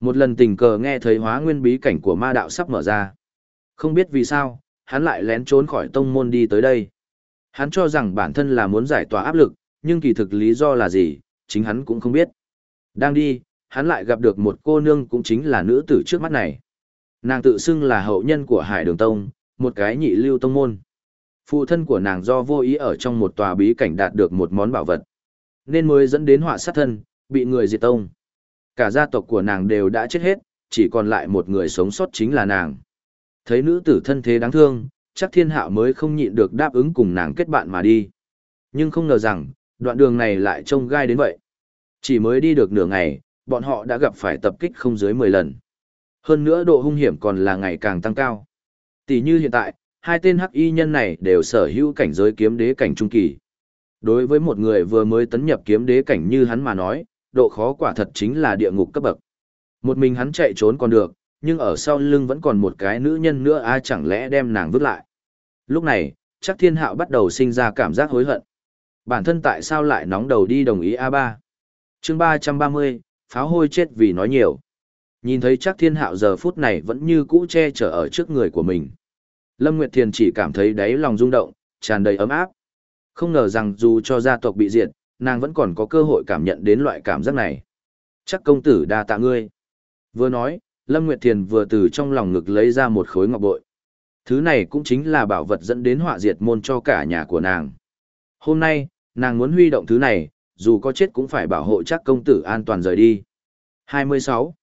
Một lần tình cờ nghe thấy hóa nguyên bí cảnh của ma đạo sắp mở ra. Không biết vì sao, hắn lại lén trốn khỏi tông môn đi tới đây. Hắn cho rằng bản thân là muốn giải tỏa áp lực, nhưng kỳ thực lý do là gì, chính hắn cũng không biết. Đang đi, hắn lại gặp được một cô nương cũng chính là nữ tử trước mắt này. Nàng tự xưng là hậu nhân của Hải Đường Tông, một cái nhị lưu tông môn. Phụ thân của nàng do vô ý ở trong một tòa bí cảnh đạt được một món bảo vật. Nên mới dẫn đến họa sát thân, bị người diệt tông. Cả gia tộc của nàng đều đã chết hết, chỉ còn lại một người sống sót chính là nàng. Thấy nữ tử thân thế đáng thương, chắc thiên hạo mới không nhịn được đáp ứng cùng nàng kết bạn mà đi. Nhưng không ngờ rằng, đoạn đường này lại trông gai đến vậy. Chỉ mới đi được nửa ngày, bọn họ đã gặp phải tập kích không dưới 10 lần. Hơn nữa độ hung hiểm còn là ngày càng tăng cao. Tỷ như hiện tại, hai tên hắc y nhân này đều sở hữu cảnh giới kiếm đế cảnh trung kỳ. Đối với một người vừa mới tấn nhập kiếm đế cảnh như hắn mà nói, độ khó quả thật chính là địa ngục cấp bậc. Một mình hắn chạy trốn còn được, nhưng ở sau lưng vẫn còn một cái nữ nhân nữa ai chẳng lẽ đem nàng vứt lại. Lúc này, chắc thiên hạo bắt đầu sinh ra cảm giác hối hận. Bản thân tại sao lại nóng đầu đi đồng ý A3? chương 330, pháo hôi chết vì nói nhiều. Nhìn thấy chắc thiên hạo giờ phút này vẫn như cũ che chở ở trước người của mình. Lâm Nguyệt Thiền chỉ cảm thấy đáy lòng rung động, tràn đầy ấm áp. Không ngờ rằng dù cho gia tộc bị diệt, nàng vẫn còn có cơ hội cảm nhận đến loại cảm giác này. Chắc công tử đa tạ ngươi. Vừa nói, Lâm Nguyệt Thiền vừa từ trong lòng ngực lấy ra một khối ngọc bội. Thứ này cũng chính là bảo vật dẫn đến họa diệt môn cho cả nhà của nàng. Hôm nay, nàng muốn huy động thứ này, dù có chết cũng phải bảo hộ chắc công tử an toàn rời đi. 26.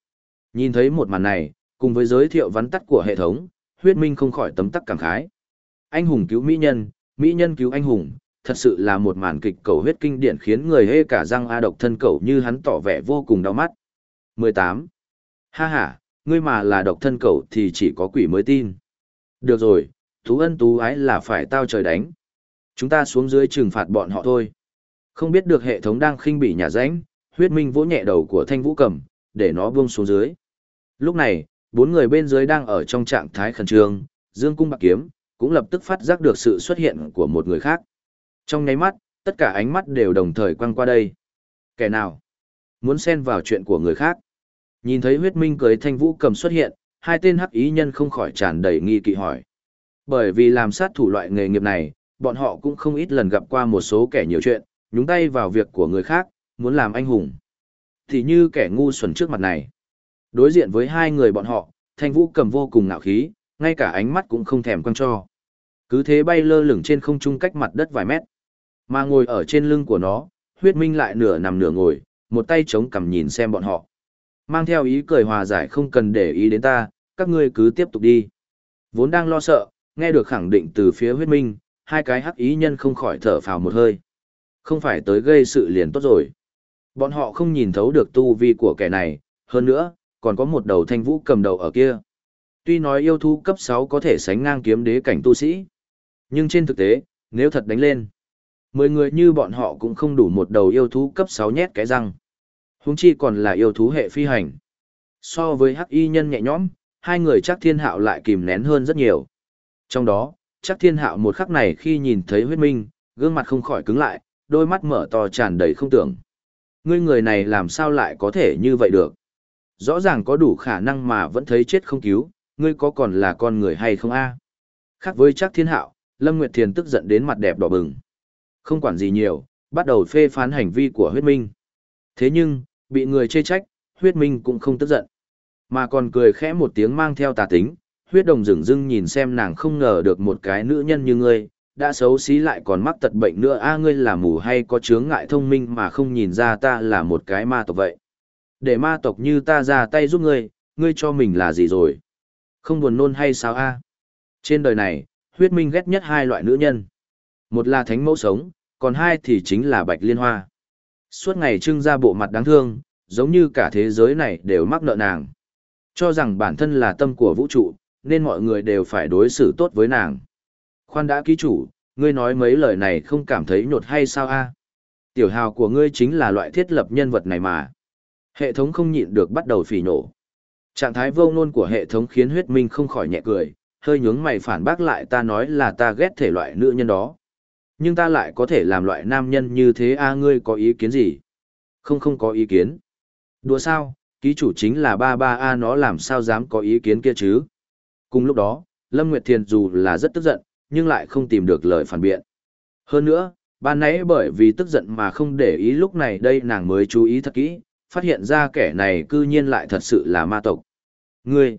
Nhìn thấy một màn này, cùng với giới thiệu vắn tắt của hệ thống, huyết minh không khỏi tấm tắc cảm khái. Anh hùng cứu mỹ nhân, mỹ nhân cứu anh hùng, thật sự là một màn kịch cầu huyết kinh điển khiến người hê cả răng A độc thân cầu như hắn tỏ vẻ vô cùng đau mắt. 18. Ha ha, ngươi mà là độc thân cầu thì chỉ có quỷ mới tin. Được rồi, tú ân tú ái là phải tao trời đánh. Chúng ta xuống dưới trừng phạt bọn họ thôi. Không biết được hệ thống đang khinh bỉ nhà ránh, huyết minh vỗ nhẹ đầu của thanh vũ cầm, để nó buông xuống dưới. Lúc này, bốn người bên dưới đang ở trong trạng thái khẩn trương, dương cung bạc kiếm, cũng lập tức phát giác được sự xuất hiện của một người khác. Trong nháy mắt, tất cả ánh mắt đều đồng thời quăng qua đây. Kẻ nào? Muốn xen vào chuyện của người khác. Nhìn thấy huyết minh cưới thanh vũ cầm xuất hiện, hai tên hắc ý nhân không khỏi tràn đầy nghi kỵ hỏi. Bởi vì làm sát thủ loại nghề nghiệp này, bọn họ cũng không ít lần gặp qua một số kẻ nhiều chuyện, nhúng tay vào việc của người khác, muốn làm anh hùng. Thì như kẻ ngu xuẩn trước mặt này. Đối diện với hai người bọn họ, thanh vũ cầm vô cùng ngạo khí, ngay cả ánh mắt cũng không thèm quăng cho. Cứ thế bay lơ lửng trên không trung cách mặt đất vài mét. Mà ngồi ở trên lưng của nó, huyết minh lại nửa nằm nửa ngồi, một tay chống cằm nhìn xem bọn họ. Mang theo ý cười hòa giải không cần để ý đến ta, các ngươi cứ tiếp tục đi. Vốn đang lo sợ, nghe được khẳng định từ phía huyết minh, hai cái hắc ý nhân không khỏi thở phào một hơi. Không phải tới gây sự liền tốt rồi. Bọn họ không nhìn thấu được tu vi của kẻ này, hơn nữa, còn có một đầu thanh vũ cầm đầu ở kia. Tuy nói yêu thú cấp 6 có thể sánh ngang kiếm đế cảnh tu sĩ, nhưng trên thực tế, nếu thật đánh lên, mười người như bọn họ cũng không đủ một đầu yêu thú cấp 6 nhét cái răng. Húng chi còn là yêu thú hệ phi hành. So với hắc y nhân nhẹ nhõm, hai người chắc thiên hạo lại kìm nén hơn rất nhiều. Trong đó, chắc thiên hạo một khắc này khi nhìn thấy huyết minh, gương mặt không khỏi cứng lại, đôi mắt mở to tràn đầy không tưởng. Ngươi người này làm sao lại có thể như vậy được? Rõ ràng có đủ khả năng mà vẫn thấy chết không cứu, ngươi có còn là con người hay không a? Khác với chắc thiên hạo, Lâm Nguyệt Thiền tức giận đến mặt đẹp đỏ bừng. Không quản gì nhiều, bắt đầu phê phán hành vi của huyết minh. Thế nhưng, bị người chê trách, huyết minh cũng không tức giận. Mà còn cười khẽ một tiếng mang theo tà tính, huyết đồng rừng dưng nhìn xem nàng không ngờ được một cái nữ nhân như ngươi, đã xấu xí lại còn mắc tật bệnh nữa a ngươi là mù hay có chướng ngại thông minh mà không nhìn ra ta là một cái ma tộc vậy. Để ma tộc như ta ra tay giúp ngươi, ngươi cho mình là gì rồi? Không buồn nôn hay sao a? Trên đời này, huyết minh ghét nhất hai loại nữ nhân. Một là thánh mẫu sống, còn hai thì chính là bạch liên hoa. Suốt ngày trưng ra bộ mặt đáng thương, giống như cả thế giới này đều mắc nợ nàng. Cho rằng bản thân là tâm của vũ trụ, nên mọi người đều phải đối xử tốt với nàng. Khoan đã ký chủ, ngươi nói mấy lời này không cảm thấy nhột hay sao a? Tiểu hào của ngươi chính là loại thiết lập nhân vật này mà. Hệ thống không nhịn được bắt đầu phỉ nổ. Trạng thái vô ngôn của hệ thống khiến huyết minh không khỏi nhẹ cười, hơi nhướng mày phản bác lại ta nói là ta ghét thể loại nữ nhân đó. Nhưng ta lại có thể làm loại nam nhân như thế a ngươi có ý kiến gì? Không không có ý kiến. Đùa sao, ký chủ chính là ba ba a nó làm sao dám có ý kiến kia chứ. Cùng lúc đó, Lâm Nguyệt Thiền dù là rất tức giận, nhưng lại không tìm được lời phản biện. Hơn nữa, ban nãy bởi vì tức giận mà không để ý lúc này đây nàng mới chú ý thật kỹ, phát hiện ra kẻ này cư nhiên lại thật sự là ma tộc. Ngươi,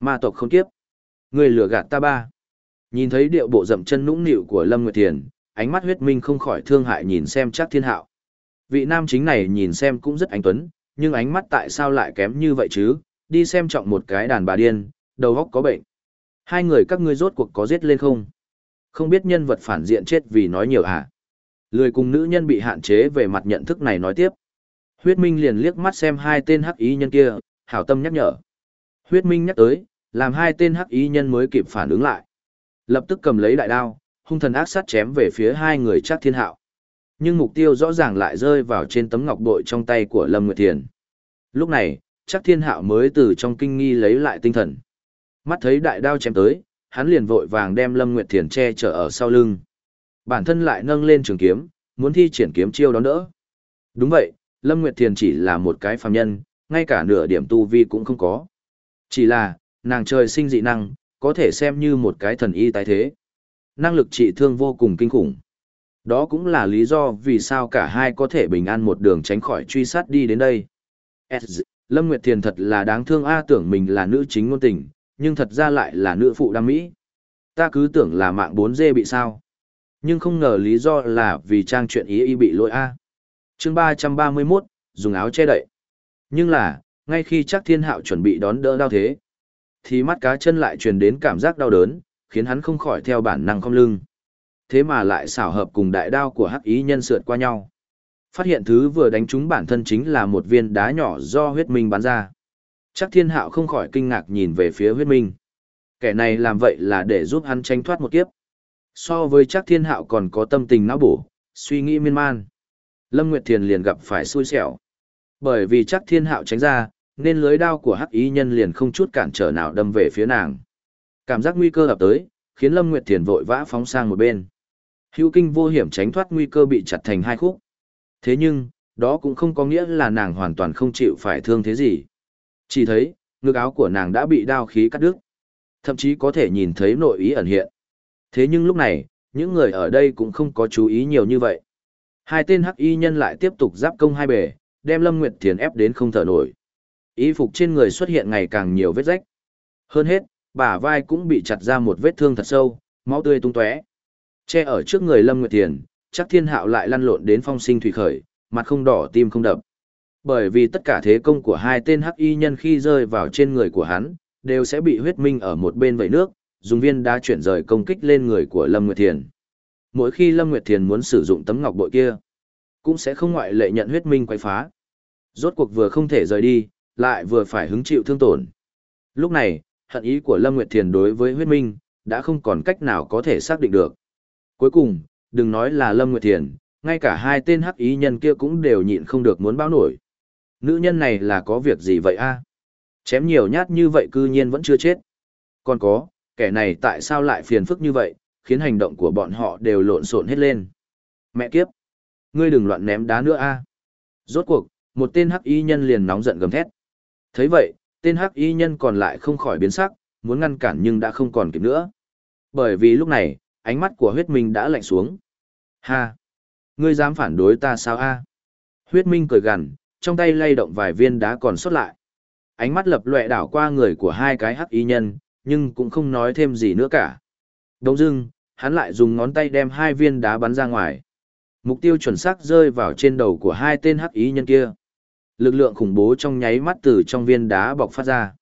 ma tộc không tiếp ngươi lừa gạt ta ba. Nhìn thấy điệu bộ dậm chân nũng nịu của Lâm Nguyệt Thiền, ánh mắt huyết minh không khỏi thương hại nhìn xem chắc thiên hạo. Vị nam chính này nhìn xem cũng rất anh tuấn, nhưng ánh mắt tại sao lại kém như vậy chứ, đi xem trọng một cái đàn bà điên, đầu óc có bệnh. Hai người các ngươi rốt cuộc có giết lên không? Không biết nhân vật phản diện chết vì nói nhiều à? Lười cùng nữ nhân bị hạn chế về mặt nhận thức này nói tiếp. Huyết Minh liền liếc mắt xem hai tên hắc ý nhân kia, hảo tâm nhắc nhở. Huyết Minh nhắc tới, làm hai tên hắc ý nhân mới kịp phản ứng lại. Lập tức cầm lấy đại đao, hung thần ác sát chém về phía hai người chắc thiên hạo. Nhưng mục tiêu rõ ràng lại rơi vào trên tấm ngọc bội trong tay của Lâm Nguyệt Thiền. Lúc này, chắc thiên hạo mới từ trong kinh nghi lấy lại tinh thần. Mắt thấy đại đao chém tới, hắn liền vội vàng đem Lâm Nguyệt Thiền che chở ở sau lưng. Bản thân lại nâng lên trường kiếm, muốn thi triển kiếm chiêu đón đỡ. Đúng vậy, Lâm Nguyệt Thiền chỉ là một cái phàm nhân, ngay cả nửa điểm tu vi cũng không có. Chỉ là, nàng trời sinh dị năng, có thể xem như một cái thần y tái thế. Năng lực trị thương vô cùng kinh khủng. Đó cũng là lý do vì sao cả hai có thể bình an một đường tránh khỏi truy sát đi đến đây. Lâm Nguyệt Thiền thật là đáng thương A tưởng mình là nữ chính ngôn tình, nhưng thật ra lại là nữ phụ đam mỹ. Ta cứ tưởng là mạng 4G bị sao. Nhưng không ngờ lý do là vì trang chuyện ý y bị lỗi A. chương 331, dùng áo che đậy. Nhưng là, ngay khi chắc thiên hạo chuẩn bị đón đỡ đau thế, thì mắt cá chân lại truyền đến cảm giác đau đớn, khiến hắn không khỏi theo bản năng không lưng. Thế mà lại xảo hợp cùng đại đao của hắc ý nhân sượt qua nhau. Phát hiện thứ vừa đánh trúng bản thân chính là một viên đá nhỏ do huyết minh bắn ra. Chắc thiên hạo không khỏi kinh ngạc nhìn về phía huyết minh. Kẻ này làm vậy là để giúp hắn tranh thoát một kiếp. So với chắc thiên hạo còn có tâm tình não bổ, suy nghĩ miên man. Lâm Nguyệt Thiền liền gặp phải xui xẻo. Bởi vì chắc thiên hạo tránh ra, nên lưới đao của hắc ý nhân liền không chút cản trở nào đâm về phía nàng. Cảm giác nguy cơ ập tới, khiến Lâm Nguyệt Thiền vội vã phóng sang một bên. Hữu kinh vô hiểm tránh thoát nguy cơ bị chặt thành hai khúc. Thế nhưng, đó cũng không có nghĩa là nàng hoàn toàn không chịu phải thương thế gì. Chỉ thấy, ngực áo của nàng đã bị đao khí cắt đứt. Thậm chí có thể nhìn thấy nội ý ẩn hiện. Thế nhưng lúc này, những người ở đây cũng không có chú ý nhiều như vậy. Hai tên hắc y nhân lại tiếp tục giáp công hai bề, đem Lâm Nguyệt Thiền ép đến không thở nổi. Y phục trên người xuất hiện ngày càng nhiều vết rách. Hơn hết, bả vai cũng bị chặt ra một vết thương thật sâu, máu tươi tung tóe. Che ở trước người Lâm Nguyệt Thiền, chắc thiên hạo lại lăn lộn đến phong sinh thủy khởi, mặt không đỏ tim không đập. Bởi vì tất cả thế công của hai tên hắc y nhân khi rơi vào trên người của hắn, đều sẽ bị huyết minh ở một bên vẩy nước, dùng viên đá chuyển rời công kích lên người của Lâm Nguyệt Thiền. Mỗi khi Lâm Nguyệt Thiền muốn sử dụng tấm ngọc bội kia, cũng sẽ không ngoại lệ nhận huyết minh quay phá. Rốt cuộc vừa không thể rời đi, lại vừa phải hứng chịu thương tổn. Lúc này, hận ý của Lâm Nguyệt Thiền đối với huyết minh, đã không còn cách nào có thể xác định được. Cuối cùng, đừng nói là Lâm Nguyệt Thiền, ngay cả hai tên hắc ý nhân kia cũng đều nhịn không được muốn báo nổi. Nữ nhân này là có việc gì vậy a? Chém nhiều nhát như vậy cư nhiên vẫn chưa chết. Còn có, kẻ này tại sao lại phiền phức như vậy, khiến hành động của bọn họ đều lộn xộn hết lên. Mẹ kiếp! Ngươi đừng loạn ném đá nữa a. Rốt cuộc, một tên hắc y nhân liền nóng giận gầm thét. thấy vậy, tên hắc y nhân còn lại không khỏi biến sắc, muốn ngăn cản nhưng đã không còn kịp nữa. Bởi vì lúc này, ánh mắt của huyết minh đã lạnh xuống. Ha! Ngươi dám phản đối ta sao a? Huyết minh cười gằn, trong tay lay động vài viên đá còn sót lại. Ánh mắt lập lệ đảo qua người của hai cái hắc y nhân, nhưng cũng không nói thêm gì nữa cả. Đông dưng, hắn lại dùng ngón tay đem hai viên đá bắn ra ngoài. Mục tiêu chuẩn xác rơi vào trên đầu của hai tên hắc y nhân kia. Lực lượng khủng bố trong nháy mắt từ trong viên đá bộc phát ra,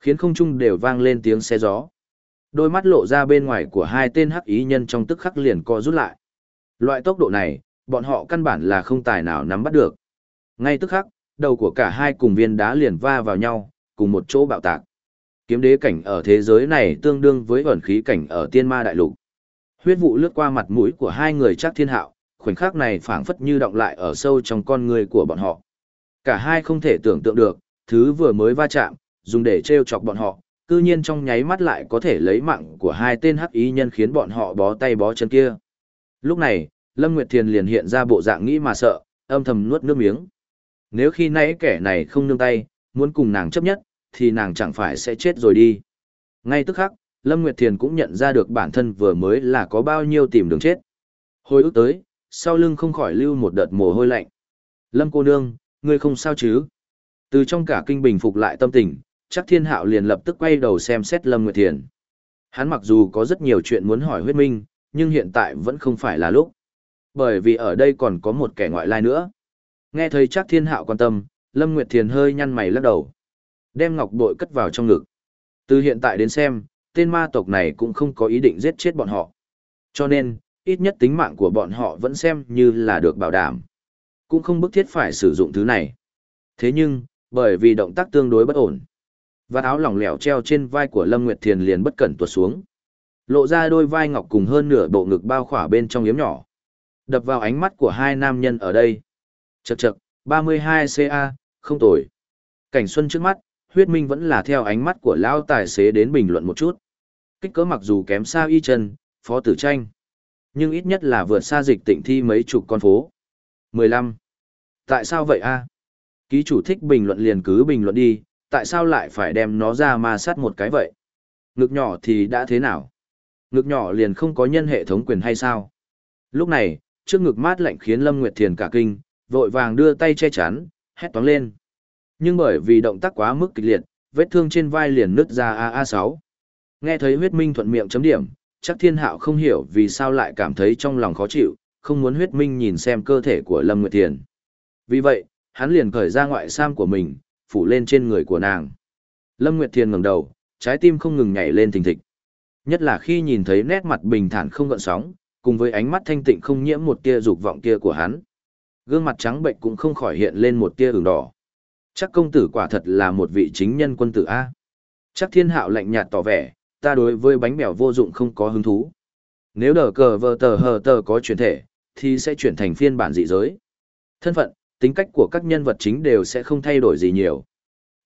khiến không trung đều vang lên tiếng xe gió. Đôi mắt lộ ra bên ngoài của hai tên hắc ý nhân trong tức khắc liền co rút lại. Loại tốc độ này, bọn họ căn bản là không tài nào nắm bắt được. Ngay tức khắc, đầu của cả hai cùng viên đá liền va vào nhau, cùng một chỗ bạo tạc. Kiếm đế cảnh ở thế giới này tương đương với ẩn khí cảnh ở tiên ma đại lục. Huyết vụ lướt qua mặt mũi của hai người chắc thiên hạo, khoảnh khắc này phảng phất như động lại ở sâu trong con người của bọn họ. Cả hai không thể tưởng tượng được, thứ vừa mới va chạm, dùng để treo chọc bọn họ, cư nhiên trong nháy mắt lại có thể lấy mạng của hai tên hắc ý nhân khiến bọn họ bó tay bó chân kia. Lúc này, Lâm Nguyệt Thiền liền hiện ra bộ dạng nghĩ mà sợ, âm thầm nuốt nước miếng. Nếu khi nãy kẻ này không nương tay, muốn cùng nàng chấp nhất, thì nàng chẳng phải sẽ chết rồi đi. Ngay tức khắc, Lâm Nguyệt Thiền cũng nhận ra được bản thân vừa mới là có bao nhiêu tìm đường chết. Hồi ức tới, sau lưng không khỏi lưu một đợt mồ hôi lạnh. Lâm cô nương, ngươi không sao chứ? Từ trong cả kinh bình phục lại tâm tình, chắc thiên hạo liền lập tức quay đầu xem xét Lâm Nguyệt Thiền. Hắn mặc dù có rất nhiều chuyện muốn hỏi huyết minh, nhưng hiện tại vẫn không phải là lúc. Bởi vì ở đây còn có một kẻ ngoại lai nữa. Nghe thấy chắc thiên hạo quan tâm, Lâm Nguyệt Thiền hơi nhăn mày lắc đầu. Đem ngọc bội cất vào trong ngực. Từ hiện tại đến xem, tên ma tộc này cũng không có ý định giết chết bọn họ. Cho nên, ít nhất tính mạng của bọn họ vẫn xem như là được bảo đảm. Cũng không bức thiết phải sử dụng thứ này. Thế nhưng, bởi vì động tác tương đối bất ổn, và áo lỏng lẻo treo trên vai của Lâm Nguyệt Thiền liền bất cẩn tuột xuống. Lộ ra đôi vai ngọc cùng hơn nửa bộ ngực bao khỏa bên trong yếm nhỏ. Đập vào ánh mắt của hai nam nhân ở đây. Chậc chậc, 32CA, không tồi. Cảnh xuân trước mắt, huyết minh vẫn là theo ánh mắt của lão tài xế đến bình luận một chút. Kích cỡ mặc dù kém xa y chân, phó tử tranh. Nhưng ít nhất là vượt xa dịch tịnh thi mấy chục con phố. 15. Tại sao vậy a? Ký chủ thích bình luận liền cứ bình luận đi, tại sao lại phải đem nó ra ma sát một cái vậy? Ngực nhỏ thì đã thế nào? Ngực nhỏ liền không có nhân hệ thống quyền hay sao? Lúc này, trước ngực mát lạnh khiến Lâm Nguyệt Thiền cả kinh, vội vàng đưa tay che chắn, hét toán lên. Nhưng bởi vì động tác quá mức kịch liệt, vết thương trên vai liền nứt ra AA6. Nghe thấy huyết minh thuận miệng chấm điểm, chắc thiên hạo không hiểu vì sao lại cảm thấy trong lòng khó chịu, không muốn huyết minh nhìn xem cơ thể của Lâm Nguyệt Thiền. Vì vậy, hắn liền cởi ra ngoại sam của mình, phủ lên trên người của nàng. Lâm Nguyệt Thiền ngẩng đầu, trái tim không ngừng nhảy lên thình thịch. Nhất là khi nhìn thấy nét mặt bình thản không gợn sóng, cùng với ánh mắt thanh tịnh không nhiễm một tia dục vọng kia của hắn. Gương mặt trắng bệnh cũng không khỏi hiện lên một tia ửng đỏ. Chắc công tử quả thật là một vị chính nhân quân tử A. Chắc thiên hạo lạnh nhạt tỏ vẻ, ta đối với bánh bèo vô dụng không có hứng thú. Nếu đờ cờ vờ tờ hờ tờ có chuyển thể, thì sẽ chuyển thành phiên bản dị giới. Thân phận, tính cách của các nhân vật chính đều sẽ không thay đổi gì nhiều.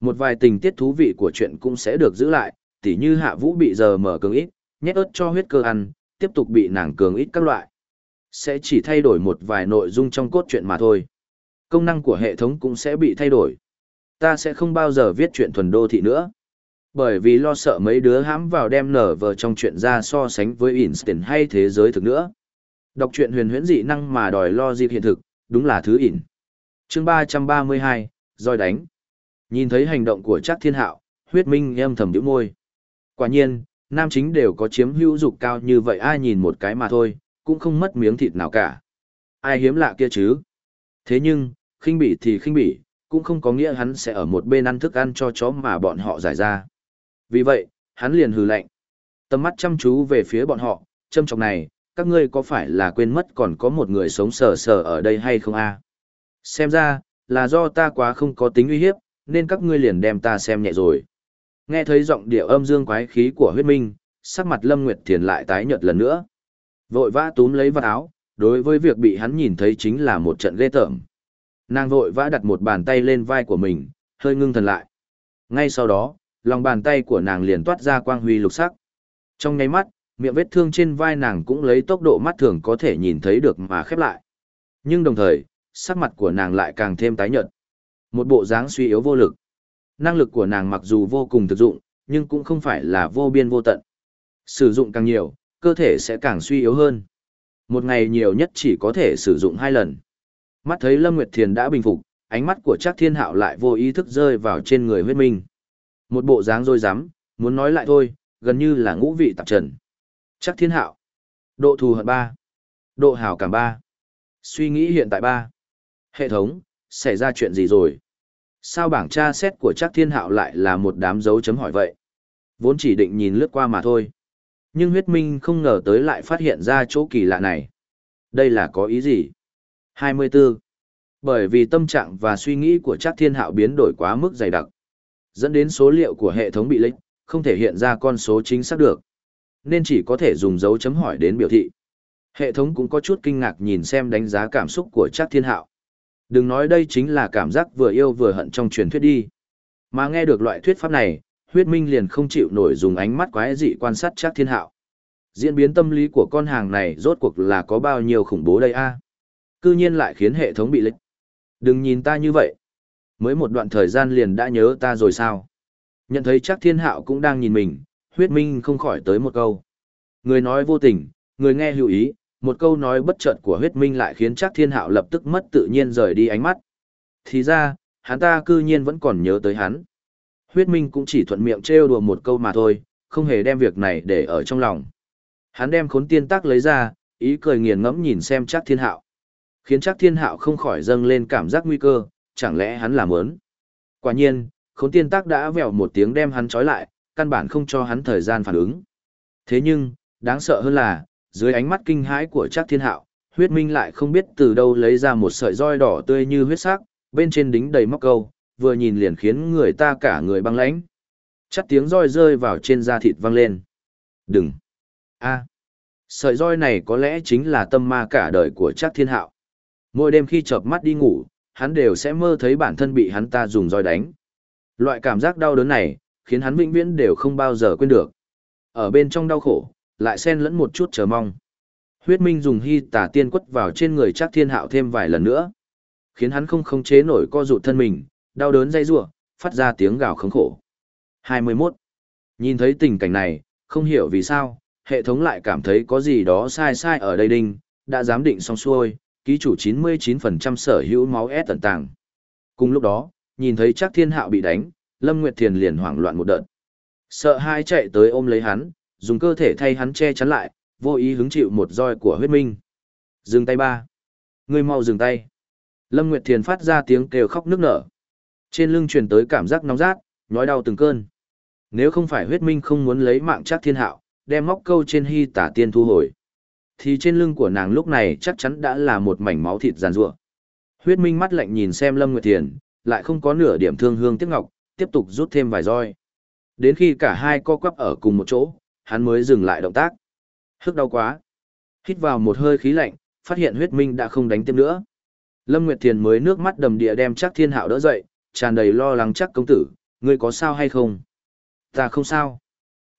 Một vài tình tiết thú vị của chuyện cũng sẽ được giữ lại, tỉ như hạ vũ bị giờ mở cường ít, nhét ớt cho huyết cơ ăn, tiếp tục bị nàng cường ít các loại. Sẽ chỉ thay đổi một vài nội dung trong cốt truyện mà thôi. Công năng của hệ thống cũng sẽ bị thay đổi. Ta sẽ không bao giờ viết chuyện thuần đô thị nữa. Bởi vì lo sợ mấy đứa hãm vào đem nở vờ trong chuyện ra so sánh với Einstein hay thế giới thực nữa. Đọc truyện huyền huyễn dị năng mà đòi lo dịp hiện thực, đúng là thứ ỉn. chương 332, roi đánh. Nhìn thấy hành động của Trác Thiên Hạo, huyết minh âm thầm nhíu môi. Quả nhiên, nam chính đều có chiếm hữu dục cao như vậy ai nhìn một cái mà thôi, cũng không mất miếng thịt nào cả. Ai hiếm lạ kia chứ? Thế nhưng, khinh bỉ thì khinh bỉ, cũng không có nghĩa hắn sẽ ở một bên ăn thức ăn cho chó mà bọn họ giải ra. Vì vậy, hắn liền hừ lạnh. Tầm mắt chăm chú về phía bọn họ, châm trọng này, các ngươi có phải là quên mất còn có một người sống sờ sờ ở đây hay không a? Xem ra, là do ta quá không có tính uy hiếp, nên các ngươi liền đem ta xem nhẹ rồi. Nghe thấy giọng điệu âm dương quái khí của huyết minh, sắc mặt Lâm Nguyệt Thiền lại tái nhợt lần nữa. Vội vã túm lấy vật áo, đối với việc bị hắn nhìn thấy chính là một trận ghê tởm. Nàng vội vã đặt một bàn tay lên vai của mình, hơi ngưng thần lại. Ngay sau đó, lòng bàn tay của nàng liền toát ra quang huy lục sắc. Trong nháy mắt, miệng vết thương trên vai nàng cũng lấy tốc độ mắt thường có thể nhìn thấy được mà khép lại. Nhưng đồng thời, sắc mặt của nàng lại càng thêm tái nhợt. Một bộ dáng suy yếu vô lực. Năng lực của nàng mặc dù vô cùng thực dụng, nhưng cũng không phải là vô biên vô tận. Sử dụng càng nhiều, cơ thể sẽ càng suy yếu hơn. Một ngày nhiều nhất chỉ có thể sử dụng hai lần. Mắt thấy Lâm Nguyệt Thiền đã bình phục, ánh mắt của Trác Thiên Hạo lại vô ý thức rơi vào trên người huyết minh. Một bộ dáng rôi rắm, muốn nói lại thôi, gần như là ngũ vị tạp trần. Chắc Thiên Hạo. Độ thù hận ba, Độ hảo cảm ba, Suy nghĩ hiện tại ba, Hệ thống, xảy ra chuyện gì rồi? Sao bảng tra xét của Chắc Thiên Hạo lại là một đám dấu chấm hỏi vậy? Vốn chỉ định nhìn lướt qua mà thôi. Nhưng huyết minh không ngờ tới lại phát hiện ra chỗ kỳ lạ này. Đây là có ý gì? 24. Bởi vì tâm trạng và suy nghĩ của Chắc Thiên Hạo biến đổi quá mức dày đặc, dẫn đến số liệu của hệ thống bị lệch, không thể hiện ra con số chính xác được, nên chỉ có thể dùng dấu chấm hỏi đến biểu thị. Hệ thống cũng có chút kinh ngạc nhìn xem đánh giá cảm xúc của Trác Thiên Hạo. Đừng nói đây chính là cảm giác vừa yêu vừa hận trong truyền thuyết đi. Mà nghe được loại thuyết pháp này, huyết minh liền không chịu nổi dùng ánh mắt quái dị quan sát Trác Thiên Hạo. Diễn biến tâm lý của con hàng này rốt cuộc là có bao nhiêu khủng bố đây a? Cư nhiên lại khiến hệ thống bị lệch. Đừng nhìn ta như vậy. Mới một đoạn thời gian liền đã nhớ ta rồi sao? Nhận thấy chắc thiên hạo cũng đang nhìn mình, huyết minh không khỏi tới một câu. Người nói vô tình, người nghe hữu ý, một câu nói bất chợt của huyết minh lại khiến chắc thiên hạo lập tức mất tự nhiên rời đi ánh mắt. Thì ra, hắn ta cư nhiên vẫn còn nhớ tới hắn. Huyết minh cũng chỉ thuận miệng trêu đùa một câu mà thôi, không hề đem việc này để ở trong lòng. Hắn đem khốn tiên tác lấy ra, ý cười nghiền ngẫm nhìn xem chắc thiên hạo. Khiến chắc thiên hạo không khỏi dâng lên cảm giác nguy cơ, chẳng lẽ hắn làm ớn. Quả nhiên, khốn tiên tác đã vèo một tiếng đem hắn trói lại, căn bản không cho hắn thời gian phản ứng. Thế nhưng, đáng sợ hơn là, dưới ánh mắt kinh hãi của Trác thiên hạo, huyết minh lại không biết từ đâu lấy ra một sợi roi đỏ tươi như huyết sắc, bên trên đính đầy móc câu, vừa nhìn liền khiến người ta cả người băng lãnh. Chắc tiếng roi rơi vào trên da thịt văng lên. Đừng! a Sợi roi này có lẽ chính là tâm ma cả đời của Trác thiên hạo. Mỗi đêm khi chợp mắt đi ngủ, hắn đều sẽ mơ thấy bản thân bị hắn ta dùng roi đánh. Loại cảm giác đau đớn này, khiến hắn vĩnh viễn đều không bao giờ quên được. Ở bên trong đau khổ, lại xen lẫn một chút chờ mong. Huyết Minh dùng hy tả tiên quất vào trên người chắc thiên hạo thêm vài lần nữa. Khiến hắn không khống chế nổi co rụt thân mình, đau đớn dây rủa phát ra tiếng gào khống khổ. 21. Nhìn thấy tình cảnh này, không hiểu vì sao, hệ thống lại cảm thấy có gì đó sai sai ở đây đinh, đã giám định xong xuôi, ký chủ 99% sở hữu máu S tận tàng. Cùng lúc đó, nhìn thấy chắc thiên hạo bị đánh, Lâm Nguyệt Thiền liền hoảng loạn một đợt. Sợ hai chạy tới ôm lấy hắn, dùng cơ thể thay hắn che chắn lại, vô ý hứng chịu một roi của huyết minh. Dừng tay ba. Ngươi mau dừng tay. Lâm Nguyệt Thiền phát ra tiếng kêu khóc nức nở. Trên lưng truyền tới cảm giác nóng rát, nhói đau từng cơn. Nếu không phải huyết minh không muốn lấy mạng chắc thiên hạo, đem móc câu trên hy tả tiên thu hồi. Thì trên lưng của nàng lúc này chắc chắn đã là một mảnh máu thịt giàn rủa. Huyết minh mắt lạnh nhìn xem Lâm Nguyệt Thiền, lại không có nửa điểm thương hương tiếc ngọc, tiếp tục rút thêm vài roi. Đến khi cả hai co quắp ở cùng một chỗ, hắn mới dừng lại động tác. Hức đau quá. Hít vào một hơi khí lạnh, phát hiện huyết minh đã không đánh tiếp nữa. Lâm Nguyệt Thiền mới nước mắt đầm địa đem chắc thiên hạo đỡ dậy, tràn đầy lo lắng chắc công tử, ngươi có sao hay không? Ta không sao.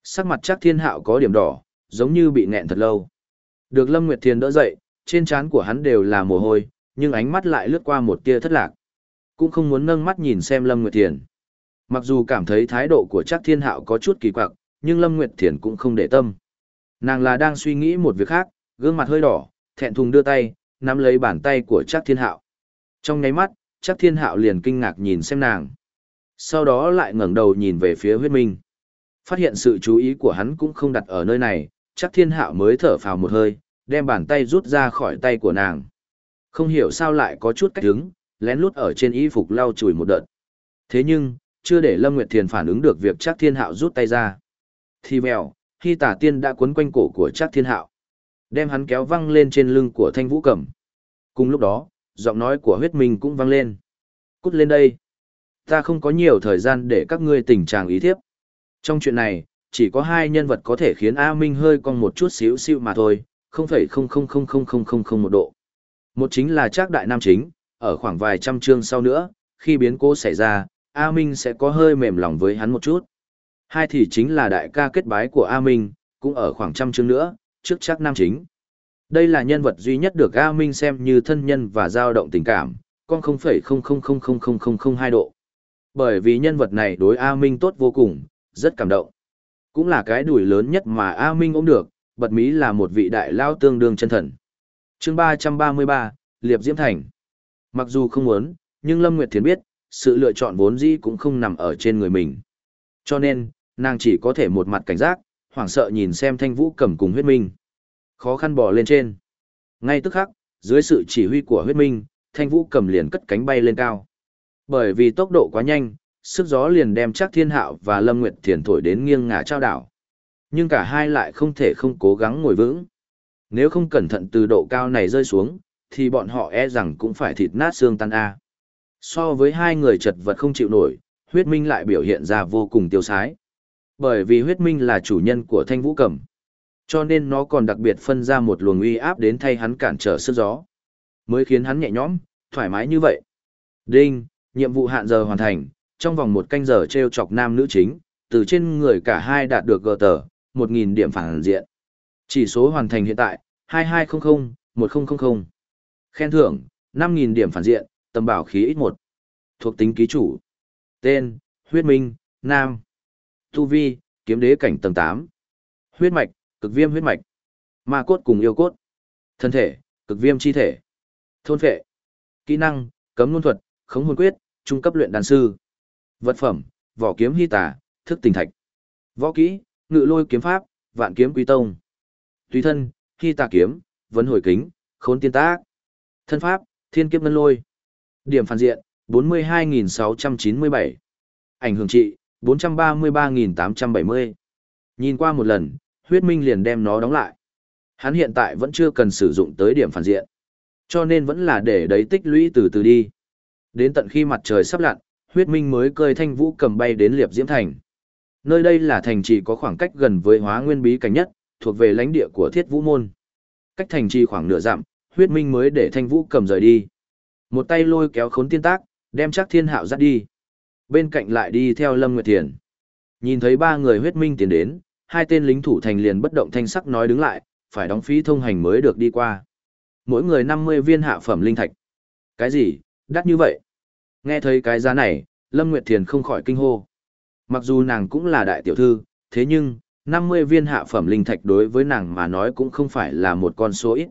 Sắc mặt chắc thiên hạo có điểm đỏ, giống như bị nghẹn thật lâu. Được Lâm Nguyệt Thiền đỡ dậy, trên trán của hắn đều là mồ hôi, nhưng ánh mắt lại lướt qua một tia thất lạc. Cũng không muốn nâng mắt nhìn xem Lâm Nguyệt Thiền. Mặc dù cảm thấy thái độ của chắc thiên hạo có chút kỳ quặc, nhưng Lâm Nguyệt Thiền cũng không để tâm. Nàng là đang suy nghĩ một việc khác, gương mặt hơi đỏ, thẹn thùng đưa tay, nắm lấy bàn tay của chắc thiên hạo. Trong nháy mắt, chắc thiên hạo liền kinh ngạc nhìn xem nàng. Sau đó lại ngẩng đầu nhìn về phía huyết minh. Phát hiện sự chú ý của hắn cũng không đặt ở nơi này, chắc thiên hạo mới thở phào một hơi, đem bàn tay rút ra khỏi tay của nàng. Không hiểu sao lại có chút cách đứng, lén lút ở trên y phục lau chùi một đợt. Thế nhưng, chưa để Lâm Nguyệt Thiền phản ứng được việc Trác thiên hạo rút tay ra. Thì mèo, khi tả tiên đã quấn quanh cổ của Trác thiên hạo. Đem hắn kéo văng lên trên lưng của thanh vũ cẩm. Cùng lúc đó, giọng nói của huyết minh cũng vang lên. Cút lên đây. Ta không có nhiều thời gian để các ngươi tình trạng ý thiếp. Trong chuyện này, chỉ có hai nhân vật có thể khiến A Minh hơi cong một chút xíu xíu mà thôi, không phải không không không không không không không một độ. Một chính là Trác Đại Nam Chính, ở khoảng vài trăm chương sau nữa, khi biến cố xảy ra, A Minh sẽ có hơi mềm lòng với hắn một chút. Hai thì chính là đại ca kết bái của A Minh, cũng ở khoảng trăm chương nữa, trước chắc nam chính. Đây là nhân vật duy nhất được A Minh xem như thân nhân và dao động tình cảm, con 0,0000002 độ. Bởi vì nhân vật này đối A Minh tốt vô cùng, rất cảm động. Cũng là cái đuổi lớn nhất mà A Minh ôm được, bật mí là một vị đại lao tương đương chân thần. chương 333, Liệp Diễm Thành. Mặc dù không muốn, nhưng Lâm Nguyệt Thiến biết, sự lựa chọn vốn dĩ cũng không nằm ở trên người mình. Cho nên, nàng chỉ có thể một mặt cảnh giác, hoảng sợ nhìn xem thanh vũ cầm cùng huyết minh. Khó khăn bò lên trên. Ngay tức khắc, dưới sự chỉ huy của huyết minh, thanh vũ cầm liền cất cánh bay lên cao. Bởi vì tốc độ quá nhanh, sức gió liền đem chắc thiên hạo và lâm nguyệt thiền thổi đến nghiêng ngả trao đảo nhưng cả hai lại không thể không cố gắng ngồi vững nếu không cẩn thận từ độ cao này rơi xuống thì bọn họ e rằng cũng phải thịt nát xương tan a so với hai người chật vật không chịu nổi, huyết minh lại biểu hiện ra vô cùng tiêu sái. Bởi vì huyết minh là chủ nhân của thanh vũ cẩm cho nên nó còn đặc biệt phân ra một luồng uy áp đến thay hắn cản trở sức gió. Mới khiến hắn nhẹ nhõm, thoải mái như vậy. Đinh, nhiệm vụ hạn giờ hoàn thành, trong vòng một canh giờ treo chọc nam nữ chính, từ trên người cả hai đạt được gờ tờ, một nghìn điểm phản diện. Chỉ số hoàn thành hiện tại, hai hai trăm linh một nghìn khen thưởng, năm nghìn điểm phản diện tầm bảo khí ít một thuộc tính ký chủ. Tên, huyết minh, nam. Tu vi, kiếm đế cảnh tầng tám, Huyết mạch, cực viêm huyết mạch. Ma cốt cùng yêu cốt. Thân thể, cực viêm chi thể. Thôn phệ. Kỹ năng, cấm luân thuật, khống hồn quyết, trung cấp luyện đan sư. Vật phẩm, vỏ kiếm hy tả, thức tình thạch. Võ kỹ, ngự lôi kiếm pháp, vạn kiếm quý tông. Tùy thân, hy tà kiếm, vấn hồi kính, khốn tiên tác. Thân pháp, thiên kiếp ngân lôi. Điểm phản diện, 42.697. Ảnh hưởng trị, 433.870. Nhìn qua một lần, huyết minh liền đem nó đóng lại. Hắn hiện tại vẫn chưa cần sử dụng tới điểm phản diện. Cho nên vẫn là để đấy tích lũy từ từ đi. Đến tận khi mặt trời sắp lặn, huyết minh mới cơi thanh vũ cầm bay đến liệp diễm thành. Nơi đây là thành trì có khoảng cách gần với hóa nguyên bí cảnh nhất, thuộc về lãnh địa của thiết vũ môn. Cách thành trì khoảng nửa dặm, huyết minh mới để thanh vũ cầm rời đi. Một tay lôi kéo khốn tiên tác, đem chắc thiên hạo dắt đi. Bên cạnh lại đi theo Lâm Nguyệt Thiền. Nhìn thấy ba người huyết minh tiến đến, hai tên lính thủ thành liền bất động thanh sắc nói đứng lại, phải đóng phí thông hành mới được đi qua. Mỗi người 50 viên hạ phẩm linh thạch. Cái gì, đắt như vậy? Nghe thấy cái giá này, Lâm Nguyệt Thiền không khỏi kinh hô. Mặc dù nàng cũng là đại tiểu thư, thế nhưng, 50 viên hạ phẩm linh thạch đối với nàng mà nói cũng không phải là một con số ít.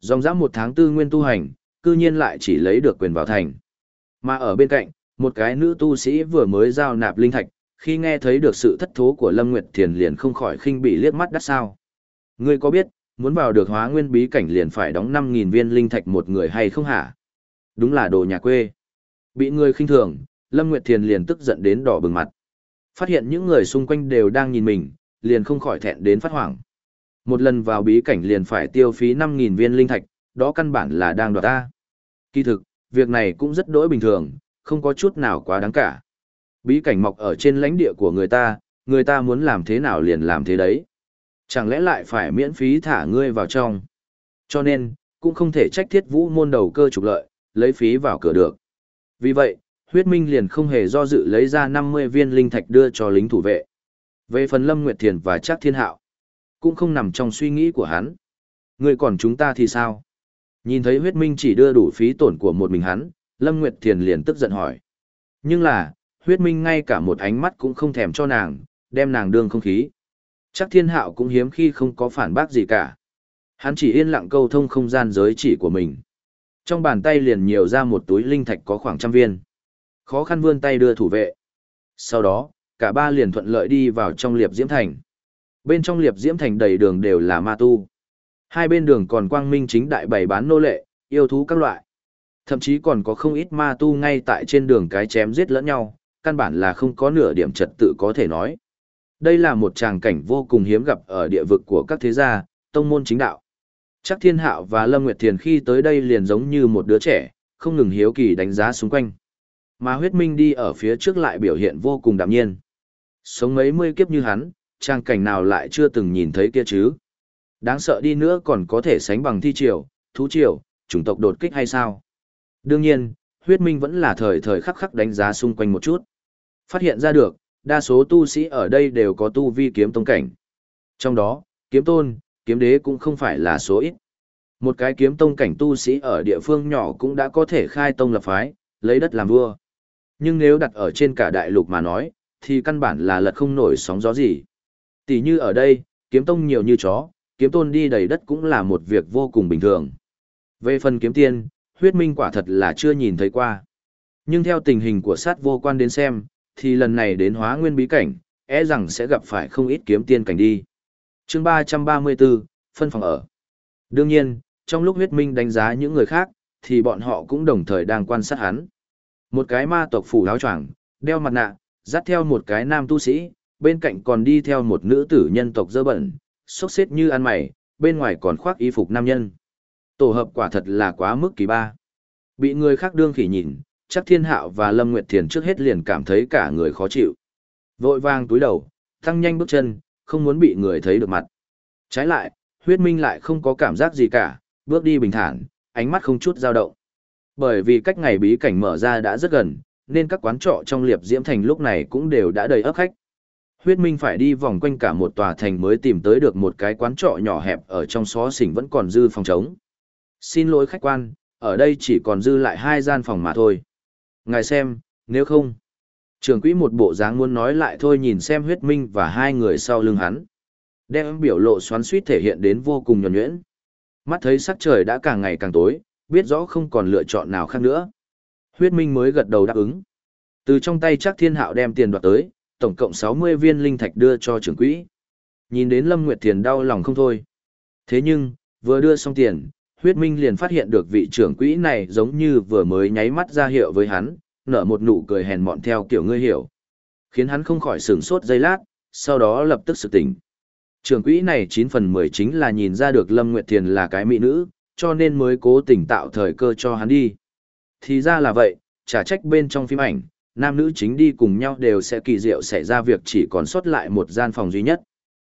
Dòng dã một tháng tư nguyên tu hành, cư nhiên lại chỉ lấy được quyền vào thành. Mà ở bên cạnh, một cái nữ tu sĩ vừa mới giao nạp linh thạch, khi nghe thấy được sự thất thố của Lâm Nguyệt Thiền liền không khỏi khinh bị liếc mắt đắt sao. Ngươi có biết, muốn vào được hóa nguyên bí cảnh liền phải đóng 5.000 viên linh thạch một người hay không hả? Đúng là đồ nhà quê. Bị người khinh thường, Lâm Nguyệt Thiền liền tức giận đến đỏ bừng mặt. Phát hiện những người xung quanh đều đang nhìn mình, liền không khỏi thẹn đến phát hoảng. Một lần vào bí cảnh liền phải tiêu phí 5.000 viên linh thạch, đó căn bản là đang đoạt ta. Kỳ thực, việc này cũng rất đỗi bình thường, không có chút nào quá đáng cả. Bí cảnh mọc ở trên lãnh địa của người ta, người ta muốn làm thế nào liền làm thế đấy. Chẳng lẽ lại phải miễn phí thả ngươi vào trong. Cho nên, cũng không thể trách thiết vũ môn đầu cơ trục lợi, lấy phí vào cửa được. Vì vậy, huyết minh liền không hề do dự lấy ra 50 viên linh thạch đưa cho lính thủ vệ. Về phần Lâm Nguyệt Thiền và Trác Thiên Hạo, cũng không nằm trong suy nghĩ của hắn. Người còn chúng ta thì sao? Nhìn thấy huyết minh chỉ đưa đủ phí tổn của một mình hắn, Lâm Nguyệt Thiền liền tức giận hỏi. Nhưng là, huyết minh ngay cả một ánh mắt cũng không thèm cho nàng, đem nàng đương không khí. Chắc thiên hạo cũng hiếm khi không có phản bác gì cả. Hắn chỉ yên lặng câu thông không gian giới chỉ của mình. Trong bàn tay liền nhiều ra một túi linh thạch có khoảng trăm viên. Khó khăn vươn tay đưa thủ vệ. Sau đó, cả ba liền thuận lợi đi vào trong liệp diễm thành. Bên trong liệp diễm thành đầy đường đều là ma tu. Hai bên đường còn quang minh chính đại bày bán nô lệ, yêu thú các loại. Thậm chí còn có không ít ma tu ngay tại trên đường cái chém giết lẫn nhau, căn bản là không có nửa điểm trật tự có thể nói. Đây là một tràng cảnh vô cùng hiếm gặp ở địa vực của các thế gia, tông môn chính đạo. Chắc Thiên Hạo và Lâm Nguyệt Thiền khi tới đây liền giống như một đứa trẻ, không ngừng hiếu kỳ đánh giá xung quanh. Mà huyết minh đi ở phía trước lại biểu hiện vô cùng đạm nhiên. Sống mấy mươi kiếp như hắn, trang cảnh nào lại chưa từng nhìn thấy kia chứ. Đáng sợ đi nữa còn có thể sánh bằng thi triều, thú triều, chủng tộc đột kích hay sao. Đương nhiên, huyết minh vẫn là thời thời khắc khắc đánh giá xung quanh một chút. Phát hiện ra được, đa số tu sĩ ở đây đều có tu vi kiếm tông cảnh. Trong đó, kiếm tôn, kiếm đế cũng không phải là số ít. Một cái kiếm tông cảnh tu sĩ ở địa phương nhỏ cũng đã có thể khai tông lập phái, lấy đất làm vua. Nhưng nếu đặt ở trên cả đại lục mà nói, thì căn bản là lật không nổi sóng gió gì. Tỷ như ở đây, kiếm tông nhiều như chó, kiếm tôn đi đầy đất cũng là một việc vô cùng bình thường. Về phần kiếm tiên, huyết minh quả thật là chưa nhìn thấy qua. Nhưng theo tình hình của sát vô quan đến xem, thì lần này đến hóa nguyên bí cảnh, e rằng sẽ gặp phải không ít kiếm tiên cảnh đi. chương 334, phân phòng ở. Đương nhiên, trong lúc huyết minh đánh giá những người khác, thì bọn họ cũng đồng thời đang quan sát hắn. Một cái ma tộc phủ áo choàng, đeo mặt nạ, dắt theo một cái nam tu sĩ, bên cạnh còn đi theo một nữ tử nhân tộc dơ bẩn, sốc xếp như ăn mày, bên ngoài còn khoác y phục nam nhân. Tổ hợp quả thật là quá mức kỳ ba. Bị người khác đương khỉ nhìn, chắc thiên hạo và Lâm Nguyệt Thiền trước hết liền cảm thấy cả người khó chịu. Vội vang túi đầu, tăng nhanh bước chân, không muốn bị người thấy được mặt. Trái lại, huyết minh lại không có cảm giác gì cả, bước đi bình thản, ánh mắt không chút dao động. Bởi vì cách ngày bí cảnh mở ra đã rất gần, nên các quán trọ trong liệp diễm thành lúc này cũng đều đã đầy ấp khách. Huyết Minh phải đi vòng quanh cả một tòa thành mới tìm tới được một cái quán trọ nhỏ hẹp ở trong xó xỉnh vẫn còn dư phòng trống. Xin lỗi khách quan, ở đây chỉ còn dư lại hai gian phòng mà thôi. Ngài xem, nếu không. Trường quỹ một bộ dáng muốn nói lại thôi nhìn xem huyết minh và hai người sau lưng hắn. Đem biểu lộ xoắn suýt thể hiện đến vô cùng nhuẩn nhuyễn. Mắt thấy sắc trời đã càng ngày càng tối, biết rõ không còn lựa chọn nào khác nữa. Huyết minh mới gật đầu đáp ứng. Từ trong tay chắc thiên hạo đem tiền đoạt tới, tổng cộng 60 viên linh thạch đưa cho trưởng quỹ. Nhìn đến Lâm Nguyệt Thiền đau lòng không thôi. Thế nhưng, vừa đưa xong tiền, huyết minh liền phát hiện được vị trưởng quỹ này giống như vừa mới nháy mắt ra hiệu với hắn, nở một nụ cười hèn mọn theo kiểu ngươi hiểu. Khiến hắn không khỏi sửng sốt giây lát, sau đó lập tức sự tỉnh. Trưởng quỹ này 9 phần 10 chính là nhìn ra được Lâm Nguyệt Thiền là cái mỹ nữ, cho nên mới cố tình tạo thời cơ cho hắn đi. Thì ra là vậy, trả trách bên trong phim ảnh, nam nữ chính đi cùng nhau đều sẽ kỳ diệu xảy ra việc chỉ còn sót lại một gian phòng duy nhất.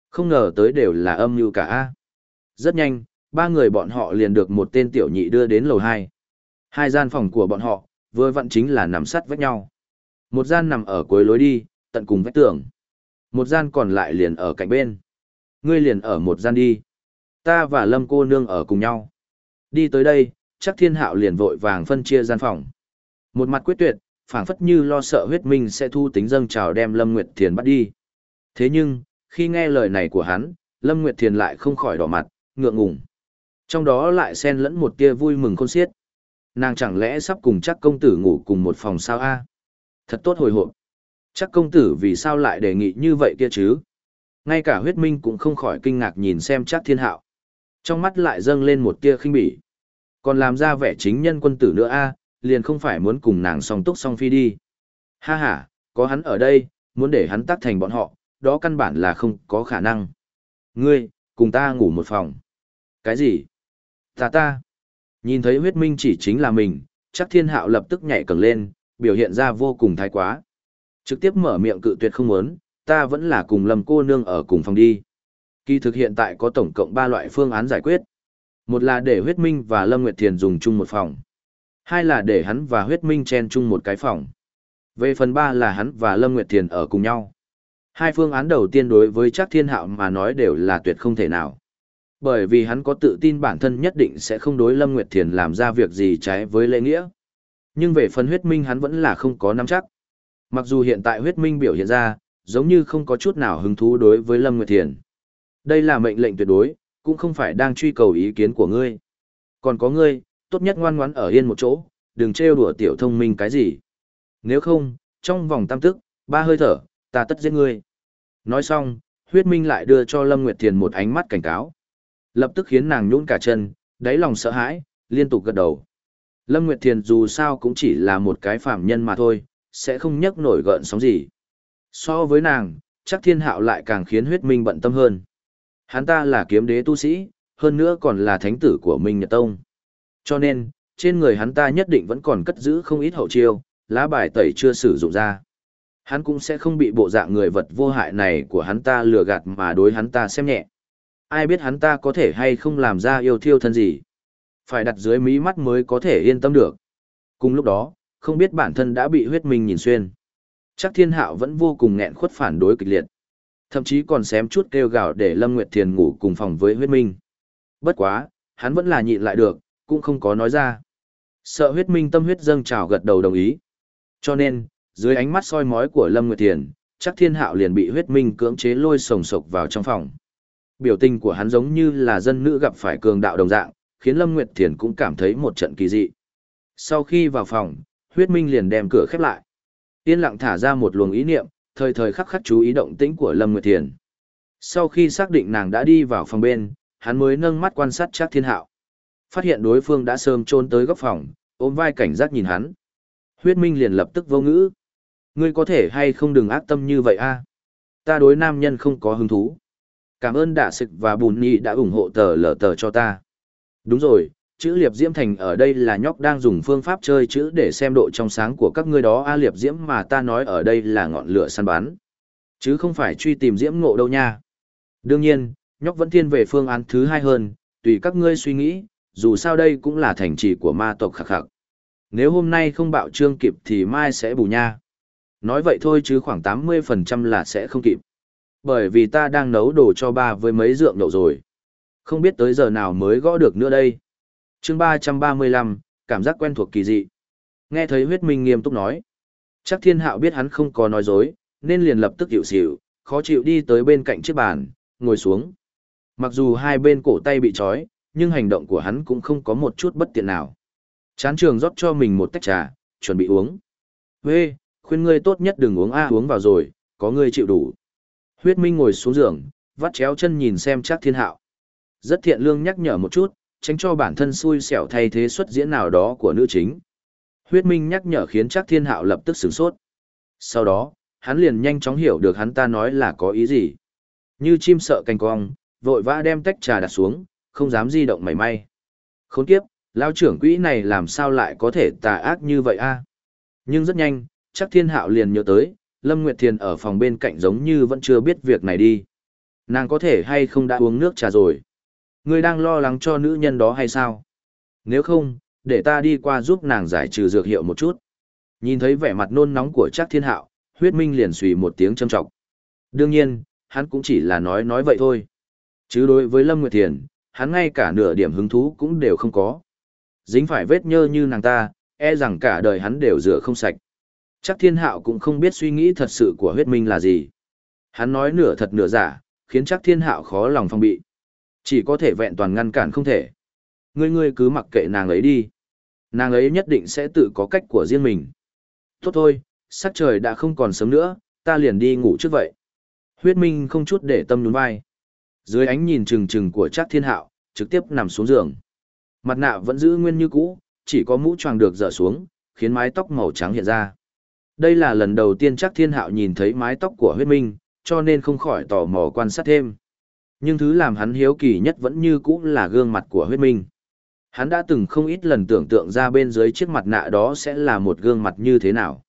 Không ngờ tới đều là âm mưu cả. a Rất nhanh, ba người bọn họ liền được một tên tiểu nhị đưa đến lầu 2. Hai gian phòng của bọn họ, vừa vặn chính là nằm sắt vách nhau. Một gian nằm ở cuối lối đi, tận cùng vách tường. Một gian còn lại liền ở cạnh bên. Ngươi liền ở một gian đi. Ta và Lâm cô nương ở cùng nhau. Đi tới đây, chắc thiên hạo liền vội vàng phân chia gian phòng. Một mặt quyết tuyệt, phảng phất như lo sợ huyết minh sẽ thu tính dâng trào đem Lâm Nguyệt Thiền bắt đi. Thế nhưng, khi nghe lời này của hắn, Lâm Nguyệt Thiền lại không khỏi đỏ mặt, ngượng ngùng. Trong đó lại xen lẫn một tia vui mừng khôn xiết. Nàng chẳng lẽ sắp cùng chắc công tử ngủ cùng một phòng sao a? Thật tốt hồi hộp. Chắc công tử vì sao lại đề nghị như vậy kia chứ? Ngay cả huyết minh cũng không khỏi kinh ngạc nhìn xem chắc thiên hạo. Trong mắt lại dâng lên một tia khinh bỉ. Còn làm ra vẻ chính nhân quân tử nữa a, liền không phải muốn cùng nàng song túc song phi đi. Ha ha, có hắn ở đây, muốn để hắn tác thành bọn họ, đó căn bản là không có khả năng. Ngươi, cùng ta ngủ một phòng. Cái gì? Ta ta. Nhìn thấy huyết minh chỉ chính là mình, chắc thiên hạo lập tức nhảy cẩn lên, biểu hiện ra vô cùng thái quá. Trực tiếp mở miệng cự tuyệt không muốn, ta vẫn là cùng lầm cô nương ở cùng phòng đi. Kỳ thực hiện tại có tổng cộng 3 loại phương án giải quyết. Một là để huyết minh và Lâm Nguyệt Thiền dùng chung một phòng. Hai là để hắn và huyết minh chen chung một cái phòng. Về phần ba là hắn và Lâm Nguyệt Thiền ở cùng nhau. Hai phương án đầu tiên đối với trác thiên hạo mà nói đều là tuyệt không thể nào. Bởi vì hắn có tự tin bản thân nhất định sẽ không đối Lâm Nguyệt Thiền làm ra việc gì trái với lễ nghĩa. Nhưng về phần huyết minh hắn vẫn là không có nắm chắc. Mặc dù hiện tại huyết minh biểu hiện ra, giống như không có chút nào hứng thú đối với Lâm Nguyệt Thiền. Đây là mệnh lệnh tuyệt đối, cũng không phải đang truy cầu ý kiến của ngươi. Còn có ngươi, tốt nhất ngoan ngoãn ở yên một chỗ, đừng trêu đùa tiểu thông minh cái gì. Nếu không, trong vòng tam tức, ba hơi thở, ta tất giết ngươi. Nói xong, huyết minh lại đưa cho Lâm Nguyệt Thiền một ánh mắt cảnh cáo. Lập tức khiến nàng nhũn cả chân, đáy lòng sợ hãi, liên tục gật đầu. Lâm Nguyệt Thiền dù sao cũng chỉ là một cái phạm nhân mà thôi, sẽ không nhấc nổi gợn sóng gì. So với nàng, chắc thiên hạo lại càng khiến huyết minh bận tâm hơn. Hắn ta là kiếm đế tu sĩ, hơn nữa còn là thánh tử của Minh Nhật Tông. Cho nên, trên người hắn ta nhất định vẫn còn cất giữ không ít hậu chiêu, lá bài tẩy chưa sử dụng ra. Hắn cũng sẽ không bị bộ dạng người vật vô hại này của hắn ta lừa gạt mà đối hắn ta xem nhẹ. Ai biết hắn ta có thể hay không làm ra yêu thiêu thân gì. Phải đặt dưới mí mắt mới có thể yên tâm được. Cùng lúc đó, không biết bản thân đã bị huyết minh nhìn xuyên. Chắc thiên hạo vẫn vô cùng nghẹn khuất phản đối kịch liệt. Thậm chí còn xém chút kêu gào để Lâm Nguyệt Thiền ngủ cùng phòng với huyết minh. Bất quá, hắn vẫn là nhịn lại được, cũng không có nói ra. Sợ huyết minh tâm huyết dâng trào gật đầu đồng ý. Cho nên, dưới ánh mắt soi mói của Lâm Nguyệt Thiền, chắc thiên hạo liền bị huyết minh cưỡng chế lôi sồng sộc vào trong phòng. Biểu tình của hắn giống như là dân nữ gặp phải cường đạo đồng dạng, khiến Lâm Nguyệt Thiền cũng cảm thấy một trận kỳ dị. Sau khi vào phòng, huyết minh liền đem cửa khép lại. Yên lặng thả ra một luồng ý niệm, thời thời khắc khắc chú ý động tĩnh của Lâm Nguyệt Thiền. Sau khi xác định nàng đã đi vào phòng bên, hắn mới nâng mắt quan sát chắc thiên hạo. Phát hiện đối phương đã sớm trôn tới góc phòng, ôm vai cảnh giác nhìn hắn. Huyết Minh liền lập tức vô ngữ. Ngươi có thể hay không đừng ác tâm như vậy a? Ta đối nam nhân không có hứng thú. Cảm ơn đạ sực và bùn nhị đã ủng hộ tờ lở tờ cho ta. Đúng rồi, chữ liệp diễm thành ở đây là nhóc đang dùng phương pháp chơi chữ để xem độ trong sáng của các ngươi đó a liệp diễm mà ta nói ở đây là ngọn lửa săn bắn. Chứ không phải truy tìm diễm ngộ đâu nha. Đương nhiên, nhóc vẫn thiên về phương án thứ hai hơn, tùy các ngươi suy nghĩ, dù sao đây cũng là thành trì của ma tộc khắc khắc. Nếu hôm nay không bạo trương kịp thì mai sẽ bù nha. Nói vậy thôi chứ khoảng 80% là sẽ không kịp. Bởi vì ta đang nấu đồ cho ba với mấy rượu nhậu rồi. Không biết tới giờ nào mới gõ được nữa đây. chương 335, cảm giác quen thuộc kỳ dị. Nghe thấy huyết minh nghiêm túc nói. Chắc thiên hạo biết hắn không có nói dối, nên liền lập tức hiểu xỉu, khó chịu đi tới bên cạnh chiếc bàn, ngồi xuống. Mặc dù hai bên cổ tay bị trói, nhưng hành động của hắn cũng không có một chút bất tiện nào. Chán trường rót cho mình một tách trà, chuẩn bị uống. Huê, khuyên ngươi tốt nhất đừng uống a uống vào rồi, có ngươi chịu đủ. Huyết Minh ngồi xuống giường, vắt chéo chân nhìn xem chắc thiên hạo. Rất thiện lương nhắc nhở một chút, tránh cho bản thân xui xẻo thay thế xuất diễn nào đó của nữ chính. Huyết Minh nhắc nhở khiến chắc thiên hạo lập tức sửng sốt. Sau đó, hắn liền nhanh chóng hiểu được hắn ta nói là có ý gì. Như chim sợ cành cong, vội vã đem tách trà đặt xuống, không dám di động mảy may. Khốn kiếp, lao trưởng quỹ này làm sao lại có thể tà ác như vậy a? Nhưng rất nhanh, chắc thiên hạo liền nhớ tới, Lâm Nguyệt Thiền ở phòng bên cạnh giống như vẫn chưa biết việc này đi. Nàng có thể hay không đã uống nước trà rồi? Ngươi đang lo lắng cho nữ nhân đó hay sao? Nếu không, để ta đi qua giúp nàng giải trừ dược hiệu một chút. Nhìn thấy vẻ mặt nôn nóng của chắc thiên hạo, huyết minh liền suy một tiếng châm trọng. Đương nhiên, hắn cũng chỉ là nói nói vậy thôi. Chứ đối với Lâm Nguyệt Thiền, hắn ngay cả nửa điểm hứng thú cũng đều không có. Dính phải vết nhơ như nàng ta, e rằng cả đời hắn đều rửa không sạch. Chắc thiên hạo cũng không biết suy nghĩ thật sự của huyết minh là gì. Hắn nói nửa thật nửa giả, khiến chắc thiên hạo khó lòng phong bị. Chỉ có thể vẹn toàn ngăn cản không thể. Ngươi ngươi cứ mặc kệ nàng ấy đi. Nàng ấy nhất định sẽ tự có cách của riêng mình. Tốt thôi, sắc trời đã không còn sớm nữa, ta liền đi ngủ trước vậy. Huyết Minh không chút để tâm nhún vai. Dưới ánh nhìn trừng trừng của Trác Thiên Hạo, trực tiếp nằm xuống giường. Mặt nạ vẫn giữ nguyên như cũ, chỉ có mũ choàng được dở xuống, khiến mái tóc màu trắng hiện ra. Đây là lần đầu tiên Trác Thiên Hạo nhìn thấy mái tóc của Huyết Minh, cho nên không khỏi tò mò quan sát thêm. Nhưng thứ làm hắn hiếu kỳ nhất vẫn như cũ là gương mặt của Huyết Minh. Hắn đã từng không ít lần tưởng tượng ra bên dưới chiếc mặt nạ đó sẽ là một gương mặt như thế nào.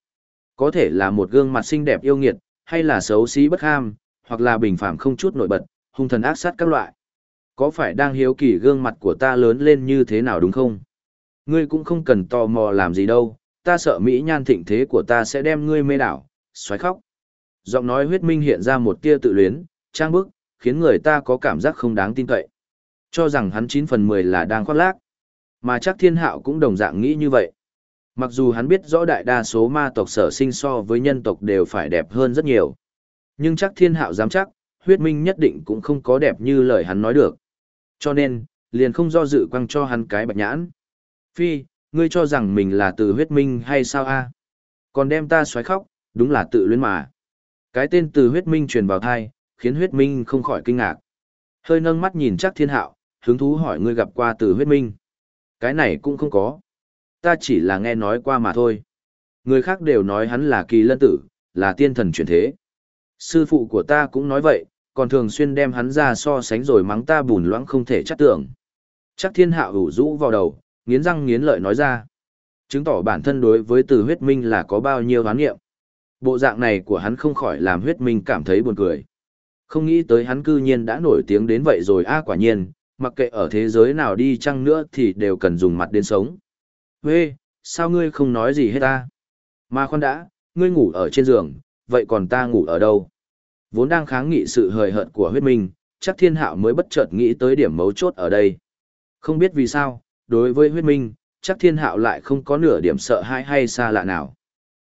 Có thể là một gương mặt xinh đẹp yêu nghiệt, hay là xấu xí bất ham, hoặc là bình phàm không chút nổi bật, hung thần ác sát các loại. Có phải đang hiếu kỳ gương mặt của ta lớn lên như thế nào đúng không? Ngươi cũng không cần tò mò làm gì đâu, ta sợ mỹ nhan thịnh thế của ta sẽ đem ngươi mê đảo, xoáy khóc. Giọng nói huyết minh hiện ra một tia tự luyến, trang bức, khiến người ta có cảm giác không đáng tin cậy. Cho rằng hắn 9 phần 10 là đang khoác lác. Mà chắc thiên hạo cũng đồng dạng nghĩ như vậy. Mặc dù hắn biết rõ đại đa số ma tộc sở sinh so với nhân tộc đều phải đẹp hơn rất nhiều. Nhưng chắc thiên hạo dám chắc, huyết minh nhất định cũng không có đẹp như lời hắn nói được. Cho nên, liền không do dự quăng cho hắn cái bạch nhãn. Phi, ngươi cho rằng mình là từ huyết minh hay sao a? Còn đem ta xoáy khóc, đúng là tự luyến mà. Cái tên từ huyết minh truyền vào thai, khiến huyết minh không khỏi kinh ngạc. Hơi nâng mắt nhìn chắc thiên hạo, hứng thú hỏi ngươi gặp qua từ huyết minh. Cái này cũng không có. Ta chỉ là nghe nói qua mà thôi. Người khác đều nói hắn là kỳ lân tử, là tiên thần chuyển thế. Sư phụ của ta cũng nói vậy, còn thường xuyên đem hắn ra so sánh rồi mắng ta bùn loãng không thể chắc tưởng. Chắc thiên hạo ủ rũ vào đầu, nghiến răng nghiến lợi nói ra. Chứng tỏ bản thân đối với từ huyết minh là có bao nhiêu hoán nghiệm. Bộ dạng này của hắn không khỏi làm huyết minh cảm thấy buồn cười. Không nghĩ tới hắn cư nhiên đã nổi tiếng đến vậy rồi a quả nhiên, mặc kệ ở thế giới nào đi chăng nữa thì đều cần dùng mặt đến sống. Huê, sao ngươi không nói gì hết ta? Mà khoan đã, ngươi ngủ ở trên giường, vậy còn ta ngủ ở đâu? Vốn đang kháng nghị sự hời hợt của huyết minh, chắc thiên hạo mới bất chợt nghĩ tới điểm mấu chốt ở đây. Không biết vì sao, đối với huyết minh, chắc thiên hạo lại không có nửa điểm sợ hãi hay xa lạ nào.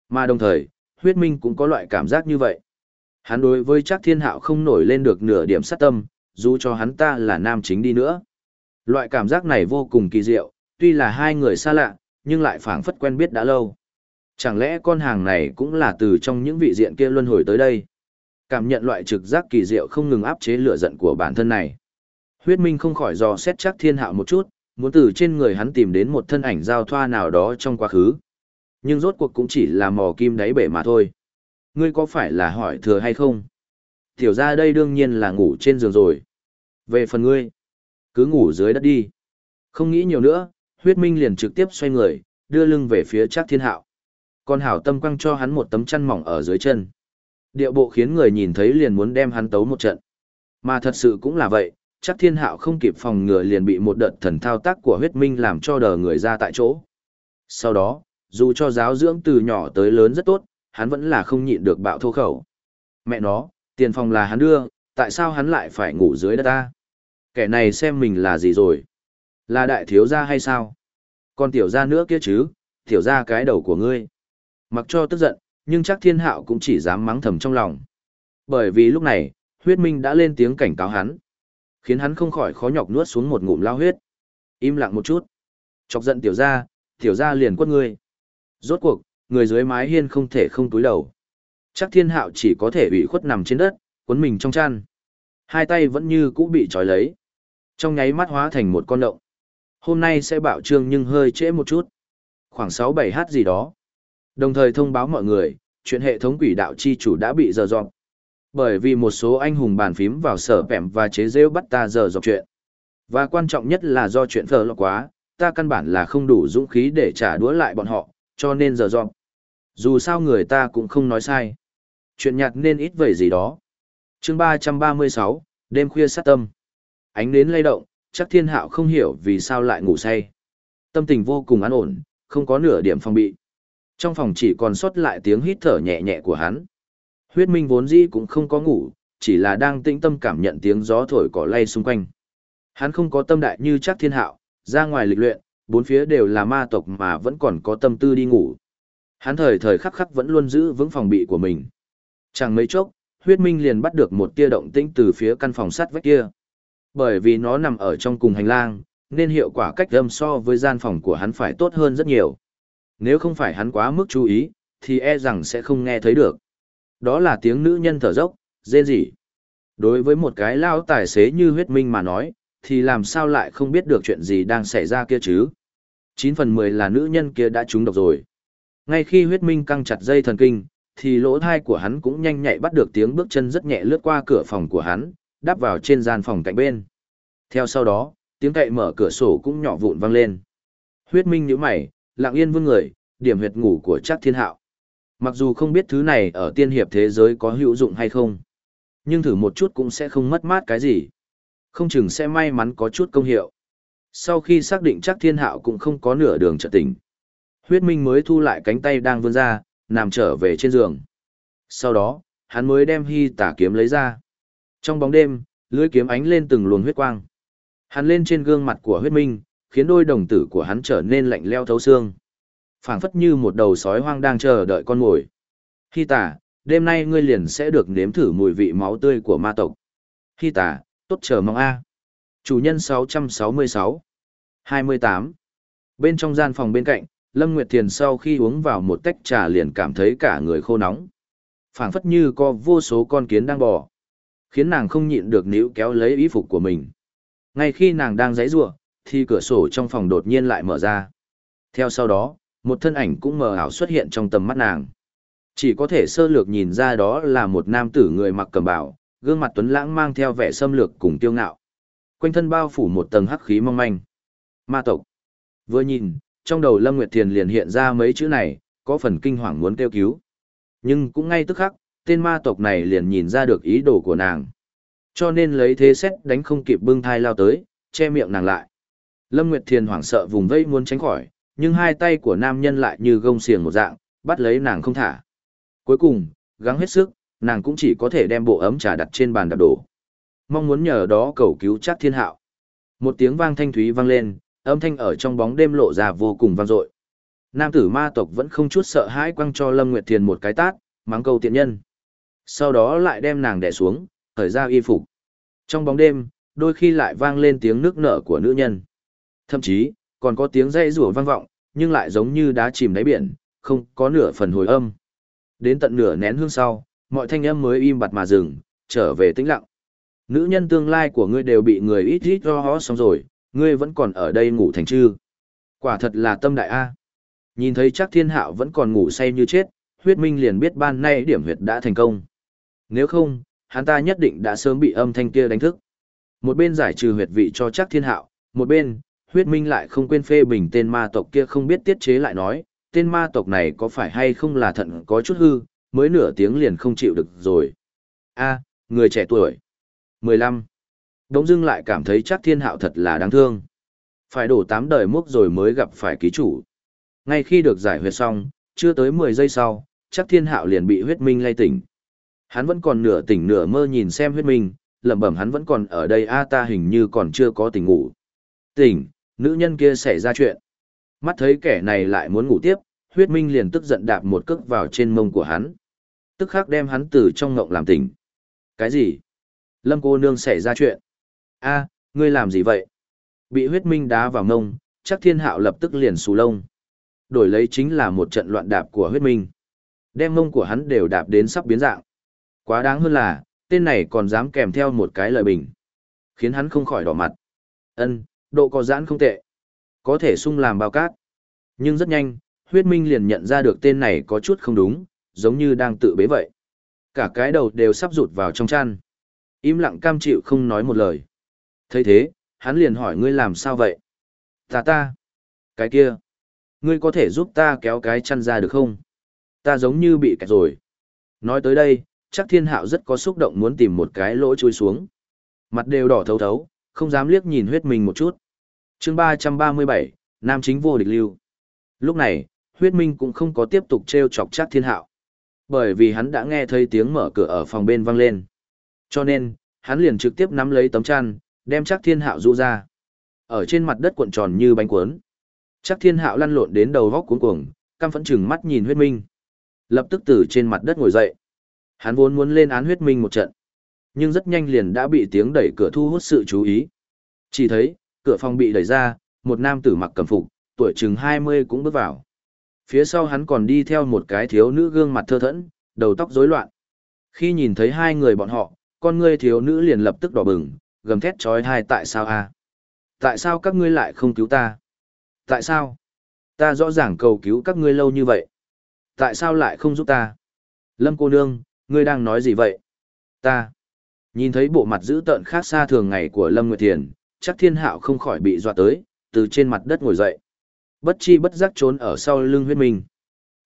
Mà đồng thời, huyết minh cũng có loại cảm giác như vậy. Hắn đối với chắc thiên hạo không nổi lên được nửa điểm sát tâm, dù cho hắn ta là nam chính đi nữa. Loại cảm giác này vô cùng kỳ diệu, tuy là hai người xa lạ, nhưng lại phảng phất quen biết đã lâu. Chẳng lẽ con hàng này cũng là từ trong những vị diện kia luân hồi tới đây? Cảm nhận loại trực giác kỳ diệu không ngừng áp chế lửa giận của bản thân này. Huyết Minh không khỏi dò xét chắc thiên hạo một chút, muốn từ trên người hắn tìm đến một thân ảnh giao thoa nào đó trong quá khứ. Nhưng rốt cuộc cũng chỉ là mò kim đáy bể mà thôi. Ngươi có phải là hỏi thừa hay không? Tiểu ra đây đương nhiên là ngủ trên giường rồi. Về phần ngươi, cứ ngủ dưới đất đi. Không nghĩ nhiều nữa, huyết minh liền trực tiếp xoay người, đưa lưng về phía chắc thiên hạo. Còn hảo tâm quăng cho hắn một tấm chăn mỏng ở dưới chân. Điệu bộ khiến người nhìn thấy liền muốn đem hắn tấu một trận. Mà thật sự cũng là vậy, chắc thiên hạo không kịp phòng ngừa liền bị một đợt thần thao tác của huyết minh làm cho đờ người ra tại chỗ. Sau đó, dù cho giáo dưỡng từ nhỏ tới lớn rất tốt, hắn vẫn là không nhịn được bạo thô khẩu. Mẹ nó, tiền phòng là hắn đưa, tại sao hắn lại phải ngủ dưới đất ta? Kẻ này xem mình là gì rồi? Là đại thiếu gia hay sao? Còn tiểu gia nữa kia chứ, tiểu gia cái đầu của ngươi. Mặc cho tức giận, nhưng chắc thiên hạo cũng chỉ dám mắng thầm trong lòng. Bởi vì lúc này, huyết minh đã lên tiếng cảnh cáo hắn. Khiến hắn không khỏi khó nhọc nuốt xuống một ngụm lao huyết. Im lặng một chút. Chọc giận tiểu gia, tiểu gia liền quất ngươi. Rốt cuộc, người dưới mái hiên không thể không túi đầu. Chắc thiên hạo chỉ có thể ủy khuất nằm trên đất, cuốn mình trong chăn. Hai tay vẫn như cũ bị trói lấy. Trong nháy mắt hóa thành một con động. Hôm nay sẽ bạo trương nhưng hơi trễ một chút. Khoảng 6-7 h gì đó. Đồng thời thông báo mọi người, chuyện hệ thống quỷ đạo chi chủ đã bị dở dọc Bởi vì một số anh hùng bàn phím vào sở pẻm và chế rêu bắt ta dở dọc chuyện. Và quan trọng nhất là do chuyện phở lọc quá, ta căn bản là không đủ dũng khí để trả đũa lại bọn họ, cho nên dở dọc. Dù sao người ta cũng không nói sai. Chuyện nhạt nên ít vậy gì đó. chương 336, đêm khuya sát tâm. Ánh đến lay động, chắc thiên hạo không hiểu vì sao lại ngủ say. Tâm tình vô cùng an ổn, không có nửa điểm phòng bị. Trong phòng chỉ còn sót lại tiếng hít thở nhẹ nhẹ của hắn. Huyết minh vốn dĩ cũng không có ngủ, chỉ là đang tĩnh tâm cảm nhận tiếng gió thổi cỏ lay xung quanh. Hắn không có tâm đại như chắc thiên hạo, ra ngoài lịch luyện, bốn phía đều là ma tộc mà vẫn còn có tâm tư đi ngủ. Hắn thời thời khắc khắc vẫn luôn giữ vững phòng bị của mình. Chẳng mấy chốc, huyết minh liền bắt được một tia động tĩnh từ phía căn phòng sắt vách kia. Bởi vì nó nằm ở trong cùng hành lang, nên hiệu quả cách âm so với gian phòng của hắn phải tốt hơn rất nhiều. Nếu không phải hắn quá mức chú ý, thì e rằng sẽ không nghe thấy được. Đó là tiếng nữ nhân thở dốc, rên rỉ. Đối với một cái lao tài xế như huyết minh mà nói, thì làm sao lại không biết được chuyện gì đang xảy ra kia chứ? 9 phần 10 là nữ nhân kia đã trúng độc rồi. Ngay khi huyết minh căng chặt dây thần kinh, thì lỗ thai của hắn cũng nhanh nhạy bắt được tiếng bước chân rất nhẹ lướt qua cửa phòng của hắn, đáp vào trên gian phòng cạnh bên. Theo sau đó, tiếng cậy mở cửa sổ cũng nhỏ vụn vang lên. Huyết minh nhíu mày, lặng yên vươn người, điểm huyệt ngủ của chắc thiên hạo. Mặc dù không biết thứ này ở tiên hiệp thế giới có hữu dụng hay không, nhưng thử một chút cũng sẽ không mất mát cái gì. Không chừng sẽ may mắn có chút công hiệu. Sau khi xác định chắc thiên hạo cũng không có nửa đường trợ tỉnh. Huyết minh mới thu lại cánh tay đang vươn ra, nằm trở về trên giường. Sau đó, hắn mới đem hy tả kiếm lấy ra. Trong bóng đêm, lưỡi kiếm ánh lên từng luồng huyết quang. Hắn lên trên gương mặt của huyết minh, khiến đôi đồng tử của hắn trở nên lạnh leo thấu xương. phảng phất như một đầu sói hoang đang chờ đợi con mồi. Hy tả, đêm nay ngươi liền sẽ được nếm thử mùi vị máu tươi của ma tộc. Hy tả, tốt chờ mong A. Chủ nhân 666. 28. Bên trong gian phòng bên cạnh, Lâm Nguyệt Thiền sau khi uống vào một tách trà liền cảm thấy cả người khô nóng. phảng phất như có vô số con kiến đang bò. Khiến nàng không nhịn được níu kéo lấy y phục của mình. Ngay khi nàng đang giãy giụa, thì cửa sổ trong phòng đột nhiên lại mở ra. Theo sau đó, một thân ảnh cũng mờ ảo xuất hiện trong tầm mắt nàng. Chỉ có thể sơ lược nhìn ra đó là một nam tử người mặc cầm bào, gương mặt tuấn lãng mang theo vẻ xâm lược cùng tiêu ngạo. Quanh thân bao phủ một tầng hắc khí mong manh. Ma tộc. Vừa nhìn, trong đầu Lâm Nguyệt Thiền liền hiện ra mấy chữ này, có phần kinh hoàng muốn kêu cứu. Nhưng cũng ngay tức khắc, tên ma tộc này liền nhìn ra được ý đồ của nàng. Cho nên lấy thế xét đánh không kịp bưng thai lao tới, che miệng nàng lại. Lâm Nguyệt Thiền hoảng sợ vùng vây muốn tránh khỏi, nhưng hai tay của nam nhân lại như gông xiềng một dạng, bắt lấy nàng không thả. Cuối cùng, gắng hết sức, nàng cũng chỉ có thể đem bộ ấm trà đặt trên bàn đạp đổ. Mong muốn nhờ đó cầu cứu chắc thiên hạo. Một tiếng vang thanh thúy vang lên, âm thanh ở trong bóng đêm lộ ra vô cùng vang dội. Nam tử ma tộc vẫn không chút sợ hãi quăng cho Lâm Nguyệt Thiền một cái tát, mắng câu tiện nhân. Sau đó lại đem nàng đè xuống, thở ra y phục. Trong bóng đêm, đôi khi lại vang lên tiếng nước nở của nữ nhân. Thậm chí, còn có tiếng dây rủa vang vọng, nhưng lại giống như đá chìm đáy biển, không có nửa phần hồi âm. Đến tận nửa nén hương sau, mọi thanh âm mới im bặt mà dừng, trở về tĩnh lặng. Nữ nhân tương lai của ngươi đều bị người ít ít ho ho xong rồi, ngươi vẫn còn ở đây ngủ thành trư. Quả thật là tâm đại A. Nhìn thấy chắc thiên hạo vẫn còn ngủ say như chết, huyết minh liền biết ban nay điểm huyệt đã thành công. Nếu không, hắn ta nhất định đã sớm bị âm thanh kia đánh thức. Một bên giải trừ huyệt vị cho chắc thiên hạo, một bên, huyết minh lại không quên phê bình tên ma tộc kia không biết tiết chế lại nói, tên ma tộc này có phải hay không là thận có chút hư, mới nửa tiếng liền không chịu được rồi. a người trẻ tuổi. 15. Đống dưng lại cảm thấy chắc thiên hạo thật là đáng thương. Phải đổ 8 đời mốc rồi mới gặp phải ký chủ. Ngay khi được giải huyệt xong, chưa tới 10 giây sau, chắc thiên hạo liền bị huyết minh lay tỉnh. Hắn vẫn còn nửa tỉnh nửa mơ nhìn xem huyết minh, lẩm bẩm hắn vẫn còn ở đây a ta hình như còn chưa có tỉnh ngủ. Tỉnh, nữ nhân kia xảy ra chuyện. Mắt thấy kẻ này lại muốn ngủ tiếp, huyết minh liền tức giận đạp một cước vào trên mông của hắn. Tức khắc đem hắn từ trong ngộng làm tỉnh. Cái gì? Lâm cô nương xảy ra chuyện. a ngươi làm gì vậy? Bị huyết minh đá vào mông, chắc thiên hạo lập tức liền xù lông. Đổi lấy chính là một trận loạn đạp của huyết minh. Đem mông của hắn đều đạp đến sắp biến dạng. Quá đáng hơn là, tên này còn dám kèm theo một cái lời bình. Khiến hắn không khỏi đỏ mặt. ân độ có giãn không tệ. Có thể sung làm bao cát. Nhưng rất nhanh, huyết minh liền nhận ra được tên này có chút không đúng, giống như đang tự bế vậy. Cả cái đầu đều sắp rụt vào trong chăn. Im lặng cam chịu không nói một lời. thấy thế, hắn liền hỏi ngươi làm sao vậy? Ta ta. Cái kia. Ngươi có thể giúp ta kéo cái chăn ra được không? Ta giống như bị kẹt rồi. Nói tới đây, chắc thiên hạo rất có xúc động muốn tìm một cái lỗ chui xuống. Mặt đều đỏ thấu thấu, không dám liếc nhìn huyết mình một chút chương ba trăm ba mươi bảy Nam chính vô địch lưu. Lúc này, huyết minh cũng không có tiếp tục treo chọc chắc thiên hạo. Bởi vì hắn đã nghe thấy tiếng mở cửa ở phòng bên vang lên. Cho nên, hắn liền trực tiếp nắm lấy tấm chăn, đem chắc thiên hạo rũ ra. Ở trên mặt đất cuộn tròn như bánh cuốn. Chắc thiên hạo lăn lộn đến đầu góc cuống cuồng, căm phẫn chừng mắt nhìn huyết minh. Lập tức từ trên mặt đất ngồi dậy. Hắn vốn muốn lên án huyết minh một trận. Nhưng rất nhanh liền đã bị tiếng đẩy cửa thu hút sự chú ý. Chỉ thấy, cửa phòng bị đẩy ra, một nam tử mặc cầm phục, tuổi chừng 20 cũng bước vào. Phía sau hắn còn đi theo một cái thiếu nữ gương mặt thơ thẫn, đầu tóc rối loạn. Khi nhìn thấy hai người bọn họ, con ngươi thiếu nữ liền lập tức đỏ bừng, gầm thét trói hai tại sao a? Tại sao các ngươi lại không cứu ta? Tại sao? Ta rõ ràng cầu cứu các ngươi lâu như vậy. Tại sao lại không giúp ta? Lâm cô nương, ngươi đang nói gì vậy? Ta. Nhìn thấy bộ mặt dữ tợn khác xa thường ngày của Lâm Nguyệt Thiền, chắc thiên hạo không khỏi bị dọa tới, từ trên mặt đất ngồi dậy. Bất chi bất giác trốn ở sau lưng huyết minh.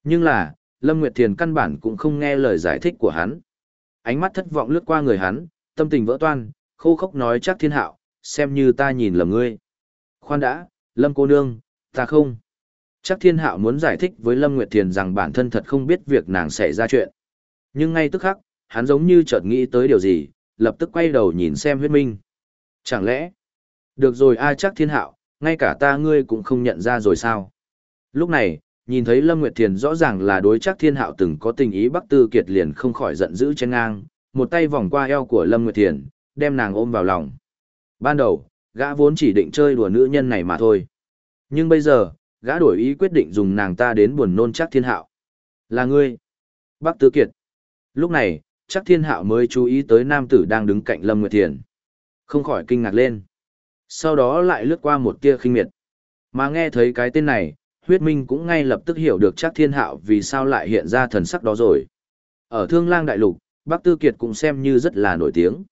Nhưng là, Lâm Nguyệt Thiền căn bản cũng không nghe lời giải thích của hắn. Ánh mắt thất vọng lướt qua người hắn, tâm tình vỡ toan, khô khốc nói chắc thiên hạo, xem như ta nhìn lầm ngươi. Khoan đã, Lâm cô nương, ta không. Chắc thiên hạo muốn giải thích với Lâm Nguyệt Thiền rằng bản thân thật không biết việc nàng xảy ra chuyện. Nhưng ngay tức khắc, hắn giống như chợt nghĩ tới điều gì, lập tức quay đầu nhìn xem huyết minh. Chẳng lẽ, được rồi ai chắc thiên hạo, ngay cả ta ngươi cũng không nhận ra rồi sao? Lúc này, nhìn thấy Lâm Nguyệt Thiền rõ ràng là đối chắc thiên hạo từng có tình ý Bắc Tư Kiệt liền không khỏi giận dữ trên ngang, một tay vòng qua eo của Lâm Nguyệt Thiền, đem nàng ôm vào lòng. Ban đầu, gã vốn chỉ định chơi đùa nữ nhân này mà thôi. Nhưng bây giờ, gã đổi ý quyết định dùng nàng ta đến buồn nôn chắc thiên hạo. Là ngươi. Bắc Tư Kiệt. Lúc này, chắc thiên hạo mới chú ý tới nam tử đang đứng cạnh Lâm Nguyệt Thiền. Không khỏi kinh ngạc lên. Sau đó lại lướt qua một tia khinh miệt. Mà nghe thấy cái tên này, huyết minh cũng ngay lập tức hiểu được chắc thiên hạo vì sao lại hiện ra thần sắc đó rồi. Ở thương lang đại lục, Bắc Tư Kiệt cũng xem như rất là nổi tiếng.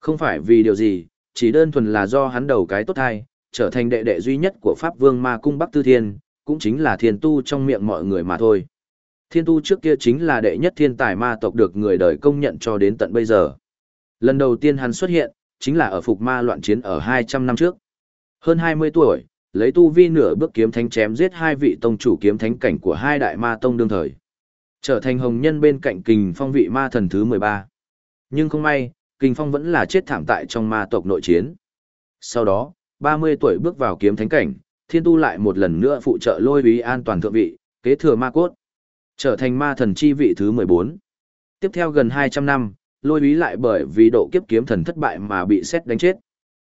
Không phải vì điều gì, chỉ đơn thuần là do hắn đầu cái tốt thai, trở thành đệ đệ duy nhất của Pháp Vương Ma Cung Bắc Tư Thiên, cũng chính là thiên tu trong miệng mọi người mà thôi. Thiên tu trước kia chính là đệ nhất thiên tài ma tộc được người đời công nhận cho đến tận bây giờ. Lần đầu tiên hắn xuất hiện, chính là ở phục ma loạn chiến ở 200 năm trước. Hơn 20 tuổi, lấy tu vi nửa bước kiếm thánh chém giết hai vị tông chủ kiếm thánh cảnh của hai đại ma tông đương thời. Trở thành hồng nhân bên cạnh kình phong vị ma thần thứ 13. Nhưng không may, kình phong vẫn là chết thảm tại trong ma tộc nội chiến. Sau đó, 30 tuổi bước vào kiếm thánh cảnh, thiên tu lại một lần nữa phụ trợ lôi bí an toàn thượng vị, kế thừa ma cốt. Trở thành ma thần chi vị thứ 14. Tiếp theo gần 200 năm, lôi úy lại bởi vì độ kiếp kiếm thần thất bại mà bị xét đánh chết.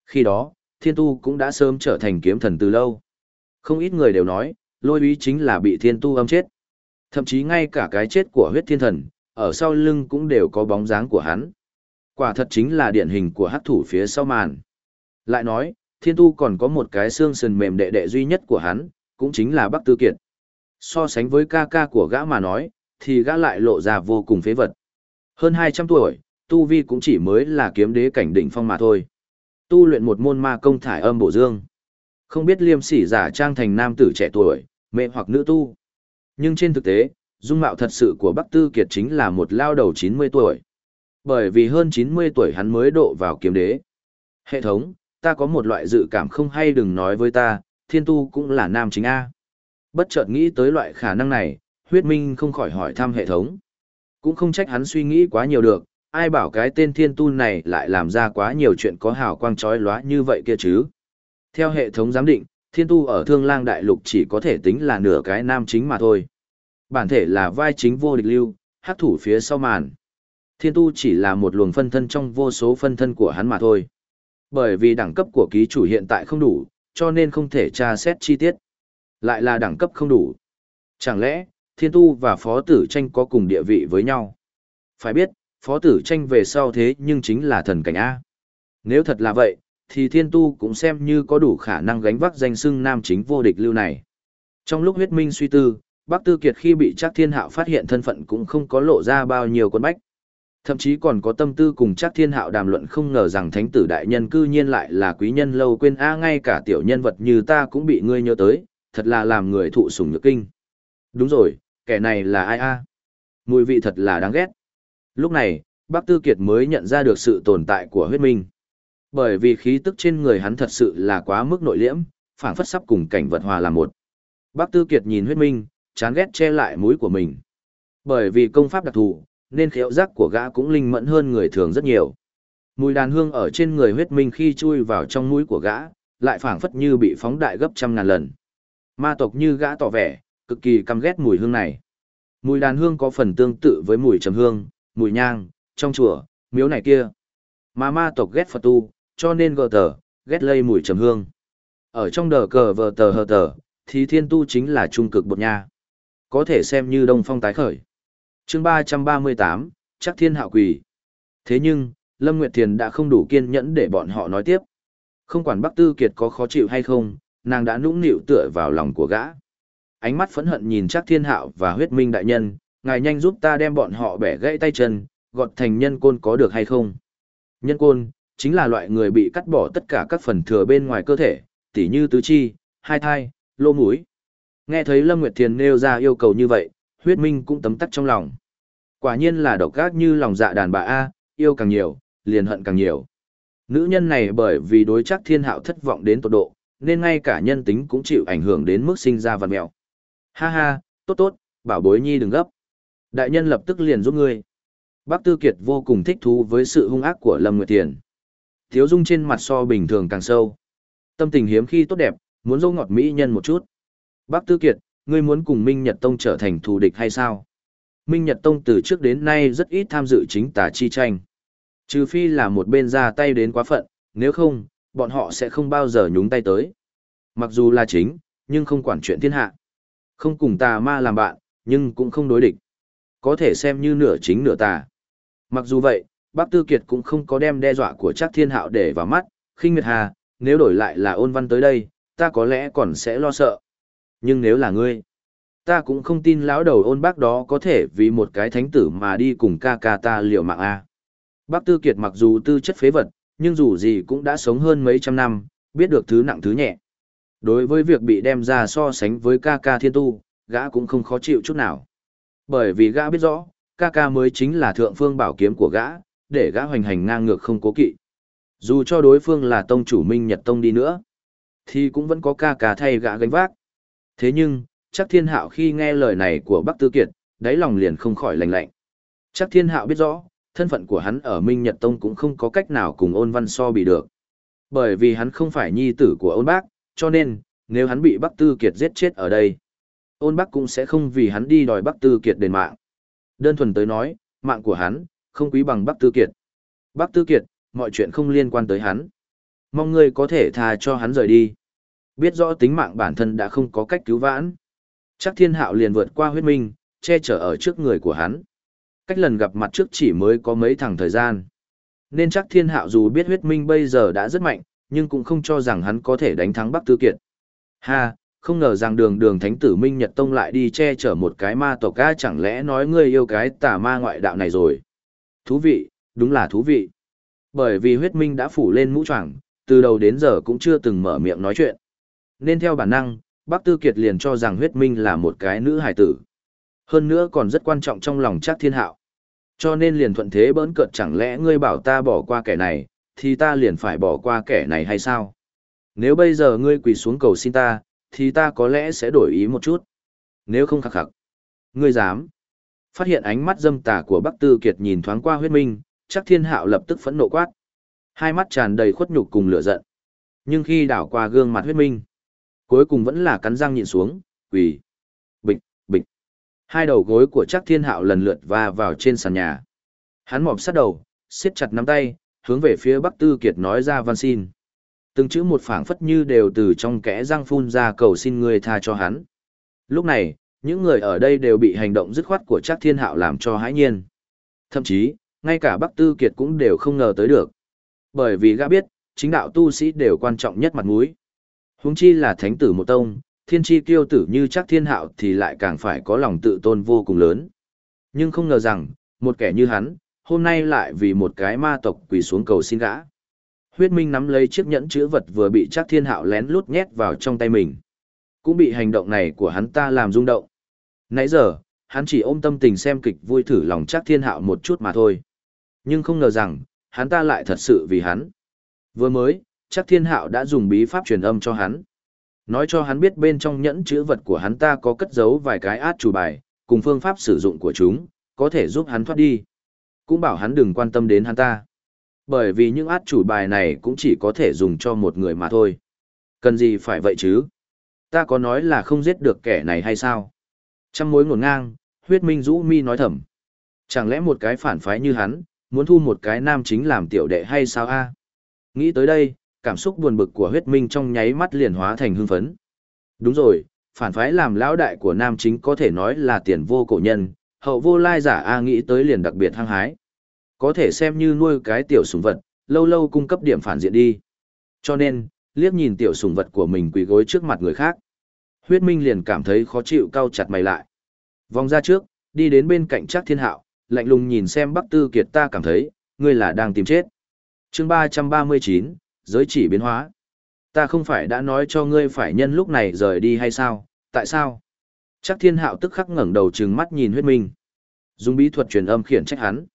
Khi đó, thiên tu cũng đã sớm trở thành kiếm thần từ lâu. Không ít người đều nói, lôi úy chính là bị thiên tu âm chết. Thậm chí ngay cả cái chết của huyết thiên thần, ở sau lưng cũng đều có bóng dáng của hắn. Quả thật chính là điển hình của hắc thủ phía sau màn. Lại nói, thiên tu còn có một cái xương sườn mềm đệ đệ duy nhất của hắn, cũng chính là Bắc Tư Kiệt. So sánh với ca ca của gã mà nói, thì gã lại lộ ra vô cùng phế vật. Hơn 200 tuổi, Tu Vi cũng chỉ mới là kiếm đế cảnh đỉnh phong mà thôi. Tu luyện một môn ma công thải âm bổ dương. Không biết liêm sỉ giả trang thành nam tử trẻ tuổi, mẹ hoặc nữ tu. Nhưng trên thực tế, dung mạo thật sự của Bắc Tư Kiệt chính là một lao đầu 90 tuổi. Bởi vì hơn 90 tuổi hắn mới độ vào kiếm đế. Hệ thống, ta có một loại dự cảm không hay đừng nói với ta, thiên tu cũng là nam chính A. Bất chợt nghĩ tới loại khả năng này, huyết minh không khỏi hỏi thăm hệ thống. Cũng không trách hắn suy nghĩ quá nhiều được, ai bảo cái tên thiên tu này lại làm ra quá nhiều chuyện có hào quang chói lóa như vậy kia chứ. Theo hệ thống giám định, thiên tu ở thương lang đại lục chỉ có thể tính là nửa cái nam chính mà thôi. Bản thể là vai chính vô địch lưu, hát thủ phía sau màn. Thiên tu chỉ là một luồng phân thân trong vô số phân thân của hắn mà thôi. Bởi vì đẳng cấp của ký chủ hiện tại không đủ, cho nên không thể tra xét chi tiết. Lại là đẳng cấp không đủ. Chẳng lẽ, thiên tu và phó tử tranh có cùng địa vị với nhau? Phải biết, phó tử tranh về sau thế nhưng chính là thần cảnh A. Nếu thật là vậy, thì thiên tu cũng xem như có đủ khả năng gánh vác danh xưng nam chính vô địch lưu này. Trong lúc huyết minh suy tư, Bắc Tư Kiệt khi bị Trác Thiên Hạo phát hiện thân phận cũng không có lộ ra bao nhiêu con bách. Thậm chí còn có tâm tư cùng Trác Thiên Hạo đàm luận không ngờ rằng thánh tử đại nhân cư nhiên lại là quý nhân lâu quên a ngay cả tiểu nhân vật như ta cũng bị ngươi nhớ tới, thật là làm người thụ sủng nhược kinh. Đúng rồi, kẻ này là ai a? Mùi vị thật là đáng ghét. Lúc này, bác Tư Kiệt mới nhận ra được sự tồn tại của huyết minh. Bởi vì khí tức trên người hắn thật sự là quá mức nội liễm, phảng phất sắp cùng cảnh vật hòa làm một. Bác Tư Kiệt nhìn huyết minh, chán ghét che lại mũi của mình. Bởi vì công pháp đặc thù, nên khéo giác của gã cũng linh mẫn hơn người thường rất nhiều. Mùi đàn hương ở trên người huyết minh khi chui vào trong mũi của gã, lại phảng phất như bị phóng đại gấp trăm ngàn lần. Ma tộc như gã tỏ vẻ, cực kỳ căm ghét mùi hương này. Mùi đàn hương có phần tương tự với mùi trầm hương, mùi nhang, trong chùa, miếu này kia. Mà ma tộc ghét Phật tu, cho nên gờ tờ, ghét lây mùi trầm hương. Ở trong đờ cờ vờ tờ hờ tờ, thì thiên tu chính là trung cực bột nha. Có thể xem như đông phong tái khởi. chương ba trăm ba mươi tám chắc thiên hạo quỳ. Thế nhưng, Lâm Nguyệt Thiền đã không đủ kiên nhẫn để bọn họ nói tiếp. Không quản Bắc Tư Kiệt có khó chịu hay không, nàng đã nũng nịu tựa vào lòng của gã. Ánh mắt phẫn hận nhìn chắc thiên hạo và huyết minh đại nhân, ngài nhanh giúp ta đem bọn họ bẻ gãy tay chân, gọt thành nhân côn có được hay không? Nhân côn, chính là loại người bị cắt bỏ tất cả các phần thừa bên ngoài cơ thể, tỉ như tứ chi, hai thai, lô mũi. Nghe thấy Lâm Nguyệt Thiền nêu ra yêu cầu như vậy, huyết minh cũng tấm tắc trong lòng. Quả nhiên là độc gác như lòng dạ đàn bà A, yêu càng nhiều, liền hận càng nhiều. Nữ nhân này bởi vì đối chắc thiên hạo thất vọng đến tột độ, nên ngay cả nhân tính cũng chịu ảnh hưởng đến mức sinh ra vật mẹo. Ha ha, tốt tốt, bảo bối nhi đừng gấp. Đại nhân lập tức liền giúp ngươi. Bác Tư Kiệt vô cùng thích thú với sự hung ác của Lâm Nguyệt Thiền. Thiếu dung trên mặt so bình thường càng sâu. Tâm tình hiếm khi tốt đẹp, muốn dâu ngọt mỹ nhân một chút. Bác Tư Kiệt, ngươi muốn cùng Minh Nhật Tông trở thành thù địch hay sao? Minh Nhật Tông từ trước đến nay rất ít tham dự chính tả chi tranh. Trừ phi là một bên ra tay đến quá phận, nếu không, bọn họ sẽ không bao giờ nhúng tay tới. Mặc dù là chính, nhưng không quản chuyện thiên hạ. Không cùng tà ma làm bạn, nhưng cũng không đối địch. Có thể xem như nửa chính nửa tà. Mặc dù vậy, Bác Tư Kiệt cũng không có đem đe dọa của trác thiên hạo để vào mắt, khinh miệt hà, nếu đổi lại là ôn văn tới đây, ta có lẽ còn sẽ lo sợ. Nhưng nếu là ngươi, ta cũng không tin lão đầu ôn bác đó có thể vì một cái thánh tử mà đi cùng ca ca ta liệu mạng a. Bác Tư Kiệt mặc dù tư chất phế vật, nhưng dù gì cũng đã sống hơn mấy trăm năm, biết được thứ nặng thứ nhẹ. Đối với việc bị đem ra so sánh với ca ca thiên tu, gã cũng không khó chịu chút nào. Bởi vì gã biết rõ, ca ca mới chính là thượng phương bảo kiếm của gã, để gã hoành hành ngang ngược không cố kỵ. Dù cho đối phương là tông chủ Minh Nhật Tông đi nữa, thì cũng vẫn có ca ca thay gã gánh vác. Thế nhưng, chắc thiên hạo khi nghe lời này của Bắc Tư Kiệt, đáy lòng liền không khỏi lạnh lạnh. Chắc thiên hạo biết rõ, thân phận của hắn ở Minh Nhật Tông cũng không có cách nào cùng ôn văn so bị được. Bởi vì hắn không phải nhi tử của ôn bác, cho nên, nếu hắn bị Bắc Tư Kiệt giết chết ở đây, ôn bác cũng sẽ không vì hắn đi đòi Bắc Tư Kiệt đền mạng. Đơn thuần tới nói, mạng của hắn, không quý bằng Bắc Tư Kiệt. Bắc Tư Kiệt, mọi chuyện không liên quan tới hắn. Mong ngươi có thể tha cho hắn rời đi. Biết rõ tính mạng bản thân đã không có cách cứu vãn. Chắc thiên hạo liền vượt qua huyết minh, che chở ở trước người của hắn. Cách lần gặp mặt trước chỉ mới có mấy thằng thời gian. Nên chắc thiên hạo dù biết huyết minh bây giờ đã rất mạnh, nhưng cũng không cho rằng hắn có thể đánh thắng Bắc Tư Kiệt. Ha, không ngờ rằng đường đường thánh tử Minh Nhật Tông lại đi che chở một cái ma tộc ca chẳng lẽ nói ngươi yêu cái tà ma ngoại đạo này rồi. Thú vị, đúng là thú vị. Bởi vì huyết minh đã phủ lên mũ choàng, từ đầu đến giờ cũng chưa từng mở miệng nói chuyện. Nên theo bản năng, Bắc Tư Kiệt liền cho rằng huyết minh là một cái nữ hài tử. Hơn nữa còn rất quan trọng trong lòng chắc thiên hạo. Cho nên liền thuận thế bỡn cợt chẳng lẽ ngươi bảo ta bỏ qua kẻ này, thì ta liền phải bỏ qua kẻ này hay sao? Nếu bây giờ ngươi quỳ xuống cầu xin ta, thì ta có lẽ sẽ đổi ý một chút. Nếu không khắc khắc. Ngươi dám. Phát hiện ánh mắt dâm tà của Bắc Tư Kiệt nhìn thoáng qua huyết minh, chắc thiên hạo lập tức phẫn nộ quát. Hai mắt tràn đầy khuất nhục cùng lửa giận. Nhưng khi đảo qua gương mặt huyết minh, Cuối cùng vẫn là cắn răng nhịn xuống, quỳ. Bịch, bịch. Hai đầu gối của chắc thiên hạo lần lượt va vào trên sàn nhà. Hắn mọp sát đầu, siết chặt nắm tay, hướng về phía Bắc Tư Kiệt nói ra van xin. Từng chữ một phảng phất như đều từ trong kẽ răng phun ra cầu xin người tha cho hắn. Lúc này, những người ở đây đều bị hành động dứt khoát của Trác Thiên Hạo làm cho hãi nhiên. Thậm chí, ngay cả Bắc Tư Kiệt cũng đều không ngờ tới được. Bởi vì gã biết, chính đạo tu sĩ đều quan trọng nhất mặt mũi. Huống chi là thánh tử một tông, thiên chi kiêu tử như Trác Thiên Hạo thì lại càng phải có lòng tự tôn vô cùng lớn. Nhưng không ngờ rằng, một kẻ như hắn, hôm nay lại vì một cái ma tộc quỳ xuống cầu xin gã. Huyết Minh nắm lấy chiếc nhẫn chữ vật vừa bị Trác Thiên Hạo lén lút nhét vào trong tay mình. Cũng bị hành động này của hắn ta làm rung động. Nãy giờ, hắn chỉ ôm tâm tình xem kịch vui thử lòng Trác Thiên Hạo một chút mà thôi. Nhưng không ngờ rằng, hắn ta lại thật sự vì hắn. Vừa mới, Trác Thiên Hạo đã dùng bí pháp truyền âm cho hắn. Nói cho hắn biết bên trong nhẫn chữ vật của hắn ta có cất giấu vài cái át chủ bài, cùng phương pháp sử dụng của chúng, có thể giúp hắn thoát đi. Cũng bảo hắn đừng quan tâm đến hắn ta. Bởi vì những át chủ bài này cũng chỉ có thể dùng cho một người mà thôi. Cần gì phải vậy chứ? Ta có nói là không giết được kẻ này hay sao? Trăm mối ngổn ngang, huyết minh rũ mi nói thầm. Chẳng lẽ một cái phản phái như hắn, muốn thu một cái nam chính làm tiểu đệ hay sao a? Nghĩ tới đây, cảm xúc buồn bực của huyết minh trong nháy mắt liền hóa thành hưng phấn. Đúng rồi, phản phái làm lão đại của nam chính có thể nói là tiền vô cổ nhân, hậu vô lai giả A nghĩ tới liền đặc biệt hăng hái. Có thể xem như nuôi cái tiểu sủng vật, lâu lâu cung cấp điểm phản diện đi. Cho nên, liếc nhìn tiểu sủng vật của mình quỳ gối trước mặt người khác. Huyết Minh liền cảm thấy khó chịu cau chặt mày lại. Vòng ra trước, đi đến bên cạnh Trác Thiên Hạo, lạnh lùng nhìn xem Bắc Tư Kiệt ta cảm thấy, ngươi là đang tìm chết. Chương ba ba mươi chín giới chỉ biến hóa. Ta không phải đã nói cho ngươi phải nhân lúc này rời đi hay sao, tại sao? Chắc thiên hạo tức khắc ngẩng đầu trừng mắt nhìn huyết minh. Dùng bí thuật truyền âm khiển trách hắn.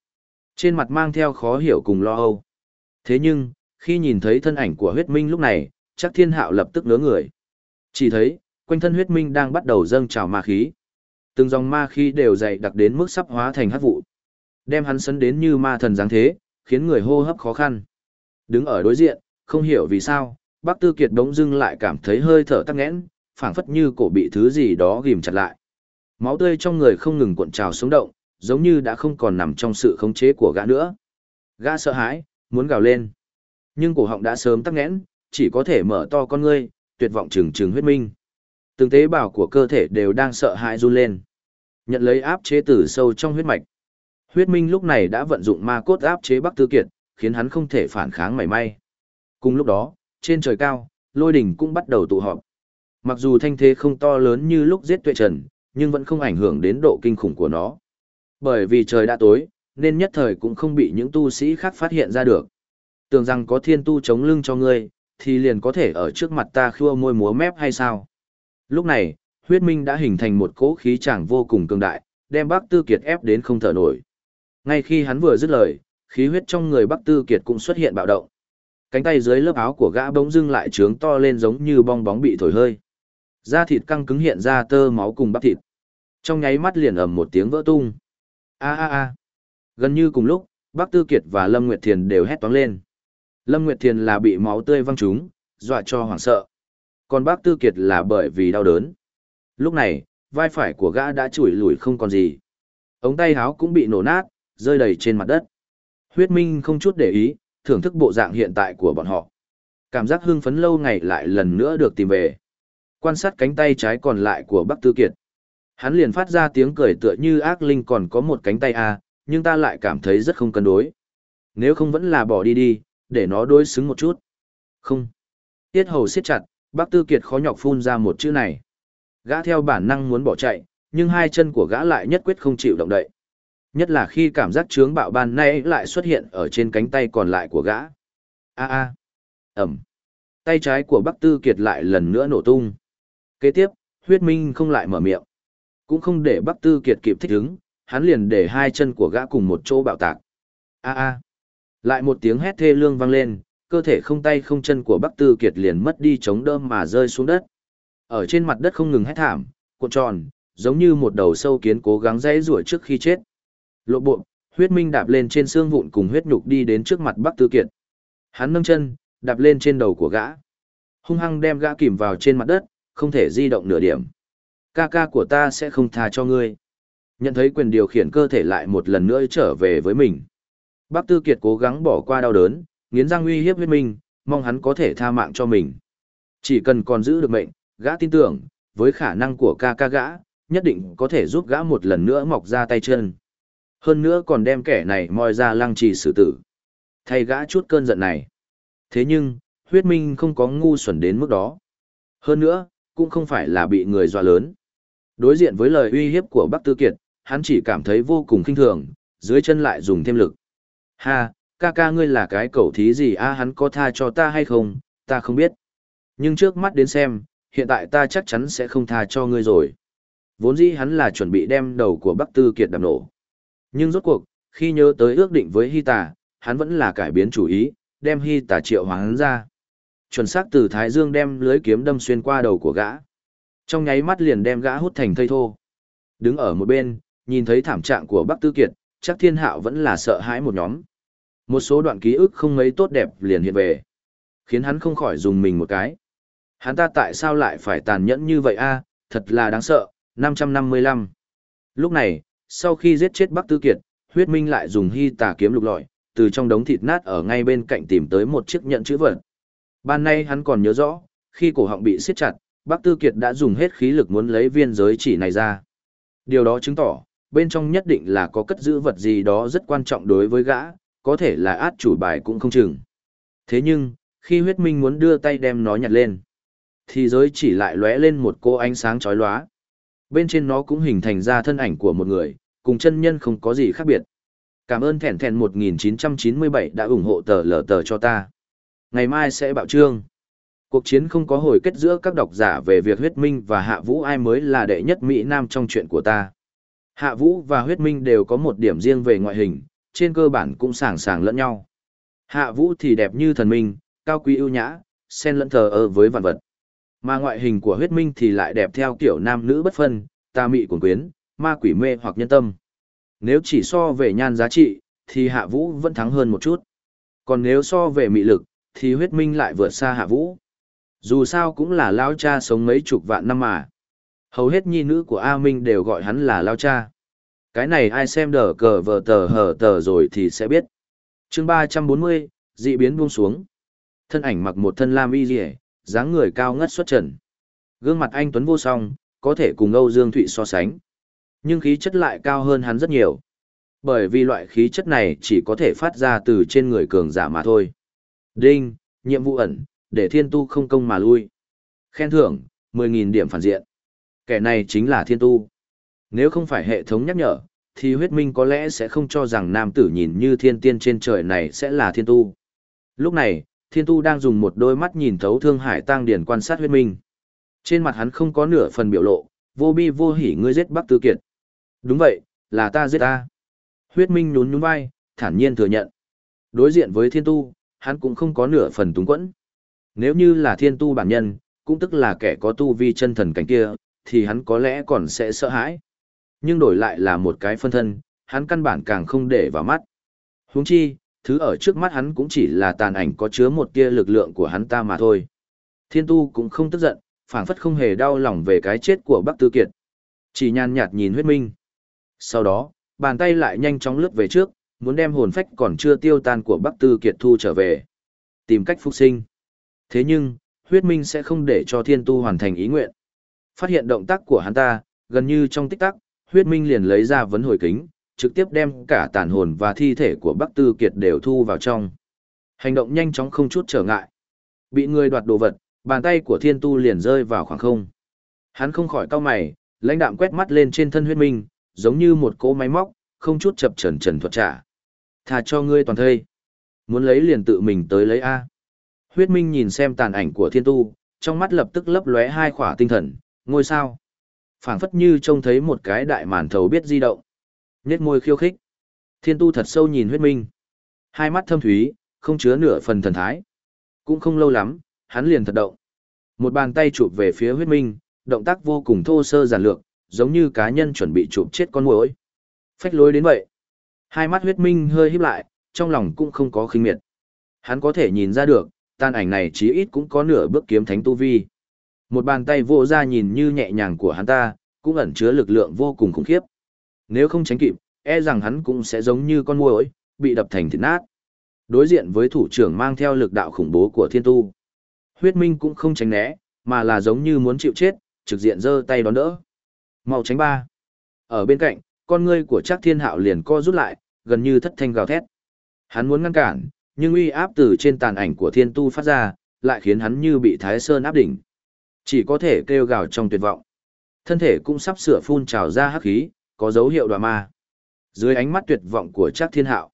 Trên mặt mang theo khó hiểu cùng lo âu. Thế nhưng, khi nhìn thấy thân ảnh của huyết minh lúc này, chắc thiên hạo lập tức ngớ người. Chỉ thấy, quanh thân huyết minh đang bắt đầu dâng trào ma khí. Từng dòng ma khí đều dày đặc đến mức sắp hóa thành hắc vụ. Đem hắn sấn đến như ma thần dáng thế, khiến người hô hấp khó khăn. Đứng ở đối diện, không hiểu vì sao, Bác Tư Kiệt đống dưng lại cảm thấy hơi thở tắc nghẽn, phảng phất như cổ bị thứ gì đó ghìm chặt lại. Máu tươi trong người không ngừng cuộn trào sống động, giống như đã không còn nằm trong sự khống chế của gã nữa. Gã sợ hãi, muốn gào lên. Nhưng cổ họng đã sớm tắc nghẽn, chỉ có thể mở to con ngươi, tuyệt vọng trừng trừng huyết minh. Từng tế bào của cơ thể đều đang sợ hãi run lên. Nhận lấy áp chế từ sâu trong huyết mạch. Huyết minh lúc này đã vận dụng ma cốt áp chế Bắc Tư Kiệt, khiến hắn không thể phản kháng mảy may. Cùng lúc đó, trên trời cao, lôi đỉnh cũng bắt đầu tụ họp. Mặc dù thanh thế không to lớn như lúc giết tuệ trần, nhưng vẫn không ảnh hưởng đến độ kinh khủng của nó. Bởi vì trời đã tối, nên nhất thời cũng không bị những tu sĩ khác phát hiện ra được. Tưởng rằng có thiên tu chống lưng cho ngươi, thì liền có thể ở trước mặt ta khua môi múa mép hay sao? Lúc này, huyết minh đã hình thành một cỗ khí chàng vô cùng cường đại, đem Bắc Tư Kiệt ép đến không thở nổi. Ngay khi hắn vừa dứt lời, khí huyết trong người Bắc Tư Kiệt cũng xuất hiện bạo động. Cánh tay dưới lớp áo của gã bỗng dưng lại trướng to lên giống như bong bóng bị thổi hơi. Da thịt căng cứng hiện ra tơ máu cùng bắp thịt. Trong nháy mắt liền ầm một tiếng vỡ tung. A a a. Gần như cùng lúc, Bắc Tư Kiệt và Lâm Nguyệt Thiền đều hét toáng lên. Lâm Nguyệt Thiền là bị máu tươi văng trúng, dọa cho hoảng sợ. Còn Bắc Tư Kiệt là bởi vì đau đớn. Lúc này, vai phải của gã đã chùi lủi không còn gì. Ống tay áo cũng bị nổ nát, rơi đầy trên mặt đất. Huyết Minh không chút để ý, thưởng thức bộ dạng hiện tại của bọn họ. Cảm giác hưng phấn lâu ngày lại lần nữa được tìm về. Quan sát cánh tay trái còn lại của Bắc Tư Kiệt. Hắn liền phát ra tiếng cười tựa như ác linh còn có một cánh tay à, nhưng ta lại cảm thấy rất không cân đối. Nếu không vẫn là bỏ đi đi, để nó đối xứng một chút. Không. Tiết hầu siết chặt, Bắc Tư Kiệt khó nhọc phun ra một chữ này. Gã theo bản năng muốn bỏ chạy, nhưng hai chân của gã lại nhất quyết không chịu động đậy. Nhất là khi cảm giác chướng bạo ban nay lại xuất hiện ở trên cánh tay còn lại của gã. A a. Ẩm. Tay trái của Bắc Tư Kiệt lại lần nữa nổ tung. Kế tiếp, huyết minh không lại mở miệng. Cũng không để Bắc Tư Kiệt kịp thích ứng, hắn liền để hai chân của gã cùng một chỗ bạo tạc. A a. Lại một tiếng hét thê lương vang lên, cơ thể không tay không chân của Bắc Tư Kiệt liền mất đi chống đỡ mà rơi xuống đất. Ở trên mặt đất không ngừng hét thảm, cuộn tròn, giống như một đầu sâu kiến cố gắng dãy rủa trước khi chết. Lộ bộ, huyết minh đạp lên trên xương vụn cùng huyết nhục đi đến trước mặt Bắc Tư Kiệt. Hắn nâng chân, đạp lên trên đầu của gã. Hung hăng đem gã kìm vào trên mặt đất, không thể di động nửa điểm. Ca ca của ta sẽ không tha cho ngươi. Nhận thấy quyền điều khiển cơ thể lại một lần nữa trở về với mình. Bác Tư Kiệt cố gắng bỏ qua đau đớn, nghiến răng uy hiếp huyết minh, mong hắn có thể tha mạng cho mình. Chỉ cần còn giữ được mệnh, gã tin tưởng, với khả năng của ca ca gã, nhất định có thể giúp gã một lần nữa mọc ra tay chân. Hơn nữa còn đem kẻ này moi ra lăng trì xử tử. Thay gã chút cơn giận này. Thế nhưng, huyết minh không có ngu xuẩn đến mức đó. Hơn nữa, cũng không phải là bị người dọa lớn. Đối diện với lời uy hiếp của Bắc Tư Kiệt, hắn chỉ cảm thấy vô cùng kinh thường, dưới chân lại dùng thêm lực. Ha, ca ca ngươi là cái cẩu thí gì a hắn có tha cho ta hay không, ta không biết. Nhưng trước mắt đến xem, hiện tại ta chắc chắn sẽ không tha cho ngươi rồi. Vốn dĩ hắn là chuẩn bị đem đầu của Bắc Tư Kiệt đập nổ. Nhưng rốt cuộc, khi nhớ tới ước định với Hy Tà, hắn vẫn là cải biến chủ ý, đem Hy Tà triệu hắn ra. Chuẩn xác từ Thái Dương đem lưới kiếm đâm xuyên qua đầu của gã. Trong nháy mắt liền đem gã hút thành thây thô. Đứng ở một bên, nhìn thấy thảm trạng của Bắc Tư Kiệt, chắc thiên hạo vẫn là sợ hãi một nhóm. Một số đoạn ký ức không mấy tốt đẹp liền hiện về. Khiến hắn không khỏi dùng mình một cái. Hắn ta tại sao lại phải tàn nhẫn như vậy a? thật là đáng sợ, 555. Lúc này, sau khi giết chết Bắc Tư Kiệt, huyết minh lại dùng hy tà kiếm lục lọi, từ trong đống thịt nát ở ngay bên cạnh tìm tới một chiếc nhẫn chữ vật. Ban nay hắn còn nhớ rõ, khi cổ họng bị siết chặt, Bác Tư Kiệt đã dùng hết khí lực muốn lấy viên giới chỉ này ra. Điều đó chứng tỏ, bên trong nhất định là có cất giữ vật gì đó rất quan trọng đối với gã, có thể là át chủ bài cũng không chừng. Thế nhưng, khi huyết minh muốn đưa tay đem nó nhặt lên, thì giới chỉ lại lóe lên một cô ánh sáng chói lóa. Bên trên nó cũng hình thành ra thân ảnh của một người, cùng chân nhân không có gì khác biệt. Cảm ơn thẻn thẻn 1997 đã ủng hộ tờ lờ tờ cho ta. Ngày mai sẽ bạo trương. Cuộc chiến không có hồi kết giữa các độc giả về việc huyết minh và hạ vũ ai mới là đệ nhất Mỹ Nam trong chuyện của ta. Hạ vũ và huyết minh đều có một điểm riêng về ngoại hình, trên cơ bản cũng sàng sàng lẫn nhau. Hạ vũ thì đẹp như thần minh, cao quý ưu nhã, xen lẫn thờ ơ với vạn vật. Mà ngoại hình của huyết minh thì lại đẹp theo kiểu nam nữ bất phân, tà mị cuồng quyến, ma quỷ mê hoặc nhân tâm. Nếu chỉ so về nhan giá trị, thì hạ vũ vẫn thắng hơn một chút. Còn nếu so về mị lực, thì huyết minh lại vượt xa hạ vũ. Dù sao cũng là lao cha sống mấy chục vạn năm mà. Hầu hết nhi nữ của A Minh đều gọi hắn là lao cha. Cái này ai xem đờ cờ vờ tờ hờ tờ rồi thì sẽ biết. chương ba trăm bốn mươi dị biến buông xuống. Thân ảnh mặc một thân lam y dì dáng người cao ngất xuất trần. Gương mặt anh Tuấn vô song, có thể cùng Âu Dương Thụy so sánh. Nhưng khí chất lại cao hơn hắn rất nhiều. Bởi vì loại khí chất này chỉ có thể phát ra từ trên người cường giả mà thôi. Đinh, nhiệm vụ ẩn, để thiên tu không công mà lui. Khen thưởng, 10.000 điểm phản diện. Kẻ này chính là thiên tu. Nếu không phải hệ thống nhắc nhở, thì huyết minh có lẽ sẽ không cho rằng nam tử nhìn như thiên tiên trên trời này sẽ là thiên tu. Lúc này, thiên tu đang dùng một đôi mắt nhìn thấu thương hải tăng điển quan sát huyết minh. Trên mặt hắn không có nửa phần biểu lộ, vô bi vô hỉ ngươi giết Bắc Tư Kiệt. Đúng vậy, là ta giết ta. Huyết minh nhún nhún vai, thản nhiên thừa nhận. Đối diện với thiên tu, hắn cũng không có nửa phần túng quẫn. Nếu như là thiên tu bản nhân, cũng tức là kẻ có tu vi chân thần cảnh kia, thì hắn có lẽ còn sẽ sợ hãi. Nhưng đổi lại là một cái phân thân, hắn căn bản càng không để vào mắt. Huống chi, thứ ở trước mắt hắn cũng chỉ là tàn ảnh có chứa một tia lực lượng của hắn ta mà thôi. Thiên tu cũng không tức giận, phảng phất không hề đau lòng về cái chết của Bắc Tư Kiệt. Chỉ nhàn nhạt nhìn huyết minh. Sau đó, bàn tay lại nhanh chóng lướt về trước, muốn đem hồn phách còn chưa tiêu tan của Bắc Tư Kiệt thu trở về. Tìm cách phục sinh. Thế nhưng, huyết minh sẽ không để cho thiên tu hoàn thành ý nguyện. Phát hiện động tác của hắn ta, gần như trong tích tắc, huyết minh liền lấy ra vấn hồi kính, trực tiếp đem cả tàn hồn và thi thể của Bắc Tư Kiệt đều thu vào trong. Hành động nhanh chóng không chút trở ngại. Bị người đoạt đồ vật, bàn tay của thiên tu liền rơi vào khoảng không. Hắn không khỏi cau mày, lãnh đạm quét mắt lên trên thân huyết minh, giống như một cỗ máy móc, không chút chập trần trần thuật trả. Thà cho ngươi toàn thây. Muốn lấy liền tự mình tới lấy A. Huyết minh nhìn xem tàn ảnh của thiên tu, trong mắt lập tức lấp lóe hai khỏa tinh thần, ngôi sao. phảng phất như trông thấy một cái đại màn thầu biết di động. Nhét môi khiêu khích. Thiên tu thật sâu nhìn huyết minh. Hai mắt thâm thúy, không chứa nửa phần thần thái. Cũng không lâu lắm, hắn liền thật động. Một bàn tay chụp về phía huyết minh, động tác vô cùng thô sơ giản lược, giống như cá nhân chuẩn bị chụp chết con muỗi. Phách lối đến vậy. Hai mắt huyết minh hơi híp lại, trong lòng cũng không có khinh miệt. Hắn có thể nhìn ra được, tan ảnh này chí ít cũng có nửa bước kiếm thánh tu vi. Một bàn tay vô ra nhìn như nhẹ nhàng của hắn ta, cũng ẩn chứa lực lượng vô cùng khủng khiếp. Nếu không tránh kịp, e rằng hắn cũng sẽ giống như con muỗi, bị đập thành thịt nát. Đối diện với thủ trưởng mang theo lực đạo khủng bố của thiên tu. Huyết minh cũng không tránh né, mà là giống như muốn chịu chết, trực diện giơ tay đón đỡ. Mau tránh ba. Ở bên cạnh, con ngươi của Trác Thiên Hạo liền co rút lại, gần như thất thanh gào thét. Hắn muốn ngăn cản, nhưng uy áp từ trên tàn ảnh của Thiên Tu phát ra, lại khiến hắn như bị Thái Sơn áp đỉnh. Chỉ có thể kêu gào trong tuyệt vọng. Thân thể cũng sắp sửa phun trào ra hắc khí, có dấu hiệu đoạ ma. Dưới ánh mắt tuyệt vọng của Trác Thiên Hạo,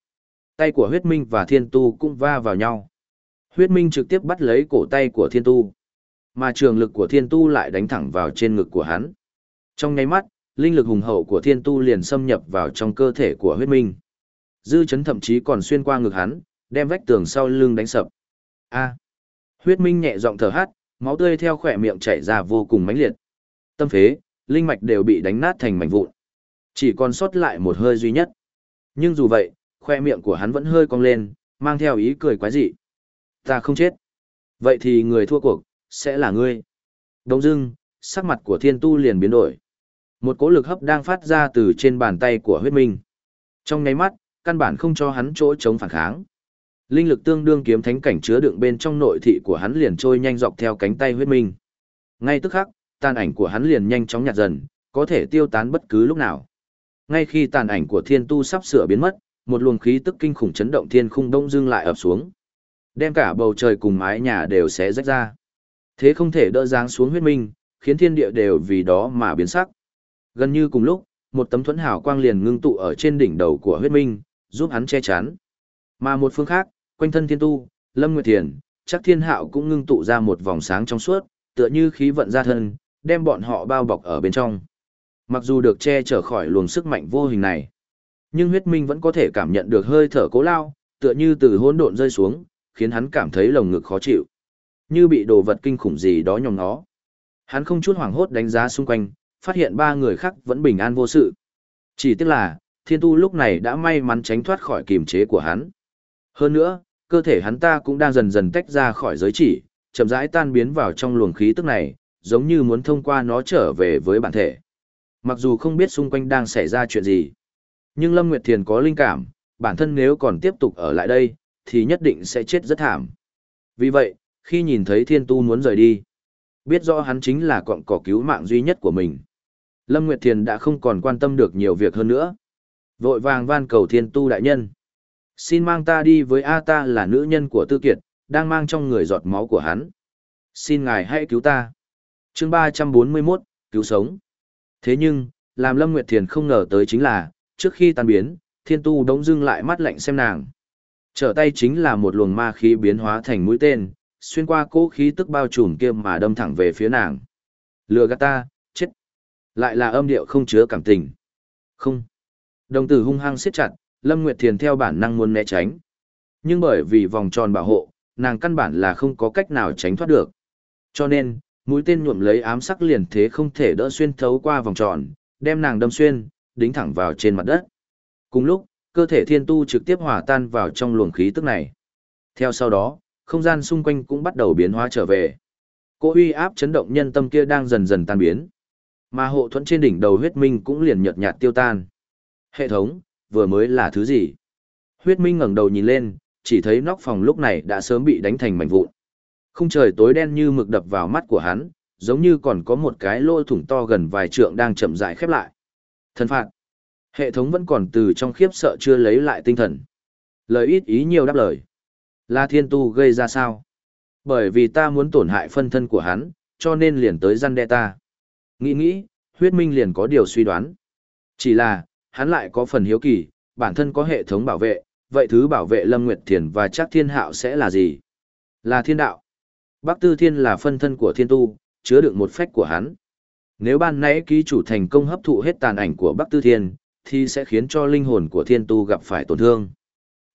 tay của Huyết Minh và Thiên Tu cũng va vào nhau. Huyết Minh trực tiếp bắt lấy cổ tay của Thiên Tu, mà trường lực của Thiên Tu lại đánh thẳng vào trên ngực của hắn. Trong nháy mắt, linh lực hùng hậu của Thiên Tu liền xâm nhập vào trong cơ thể của Huyết Minh. Dư chấn thậm chí còn xuyên qua ngực hắn, đem vách tường sau lưng đánh sập. A. Huyết Minh nhẹ giọng thở hắt, máu tươi theo khỏe miệng chảy ra vô cùng mãnh liệt. Tâm phế, linh mạch đều bị đánh nát thành mảnh vụn. Chỉ còn sót lại một hơi duy nhất. Nhưng dù vậy, khoe miệng của hắn vẫn hơi cong lên, mang theo ý cười quái dị. Ta không chết. Vậy thì người thua cuộc, sẽ là ngươi. Đông dưng, sắc mặt của thiên tu liền biến đổi. Một cỗ lực hấp đang phát ra từ trên bàn tay của huyết minh. Trong nháy mắt, căn bản không cho hắn chỗ chống phản kháng. Linh lực tương đương kiếm thánh cảnh chứa đựng bên trong nội thị của hắn liền trôi nhanh dọc theo cánh tay huyết minh. Ngay tức khắc, tàn ảnh của hắn liền nhanh chóng nhạt dần, có thể tiêu tán bất cứ lúc nào. Ngay khi tàn ảnh của thiên tu sắp sửa biến mất, một luồng khí tức kinh khủng chấn động thiên khung đông dưng lại ập xuống. Đem cả bầu trời cùng mái nhà đều xé rách ra. Thế không thể đỡ dáng xuống huyết minh, khiến thiên địa đều vì đó mà biến sắc. Gần như cùng lúc, một tấm thuẫn hào quang liền ngưng tụ ở trên đỉnh đầu của huyết minh, giúp hắn che chắn. Mà một phương khác, quanh thân thiên tu, lâm nguyệt thiền, chắc thiên hạo cũng ngưng tụ ra một vòng sáng trong suốt, tựa như khí vận ra thân, đem bọn họ bao bọc ở bên trong. Mặc dù được che chở khỏi luồng sức mạnh vô hình này, nhưng huyết minh vẫn có thể cảm nhận được hơi thở cố lao, tựa như từ hỗn độn rơi xuống, khiến hắn cảm thấy lồng ngực khó chịu. Như bị đồ vật kinh khủng gì đó nhòm nó. Hắn không chút hoảng hốt đánh giá xung quanh, phát hiện ba người khác vẫn bình an vô sự. Chỉ tiếc là, thiên tu lúc này đã may mắn tránh thoát khỏi kiềm chế của hắn. Hơn nữa, cơ thể hắn ta cũng đang dần dần tách ra khỏi giới chỉ, chậm rãi tan biến vào trong luồng khí tức này, giống như muốn thông qua nó trở về với bản thể. Mặc dù không biết xung quanh đang xảy ra chuyện gì, nhưng Lâm Nguyệt Thiền có linh cảm, bản thân nếu còn tiếp tục ở lại đây, thì nhất định sẽ chết rất thảm. Vì vậy, khi nhìn thấy thiên tu muốn rời đi, biết rõ hắn chính là cọng cỏ cứu mạng duy nhất của mình. Lâm Nguyệt Thiền đã không còn quan tâm được nhiều việc hơn nữa. Vội vàng van cầu thiên tu đại nhân. Xin mang ta đi với A ta là nữ nhân của Tư Kiệt, đang mang trong người giọt máu của hắn. Xin ngài hãy cứu ta. chương 341, cứu sống. Thế nhưng, làm Lâm Nguyệt Thiền không ngờ tới chính là, trước khi tan biến, thiên tu đống dưng lại mắt lạnh xem nàng. Trở tay chính là một luồng ma khí biến hóa thành mũi tên, xuyên qua cỗ khí tức bao trùm kia mà đâm thẳng về phía nàng. Lừa gạt ta. Lại là âm điệu không chứa cảm tình. Không. Đồng tử hung hăng siết chặt, Lâm Nguyệt Thiền theo bản năng muốn né tránh. Nhưng bởi vì vòng tròn bảo hộ, nàng căn bản là không có cách nào tránh thoát được. Cho nên, mũi tên nhuộm lấy ám sắc liền thế không thể đỡ xuyên thấu qua vòng tròn, đem nàng đâm xuyên, đính thẳng vào trên mặt đất. Cùng lúc, cơ thể thiên tu trực tiếp hòa tan vào trong luồng khí tức này. Theo sau đó, không gian xung quanh cũng bắt đầu biến hóa trở về. Cô uy áp chấn động nhân tâm kia đang dần dần tan biến. Mà hộ thuẫn trên đỉnh đầu huyết minh cũng liền nhợt nhạt tiêu tan. Hệ thống, vừa mới là thứ gì? Huyết minh ngẩng đầu nhìn lên, chỉ thấy nóc phòng lúc này đã sớm bị đánh thành mảnh vụn. Khung trời tối đen như mực đập vào mắt của hắn, giống như còn có một cái lỗ thủng to gần vài trượng đang chậm rãi khép lại. Thần phạt. Hệ thống vẫn còn từ trong khiếp sợ chưa lấy lại tinh thần. Lời ít ý nhiều đáp lời. La thiên tu gây ra sao? Bởi vì ta muốn tổn hại phân thân của hắn, cho nên liền tới răn đe ta. Nghĩ nghĩ, huyết minh liền có điều suy đoán. Chỉ là, hắn lại có phần hiếu kỳ, bản thân có hệ thống bảo vệ, vậy thứ bảo vệ Lâm Nguyệt Thiền và chắc thiên hạo sẽ là gì? Là thiên đạo. Bắc Tư Thiên là phân thân của thiên tu, chứa đựng một phách của hắn. Nếu ban nãy ký chủ thành công hấp thụ hết tàn ảnh của Bắc Tư Thiên, thì sẽ khiến cho linh hồn của thiên tu gặp phải tổn thương.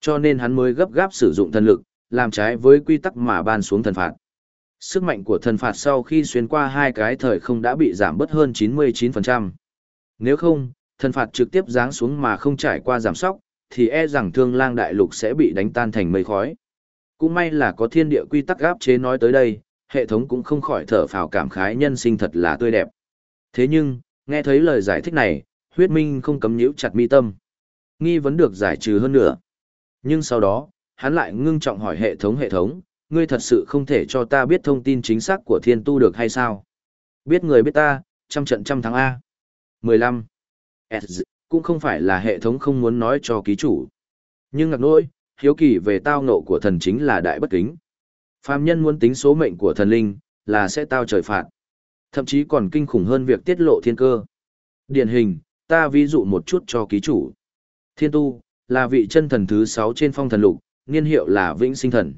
Cho nên hắn mới gấp gáp sử dụng thần lực, làm trái với quy tắc mà ban xuống thần phạt. Sức mạnh của thần phạt sau khi xuyên qua hai cái thời không đã bị giảm bớt hơn 99%. Nếu không, thần phạt trực tiếp giáng xuống mà không trải qua giảm sóc, thì e rằng thương lang đại lục sẽ bị đánh tan thành mây khói. Cũng may là có thiên địa quy tắc gáp chế nói tới đây, hệ thống cũng không khỏi thở phào cảm khái nhân sinh thật là tươi đẹp. Thế nhưng, nghe thấy lời giải thích này, huyết minh không cấm nhíu chặt mi tâm. Nghi vấn được giải trừ hơn nữa. Nhưng sau đó, hắn lại ngưng trọng hỏi hệ thống hệ thống, ngươi thật sự không thể cho ta biết thông tin chính xác của thiên tu được hay sao? Biết người biết ta, trăm trận trăm thắng A. 15. S, cũng không phải là hệ thống không muốn nói cho ký chủ. Nhưng ngạc nỗi, hiếu kỳ về tao nộ của thần chính là đại bất kính. Phàm nhân muốn tính số mệnh của thần linh, là sẽ tao trời phạt. Thậm chí còn kinh khủng hơn việc tiết lộ thiên cơ. Điển hình, ta ví dụ một chút cho ký chủ. Thiên tu, là vị chân thần thứ 6 trên phong thần lục, niên hiệu là vĩnh sinh thần.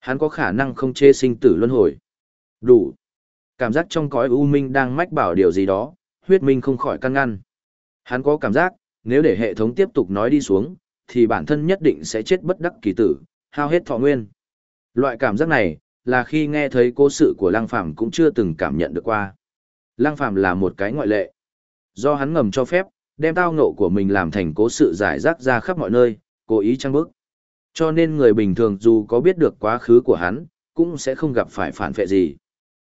Hắn có khả năng không chê sinh tử luân hồi. Đủ. Cảm giác trong cõi u minh đang mách bảo điều gì đó, huyết minh không khỏi căn ngăn. Hắn có cảm giác, nếu để hệ thống tiếp tục nói đi xuống, thì bản thân nhất định sẽ chết bất đắc kỳ tử, hao hết thọ nguyên. Loại cảm giác này, là khi nghe thấy cố sự của Lăng Phàm cũng chưa từng cảm nhận được qua. Lăng Phàm là một cái ngoại lệ. Do hắn ngầm cho phép, đem tao ngộ của mình làm thành cố sự giải rác ra khắp mọi nơi, cố ý trăng bức. Cho nên người bình thường dù có biết được quá khứ của hắn, cũng sẽ không gặp phải phản phệ gì.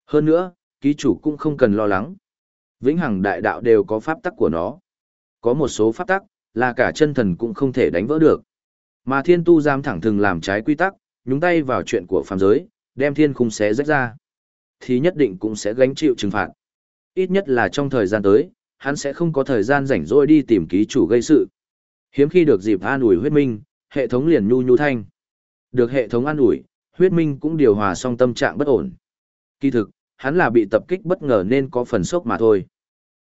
Hơn nữa, ký chủ cũng không cần lo lắng. Vĩnh hằng đại đạo đều có pháp tắc của nó. Có một số pháp tắc, là cả chân thần cũng không thể đánh vỡ được. Mà thiên tu giam thẳng thừng làm trái quy tắc, nhúng tay vào chuyện của phàm giới, đem thiên khung xé rách ra. Thì nhất định cũng sẽ gánh chịu trừng phạt. Ít nhất là trong thời gian tới, hắn sẽ không có thời gian rảnh rỗi đi tìm ký chủ gây sự. Hiếm khi được dịp an ủi huyết minh, hệ thống liền nhu nhu thanh. Được hệ thống an ủi, huyết minh cũng điều hòa xong tâm trạng bất ổn. Kỳ thực, hắn là bị tập kích bất ngờ nên có phần sốc mà thôi.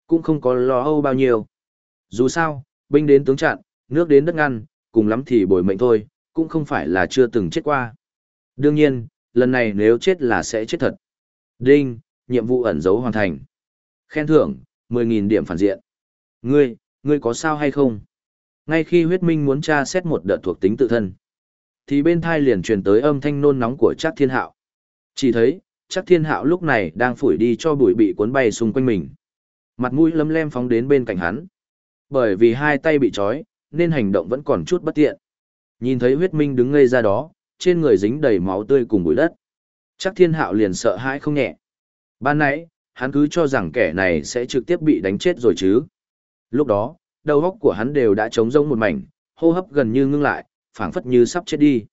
Cũng không có lo âu bao nhiêu. Dù sao, binh đến tướng chặn, nước đến đất ngăn, cùng lắm thì bồi mệnh thôi, cũng không phải là chưa từng chết qua. Đương nhiên, lần này nếu chết là sẽ chết thật. Đinh, nhiệm vụ ẩn dấu hoàn thành. Khen thưởng, 10.000 điểm phản diện. Ngươi, ngươi có sao hay không? Ngay khi huyết minh muốn tra xét một đợt thuộc tính tự thân, thì bên thai liền truyền tới âm thanh nôn nóng của Trác Thiên Hạo. Chỉ thấy, Trác Thiên Hạo lúc này đang phủi đi cho bụi bị cuốn bay xung quanh mình. Mặt mũi lấm lem phóng đến bên cạnh hắn. Bởi vì hai tay bị trói, nên hành động vẫn còn chút bất tiện. Nhìn thấy huyết minh đứng ngây ra đó, trên người dính đầy máu tươi cùng bụi đất. Chắc thiên hạo liền sợ hãi không nhẹ. Ban nãy, hắn cứ cho rằng kẻ này sẽ trực tiếp bị đánh chết rồi chứ. Lúc đó, đầu óc của hắn đều đã trống rỗng một mảnh, hô hấp gần như ngưng lại, phảng phất như sắp chết đi.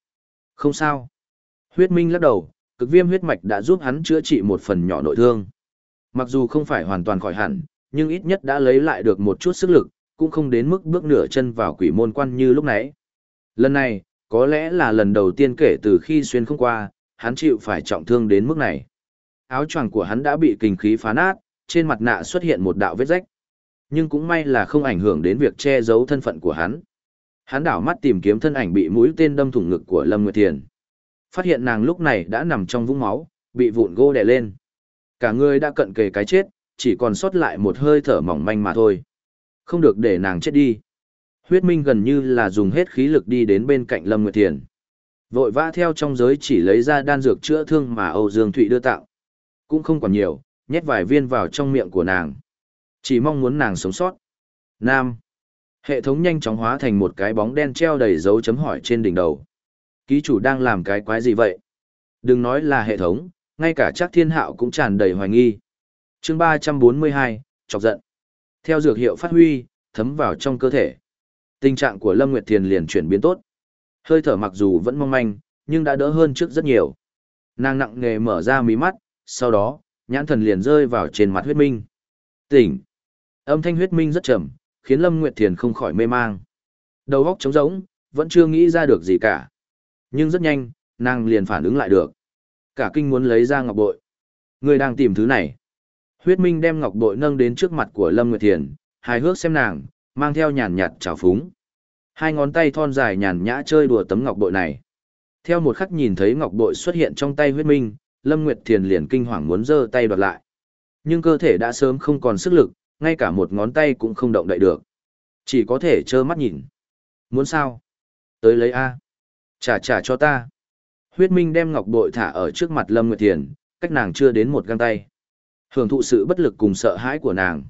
Không sao. Huyết minh lắc đầu, cực viêm huyết mạch đã giúp hắn chữa trị một phần nhỏ nội thương. Mặc dù không phải hoàn toàn khỏi hẳn, nhưng ít nhất đã lấy lại được một chút sức lực, cũng không đến mức bước nửa chân vào quỷ môn quan như lúc nãy. Lần này, có lẽ là lần đầu tiên kể từ khi xuyên không qua, hắn chịu phải trọng thương đến mức này. Áo choàng của hắn đã bị kinh khí phá nát, trên mặt nạ xuất hiện một đạo vết rách. Nhưng cũng may là không ảnh hưởng đến việc che giấu thân phận của hắn. Hắn đảo mắt tìm kiếm thân ảnh bị mũi tên đâm thủng ngực của Lâm Nguyệt Thiền. Phát hiện nàng lúc này đã nằm trong vũng máu, bị vụn gô đè lên. Cả người đã cận kề cái chết, chỉ còn sót lại một hơi thở mỏng manh mà thôi. Không được để nàng chết đi. Huyết Minh gần như là dùng hết khí lực đi đến bên cạnh Lâm Nguyệt Thiền. Vội vã theo trong giới chỉ lấy ra đan dược chữa thương mà Âu Dương Thụy đưa tạo. Cũng không còn nhiều, nhét vài viên vào trong miệng của nàng. Chỉ mong muốn nàng sống sót. Nam. Hệ thống nhanh chóng hóa thành một cái bóng đen treo đầy dấu chấm hỏi trên đỉnh đầu. Ký chủ đang làm cái quái gì vậy? Đừng nói là hệ thống, ngay cả chắc thiên hạo cũng tràn đầy hoài nghi. chương 342, chọc giận. Theo dược hiệu phát huy, thấm vào trong cơ thể. Tình trạng của Lâm Nguyệt Thiền liền chuyển biến tốt. Hơi thở mặc dù vẫn mong manh, nhưng đã đỡ hơn trước rất nhiều. Nàng nặng nề mở ra mí mắt, sau đó, nhãn thần liền rơi vào trên mặt huyết minh. Tỉnh. Âm thanh huyết minh rất trầm, khiến Lâm Nguyệt Thiền không khỏi mê mang. Đầu óc trống rỗng, vẫn chưa nghĩ ra được gì cả. Nhưng rất nhanh, nàng liền phản ứng lại được. Cả kinh muốn lấy ra ngọc bội. Người đang tìm thứ này. Huyết Minh đem ngọc bội nâng đến trước mặt của Lâm Nguyệt Thiền, hài hước xem nàng, mang theo nhàn nhạt trào phúng. Hai ngón tay thon dài nhàn nhã chơi đùa tấm ngọc bội này. Theo một khắc nhìn thấy ngọc bội xuất hiện trong tay huyết minh, Lâm Nguyệt Thiền liền kinh hoàng muốn giơ tay đoạt lại. Nhưng cơ thể đã sớm không còn sức lực, ngay cả một ngón tay cũng không động đậy được. Chỉ có thể trơ mắt nhìn. Muốn sao? Tới lấy A. Trả trả cho ta. Huyết Minh đem ngọc bội thả ở trước mặt Lâm Nguyệt Thiền, cách nàng chưa đến một găng tay. Hưởng thụ sự bất lực cùng sợ hãi của nàng.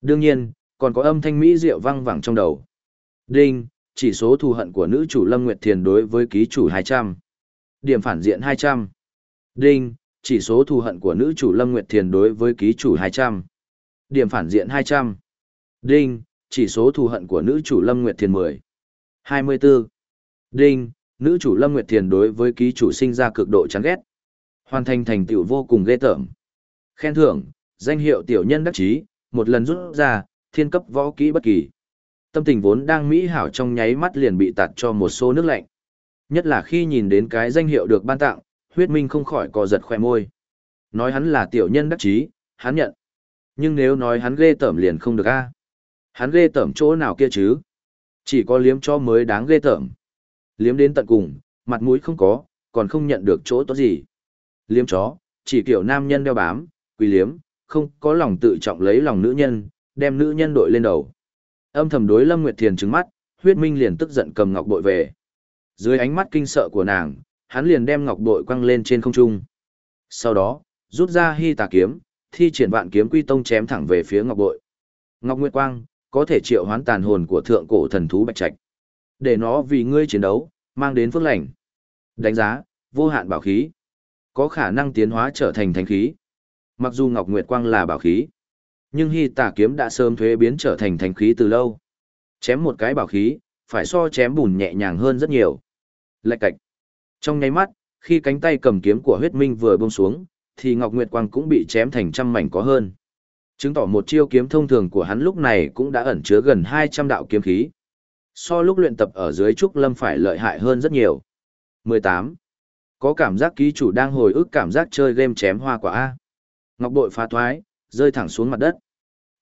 Đương nhiên, còn có âm thanh mỹ diệu vang vẳng trong đầu. Đinh, chỉ số thù hận của nữ chủ Lâm Nguyệt Thiền đối với ký chủ 200. Điểm phản diện 200. Đinh, chỉ số thù hận của nữ chủ Lâm Nguyệt Thiền đối với ký chủ 200. Điểm phản diện 200. Đinh, chỉ số thù hận của nữ chủ Lâm Nguyệt Thiền 10. 24. Đinh, nữ chủ Lâm Nguyệt Thiền đối với ký chủ sinh ra cực độ chán ghét. Hoàn thành thành tựu vô cùng ghê tởm. Khen thưởng, danh hiệu tiểu nhân đắc chí, một lần rút ra, thiên cấp võ kỹ bất kỳ. Tâm tình vốn đang mỹ hảo trong nháy mắt liền bị tạt cho một số nước lạnh. Nhất là khi nhìn đến cái danh hiệu được ban tặng, huyết minh không khỏi co giật khoe môi. Nói hắn là tiểu nhân đắc chí, hắn nhận. Nhưng nếu nói hắn ghê tởm liền không được a. Hắn ghê tởm chỗ nào kia chứ? Chỉ có liếm cho mới đáng ghê tởm. Liếm đến tận cùng, mặt mũi không có, còn không nhận được chỗ tốt gì. Liếm chó, chỉ kiểu nam nhân đeo bám, quỳ liếm, không có lòng tự trọng lấy lòng nữ nhân, đem nữ nhân đội lên đầu. Âm thầm đối Lâm Nguyệt Thiền trứng mắt, huyết minh liền tức giận cầm ngọc bội về. Dưới ánh mắt kinh sợ của nàng, hắn liền đem ngọc bội quăng lên trên không trung. Sau đó, rút ra hy tà kiếm, thi triển vạn kiếm quy tông chém thẳng về phía ngọc bội. Ngọc Nguyệt Quang, có thể triệu hoán tàn hồn của thượng cổ thần thú bạch trạch. Để nó vì ngươi chiến đấu, mang đến phước lành. Đánh giá, vô hạn bảo khí. Có khả năng tiến hóa trở thành thánh khí. Mặc dù Ngọc Nguyệt Quang là bảo khí, nhưng hy tà kiếm đã sớm thuế biến trở thành thánh khí từ lâu. Chém một cái bảo khí, phải so chém bùn nhẹ nhàng hơn rất nhiều. Lạch cạch. Trong nháy mắt, khi cánh tay cầm kiếm của huyết minh vừa buông xuống, thì Ngọc Nguyệt Quang cũng bị chém thành trăm mảnh có hơn. Chứng tỏ một chiêu kiếm thông thường của hắn lúc này cũng đã ẩn chứa gần 200 đạo kiếm khí. So lúc luyện tập ở dưới Trúc Lâm phải lợi hại hơn rất nhiều. 18. Có cảm giác ký chủ đang hồi ức cảm giác chơi game chém hoa quả A. Ngọc bội phá thoái, rơi thẳng xuống mặt đất.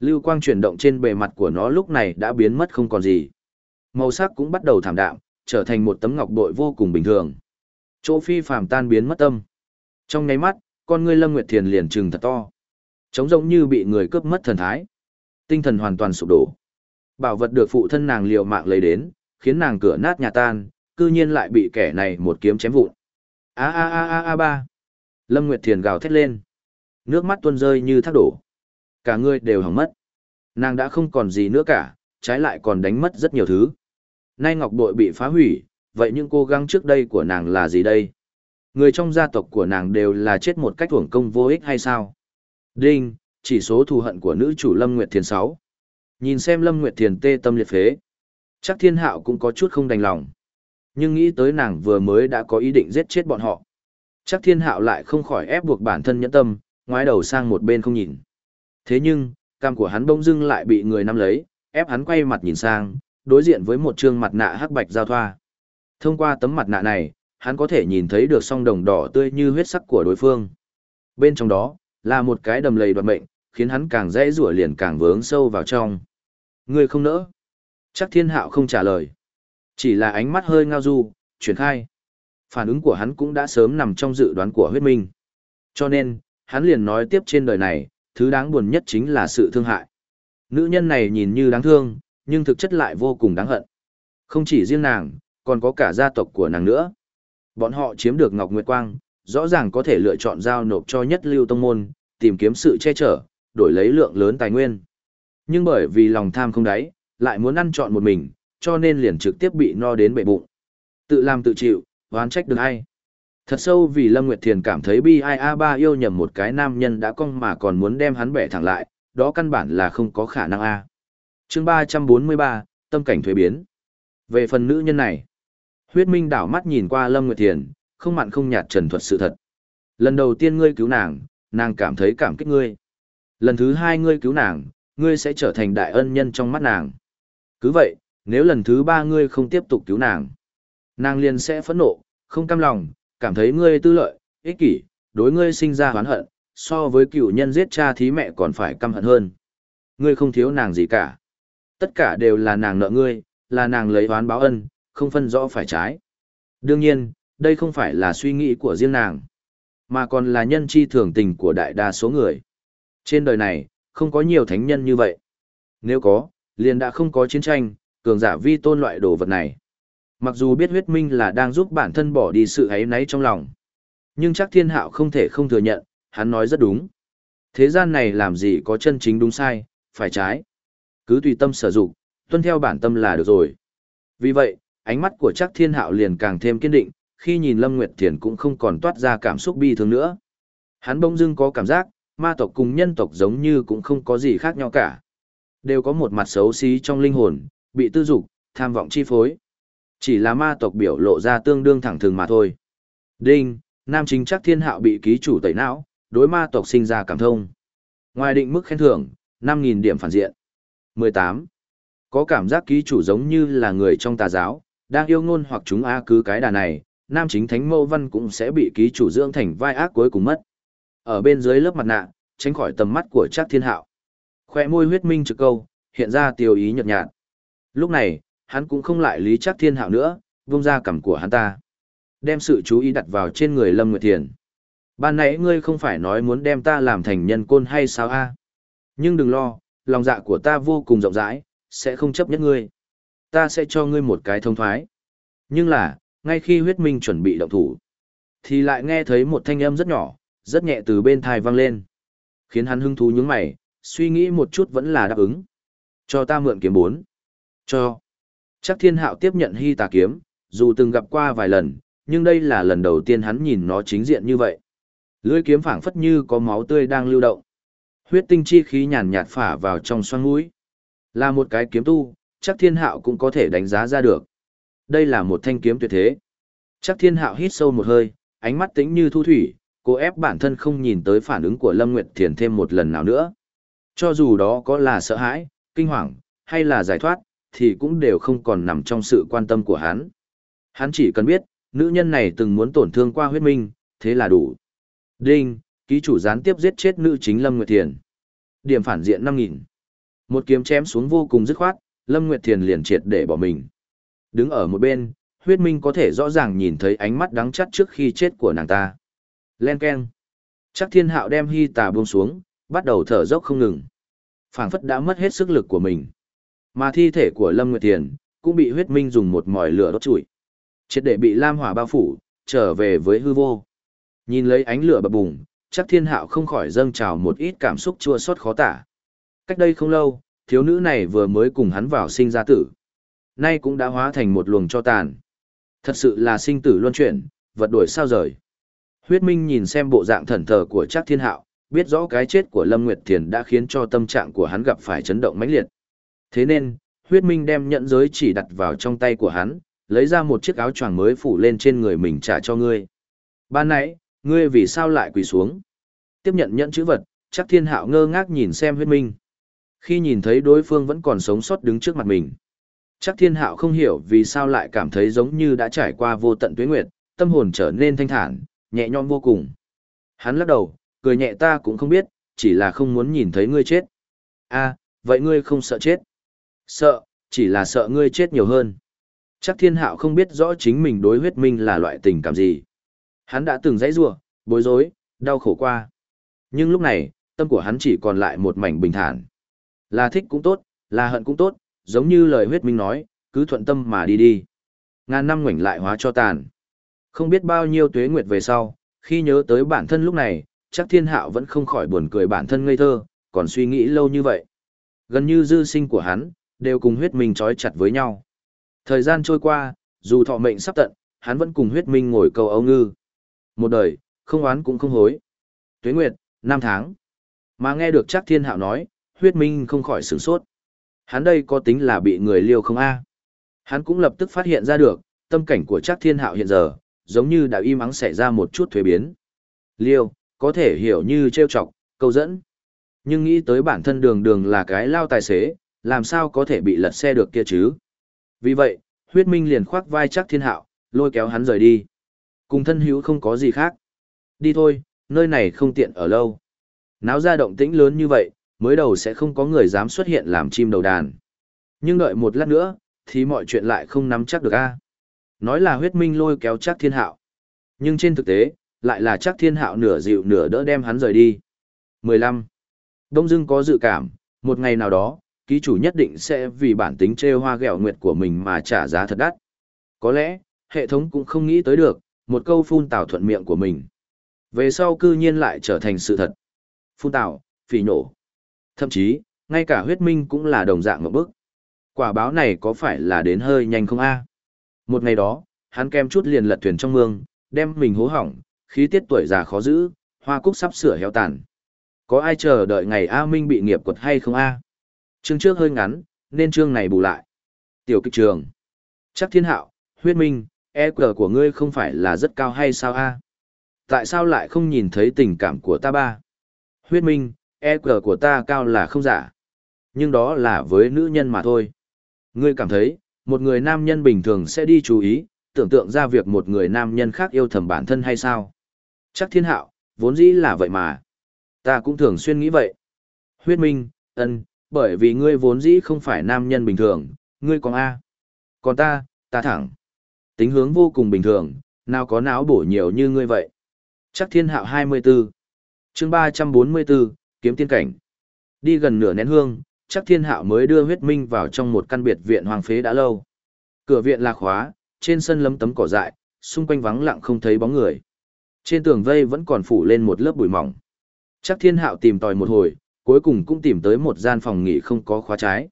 Lưu quang chuyển động trên bề mặt của nó lúc này đã biến mất không còn gì. Màu sắc cũng bắt đầu thảm đạm, trở thành một tấm ngọc bội vô cùng bình thường. Chỗ phi phàm tan biến mất tâm. Trong nháy mắt, con ngươi Lâm Nguyệt Thiền liền trừng thật to. Trống rỗng như bị người cướp mất thần thái. Tinh thần hoàn toàn sụp đổ. Bảo vật được phụ thân nàng liều mạng lấy đến, khiến nàng cửa nát nhà tan, cư nhiên lại bị kẻ này một kiếm chém vụn. A a a a a ba. Lâm Nguyệt Thiền gào thét lên. Nước mắt tuôn rơi như thác đổ. Cả người đều hỏng mất. Nàng đã không còn gì nữa cả, trái lại còn đánh mất rất nhiều thứ. Nay ngọc bội bị phá hủy, vậy những cố gắng trước đây của nàng là gì đây? Người trong gia tộc của nàng đều là chết một cách hưởng công vô ích hay sao? Đinh, chỉ số thù hận của nữ chủ Lâm Nguyệt Thiền 6. Nhìn xem Lâm Nguyệt Thiền tê tâm liệt phế. Chắc thiên hạo cũng có chút không đành lòng. Nhưng nghĩ tới nàng vừa mới đã có ý định giết chết bọn họ. Chắc thiên hạo lại không khỏi ép buộc bản thân nhẫn tâm, ngoái đầu sang một bên không nhìn. Thế nhưng, cam của hắn bỗng dưng lại bị người nắm lấy, ép hắn quay mặt nhìn sang, đối diện với một trương mặt nạ hắc bạch giao thoa. Thông qua tấm mặt nạ này, hắn có thể nhìn thấy được song đồng đỏ tươi như huyết sắc của đối phương. Bên trong đó, là một cái đầm lầy đoạt mệnh, khiến hắn càng dễ rủa liền càng vướng sâu vào trong. Người không nỡ. Chắc thiên hạo không trả lời. Chỉ là ánh mắt hơi ngao du, chuyển khai. Phản ứng của hắn cũng đã sớm nằm trong dự đoán của huyết minh. Cho nên, hắn liền nói tiếp trên đời này, thứ đáng buồn nhất chính là sự thương hại. Nữ nhân này nhìn như đáng thương, nhưng thực chất lại vô cùng đáng hận. Không chỉ riêng nàng, còn có cả gia tộc của nàng nữa. Bọn họ chiếm được Ngọc Nguyệt Quang, rõ ràng có thể lựa chọn giao nộp cho nhất lưu tông môn, tìm kiếm sự che chở, đổi lấy lượng lớn tài nguyên. Nhưng bởi vì lòng tham không đáy, lại muốn ăn chọn một mình, cho nên liền trực tiếp bị no đến bệ bụng. Tự làm tự chịu, oán trách được ai. Thật sâu vì Lâm Nguyệt Thiền cảm thấy bi ai a ba yêu nhầm một cái nam nhân đã cong mà còn muốn đem hắn bẻ thẳng lại, đó căn bản là không có khả năng a. Chương 343, tâm cảnh thuế biến. Về phần nữ nhân này, huyết minh đảo mắt nhìn qua Lâm Nguyệt Thiền, không mặn không nhạt trần thuật sự thật. Lần đầu tiên ngươi cứu nàng, nàng cảm thấy cảm kích ngươi. Lần thứ hai ngươi cứu nàng, ngươi sẽ trở thành đại ân nhân trong mắt nàng. Cứ vậy, nếu lần thứ ba ngươi không tiếp tục cứu nàng, nàng liền sẽ phẫn nộ, không cam lòng, cảm thấy ngươi tư lợi, ích kỷ, đối ngươi sinh ra hoán hận, so với cựu nhân giết cha thí mẹ còn phải căm hận hơn. Ngươi không thiếu nàng gì cả. Tất cả đều là nàng nợ ngươi, là nàng lấy oán báo ân, không phân rõ phải trái. Đương nhiên, đây không phải là suy nghĩ của riêng nàng, mà còn là nhân chi thường tình của đại đa số người. Trên đời này, không có nhiều thánh nhân như vậy. Nếu có, liền đã không có chiến tranh, cường giả vi tôn loại đồ vật này. Mặc dù biết huyết minh là đang giúp bản thân bỏ đi sự ấy náy trong lòng. Nhưng chắc thiên hạo không thể không thừa nhận, hắn nói rất đúng. Thế gian này làm gì có chân chính đúng sai, phải trái. Cứ tùy tâm sở dụng, tuân theo bản tâm là được rồi. Vì vậy, ánh mắt của chắc thiên hạo liền càng thêm kiên định, khi nhìn Lâm Nguyệt Thiền cũng không còn toát ra cảm xúc bi thương nữa. Hắn bỗng dưng có cảm giác, ma tộc cùng nhân tộc giống như cũng không có gì khác nhau cả. Đều có một mặt xấu xí trong linh hồn, bị tư dục, tham vọng chi phối. Chỉ là ma tộc biểu lộ ra tương đương thẳng thường mà thôi. Đinh, nam chính chắc thiên hạo bị ký chủ tẩy não, đối ma tộc sinh ra cảm thông. Ngoài định mức khen thưởng, 5.000 điểm phản diện. 18. Có cảm giác ký chủ giống như là người trong tà giáo, đang yêu ngôn hoặc chúng a cứ cái đà này, nam chính thánh mâu văn cũng sẽ bị ký chủ dưỡng thành vai ác cuối cùng mất. Ở bên dưới lớp mặt nạ, tránh khỏi tầm mắt của Trác Thiên Hạo. Khoe môi huyết minh trực câu, hiện ra tiêu ý nhợt nhạt. Lúc này, hắn cũng không lại lý Trác Thiên Hạo nữa, vung ra cằm của hắn ta. Đem sự chú ý đặt vào trên người Lâm Nguyệt Thiền. Ban nãy ngươi không phải nói muốn đem ta làm thành nhân côn hay sao a? Nhưng đừng lo, lòng dạ của ta vô cùng rộng rãi, sẽ không chấp nhất ngươi. Ta sẽ cho ngươi một cái thông thoái. Nhưng là, ngay khi huyết minh chuẩn bị động thủ, thì lại nghe thấy một thanh âm rất nhỏ, rất nhẹ từ bên thai vang lên. Khiến hắn hưng thú nhướng mày, suy nghĩ một chút vẫn là đáp ứng. Cho ta mượn kiếm bốn. Cho. Chắc thiên hạo tiếp nhận hy tà kiếm, dù từng gặp qua vài lần, nhưng đây là lần đầu tiên hắn nhìn nó chính diện như vậy. Lưỡi kiếm phảng phất như có máu tươi đang lưu động. Huyết tinh chi khí nhàn nhạt phả vào trong xoang mũi. Là một cái kiếm tu, chắc thiên hạo cũng có thể đánh giá ra được. Đây là một thanh kiếm tuyệt thế. Chắc thiên hạo hít sâu một hơi, ánh mắt tĩnh như thu thủy, cố ép bản thân không nhìn tới phản ứng của Lâm Nguyệt Thiền thêm một lần nào nữa. Cho dù đó có là sợ hãi, kinh hoàng, hay là giải thoát, thì cũng đều không còn nằm trong sự quan tâm của hắn. Hắn chỉ cần biết, nữ nhân này từng muốn tổn thương qua huyết minh, thế là đủ. Đinh, ký chủ gián tiếp giết chết nữ chính Lâm Nguyệt Thiền. Điểm phản diện 5.000. Một kiếm chém xuống vô cùng dứt khoát, Lâm Nguyệt Thiền liền triệt để bỏ mình. Đứng ở một bên, huyết minh có thể rõ ràng nhìn thấy ánh mắt đắng chắt trước khi chết của nàng ta. Len Ken. Chắc thiên hạo đem hy tà buông xuống, bắt đầu thở dốc không ngừng. phảng phất đã mất hết sức lực của mình. Mà thi thể của Lâm Nguyệt Thiền, cũng bị huyết minh dùng một mỏi lửa đốt trụi. Triệt để bị lam hỏa bao phủ, trở về với hư vô. Nhìn lấy ánh lửa bập bùng, chắc thiên hạo không khỏi dâng trào một ít cảm xúc chua xót khó tả. Cách đây không lâu, thiếu nữ này vừa mới cùng hắn vào sinh ra tử. Nay cũng đã hóa thành một luồng cho tàn. Thật sự là sinh tử luân chuyển, vật đổi sao rời. Huyết Minh nhìn xem bộ dạng thần thờ của Trác Thiên Hạo, biết rõ cái chết của Lâm Nguyệt Thiền đã khiến cho tâm trạng của hắn gặp phải chấn động mãnh liệt. Thế nên, Huyết Minh đem nhận giới chỉ đặt vào trong tay của hắn, lấy ra một chiếc áo choàng mới phủ lên trên người mình trả cho ngươi. Ban nãy, ngươi vì sao lại quỳ xuống? Tiếp nhận nhận chữ vật, Trác Thiên Hạo ngơ ngác nhìn xem Huyết Minh. Khi nhìn thấy đối phương vẫn còn sống sót đứng trước mặt mình, Chắc Thiên Hạo không hiểu vì sao lại cảm thấy giống như đã trải qua vô tận tuế nguyệt, tâm hồn trở nên thanh thản, nhẹ nhõm vô cùng. Hắn lắc đầu, cười nhẹ ta cũng không biết, chỉ là không muốn nhìn thấy ngươi chết. a vậy ngươi không sợ chết? Sợ, chỉ là sợ ngươi chết nhiều hơn. Chắc thiên hạo không biết rõ chính mình đối huyết minh là loại tình cảm gì. Hắn đã từng dãy rủa bối rối, đau khổ qua. Nhưng lúc này, tâm của hắn chỉ còn lại một mảnh bình thản. Là thích cũng tốt, là hận cũng tốt, giống như lời huyết minh nói, cứ thuận tâm mà đi đi. Ngàn năm ngoảnh lại hóa cho tàn. Không biết bao nhiêu tuế nguyệt về sau, khi nhớ tới bản thân lúc này, chắc thiên hạo vẫn không khỏi buồn cười bản thân ngây thơ, còn suy nghĩ lâu như vậy. Gần như dư sinh của hắn, đều cùng huyết minh trói chặt với nhau. Thời gian trôi qua, dù thọ mệnh sắp tận, hắn vẫn cùng huyết minh ngồi cầu âu ngư. Một đời, không oán cũng không hối. Tuế nguyệt, năm tháng. Mà nghe được chắc thiên hạo nói, huyết minh không khỏi sửng sốt. Hắn đây có tính là bị người liêu không a? Hắn cũng lập tức phát hiện ra được, tâm cảnh của Trác thiên hạo hiện giờ, giống như đã im ắng xảy ra một chút thuế biến. Liêu, có thể hiểu như trêu chọc, câu dẫn. Nhưng nghĩ tới bản thân đường đường là cái lao tài xế, làm sao có thể bị lật xe được kia chứ? Vì vậy, huyết minh liền khoác vai Trác thiên hạo, lôi kéo hắn rời đi. Cùng thân hữu không có gì khác. Đi thôi, nơi này không tiện ở lâu. Náo ra động tĩnh lớn như vậy, mới đầu sẽ không có người dám xuất hiện làm chim đầu đàn. Nhưng đợi một lát nữa, thì mọi chuyện lại không nắm chắc được a. Nói là huyết minh lôi kéo chắc thiên hạo. Nhưng trên thực tế, lại là chắc thiên hạo nửa dịu nửa đỡ đem hắn rời đi. 15. Đông Dương có dự cảm, một ngày nào đó, ký chủ nhất định sẽ vì bản tính trêu hoa ghẹo nguyệt của mình mà trả giá thật đắt. Có lẽ, hệ thống cũng không nghĩ tới được, một câu phun tào thuận miệng của mình. Về sau cư nhiên lại trở thành sự thật. Phun tào, phỉ nổ. Thậm chí, ngay cả huyết minh cũng là đồng dạng một bức. Quả báo này có phải là đến hơi nhanh không a? Một ngày đó, hắn kem chút liền lật thuyền trong mương, đem mình hố hỏng, khí tiết tuổi già khó giữ, Hoa cúc sắp sửa héo tàn. Có ai chờ đợi ngày A Minh bị nghiệp quật hay không A? Chương trước hơi ngắn, nên chương này bù lại. Tiểu kịch trường. Chắc thiên hạo, huyết minh, e cờ của ngươi không phải là rất cao hay sao A? Tại sao lại không nhìn thấy tình cảm của ta ba? Huyết minh, EQ của ta cao là không giả. Nhưng đó là với nữ nhân mà thôi. Ngươi cảm thấy, một người nam nhân bình thường sẽ đi chú ý, tưởng tượng ra việc một người nam nhân khác yêu thầm bản thân hay sao? Chắc thiên hạo, vốn dĩ là vậy mà. Ta cũng thường xuyên nghĩ vậy. Huyết minh, ân, bởi vì ngươi vốn dĩ không phải nam nhân bình thường, ngươi còn A. Còn ta, ta thẳng. Tính hướng vô cùng bình thường, nào có não bổ nhiều như ngươi vậy. Chắc thiên hạo 24. chương 344, kiếm tiên cảnh. Đi gần nửa nén hương, chắc thiên hạo mới đưa huyết minh vào trong một căn biệt viện hoàng phế đã lâu. Cửa viện là khóa, trên sân lấm tấm cỏ dại, xung quanh vắng lặng không thấy bóng người. Trên tường vây vẫn còn phủ lên một lớp bụi mỏng. Chắc thiên hạo tìm tòi một hồi, cuối cùng cũng tìm tới một gian phòng nghỉ không có khóa trái.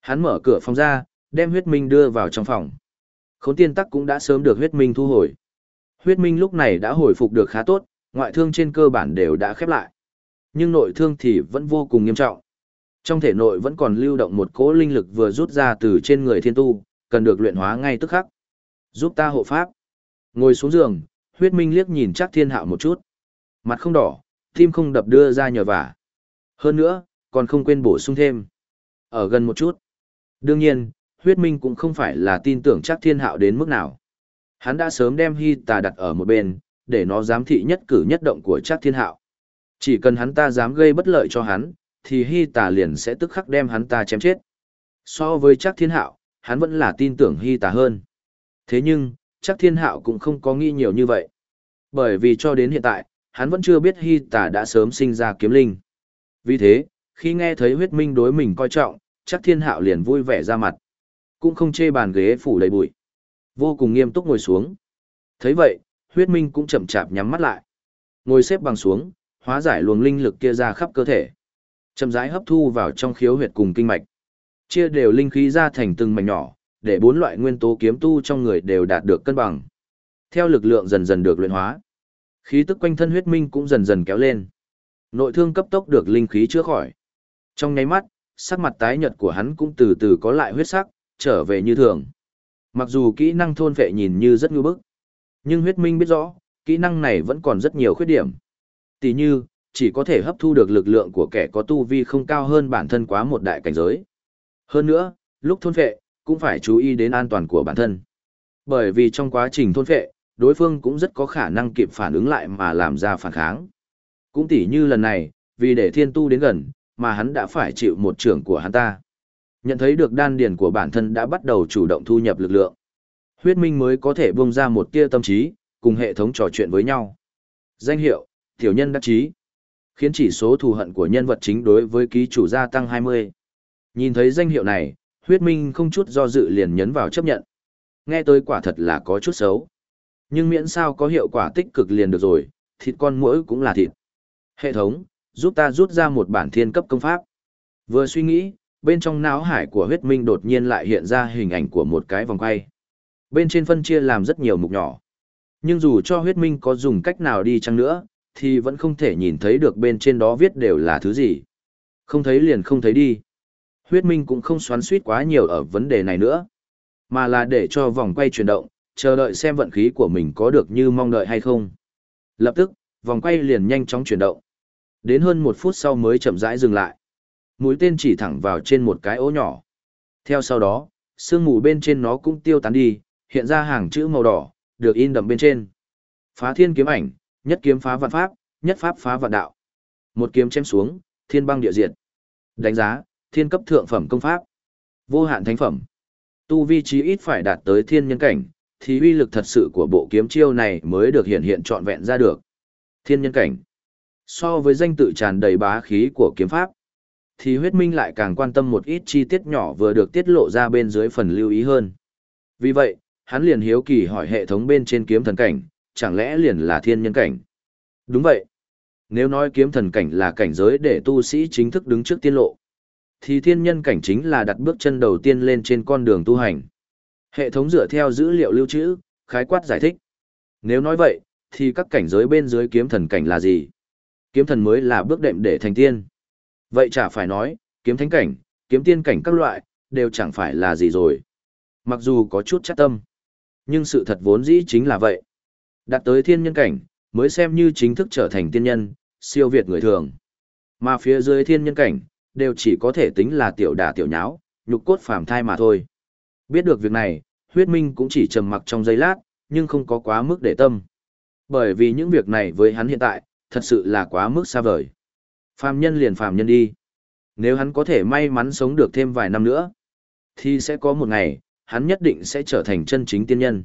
Hắn mở cửa phòng ra, đem huyết minh đưa vào trong phòng. Khốn tiên tắc cũng đã sớm được huyết minh thu hồi. Huyết minh lúc này đã hồi phục được khá tốt, ngoại thương trên cơ bản đều đã khép lại. Nhưng nội thương thì vẫn vô cùng nghiêm trọng. Trong thể nội vẫn còn lưu động một cỗ linh lực vừa rút ra từ trên người thiên tu, cần được luyện hóa ngay tức khắc. Giúp ta hộ pháp. Ngồi xuống giường, huyết minh liếc nhìn chắc thiên hạo một chút. Mặt không đỏ, tim không đập đưa ra nhờ vả. Hơn nữa, còn không quên bổ sung thêm. Ở gần một chút. Đương nhiên, huyết minh cũng không phải là tin tưởng chắc thiên hạo đến mức nào. Hắn đã sớm đem hy tà đặt ở một bên, để nó giám thị nhất cử nhất động của chắc thiên hạo. Chỉ cần hắn ta dám gây bất lợi cho hắn, thì hy tà liền sẽ tức khắc đem hắn ta chém chết. So với chắc thiên hạo, hắn vẫn là tin tưởng hy tà hơn. Thế nhưng, chắc thiên hạo cũng không có nghĩ nhiều như vậy. Bởi vì cho đến hiện tại, hắn vẫn chưa biết hy tà đã sớm sinh ra kiếm linh. Vì thế, khi nghe thấy huyết minh đối mình coi trọng, chắc thiên hạo liền vui vẻ ra mặt. Cũng không chê bàn ghế phủ đầy bụi. Vô cùng nghiêm túc ngồi xuống. thấy vậy, huyết minh cũng chậm chạp nhắm mắt lại. Ngồi xếp bằng xuống, hóa giải luồng linh lực kia ra khắp cơ thể. Chậm rãi hấp thu vào trong khiếu huyệt cùng kinh mạch. Chia đều linh khí ra thành từng mảnh nhỏ, để bốn loại nguyên tố kiếm tu trong người đều đạt được cân bằng. Theo lực lượng dần dần được luyện hóa, khí tức quanh thân huyết minh cũng dần dần kéo lên. Nội thương cấp tốc được linh khí chữa khỏi. Trong nháy mắt, sắc mặt tái nhợt của hắn cũng từ từ có lại huyết sắc, trở về như thường. Mặc dù kỹ năng thôn vệ nhìn như rất nhu bức, nhưng huyết minh biết rõ, kỹ năng này vẫn còn rất nhiều khuyết điểm. Tỷ như, chỉ có thể hấp thu được lực lượng của kẻ có tu vi không cao hơn bản thân quá một đại cảnh giới. Hơn nữa, lúc thôn vệ, cũng phải chú ý đến an toàn của bản thân. Bởi vì trong quá trình thôn vệ, đối phương cũng rất có khả năng kịp phản ứng lại mà làm ra phản kháng. Cũng tỉ như lần này, vì để thiên tu đến gần, mà hắn đã phải chịu một trưởng của hắn ta. Nhận thấy được đan điền của bản thân đã bắt đầu chủ động thu nhập lực lượng. Huyết minh mới có thể buông ra một tia tâm trí, cùng hệ thống trò chuyện với nhau. Danh hiệu, tiểu nhân đắc chí Khiến chỉ số thù hận của nhân vật chính đối với ký chủ gia tăng 20. Nhìn thấy danh hiệu này, huyết minh không chút do dự liền nhấn vào chấp nhận. Nghe tới quả thật là có chút xấu. Nhưng miễn sao có hiệu quả tích cực liền được rồi, thịt con mũi cũng là thịt. Hệ thống, giúp ta rút ra một bản thiên cấp công pháp. Vừa suy nghĩ, bên trong não hải của huyết minh đột nhiên lại hiện ra hình ảnh của một cái vòng quay. Bên trên phân chia làm rất nhiều mục nhỏ. Nhưng dù cho huyết minh có dùng cách nào đi chăng nữa, thì vẫn không thể nhìn thấy được bên trên đó viết đều là thứ gì. Không thấy liền không thấy đi. Huyết minh cũng không xoắn suýt quá nhiều ở vấn đề này nữa, mà là để cho vòng quay chuyển động, chờ đợi xem vận khí của mình có được như mong đợi hay không. Lập tức, vòng quay liền nhanh chóng chuyển động. Đến hơn một phút sau mới chậm rãi dừng lại. Mũi tên chỉ thẳng vào trên một cái ố nhỏ. Theo sau đó, sương mù bên trên nó cũng tiêu tán đi, hiện ra hàng chữ màu đỏ, được in đậm bên trên. Phá thiên kiếm ảnh, nhất kiếm phá vạn pháp, nhất pháp phá vạn đạo. Một kiếm chém xuống, thiên băng địa diệt. Đánh giá, thiên cấp thượng phẩm công pháp. Vô hạn thánh phẩm. Tu vi chí ít phải đạt tới thiên nhân cảnh, thì uy lực thật sự của bộ kiếm chiêu này mới được hiện hiện trọn vẹn ra được. Thiên nhân cảnh. So với danh tự tràn đầy bá khí của kiếm pháp, thì huyết minh lại càng quan tâm một ít chi tiết nhỏ vừa được tiết lộ ra bên dưới phần lưu ý hơn. Vì vậy, hắn liền hiếu kỳ hỏi hệ thống bên trên kiếm thần cảnh, chẳng lẽ liền là thiên nhân cảnh? Đúng vậy. Nếu nói kiếm thần cảnh là cảnh giới để tu sĩ chính thức đứng trước tiên lộ, thì thiên nhân cảnh chính là đặt bước chân đầu tiên lên trên con đường tu hành. Hệ thống dựa theo dữ liệu lưu trữ, khái quát giải thích. Nếu nói vậy, thì các cảnh giới bên dưới kiếm thần cảnh là gì? Kiếm thần mới là bước đệm để thành tiên. Vậy chả phải nói, kiếm thánh cảnh, kiếm tiên cảnh các loại, đều chẳng phải là gì rồi. Mặc dù có chút chắc tâm, nhưng sự thật vốn dĩ chính là vậy. Đạt tới thiên nhân cảnh, mới xem như chính thức trở thành tiên nhân, siêu việt người thường. Mà phía dưới thiên nhân cảnh, đều chỉ có thể tính là tiểu đà tiểu nháo, nhục cốt phàm thai mà thôi. Biết được việc này, huyết minh cũng chỉ trầm mặc trong giây lát, nhưng không có quá mức để tâm. Bởi vì những việc này với hắn hiện tại, thật sự là quá mức xa vời. Phàm nhân liền phàm nhân đi. Nếu hắn có thể may mắn sống được thêm vài năm nữa, thì sẽ có một ngày, hắn nhất định sẽ trở thành chân chính tiên nhân.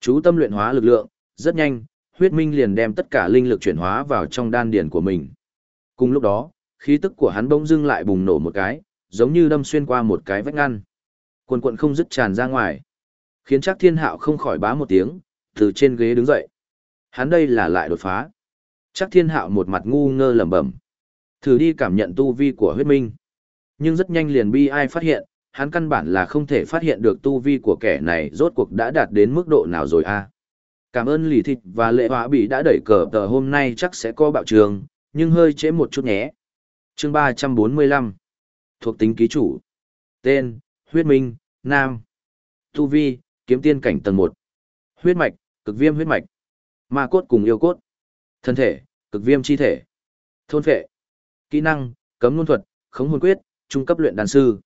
Chú tâm luyện hóa lực lượng, rất nhanh, huyết minh liền đem tất cả linh lực chuyển hóa vào trong đan điển của mình. Cùng lúc đó, khí tức của hắn bỗng dưng lại bùng nổ một cái, giống như đâm xuyên qua một cái vách ngăn. Quần quận không dứt tràn ra ngoài, khiến chắc thiên hạo không khỏi bá một tiếng, từ trên ghế đứng dậy. Hắn đây là lại đột phá. Chắc thiên hạo một mặt ngu ngơ lẩm bẩm. Thử đi cảm nhận tu vi của huyết minh. Nhưng rất nhanh liền bi ai phát hiện, hắn căn bản là không thể phát hiện được tu vi của kẻ này rốt cuộc đã đạt đến mức độ nào rồi a. Cảm ơn lì thịt và lệ hóa bị đã đẩy cờ tờ hôm nay chắc sẽ có bạo trường, nhưng hơi trễ một chút nhé. chương ba trăm bốn mươi lăm Thuộc tính ký chủ. Tên, huyết minh, nam. Tu vi, kiếm tiên cảnh tầng một Huyết mạch, cực viêm huyết mạch. Ma cốt cùng yêu cốt. Thân thể, cực viêm chi thể. Thôn phệ. Kỹ năng, cấm luân thuật, khống hồn quyết, trung cấp luyện đàn sư.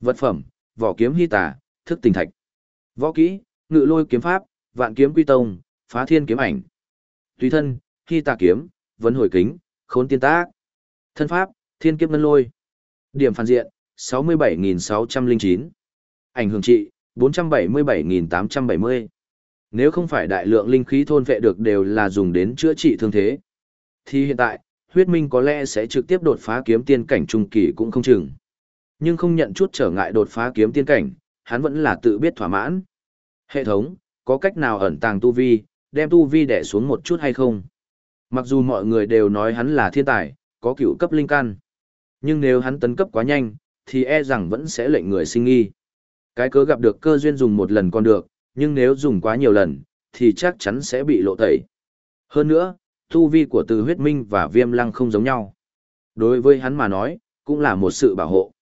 Vật phẩm, vỏ kiếm hy tả, thức tình thạch. Võ kỹ, ngự lôi kiếm pháp, vạn kiếm quy tông, phá thiên kiếm ảnh. Tùy thân, hy tà kiếm, vấn hồi kính, khốn tiên tác. Thân pháp, thiên kiếp ngân lôi. Điểm phản diện, 67.609. Ảnh hưởng trị, 477.870. Nếu không phải đại lượng linh khí thôn vệ được đều là dùng đến chữa trị thương thế, thì hiện tại, huyết minh có lẽ sẽ trực tiếp đột phá kiếm tiên cảnh trung kỳ cũng không chừng. Nhưng không nhận chút trở ngại đột phá kiếm tiên cảnh, hắn vẫn là tự biết thỏa mãn. Hệ thống, có cách nào ẩn tàng tu vi, đem tu vi đẻ xuống một chút hay không? Mặc dù mọi người đều nói hắn là thiên tài, có cựu cấp linh căn. Nhưng nếu hắn tấn cấp quá nhanh, thì e rằng vẫn sẽ lệnh người sinh nghi. Cái cớ gặp được cơ duyên dùng một lần còn được, nhưng nếu dùng quá nhiều lần, thì chắc chắn sẽ bị lộ tẩy. Hơn nữa, tu vi của từ huyết minh và viêm lăng không giống nhau. Đối với hắn mà nói, cũng là một sự bảo hộ.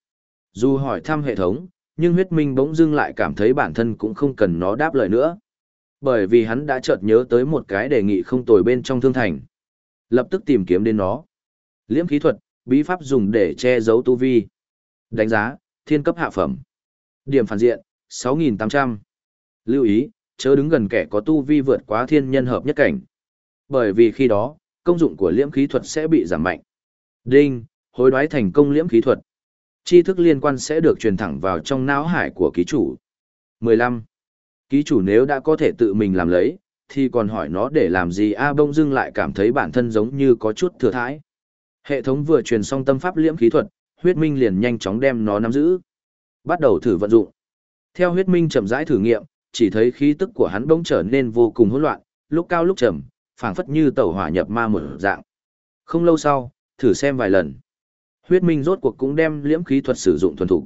Dù hỏi thăm hệ thống, nhưng huyết minh bỗng dưng lại cảm thấy bản thân cũng không cần nó đáp lời nữa. Bởi vì hắn đã chợt nhớ tới một cái đề nghị không tồi bên trong thương thành. Lập tức tìm kiếm đến nó. Liễm khí thuật, bí pháp dùng để che giấu tu vi. Đánh giá, thiên cấp hạ phẩm. Điểm phản diện, 6.800. Lưu ý, chớ đứng gần kẻ có tu vi vượt quá thiên nhân hợp nhất cảnh. Bởi vì khi đó, công dụng của liễm khí thuật sẽ bị giảm mạnh. Đinh, hối đoái thành công liễm khí thuật. Tri thức liên quan sẽ được truyền thẳng vào trong não hải của ký chủ. 15. Ký chủ nếu đã có thể tự mình làm lấy, thì còn hỏi nó để làm gì A bông dưng lại cảm thấy bản thân giống như có chút thừa thãi. Hệ thống vừa truyền xong tâm pháp liễm khí thuật, huyết minh liền nhanh chóng đem nó nắm giữ. Bắt đầu thử vận dụng. Theo huyết minh chậm rãi thử nghiệm, chỉ thấy khí tức của hắn bỗng trở nên vô cùng hỗn loạn, lúc cao lúc trầm, phảng phất như tẩu hỏa nhập ma một dạng. Không lâu sau, thử xem vài lần. Huyết minh rốt cuộc cũng đem liễm khí thuật sử dụng thuần thục.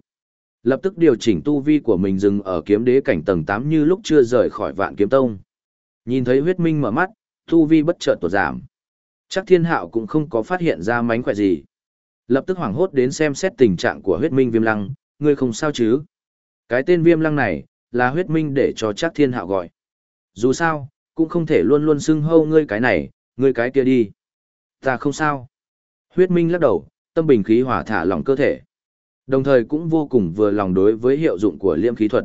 Lập tức điều chỉnh tu vi của mình dừng ở kiếm đế cảnh tầng 8 như lúc chưa rời khỏi vạn kiếm tông. Nhìn thấy huyết minh mở mắt, tu vi bất chợt tụt giảm. Chắc thiên hạo cũng không có phát hiện ra mánh khỏe gì. Lập tức hoảng hốt đến xem xét tình trạng của huyết minh viêm lăng, ngươi không sao chứ. Cái tên viêm lăng này, là huyết minh để cho chắc thiên hạo gọi. Dù sao, cũng không thể luôn luôn xưng hâu ngươi cái này, ngươi cái kia đi. Ta không sao. Huyết minh lắc đầu, tâm bình khí hòa thả lỏng cơ thể. Đồng thời cũng vô cùng vừa lòng đối với hiệu dụng của liêm khí thuật.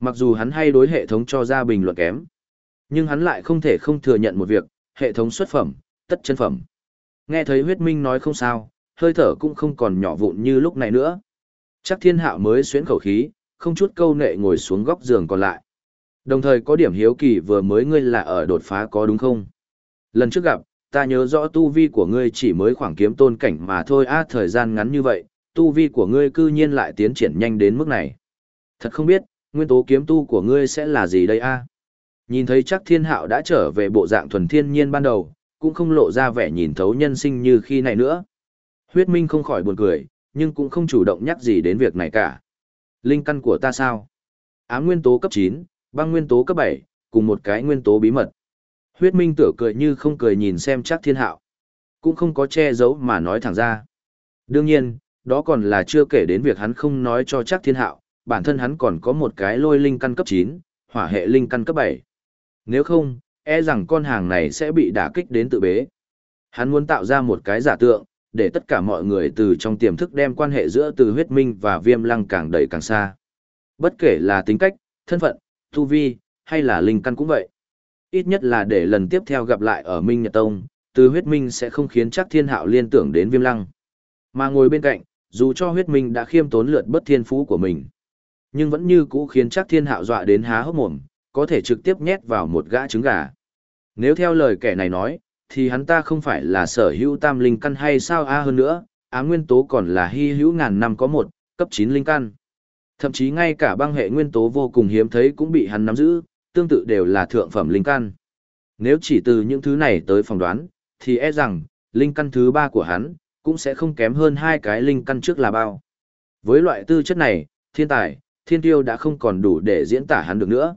Mặc dù hắn hay đối hệ thống cho ra bình luận kém, nhưng hắn lại không thể không thừa nhận một việc, hệ thống xuất phẩm, tất chân phẩm. Nghe thấy huyết minh nói không sao, hơi thở cũng không còn nhỏ vụn như lúc này nữa. Chắc thiên hạo mới xuyến khẩu khí, không chút câu nệ ngồi xuống góc giường còn lại. Đồng thời có điểm hiếu kỳ vừa mới ngươi là ở đột phá có đúng không? Lần trước gặp, ta nhớ rõ tu vi của ngươi chỉ mới khoảng kiếm tôn cảnh mà thôi a thời gian ngắn như vậy, tu vi của ngươi cư nhiên lại tiến triển nhanh đến mức này. Thật không biết, nguyên tố kiếm tu của ngươi sẽ là gì đây a? Nhìn thấy chắc thiên hạo đã trở về bộ dạng thuần thiên nhiên ban đầu, cũng không lộ ra vẻ nhìn thấu nhân sinh như khi này nữa. Huyết Minh không khỏi buồn cười, nhưng cũng không chủ động nhắc gì đến việc này cả. Linh căn của ta sao? Ám nguyên tố cấp 9, băng nguyên tố cấp 7, cùng một cái nguyên tố bí mật. Huyết Minh tựa cười như không cười nhìn xem chắc thiên hạo. cũng không có che giấu mà nói thẳng ra. Đương nhiên, đó còn là chưa kể đến việc hắn không nói cho chắc thiên hạo, bản thân hắn còn có một cái lôi linh căn cấp 9, hỏa hệ linh căn cấp 7. Nếu không, e rằng con hàng này sẽ bị đả kích đến tự bế. Hắn muốn tạo ra một cái giả tượng, để tất cả mọi người từ trong tiềm thức đem quan hệ giữa từ huyết minh và viêm lăng càng đẩy càng xa. Bất kể là tính cách, thân phận, tu vi, hay là linh căn cũng vậy. Ít nhất là để lần tiếp theo gặp lại ở Minh Nhật Tông, từ huyết minh sẽ không khiến chắc thiên hạo liên tưởng đến viêm lăng. Mà ngồi bên cạnh, dù cho huyết minh đã khiêm tốn lượt bất thiên phú của mình, nhưng vẫn như cũ khiến chắc thiên hạo dọa đến há hốc mồm, có thể trực tiếp nhét vào một gã trứng gà. Nếu theo lời kẻ này nói, thì hắn ta không phải là sở hữu tam linh căn hay sao a hơn nữa, á nguyên tố còn là hy hữu ngàn năm có một, cấp chín linh căn. Thậm chí ngay cả băng hệ nguyên tố vô cùng hiếm thấy cũng bị hắn nắm giữ, tương tự đều là thượng phẩm linh căn. Nếu chỉ từ những thứ này tới phỏng đoán, thì e rằng, linh căn thứ ba của hắn, cũng sẽ không kém hơn hai cái linh căn trước là bao. Với loại tư chất này, thiên tài, thiên tiêu đã không còn đủ để diễn tả hắn được nữa,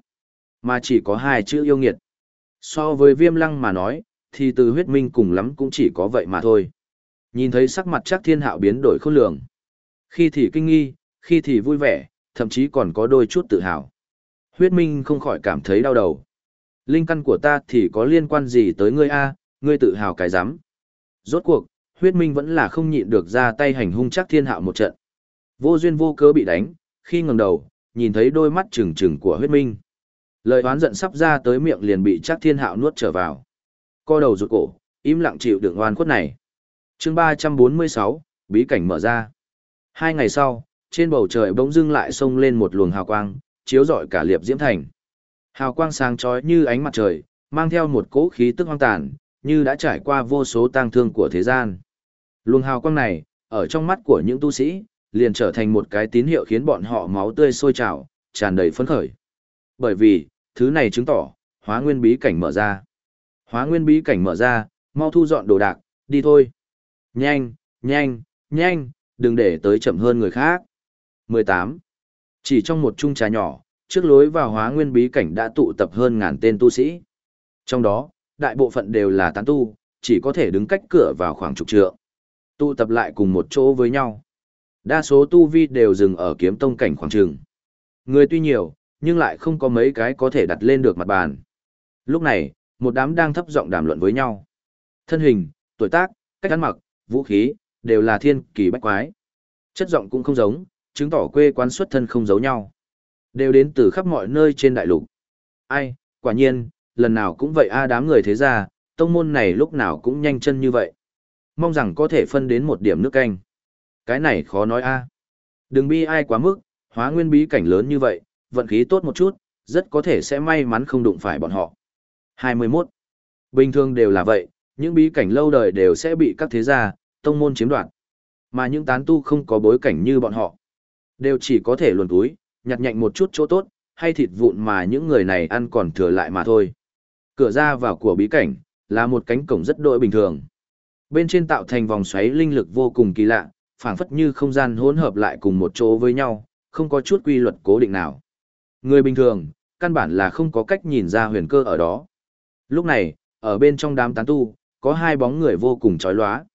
mà chỉ có hai chữ yêu nghiệt. So với viêm lăng mà nói, thì từ huyết minh cùng lắm cũng chỉ có vậy mà thôi. Nhìn thấy sắc mặt chắc thiên hạo biến đổi khôn lường. Khi thì kinh nghi, khi thì vui vẻ, thậm chí còn có đôi chút tự hào. Huyết minh không khỏi cảm thấy đau đầu. Linh căn của ta thì có liên quan gì tới ngươi a ngươi tự hào cái rắm Rốt cuộc, huyết minh vẫn là không nhịn được ra tay hành hung chắc thiên hạo một trận. Vô duyên vô cớ bị đánh, khi ngẩng đầu, nhìn thấy đôi mắt trừng trừng của huyết minh. Lời oán giận sắp ra tới miệng liền bị chắc thiên hạo nuốt trở vào. Co đầu rụt cổ, im lặng chịu đựng oan khuất này. chương ba trăm bốn mươi sáu bí cảnh mở ra. Hai ngày sau, trên bầu trời bỗng dưng lại xông lên một luồng hào quang, chiếu rọi cả liệp diễm thành. Hào quang sáng chói như ánh mặt trời, mang theo một cỗ khí tức hoang tàn, như đã trải qua vô số tang thương của thế gian. Luồng hào quang này, ở trong mắt của những tu sĩ, liền trở thành một cái tín hiệu khiến bọn họ máu tươi sôi trào, tràn đầy phấn khởi. Bởi vì, thứ này chứng tỏ, hóa nguyên bí cảnh mở ra. Hóa nguyên bí cảnh mở ra, mau thu dọn đồ đạc, đi thôi. Nhanh, nhanh, nhanh, đừng để tới chậm hơn người khác. 18. Chỉ trong một chung trà nhỏ, trước lối vào hóa nguyên bí cảnh đã tụ tập hơn ngàn tên tu sĩ. Trong đó, đại bộ phận đều là tán tu, chỉ có thể đứng cách cửa vào khoảng chục trượng. Tụ tập lại cùng một chỗ với nhau. Đa số tu vi đều dừng ở kiếm tông cảnh khoảng trường. Người tuy nhiều, nhưng lại không có mấy cái có thể đặt lên được mặt bàn. Lúc này, một đám đang thấp giọng đàm luận với nhau. Thân hình, tuổi tác, cách ăn mặc, vũ khí, đều là thiên kỳ bách quái. Chất giọng cũng không giống, chứng tỏ quê quán xuất thân không giấu nhau. Đều đến từ khắp mọi nơi trên đại lục. Ai, quả nhiên, lần nào cũng vậy a đám người thế ra, tông môn này lúc nào cũng nhanh chân như vậy. Mong rằng có thể phân đến một điểm nước canh. Cái này khó nói a. Đừng bi ai quá mức, hóa nguyên bí cảnh lớn như vậy, vận khí tốt một chút, rất có thể sẽ may mắn không đụng phải bọn họ. 21. Bình thường đều là vậy, những bí cảnh lâu đời đều sẽ bị các thế gia, tông môn chiếm đoạt. Mà những tán tu không có bối cảnh như bọn họ, đều chỉ có thể luồn túi, nhặt nhạnh một chút chỗ tốt, hay thịt vụn mà những người này ăn còn thừa lại mà thôi. Cửa ra vào của bí cảnh, là một cánh cổng rất đội bình thường. Bên trên tạo thành vòng xoáy linh lực vô cùng kỳ lạ, phảng phất như không gian hỗn hợp lại cùng một chỗ với nhau, không có chút quy luật cố định nào. Người bình thường, căn bản là không có cách nhìn ra huyền cơ ở đó. Lúc này, ở bên trong đám tán tu, có hai bóng người vô cùng chói lóa.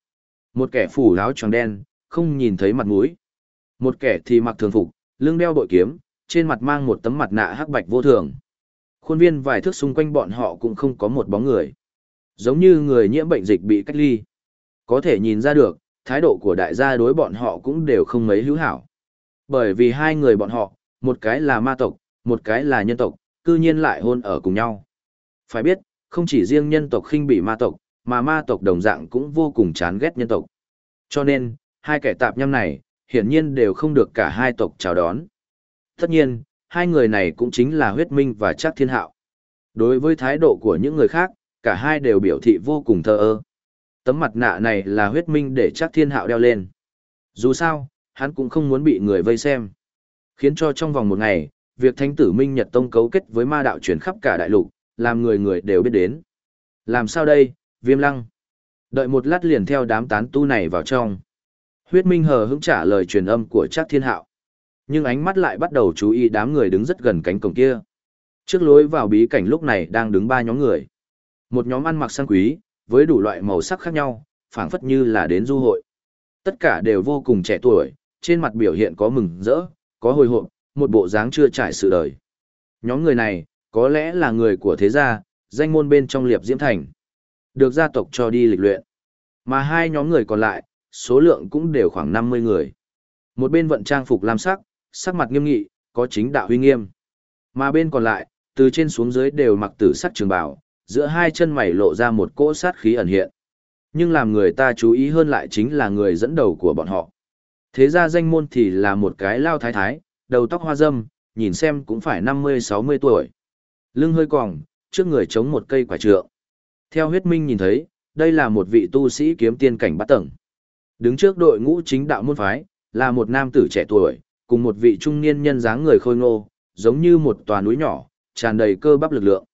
Một kẻ phủ áo tròn đen, không nhìn thấy mặt mũi. Một kẻ thì mặc thường phục, lưng đeo bội kiếm, trên mặt mang một tấm mặt nạ hắc bạch vô thường. Khuôn viên vài thước xung quanh bọn họ cũng không có một bóng người. Giống như người nhiễm bệnh dịch bị cách ly. Có thể nhìn ra được, thái độ của đại gia đối bọn họ cũng đều không mấy hữu hảo. Bởi vì hai người bọn họ, một cái là ma tộc, một cái là nhân tộc, cư nhiên lại hôn ở cùng nhau. Phải biết, không chỉ riêng nhân tộc khinh bị ma tộc, mà ma tộc đồng dạng cũng vô cùng chán ghét nhân tộc. Cho nên, hai kẻ tạp nhâm này, hiển nhiên đều không được cả hai tộc chào đón. Tất nhiên, hai người này cũng chính là huyết minh và chắc thiên hạo. Đối với thái độ của những người khác, cả hai đều biểu thị vô cùng thờ ơ. Tấm mặt nạ này là huyết minh để chắc thiên hạo đeo lên. Dù sao, hắn cũng không muốn bị người vây xem. Khiến cho trong vòng một ngày, việc thánh tử Minh Nhật Tông cấu kết với ma đạo truyền khắp cả đại lục, làm người người đều biết đến. Làm sao đây, viêm lăng? Đợi một lát liền theo đám tán tu này vào trong. Huyết Minh hờ hững trả lời truyền âm của Trác Thiên Hạo. Nhưng ánh mắt lại bắt đầu chú ý đám người đứng rất gần cánh cổng kia. Trước lối vào bí cảnh lúc này đang đứng ba nhóm người. Một nhóm ăn mặc sang quý, với đủ loại màu sắc khác nhau, phảng phất như là đến du hội. Tất cả đều vô cùng trẻ tuổi, trên mặt biểu hiện có mừng rỡ, có hồi hộp, một bộ dáng chưa trải sự đời. Nhóm người này, có lẽ là người của thế gia, danh môn bên trong liệp diễm thành. Được gia tộc cho đi lịch luyện. Mà hai nhóm người còn lại, số lượng cũng đều khoảng 50 người. Một bên vận trang phục lam sắc, sắc mặt nghiêm nghị, có chính đạo huy nghiêm. Mà bên còn lại, từ trên xuống dưới đều mặc tử sắc trường bào, giữa hai chân mày lộ ra một cỗ sát khí ẩn hiện. Nhưng làm người ta chú ý hơn lại chính là người dẫn đầu của bọn họ. Thế ra danh môn thì là một cái lao thái thái, đầu tóc hoa râm, nhìn xem cũng phải 50-60 tuổi. Lưng hơi còng, trước người chống một cây quả trượng. Theo huyết minh nhìn thấy, đây là một vị tu sĩ kiếm tiên cảnh bát tầng. Đứng trước đội ngũ chính đạo môn phái, là một nam tử trẻ tuổi, cùng một vị trung niên nhân dáng người khôi ngô, giống như một tòa núi nhỏ, tràn đầy cơ bắp lực lượng.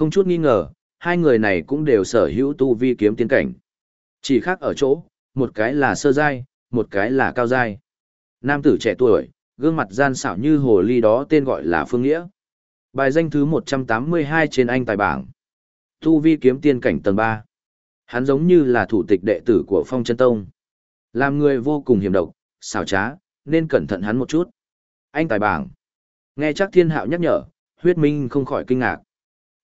Không chút nghi ngờ, hai người này cũng đều sở hữu tu vi kiếm tiên cảnh. Chỉ khác ở chỗ, một cái là sơ giai, một cái là cao giai. Nam tử trẻ tuổi, gương mặt gian xảo như hồ ly đó tên gọi là Phương Nghĩa. Bài danh thứ 182 trên anh tài bảng. Tu vi kiếm tiên cảnh tầng 3. Hắn giống như là thủ tịch đệ tử của Phong Chân Tông. Làm người vô cùng hiểm độc, xảo trá, nên cẩn thận hắn một chút. Anh tài bảng. Nghe chắc thiên hạo nhắc nhở, huyết minh không khỏi kinh ngạc.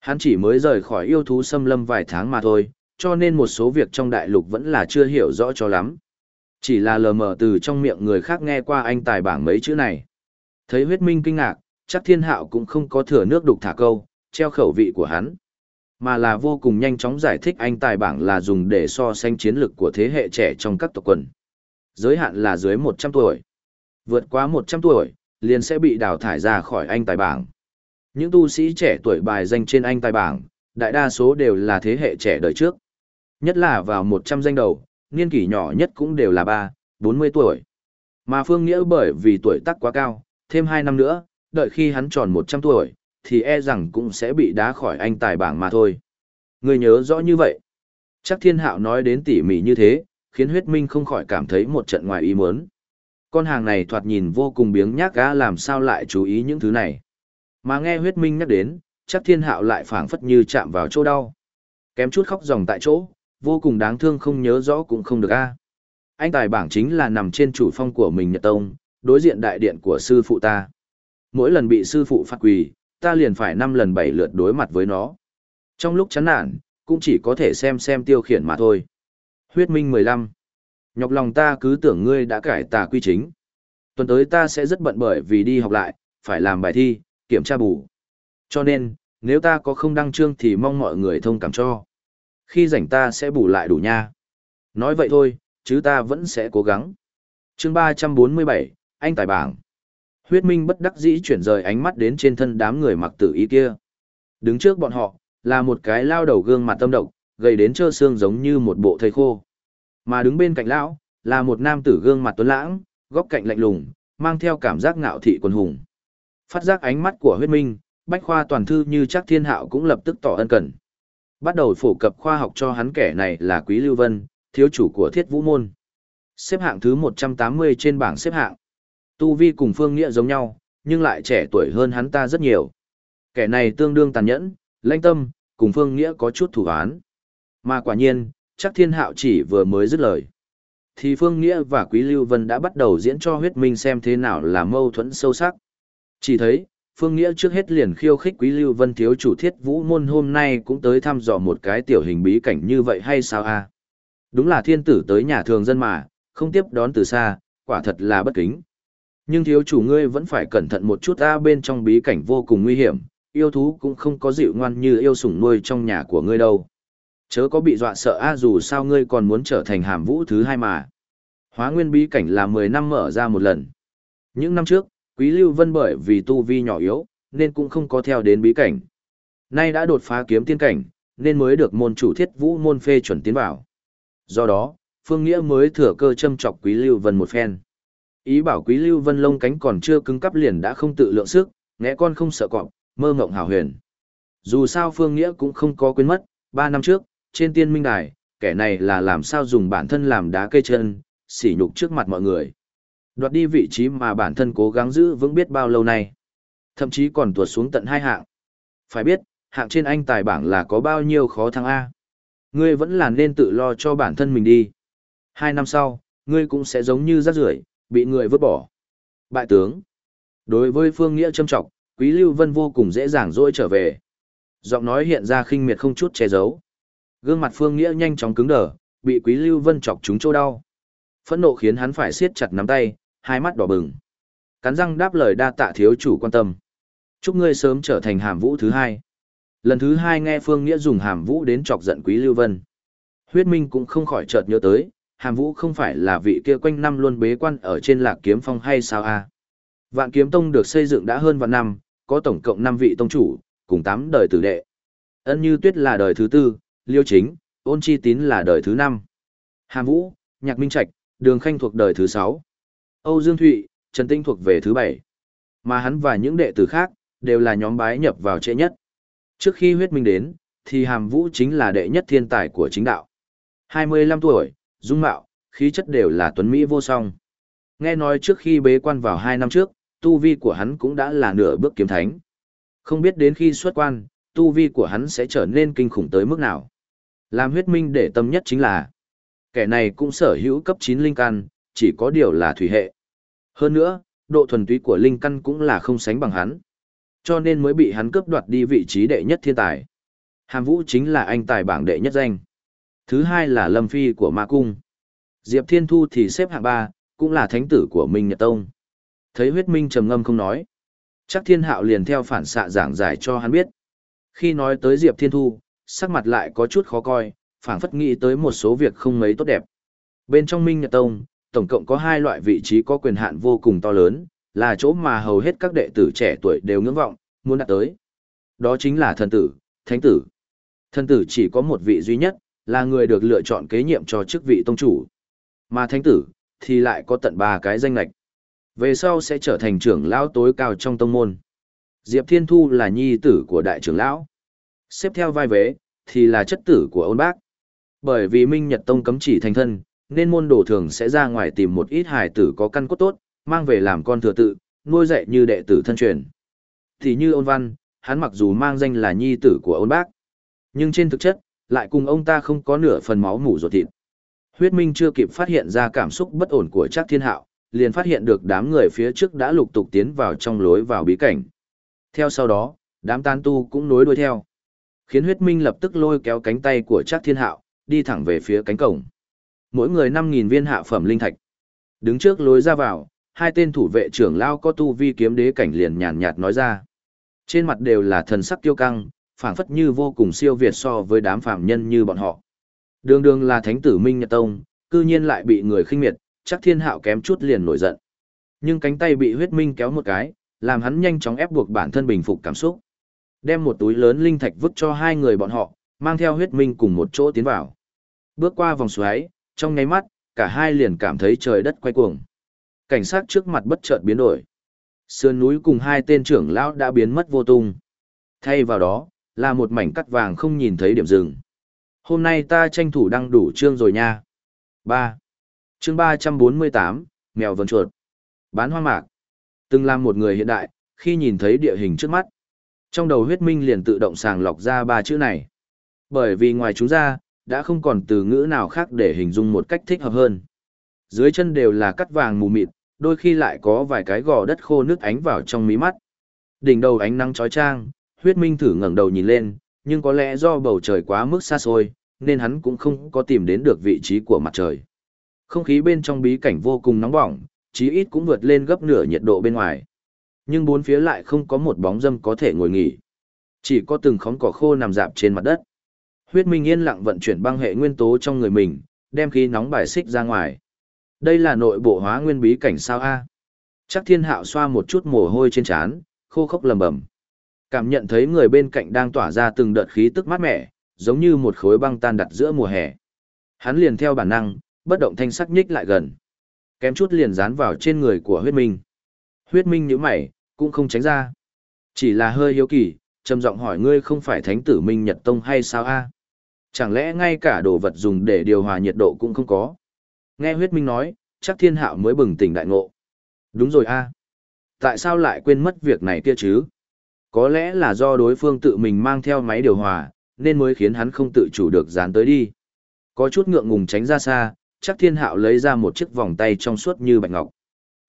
Hắn chỉ mới rời khỏi yêu thú xâm lâm vài tháng mà thôi, cho nên một số việc trong đại lục vẫn là chưa hiểu rõ cho lắm. Chỉ là lờ mờ từ trong miệng người khác nghe qua anh tài bảng mấy chữ này. Thấy huyết minh kinh ngạc, chắc thiên hạo cũng không có thừa nước đục thả câu, treo khẩu vị của hắn. Mà là vô cùng nhanh chóng giải thích anh tài bảng là dùng để so sánh chiến lực của thế hệ trẻ trong các tộc quần. Giới hạn là dưới 100 tuổi. Vượt quá 100 tuổi, liền sẽ bị đào thải ra khỏi anh tài bảng. Những tu sĩ trẻ tuổi bài danh trên anh tài bảng, đại đa số đều là thế hệ trẻ đời trước. Nhất là vào 100 danh đầu, niên kỷ nhỏ nhất cũng đều là 3, 40 tuổi. Mà Phương Nghĩa bởi vì tuổi tác quá cao, thêm 2 năm nữa, đợi khi hắn tròn 100 tuổi, thì e rằng cũng sẽ bị đá khỏi anh tài bảng mà thôi. Người nhớ rõ như vậy. Chắc thiên hạo nói đến tỉ mỉ như thế, khiến huyết minh không khỏi cảm thấy một trận ngoài ý muốn. Con hàng này thoạt nhìn vô cùng biếng nhác gã làm sao lại chú ý những thứ này. Mà nghe huyết minh nhắc đến, chắc thiên hạo lại phảng phất như chạm vào chỗ đau. Kém chút khóc ròng tại chỗ, vô cùng đáng thương không nhớ rõ cũng không được a. Anh tài bảng chính là nằm trên chủ phong của mình Nhật Tông, đối diện đại điện của sư phụ ta. Mỗi lần bị sư phụ phạt quỳ, ta liền phải năm lần bảy lượt đối mặt với nó. Trong lúc chán nản, cũng chỉ có thể xem xem tiêu khiển mà thôi. Huyết minh 15. Nhọc lòng ta cứ tưởng ngươi đã cải tà quy chính. Tuần tới ta sẽ rất bận bởi vì đi học lại, phải làm bài thi, kiểm tra bù. Cho nên, nếu ta có không đăng chương thì mong mọi người thông cảm cho. Khi rảnh ta sẽ bù lại đủ nha. Nói vậy thôi, chứ ta vẫn sẽ cố gắng. chương 347, anh tài bảng. Huyết Minh bất đắc dĩ chuyển rời ánh mắt đến trên thân đám người mặc tử y kia. Đứng trước bọn họ, là một cái lao đầu gương mặt tâm độc, gầy đến trơ xương giống như một bộ thầy khô. Mà đứng bên cạnh lão, là một nam tử gương mặt tuấn lãng, góc cạnh lạnh lùng, mang theo cảm giác ngạo thị quần hùng. Phát giác ánh mắt của huyết minh, bách khoa toàn thư như chắc thiên hạo cũng lập tức tỏ ân cần. Bắt đầu phổ cập khoa học cho hắn kẻ này là Quý Lưu Vân, thiếu chủ của thiết vũ môn. Xếp hạng thứ 180 trên bảng xếp hạng. Tu vi cùng Phương Nghĩa giống nhau, nhưng lại trẻ tuổi hơn hắn ta rất nhiều. Kẻ này tương đương tàn nhẫn, lanh tâm, cùng Phương Nghĩa có chút thủ án. Mà quả nhiên, chắc thiên hạo chỉ vừa mới dứt lời. Thì Phương Nghĩa và Quý Lưu Vân đã bắt đầu diễn cho huyết minh xem thế nào là mâu thuẫn sâu sắc. Chỉ thấy, Phương Nghĩa trước hết liền khiêu khích Quý Lưu Vân thiếu chủ thiết vũ môn hôm nay cũng tới thăm dò một cái tiểu hình bí cảnh như vậy hay sao a? Đúng là thiên tử tới nhà thường dân mà, không tiếp đón từ xa, quả thật là bất kính. Nhưng thiếu chủ ngươi vẫn phải cẩn thận một chút a bên trong bí cảnh vô cùng nguy hiểm, yêu thú cũng không có dịu ngoan như yêu sủng nuôi trong nhà của ngươi đâu. Chớ có bị dọa sợ a dù sao ngươi còn muốn trở thành hàm vũ thứ hai mà. Hóa nguyên bí cảnh là 10 năm mở ra một lần. Những năm trước, Quý Lưu Vân bởi vì tu vi nhỏ yếu, nên cũng không có theo đến bí cảnh. Nay đã đột phá kiếm tiên cảnh, nên mới được môn chủ thiết vũ môn phê chuẩn tiến vào. Do đó, Phương Nghĩa mới thừa cơ châm chọc Quý Lưu Vân một phen. Ý bảo Quý Lưu Vân lông cánh còn chưa cứng cắp liền đã không tự lượng sức, ngẽ con không sợ cọp, mơ ngộng hào huyền. Dù sao Phương Nghĩa cũng không có quên mất, ba năm trước, trên tiên minh đài, kẻ này là làm sao dùng bản thân làm đá cây chân, sỉ nhục trước mặt mọi người. Đoạt đi vị trí mà bản thân cố gắng giữ vững biết bao lâu nay. Thậm chí còn tuột xuống tận hai hạng. Phải biết, hạng trên anh tài bảng là có bao nhiêu khó thăng A. Ngươi vẫn là nên tự lo cho bản thân mình đi. Hai năm sau, ngươi cũng sẽ giống như rác rưởi, bị người vứt bỏ. Bại tướng. Đối với Phương Nghĩa châm trọng, Quý Lưu Vân vô cùng dễ dàng dỗi trở về. Giọng nói hiện ra khinh miệt không chút che giấu. Gương mặt Phương Nghĩa nhanh chóng cứng đờ, bị Quý Lưu Vân chọc trúng chỗ đau. Phẫn nộ khiến hắn phải siết chặt nắm tay, hai mắt đỏ bừng. Cắn răng đáp lời đa tạ thiếu chủ quan tâm. Chúc ngươi sớm trở thành hàm vũ thứ hai. Lần thứ hai nghe Phương Nghĩa dùng hàm vũ đến chọc giận Quý Lưu Vân. Huyết Minh cũng không khỏi chợt nhớ tới, hàm vũ không phải là vị kia quanh năm luôn bế quan ở trên lạc kiếm phong hay sao a Vạn kiếm tông được xây dựng đã hơn vạn năm, có tổng cộng 5 vị tông chủ, cùng 8 đời tử đệ. Ân Như Tuyết là đời thứ tư, Liêu Chính, Ôn Chi Tín là đời thứ năm, Hàm Vũ, Nhạc Minh Trạch, Đường Khanh thuộc đời thứ 6. Âu Dương Thụy, Trần Tinh thuộc về thứ bảy, Mà hắn và những đệ tử khác, đều là nhóm bái nhập vào trễ nhất. Trước khi huyết minh đến, thì Hàm Vũ chính là đệ nhất thiên tài của chính đạo. 25 tuổi, dung mạo, khí chất đều là tuấn Mỹ vô song. Nghe nói trước khi bế quan vào 2 năm trước, tu vi của hắn cũng đã là nửa bước kiếm thánh. Không biết đến khi xuất quan, tu vi của hắn sẽ trở nên kinh khủng tới mức nào. Làm huyết minh để tâm nhất chính là, kẻ này cũng sở hữu cấp 9 linh căn, chỉ có điều là thủy hệ. Hơn nữa, độ thuần túy của linh căn cũng là không sánh bằng hắn. Cho nên mới bị hắn cướp đoạt đi vị trí đệ nhất thiên tài. Hàm Vũ chính là anh tài bảng đệ nhất danh. Thứ hai là Lâm Phi của Ma Cung. Diệp Thiên Thu thì xếp hạng ba, cũng là thánh tử của Minh Nhật Tông. Thấy huyết minh trầm ngâm không nói. Chắc thiên hạo liền theo phản xạ giảng giải cho hắn biết. Khi nói tới Diệp Thiên Thu, sắc mặt lại có chút khó coi, phảng phất nghĩ tới một số việc không mấy tốt đẹp. Bên trong Minh Nhật Tông, tổng cộng có hai loại vị trí có quyền hạn vô cùng to lớn, là chỗ mà hầu hết các đệ tử trẻ tuổi đều ngưỡng vọng, muốn đạt tới. Đó chính là thần tử, thánh tử. Thần tử chỉ có một vị duy nhất, là người được lựa chọn kế nhiệm cho chức vị tông chủ. Mà thánh tử, thì lại có tận ba cái danh lạch. Về sau sẽ trở thành trưởng lão tối cao trong tông môn. Diệp Thiên Thu là nhi tử của đại trưởng lão. Xếp theo vai vế, thì là chất tử của ôn bác. Bởi vì Minh Nhật Tông cấm chỉ thành thân, nên môn đồ thường sẽ ra ngoài tìm một ít hài tử có căn cốt tốt, mang về làm con thừa tự, nuôi dạy như đệ tử thân truyền. Thì như ôn văn, hắn mặc dù mang danh là nhi tử của ôn bác, nhưng trên thực chất, lại cùng ông ta không có nửa phần máu mủ ruột thịt. Huyết Minh chưa kịp phát hiện ra cảm xúc bất ổn của Trác Thiên Hạo, liền phát hiện được đám người phía trước đã lục tục tiến vào trong lối vào bí cảnh. Theo sau đó, đám tán tu cũng nối đuôi theo. Khiến huyết minh lập tức lôi kéo cánh tay của Trác Thiên Hạo, đi thẳng về phía cánh cổng. Mỗi người 5.000 viên hạ phẩm linh thạch. Đứng trước lối ra vào, hai tên thủ vệ trưởng lao có tu vi kiếm đế cảnh liền nhàn nhạt nói ra. Trên mặt đều là thần sắc tiêu căng, phảng phất như vô cùng siêu việt so với đám phàm nhân như bọn họ. Đường đường là thánh tử Minh Nhật Tông, cư nhiên lại bị người khinh miệt, chắc thiên hạo kém chút liền nổi giận. Nhưng cánh tay bị huyết minh kéo một cái, làm hắn nhanh chóng ép buộc bản thân bình phục cảm xúc. Đem một túi lớn linh thạch vứt cho hai người bọn họ, mang theo huyết minh cùng một chỗ tiến vào. Bước qua vòng xoáy, trong nháy mắt, cả hai liền cảm thấy trời đất quay cuồng. Cảnh sát trước mặt bất chợt biến đổi. Sườn núi cùng hai tên trưởng lão đã biến mất vô tung. Thay vào đó, là một mảnh cắt vàng không nhìn thấy điểm dừng. Hôm nay ta tranh thủ đăng đủ chương rồi nha. 3 chương ba trăm bốn mươi tám mèo vần chuột bán hoang mạc từng làm một người hiện đại khi nhìn thấy địa hình trước mắt trong đầu huyết minh liền tự động sàng lọc ra ba chữ này bởi vì ngoài chúng ra đã không còn từ ngữ nào khác để hình dung một cách thích hợp hơn dưới chân đều là cắt vàng mù mịt đôi khi lại có vài cái gò đất khô nước ánh vào trong mí mắt đỉnh đầu ánh nắng chói trang huyết minh thử ngẩng đầu nhìn lên nhưng có lẽ do bầu trời quá mức xa xôi nên hắn cũng không có tìm đến được vị trí của mặt trời không khí bên trong bí cảnh vô cùng nóng bỏng, chí ít cũng vượt lên gấp nửa nhiệt độ bên ngoài. Nhưng bốn phía lại không có một bóng dâm có thể ngồi nghỉ. Chỉ có từng khóm cỏ khô nằm dạp trên mặt đất. Huyết Minh yên lặng vận chuyển băng hệ nguyên tố trong người mình, đem khí nóng bài xích ra ngoài. Đây là nội bộ hóa nguyên bí cảnh sao a? Chắc Thiên Hạo xoa một chút mồ hôi trên trán, khô khốc lầm bầm. Cảm nhận thấy người bên cạnh đang tỏa ra từng đợt khí tức mát mẻ, giống như một khối băng tan đặt giữa mùa hè. Hắn liền theo bản năng, bất động thanh sắc nhích lại gần. Kém chút liền dán vào trên người của huyết minh. Huyết minh nhíu mày, cũng không tránh ra. Chỉ là hơi hiếu kỳ, trầm giọng hỏi ngươi không phải thánh tử minh nhật tông hay sao a? Chẳng lẽ ngay cả đồ vật dùng để điều hòa nhiệt độ cũng không có? Nghe huyết minh nói, chắc thiên hạo mới bừng tỉnh đại ngộ. Đúng rồi a. Tại sao lại quên mất việc này kia chứ? Có lẽ là do đối phương tự mình mang theo máy điều hòa, nên mới khiến hắn không tự chủ được dán tới đi. Có chút ngượng ngùng tránh ra xa, chắc thiên hạo lấy ra một chiếc vòng tay trong suốt như bạch ngọc.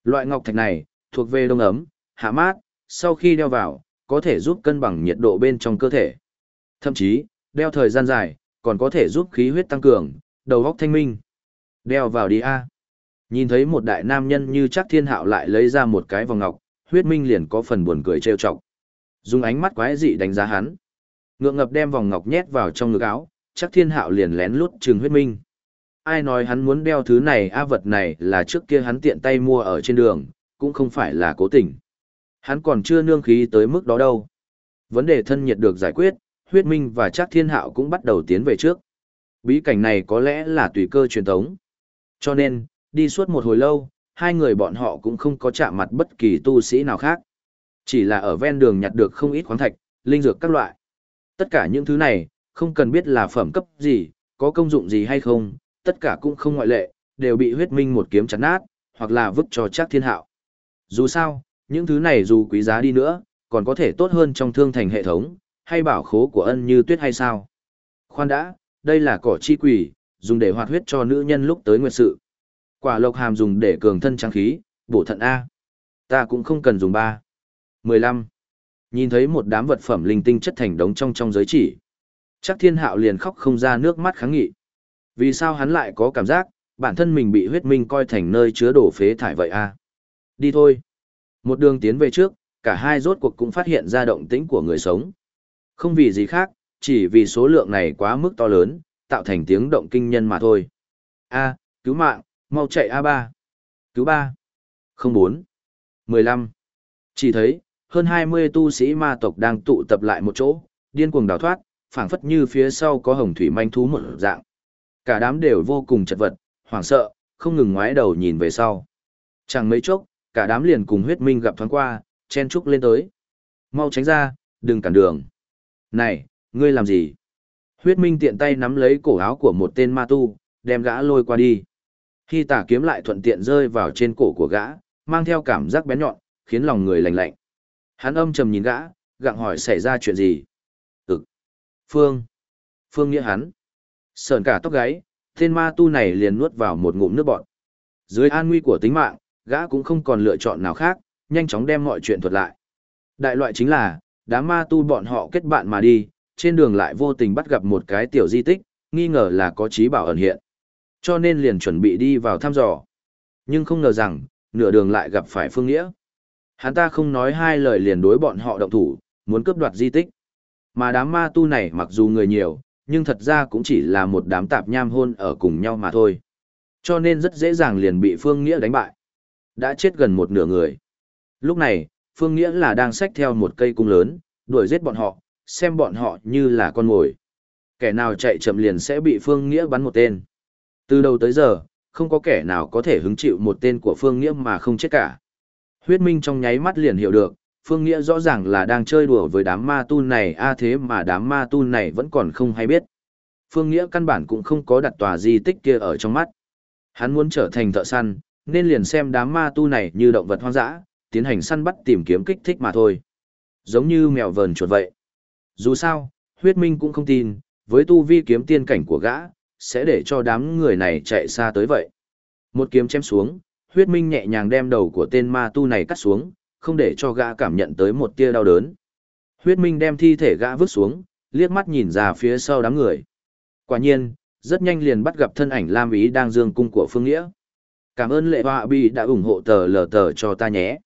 Loại ngọc thạch này, thuộc về đông ấm, hạ mát, sau khi đeo vào, có thể giúp cân bằng nhiệt độ bên trong cơ thể. Thậm chí, đeo thời gian dài, còn có thể giúp khí huyết tăng cường, đầu óc thanh minh. Đeo vào đi a. Nhìn thấy một đại nam nhân như chắc thiên hạo lại lấy ra một cái vòng ngọc, huyết minh liền có phần buồn cười trêu chọc. Dùng ánh mắt quái dị đánh giá hắn. Ngượng ngập đem vòng ngọc nhét vào trong ngực áo, chắc thiên hạo liền lén lút trừng huyết minh. Ai nói hắn muốn đeo thứ này a vật này là trước kia hắn tiện tay mua ở trên đường, cũng không phải là cố tình. Hắn còn chưa nương khí tới mức đó đâu. Vấn đề thân nhiệt được giải quyết, huyết minh và chắc thiên hạo cũng bắt đầu tiến về trước. Bí cảnh này có lẽ là tùy cơ truyền thống. Cho nên, đi suốt một hồi lâu, hai người bọn họ cũng không có chạm mặt bất kỳ tu sĩ nào khác. Chỉ là ở ven đường nhặt được không ít khoáng thạch, linh dược các loại. Tất cả những thứ này, không cần biết là phẩm cấp gì, có công dụng gì hay không, tất cả cũng không ngoại lệ, đều bị huyết minh một kiếm chặt nát, hoặc là vứt cho chắc thiên hạo. Dù sao, những thứ này dù quý giá đi nữa, còn có thể tốt hơn trong thương thành hệ thống, hay bảo khố của ân như tuyết hay sao. Khoan đã, đây là cỏ chi quỷ, dùng để hoạt huyết cho nữ nhân lúc tới nguyệt sự. Quả lộc hàm dùng để cường thân trang khí, bổ thận A. Ta cũng không cần dùng ba. 15. Nhìn thấy một đám vật phẩm linh tinh chất thành đống trong trong giới chỉ. Chắc thiên hạo liền khóc không ra nước mắt kháng nghị. Vì sao hắn lại có cảm giác, bản thân mình bị huyết minh coi thành nơi chứa đổ phế thải vậy a? Đi thôi. Một đường tiến về trước, cả hai rốt cuộc cũng phát hiện ra động tĩnh của người sống. Không vì gì khác, chỉ vì số lượng này quá mức to lớn, tạo thành tiếng động kinh nhân mà thôi. A, cứu mạng, mau chạy A3. Cứu 3. 04. 15. Chỉ thấy, hơn 20 tu sĩ ma tộc đang tụ tập lại một chỗ, điên cuồng đào thoát, phảng phất như phía sau có hồng thủy manh thú một dạng. Cả đám đều vô cùng chật vật, hoảng sợ, không ngừng ngoái đầu nhìn về sau. Chẳng mấy chốc, cả đám liền cùng huyết minh gặp thoáng qua, chen trúc lên tới. Mau tránh ra, đừng cản đường. Này, ngươi làm gì? Huyết minh tiện tay nắm lấy cổ áo của một tên ma tu, đem gã lôi qua đi. Khi tả kiếm lại thuận tiện rơi vào trên cổ của gã, mang theo cảm giác bén nhọn, khiến lòng người lạnh lạnh. Hắn âm trầm nhìn gã, gặng hỏi xảy ra chuyện gì. Ừc. Phương. Phương nghĩa hắn. Sờn cả tóc gáy, tên ma tu này liền nuốt vào một ngụm nước bọt. Dưới an nguy của tính mạng, gã cũng không còn lựa chọn nào khác, nhanh chóng đem mọi chuyện thuật lại. Đại loại chính là, đám ma tu bọn họ kết bạn mà đi, trên đường lại vô tình bắt gặp một cái tiểu di tích, nghi ngờ là có trí bảo ẩn hiện. Cho nên liền chuẩn bị đi vào thăm dò. Nhưng không ngờ rằng, nửa đường lại gặp phải Phương Nghĩa. Hắn ta không nói hai lời liền đối bọn họ động thủ, muốn cướp đoạt di tích. Mà đám ma tu này mặc dù người nhiều, nhưng thật ra cũng chỉ là một đám tạp nham hôn ở cùng nhau mà thôi. Cho nên rất dễ dàng liền bị Phương Nghĩa đánh bại. Đã chết gần một nửa người. Lúc này, Phương Nghĩa là đang xách theo một cây cung lớn, đuổi giết bọn họ, xem bọn họ như là con mồi. Kẻ nào chạy chậm liền sẽ bị Phương Nghĩa bắn một tên. Từ đầu tới giờ, không có kẻ nào có thể hứng chịu một tên của Phương Nghĩa mà không chết cả. Huyết Minh trong nháy mắt liền hiểu được, Phương Nghĩa rõ ràng là đang chơi đùa với đám ma tu này a thế mà đám ma tu này vẫn còn không hay biết. Phương Nghĩa căn bản cũng không có đặt tòa di tích kia ở trong mắt. Hắn muốn trở thành thợ săn, nên liền xem đám ma tu này như động vật hoang dã, tiến hành săn bắt tìm kiếm kích thích mà thôi. Giống như mèo vờn chuột vậy. Dù sao, huyết minh cũng không tin, với tu vi kiếm tiên cảnh của gã, sẽ để cho đám người này chạy xa tới vậy. Một kiếm chém xuống, huyết minh nhẹ nhàng đem đầu của tên ma tu này cắt xuống, không để cho gã cảm nhận tới một tia đau đớn. Huyết minh đem thi thể gã vứt xuống, liếc mắt nhìn ra phía sau đám người. Quả nhiên, rất nhanh liền bắt gặp thân ảnh Lam Ý đang dương cung của Phương Nghĩa. Cảm ơn lệ họa bi đã ủng hộ tờ lờ tờ cho ta nhé.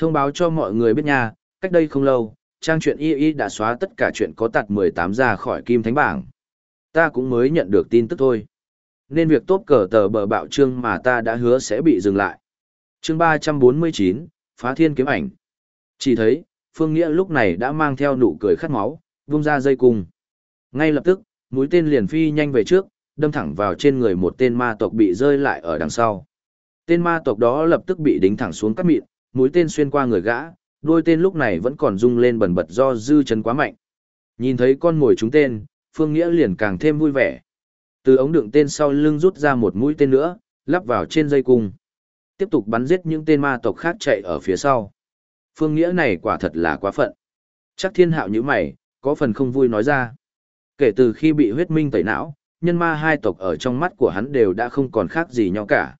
Thông báo cho mọi người biết nha, cách đây không lâu, trang truyện y y đã xóa tất cả chuyện có tặt 18 ra khỏi kim thánh bảng. Ta cũng mới nhận được tin tức thôi. Nên việc tốt cờ tờ bờ bạo trương mà ta đã hứa sẽ bị dừng lại. chương 349, phá thiên kiếm ảnh. Chỉ thấy, Phương Nghĩa lúc này đã mang theo nụ cười khát máu, vung ra dây cung. Ngay lập tức, mũi tên liền phi nhanh về trước, đâm thẳng vào trên người một tên ma tộc bị rơi lại ở đằng sau. Tên ma tộc đó lập tức bị đính thẳng xuống cắt mịn, mũi tên xuyên qua người gã, đôi tên lúc này vẫn còn rung lên bần bật do dư chấn quá mạnh. Nhìn thấy con mồi trúng tên, Phương Nghĩa liền càng thêm vui vẻ. Từ ống đựng tên sau lưng rút ra một mũi tên nữa, lắp vào trên dây cung. Tiếp tục bắn giết những tên ma tộc khác chạy ở phía sau. Phương Nghĩa này quả thật là quá phận. Chắc thiên hạo như mày, có phần không vui nói ra. Kể từ khi bị huyết minh tẩy não, nhân ma hai tộc ở trong mắt của hắn đều đã không còn khác gì nhau cả.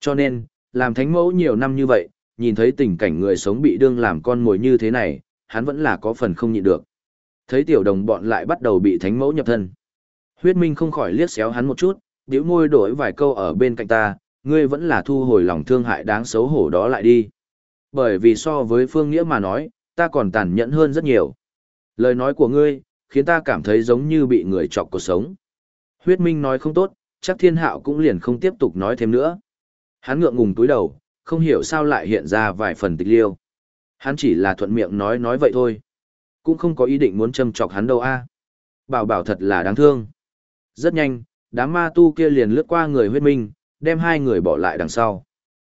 Cho nên, làm thánh mẫu nhiều năm như vậy, nhìn thấy tình cảnh người sống bị đương làm con mồi như thế này, hắn vẫn là có phần không nhịn được. Thấy tiểu đồng bọn lại bắt đầu bị thánh mẫu nhập thân. Huyết minh không khỏi liếc xéo hắn một chút, điếu môi đổi vài câu ở bên cạnh ta, ngươi vẫn là thu hồi lòng thương hại đáng xấu hổ đó lại đi. Bởi vì so với Phương Nghĩa mà nói, ta còn tàn nhẫn hơn rất nhiều. Lời nói của ngươi, khiến ta cảm thấy giống như bị người chọc cuộc sống. Huyết Minh nói không tốt, chắc thiên hạo cũng liền không tiếp tục nói thêm nữa. Hắn ngượng ngùng túi đầu, không hiểu sao lại hiện ra vài phần tịch liêu. Hắn chỉ là thuận miệng nói nói vậy thôi. Cũng không có ý định muốn châm chọc hắn đâu a. Bảo bảo thật là đáng thương. Rất nhanh, đám ma tu kia liền lướt qua người huyết minh, đem hai người bỏ lại đằng sau.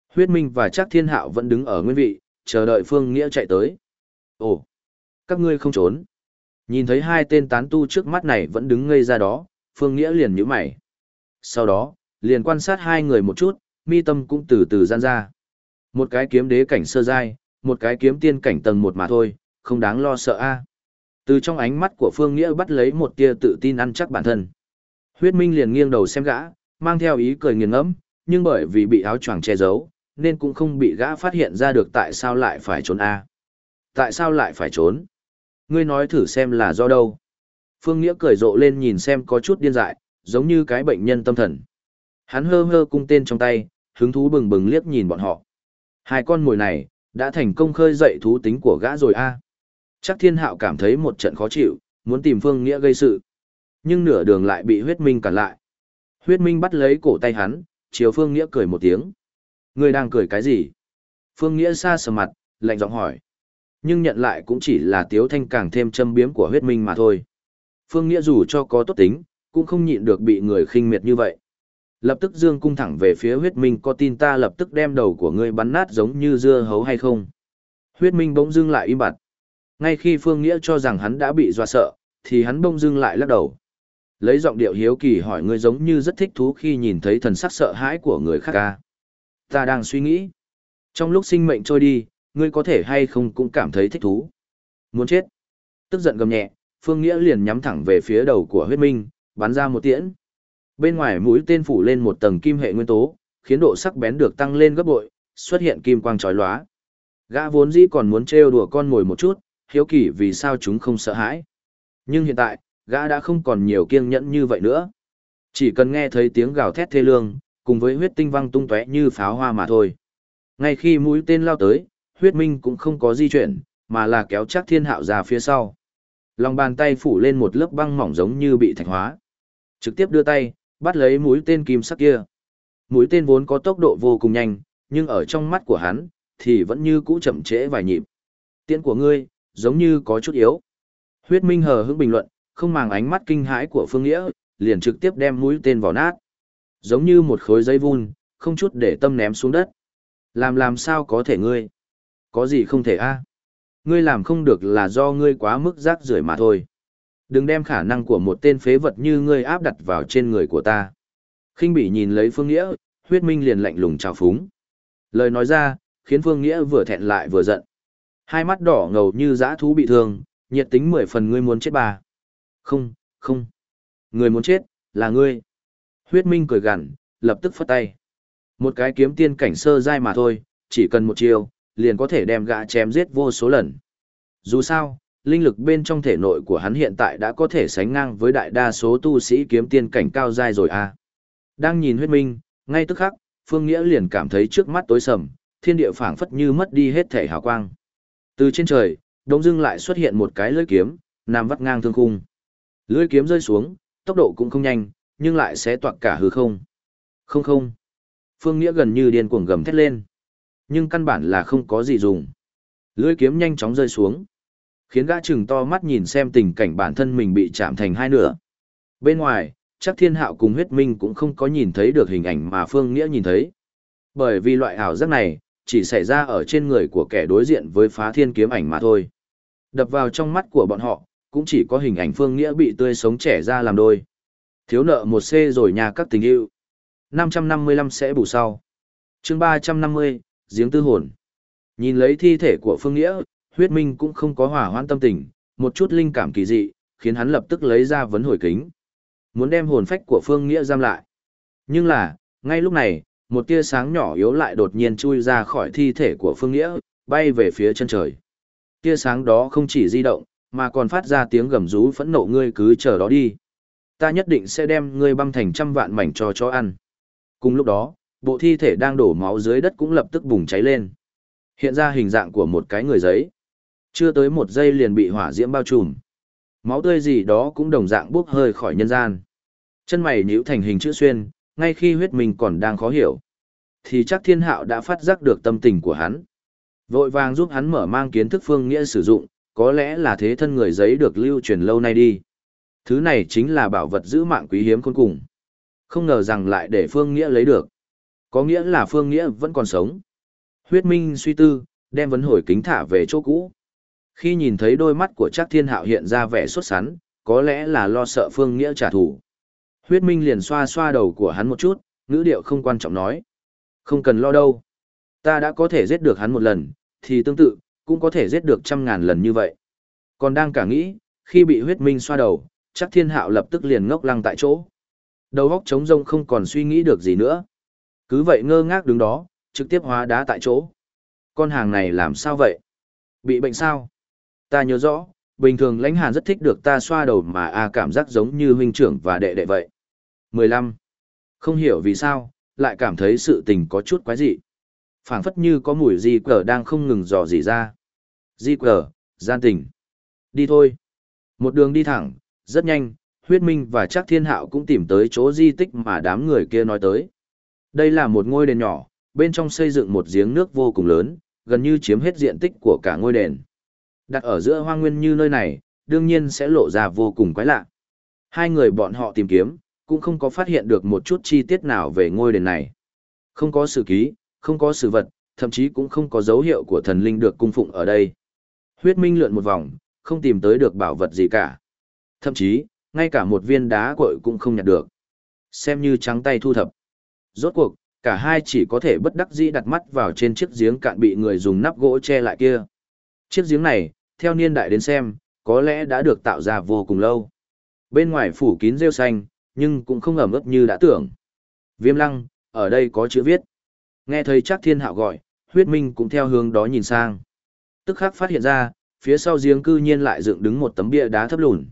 Huyết minh và chắc thiên hạo vẫn đứng ở nguyên vị, chờ đợi Phương Nghĩa chạy tới. Ồ, các ngươi không trốn. Nhìn thấy hai tên tán tu trước mắt này vẫn đứng ngây ra đó, Phương Nghĩa liền nhíu mày. Sau đó, liền quan sát hai người một chút, mi tâm cũng từ từ gian ra. Một cái kiếm đế cảnh sơ giai, một cái kiếm tiên cảnh tầng một mà thôi, không đáng lo sợ a. Từ trong ánh mắt của Phương Nghĩa bắt lấy một tia tự tin ăn chắc bản thân. Huyết Minh liền nghiêng đầu xem gã, mang theo ý cười nghiền ngẫm, nhưng bởi vì bị áo choàng che giấu, nên cũng không bị gã phát hiện ra được tại sao lại phải trốn a. Tại sao lại phải trốn? Ngươi nói thử xem là do đâu? Phương Nghĩa cười rộ lên nhìn xem có chút điên dại, giống như cái bệnh nhân tâm thần. Hắn hơ hơ cung tên trong tay, hứng thú bừng bừng liếc nhìn bọn họ. Hai con mồi này, đã thành công khơi dậy thú tính của gã rồi a. Chắc thiên hạo cảm thấy một trận khó chịu, muốn tìm Phương Nghĩa gây sự. Nhưng nửa đường lại bị huyết minh cản lại. Huyết minh bắt lấy cổ tay hắn, chiều Phương Nghĩa cười một tiếng. Người đang cười cái gì? Phương Nghĩa xa sờ mặt, lạnh giọng hỏi. Nhưng nhận lại cũng chỉ là tiếu thanh càng thêm châm biếm của huyết minh mà thôi. Phương Nghĩa dù cho có tốt tính, cũng không nhịn được bị người khinh miệt như vậy. Lập tức dương cung thẳng về phía huyết minh có tin ta lập tức đem đầu của ngươi bắn nát giống như dưa hấu hay không. Huyết minh bỗng dưng lại im bặt. Ngay khi Phương Nghĩa cho rằng hắn đã bị dọa sợ, thì hắn bỗng dưng lại lắc đầu. Lấy giọng điệu hiếu kỳ hỏi ngươi giống như rất thích thú khi nhìn thấy thần sắc sợ hãi của người khác ca. Ta đang suy nghĩ. Trong lúc sinh mệnh trôi đi, ngươi có thể hay không cũng cảm thấy thích thú. Muốn chết. Tức giận gầm nhẹ, Phương Nghĩa liền nhắm thẳng về phía đầu của huyết minh, bắn ra một tiễn. Bên ngoài mũi tên phủ lên một tầng kim hệ nguyên tố, khiến độ sắc bén được tăng lên gấp bội, xuất hiện kim quang chói lóa. Gã vốn dĩ còn muốn trêu đùa con mồi một chút, hiếu kỳ vì sao chúng không sợ hãi. Nhưng hiện tại, gã đã không còn nhiều kiêng nhẫn như vậy nữa. Chỉ cần nghe thấy tiếng gào thét thê lương, cùng với huyết tinh văng tung tóe như pháo hoa mà thôi. Ngay khi mũi tên lao tới, huyết minh cũng không có di chuyển, mà là kéo chắc thiên hạo ra phía sau. Lòng bàn tay phủ lên một lớp băng mỏng giống như bị thạch hóa. Trực tiếp đưa tay, bắt lấy mũi tên kim sắc kia. Mũi tên vốn có tốc độ vô cùng nhanh, nhưng ở trong mắt của hắn, thì vẫn như cũ chậm trễ vài nhịp. Tiễn của ngươi, giống như có chút yếu. Huyết Minh hờ hững bình luận, không màng ánh mắt kinh hãi của Phương Nghĩa, liền trực tiếp đem mũi tên vào nát. Giống như một khối giấy vun, không chút để tâm ném xuống đất. Làm làm sao có thể ngươi? Có gì không thể a? Ngươi làm không được là do ngươi quá mức rác rưởi mà thôi. Đừng đem khả năng của một tên phế vật như ngươi áp đặt vào trên người của ta. Khinh bỉ nhìn lấy Phương Nghĩa, huyết minh liền lạnh lùng trào phúng. Lời nói ra, khiến Phương Nghĩa vừa thẹn lại vừa giận. Hai mắt đỏ ngầu như dã thú bị thương, nhiệt tính mười phần ngươi muốn chết bà. Không, không. Người muốn chết, là ngươi. Huyết minh cười gằn, lập tức phất tay. Một cái kiếm tiên cảnh sơ dai mà thôi, chỉ cần một chiều, liền có thể đem gã chém giết vô số lần. Dù sao, linh lực bên trong thể nội của hắn hiện tại đã có thể sánh ngang với đại đa số tu sĩ kiếm tiên cảnh cao dai rồi à. Đang nhìn huyết minh, ngay tức khắc, Phương Nghĩa liền cảm thấy trước mắt tối sầm, thiên địa phảng phất như mất đi hết thể hào quang. Từ trên trời, đông dưng lại xuất hiện một cái lưỡi kiếm, nằm vắt ngang thương khung. Lưỡi kiếm rơi xuống, tốc độ cũng không nhanh, nhưng lại sẽ toạc cả hư không. Không không. Phương Nghĩa gần như điên cuồng gầm thét lên. Nhưng căn bản là không có gì dùng. Lưỡi kiếm nhanh chóng rơi xuống. Khiến gã chừng to mắt nhìn xem tình cảnh bản thân mình bị chạm thành hai nửa. Bên ngoài, chắc thiên hạo cùng huyết minh cũng không có nhìn thấy được hình ảnh mà Phương Nghĩa nhìn thấy. Bởi vì loại ảo giác này, chỉ xảy ra ở trên người của kẻ đối diện với phá thiên kiếm ảnh mà thôi. Đập vào trong mắt của bọn họ, cũng chỉ có hình ảnh Phương Nghĩa bị tươi sống trẻ ra làm đôi. Thiếu nợ một C rồi nhà các tình yêu. 555 sẽ bù sau. chương 350, giếng tư hồn. Nhìn lấy thi thể của Phương Nghĩa, huyết minh cũng không có hỏa hoãn tâm tình, một chút linh cảm kỳ dị, khiến hắn lập tức lấy ra vấn hồi kính. Muốn đem hồn phách của Phương Nghĩa giam lại. Nhưng là, ngay lúc này, một tia sáng nhỏ yếu lại đột nhiên chui ra khỏi thi thể của Phương Nghĩa, bay về phía chân trời. Tia sáng đó không chỉ di động, mà còn phát ra tiếng gầm rú phẫn nộ ngươi cứ chờ đó đi. Ta nhất định sẽ đem ngươi băm thành trăm vạn mảnh cho chó ăn. Cùng lúc đó, bộ thi thể đang đổ máu dưới đất cũng lập tức bùng cháy lên. Hiện ra hình dạng của một cái người giấy. Chưa tới một giây liền bị hỏa diễm bao trùm. Máu tươi gì đó cũng đồng dạng bốc hơi khỏi nhân gian. Chân mày nhíu thành hình chữ xuyên, ngay khi huyết mình còn đang khó hiểu. Thì chắc thiên hạo đã phát giác được tâm tình của hắn. Vội vàng giúp hắn mở mang kiến thức phương nghĩa sử dụng, có lẽ là thế thân người giấy được lưu truyền lâu nay đi. Thứ này chính là bảo vật giữ mạng quý hiếm khôn cùng. Không ngờ rằng lại để phương nghĩa lấy được. Có nghĩa là phương nghĩa vẫn còn sống. Huyết minh suy tư, đem vấn hồi kính thả về chỗ cũ. Khi nhìn thấy đôi mắt của Trác Thiên Hạo hiện ra vẻ sốt sắn, có lẽ là lo sợ Phương Nghĩa trả thù. Huyết Minh liền xoa xoa đầu của hắn một chút, ngữ điệu không quan trọng nói. Không cần lo đâu. Ta đã có thể giết được hắn một lần, thì tương tự, cũng có thể giết được trăm ngàn lần như vậy. Còn đang cả nghĩ, khi bị huyết minh xoa đầu, chắc thiên hạo lập tức liền ngốc lăng tại chỗ. Đầu óc trống rông không còn suy nghĩ được gì nữa. Cứ vậy ngơ ngác đứng đó, trực tiếp hóa đá tại chỗ. Con hàng này làm sao vậy? Bị bệnh sao? Ta nhớ rõ, bình thường lãnh hàn rất thích được ta xoa đầu mà a cảm giác giống như huynh trưởng và đệ đệ vậy. 15. Không hiểu vì sao, lại cảm thấy sự tình có chút quái dị. phảng phất như có mùi di cờ đang không ngừng dò dỉ ra. Di cờ, gian tình. Đi thôi. Một đường đi thẳng, rất nhanh, huyết minh và chắc thiên hạo cũng tìm tới chỗ di tích mà đám người kia nói tới. Đây là một ngôi đền nhỏ, bên trong xây dựng một giếng nước vô cùng lớn, gần như chiếm hết diện tích của cả ngôi đền. Đặt ở giữa hoang nguyên như nơi này, đương nhiên sẽ lộ ra vô cùng quái lạ. Hai người bọn họ tìm kiếm, cũng không có phát hiện được một chút chi tiết nào về ngôi đền này. Không có sử ký, không có sử vật, thậm chí cũng không có dấu hiệu của thần linh được cung phụng ở đây. Huyết minh lượn một vòng, không tìm tới được bảo vật gì cả. Thậm chí, ngay cả một viên đá cội cũng không nhặt được. Xem như trắng tay thu thập. Rốt cuộc, cả hai chỉ có thể bất đắc dĩ đặt mắt vào trên chiếc giếng cạn bị người dùng nắp gỗ che lại kia. Chiếc giếng này, theo niên đại đến xem, có lẽ đã được tạo ra vô cùng lâu. Bên ngoài phủ kín rêu xanh, nhưng cũng không ẩm ướt như đã tưởng. Viêm lăng, ở đây có chữ viết. Nghe thấy chắc thiên hạo gọi, huyết minh cũng theo hướng đó nhìn sang. Tức khắc phát hiện ra, phía sau giếng cư nhiên lại dựng đứng một tấm bia đá thấp lùn.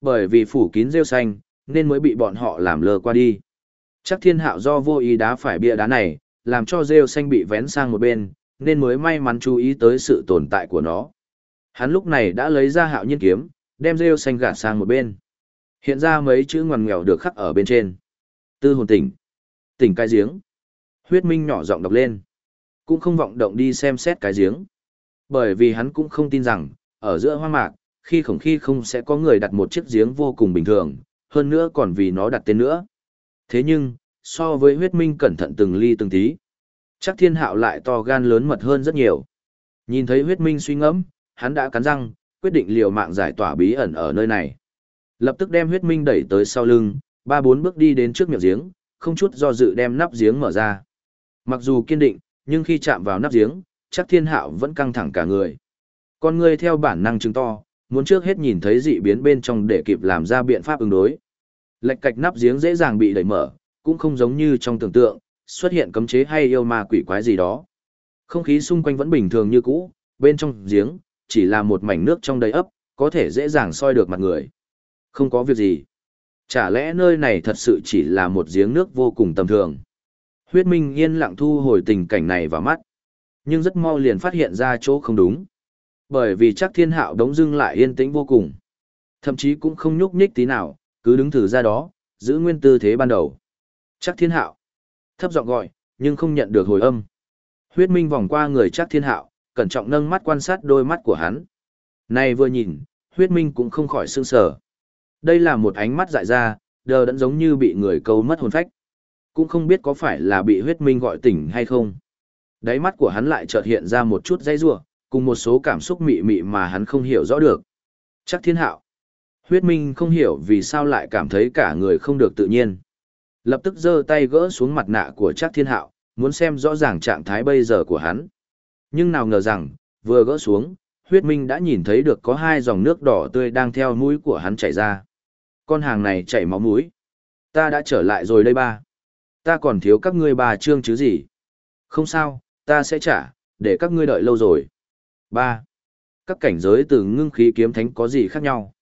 Bởi vì phủ kín rêu xanh, nên mới bị bọn họ làm lờ qua đi. Chắc thiên hạo do vô ý đá phải bia đá này, làm cho rêu xanh bị vén sang một bên, nên mới may mắn chú ý tới sự tồn tại của nó. Hắn lúc này đã lấy ra hạo nhiên kiếm, đem rêu xanh gạt sang một bên. Hiện ra mấy chữ ngoằn nghèo được khắc ở bên trên. Tư hồn tỉnh. Tỉnh cái giếng. Huyết minh nhỏ giọng đọc lên. Cũng không vọng động đi xem xét cái giếng. Bởi vì hắn cũng không tin rằng, ở giữa hoang mạc, khi khổng khi không sẽ có người đặt một chiếc giếng vô cùng bình thường, hơn nữa còn vì nó đặt tên nữa. Thế nhưng, so với huyết minh cẩn thận từng ly từng tí, chắc thiên hạo lại to gan lớn mật hơn rất nhiều. Nhìn thấy huyết minh suy ngẫm, hắn đã cắn răng, quyết định liều mạng giải tỏa bí ẩn ở nơi này. Lập tức đem huyết minh đẩy tới sau lưng, ba bốn bước đi đến trước miệng giếng, không chút do dự đem nắp giếng mở ra. Mặc dù kiên định, nhưng khi chạm vào nắp giếng, chắc thiên hạo vẫn căng thẳng cả người. Con người theo bản năng chứng to, muốn trước hết nhìn thấy dị biến bên trong để kịp làm ra biện pháp ứng đối. Lệch cạch nắp giếng dễ dàng bị đẩy mở, cũng không giống như trong tưởng tượng, xuất hiện cấm chế hay yêu ma quỷ quái gì đó. Không khí xung quanh vẫn bình thường như cũ, bên trong giếng, chỉ là một mảnh nước trong đầy ấp, có thể dễ dàng soi được mặt người. Không có việc gì. Chả lẽ nơi này thật sự chỉ là một giếng nước vô cùng tầm thường. Huyết Minh yên lặng thu hồi tình cảnh này vào mắt. Nhưng rất mau liền phát hiện ra chỗ không đúng. Bởi vì chắc thiên hạo đống dưng lại yên tĩnh vô cùng. Thậm chí cũng không nhúc nhích tí nào, cứ đứng thử ra đó, giữ nguyên tư thế ban đầu. Chắc thiên hạo. Thấp giọng gọi, nhưng không nhận được hồi âm. Huyết Minh vòng qua người Trác thiên hạo, cẩn trọng nâng mắt quan sát đôi mắt của hắn. Này vừa nhìn, huyết minh cũng không khỏi sương sờ. Đây là một ánh mắt dại ra, đờ đẫn giống như bị người câu mất hồn phách. Cũng không biết có phải là bị huyết minh gọi tỉnh hay không. Đáy mắt của hắn lại chợt hiện ra một chút dây rủa cùng một số cảm xúc mị mị mà hắn không hiểu rõ được. Chắc thiên hạo. Huyết minh không hiểu vì sao lại cảm thấy cả người không được tự nhiên. Lập tức giơ tay gỡ xuống mặt nạ của Trác thiên hạo, muốn xem rõ ràng trạng thái bây giờ của hắn. Nhưng nào ngờ rằng, vừa gỡ xuống, huyết minh đã nhìn thấy được có hai dòng nước đỏ tươi đang theo mũi của hắn chảy ra. Con hàng này chảy máu mũi. Ta đã trở lại rồi đây ba. Ta còn thiếu các ngươi ba trương chứ gì. Không sao, ta sẽ trả, để các ngươi đợi lâu rồi. ba Các cảnh giới từ ngưng khí kiếm thánh có gì khác nhau?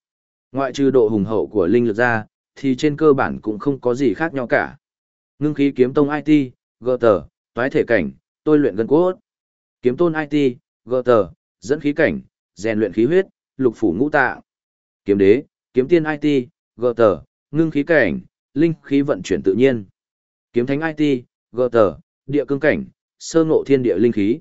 Ngoại trừ độ hùng hậu của linh lực ra, thì trên cơ bản cũng không có gì khác nhau cả. Ngưng khí kiếm tông IT, gờ tờ, toái thể cảnh, tôi luyện gần cốt. Kiếm tôn IT, gờ tờ, dẫn khí cảnh, rèn luyện khí huyết, lục phủ ngũ tạ. Kiếm đế, kiếm tiên IT, gờ tờ, ngưng khí cảnh, linh khí vận chuyển tự nhiên. Kiếm thánh IT, gờ tờ, địa cương cảnh, sơ ngộ thiên địa linh khí.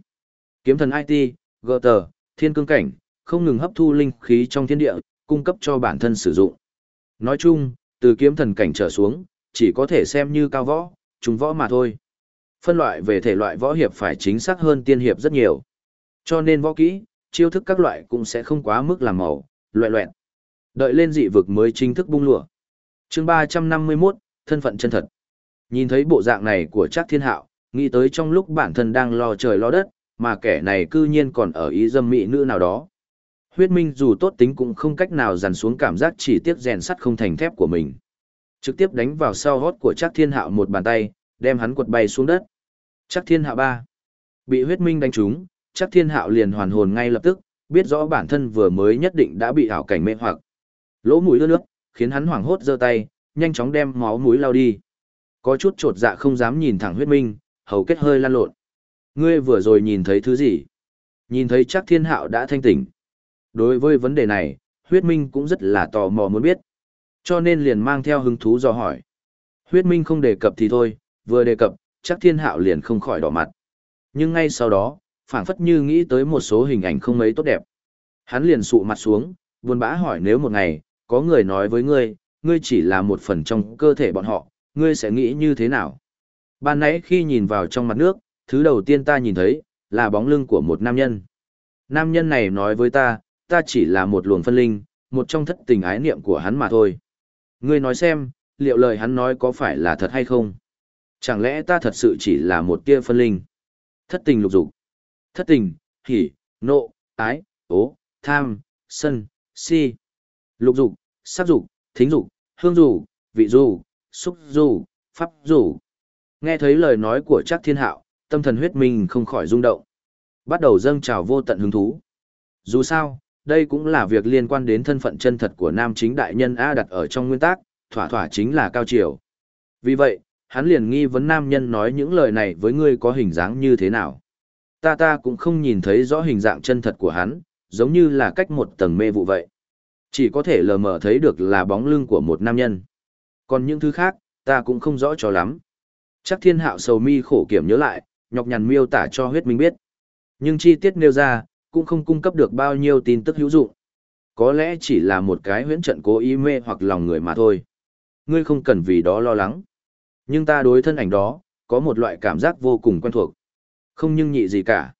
Kiếm thần IT, gờ tờ, thiên cương cảnh, không ngừng hấp thu linh khí trong thiên địa, cung cấp cho bản thân sử dụng. Nói chung, từ kiếm thần cảnh trở xuống, chỉ có thể xem như cao võ, trung võ mà thôi. Phân loại về thể loại võ hiệp phải chính xác hơn tiên hiệp rất nhiều. Cho nên võ kỹ, chiêu thức các loại cũng sẽ không quá mức làm màu, loẹ loẹn. Đợi lên dị vực mới chính thức bung lụa. chương 351, thân phận chân thật. Nhìn thấy bộ dạng này của Trác Thiên Hạo, nghĩ tới trong lúc bản thân đang lo trời lo đất, mà kẻ này cư nhiên còn ở ý dâm mỹ nữ nào đó. Huyết Minh dù tốt tính cũng không cách nào dằn xuống cảm giác chỉ tiếc rèn sắt không thành thép của mình. Trực tiếp đánh vào sau hót của Trác Thiên Hạo một bàn tay, đem hắn quật bay xuống đất. Trác Thiên Hạo ba Bị Huyết Minh đánh trúng, Trác Thiên Hạo liền hoàn hồn ngay lập tức, biết rõ bản thân vừa mới nhất định đã bị ảo cảnh mê hoặc. Lỗ mũi ướt nước, khiến hắn hoảng hốt giơ tay, nhanh chóng đem máu mũi lao đi. Có chút trột dạ không dám nhìn thẳng Huyết Minh, hầu kết hơi lan lộn. Ngươi vừa rồi nhìn thấy thứ gì? Nhìn thấy Trác Thiên Hạo đã thanh tỉnh. Đối với vấn đề này, huyết minh cũng rất là tò mò muốn biết. Cho nên liền mang theo hứng thú do hỏi. Huyết minh không đề cập thì thôi, vừa đề cập, chắc thiên hạo liền không khỏi đỏ mặt. Nhưng ngay sau đó, phảng phất như nghĩ tới một số hình ảnh không mấy tốt đẹp. Hắn liền sụ mặt xuống, buồn bã hỏi nếu một ngày, có người nói với ngươi, ngươi chỉ là một phần trong cơ thể bọn họ, ngươi sẽ nghĩ như thế nào? Ban nãy khi nhìn vào trong mặt nước, thứ đầu tiên ta nhìn thấy, là bóng lưng của một nam nhân. Nam nhân này nói với ta, ta chỉ là một luồng phân linh, một trong thất tình ái niệm của hắn mà thôi. Ngươi nói xem, liệu lời hắn nói có phải là thật hay không? Chẳng lẽ ta thật sự chỉ là một tia phân linh? Thất tình lục dục. Thất tình, hỉ, nộ, ái, ố, tham, sân, si. Lục dục, sắc dục, thính dục, hương dục, vị dục, xúc dục, pháp dục. Nghe thấy lời nói của Trác Thiên Hạo, tâm thần huyết minh không khỏi rung động. Bắt đầu dâng trào vô tận hứng thú. Dù sao, đây cũng là việc liên quan đến thân phận chân thật của nam chính đại nhân A đặt ở trong nguyên tắc, thỏa thỏa chính là cao triều. Vì vậy, hắn liền nghi vấn nam nhân nói những lời này với ngươi có hình dáng như thế nào. Ta ta cũng không nhìn thấy rõ hình dạng chân thật của hắn, giống như là cách một tầng mê vụ vậy. Chỉ có thể lờ mờ thấy được là bóng lưng của một nam nhân. Còn những thứ khác, ta cũng không rõ cho lắm. Chắc thiên hạo sầu mi khổ kiểm nhớ lại, nhọc nhằn miêu tả cho huyết minh biết. Nhưng chi tiết nêu ra, cũng không cung cấp được bao nhiêu tin tức hữu dụng. Có lẽ chỉ là một cái huyễn trận cố ý mê hoặc lòng người mà thôi. Ngươi không cần vì đó lo lắng. Nhưng ta đối thân ảnh đó, có một loại cảm giác vô cùng quen thuộc. Không nhưng nhị gì cả.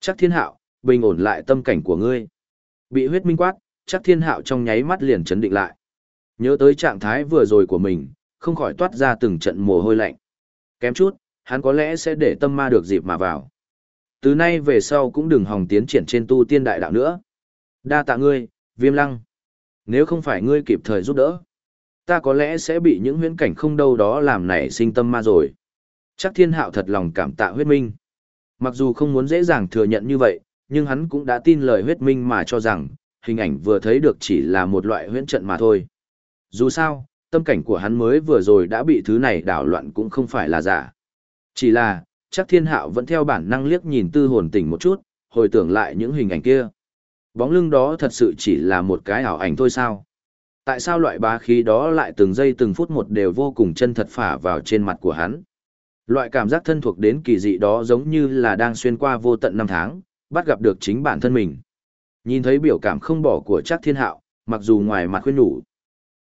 Chắc thiên hạo, bình ổn lại tâm cảnh của ngươi. Bị huyết minh quát, chắc thiên hạo trong nháy mắt liền chấn định lại. Nhớ tới trạng thái vừa rồi của mình, không khỏi toát ra từng trận mồ hôi lạnh. Kém chút, hắn có lẽ sẽ để tâm ma được dịp mà vào. Từ nay về sau cũng đừng hòng tiến triển trên tu tiên đại đạo nữa. Đa tạ ngươi, viêm lăng. Nếu không phải ngươi kịp thời giúp đỡ, ta có lẽ sẽ bị những huyễn cảnh không đâu đó làm nảy sinh tâm ma rồi. Chắc thiên hạo thật lòng cảm tạ huyết minh. Mặc dù không muốn dễ dàng thừa nhận như vậy, nhưng hắn cũng đã tin lời huyết minh mà cho rằng, hình ảnh vừa thấy được chỉ là một loại huyễn trận mà thôi. Dù sao, tâm cảnh của hắn mới vừa rồi đã bị thứ này đảo loạn cũng không phải là giả. Chỉ là, chắc thiên hạo vẫn theo bản năng liếc nhìn tư hồn tỉnh một chút, hồi tưởng lại những hình ảnh kia. Bóng lưng đó thật sự chỉ là một cái ảo ảnh thôi sao? Tại sao loại bá khí đó lại từng giây từng phút một đều vô cùng chân thật phả vào trên mặt của hắn? Loại cảm giác thân thuộc đến kỳ dị đó giống như là đang xuyên qua vô tận năm tháng, bắt gặp được chính bản thân mình. Nhìn thấy biểu cảm không bỏ của chắc thiên hạo, mặc dù ngoài mặt khuyên nhủ.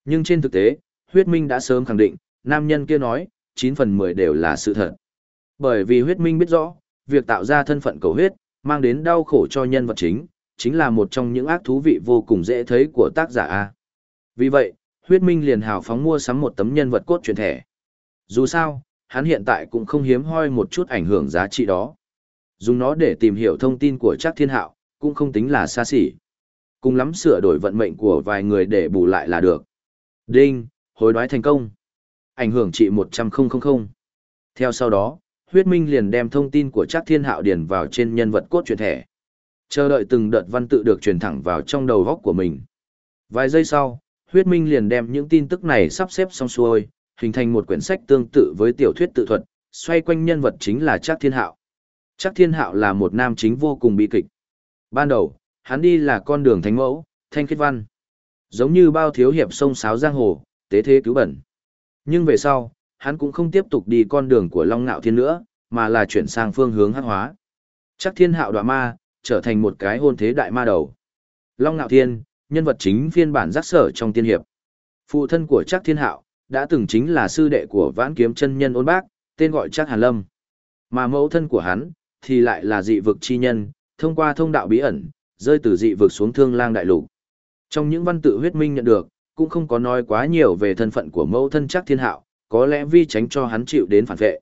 Nhưng trên thực tế, huyết minh đã sớm khẳng định, nam nhân kia nói, 9 phần 10 đều là sự thật. Bởi vì huyết minh biết rõ, việc tạo ra thân phận cầu huyết, mang đến đau khổ cho nhân vật chính, chính là một trong những ác thú vị vô cùng dễ thấy của tác giả A. Vì vậy, huyết minh liền hào phóng mua sắm một tấm nhân vật cốt truyền thẻ. Dù sao, hắn hiện tại cũng không hiếm hoi một chút ảnh hưởng giá trị đó. Dùng nó để tìm hiểu thông tin của Trác Thiên Hạo, cũng không tính là xa xỉ. Cùng lắm sửa đổi vận mệnh của vài người để bù lại là được. Đinh, hối đoái thành công. Ảnh hưởng trị 100.000. Theo sau đó, huyết minh liền đem thông tin của Trác Thiên Hạo điền vào trên nhân vật cốt truyện thẻ. Chờ đợi từng đợt văn tự được truyền thẳng vào trong đầu góc của mình. Vài giây sau, huyết minh liền đem những tin tức này sắp xếp xong xuôi, hình thành một quyển sách tương tự với tiểu thuyết tự thuật, xoay quanh nhân vật chính là Trác Thiên Hạo. Trác Thiên Hạo là một nam chính vô cùng bi kịch. Ban đầu, hắn đi là con đường thánh mẫu, thanh khiết văn. Giống như bao thiếu hiệp sông sáo giang hồ, tế thế cứu bẩn. Nhưng về sau, hắn cũng không tiếp tục đi con đường của Long Nạo Thiên nữa, mà là chuyển sang phương hướng hắc hóa. Chắc thiên hạo đoạ ma, trở thành một cái hôn thế đại ma đầu. Long Nạo Thiên, nhân vật chính phiên bản giác sở trong tiên hiệp. Phụ thân của Chắc Thiên Hạo, đã từng chính là sư đệ của vãn kiếm chân nhân ôn bác, tên gọi Chắc Hàn Lâm. Mà mẫu thân của hắn, thì lại là dị vực chi nhân, thông qua thông đạo bí ẩn, rơi từ dị vực xuống thương lang đại lục. Trong những văn tự huyết minh nhận được, cũng không có nói quá nhiều về thân phận của mẫu thân chắc thiên hạo, có lẽ vi tránh cho hắn chịu đến phản vệ.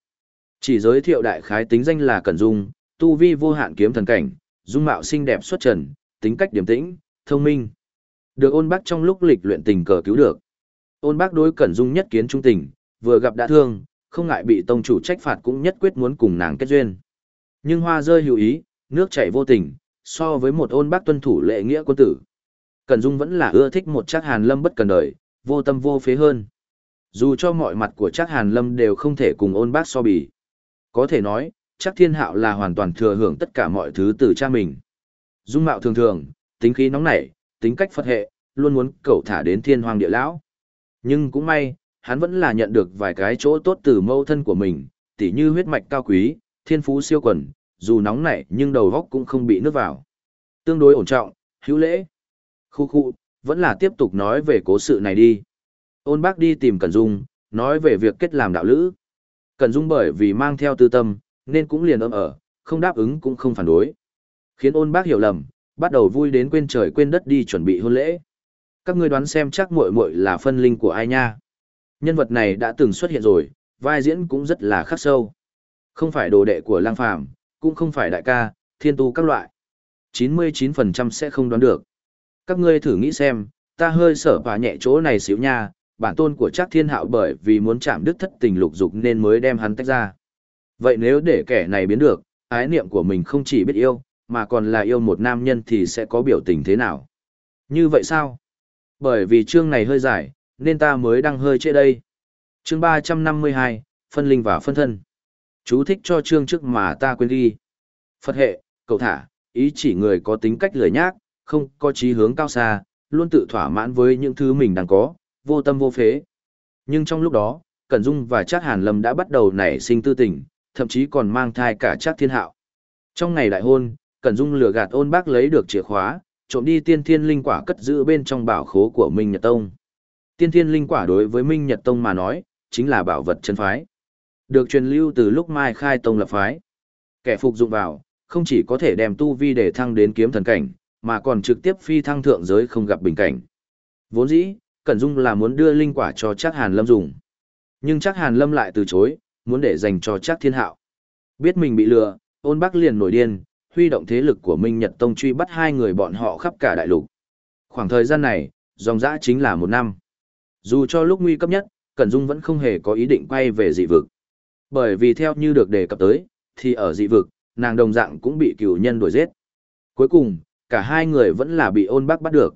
Chỉ giới thiệu đại khái tính danh là Cẩn Dung, tu vi vô hạn kiếm thần cảnh, dung mạo xinh đẹp xuất trần, tính cách điềm tĩnh, thông minh. Được ôn bác trong lúc lịch luyện tình cờ cứu được. Ôn bác đối Cẩn Dung nhất kiến trung tình, vừa gặp đã thương, không ngại bị tông chủ trách phạt cũng nhất quyết muốn cùng nàng kết duyên. Nhưng hoa rơi hữu ý, nước chảy vô tình, so với một ôn bác tuân thủ lệ nghĩa quân tử. Cẩn Dung vẫn là ưa thích một chắc hàn lâm bất cần đời, vô tâm vô phế hơn. Dù cho mọi mặt của chắc hàn lâm đều không thể cùng ôn bác so bì. Có thể nói, chắc thiên hạo là hoàn toàn thừa hưởng tất cả mọi thứ từ cha mình. Dung mạo thường thường, tính khí nóng nảy, tính cách phật hệ, luôn muốn cẩu thả đến thiên hoàng địa lão. Nhưng cũng may, hắn vẫn là nhận được vài cái chỗ tốt từ mâu thân của mình, tỉ như huyết mạch cao quý, thiên phú siêu quần, dù nóng nảy nhưng đầu góc cũng không bị nước vào. Tương đối ổn trọng, hữu lễ. Khu khu, vẫn là tiếp tục nói về cố sự này đi. Ôn bác đi tìm Cẩn Dung, nói về việc kết làm đạo lữ. Cẩn Dung bởi vì mang theo tư tâm, nên cũng liền ấm ở, không đáp ứng cũng không phản đối. Khiến ôn bác hiểu lầm, bắt đầu vui đến quên trời quên đất đi chuẩn bị hôn lễ. Các ngươi đoán xem chắc muội muội là phân linh của ai nha. Nhân vật này đã từng xuất hiện rồi, vai diễn cũng rất là khắc sâu. Không phải đồ đệ của lang phàm, cũng không phải đại ca, thiên tu các loại. 99% sẽ không đoán được. Các ngươi thử nghĩ xem, ta hơi sở và nhẹ chỗ này xíu nha, bản tôn của Trác thiên hạo bởi vì muốn chạm đứt thất tình lục dục nên mới đem hắn tách ra. Vậy nếu để kẻ này biến được, ái niệm của mình không chỉ biết yêu, mà còn là yêu một nam nhân thì sẽ có biểu tình thế nào? Như vậy sao? Bởi vì chương này hơi dài, nên ta mới đăng hơi trễ đây. Chương 352, phân linh và phân thân. Chú thích cho chương trước mà ta quên đi. Phật hệ, cầu thả, ý chỉ người có tính cách lười nhác, không có chí hướng cao xa, luôn tự thỏa mãn với những thứ mình đang có, vô tâm vô phế. Nhưng trong lúc đó, Cẩn Dung và Trác Hàn Lâm đã bắt đầu nảy sinh tư tình, thậm chí còn mang thai cả Trác Thiên Hạo. Trong ngày đại hôn, Cẩn Dung lừa gạt ôn bác lấy được chìa khóa, trộm đi tiên thiên linh quả cất giữ bên trong bảo khố của Minh Nhật Tông. Tiên thiên linh quả đối với Minh Nhật Tông mà nói, chính là bảo vật chân phái. Được truyền lưu từ lúc Mai Khai Tông lập phái. Kẻ phục dụng vào, không chỉ có thể đem tu vi để thăng đến kiếm thần cảnh, mà còn trực tiếp phi thăng thượng giới không gặp bình cảnh. Vốn dĩ, Cẩn Dung là muốn đưa linh quả cho Trác Hàn Lâm dùng. Nhưng Trác Hàn Lâm lại từ chối, muốn để dành cho Trác thiên hạo. Biết mình bị lừa, ôn bắc liền nổi điên, huy động thế lực của Minh Nhật Tông truy bắt hai người bọn họ khắp cả đại lục. Khoảng thời gian này, dòng dã chính là một năm. Dù cho lúc nguy cấp nhất, Cẩn Dung vẫn không hề có ý định quay về dị vực. Bởi vì theo như được đề cập tới, thì ở dị vực, nàng đồng dạng cũng bị cửu nhân đuổi giết. Cuối cùng, cả hai người vẫn là bị ôn bác bắt được.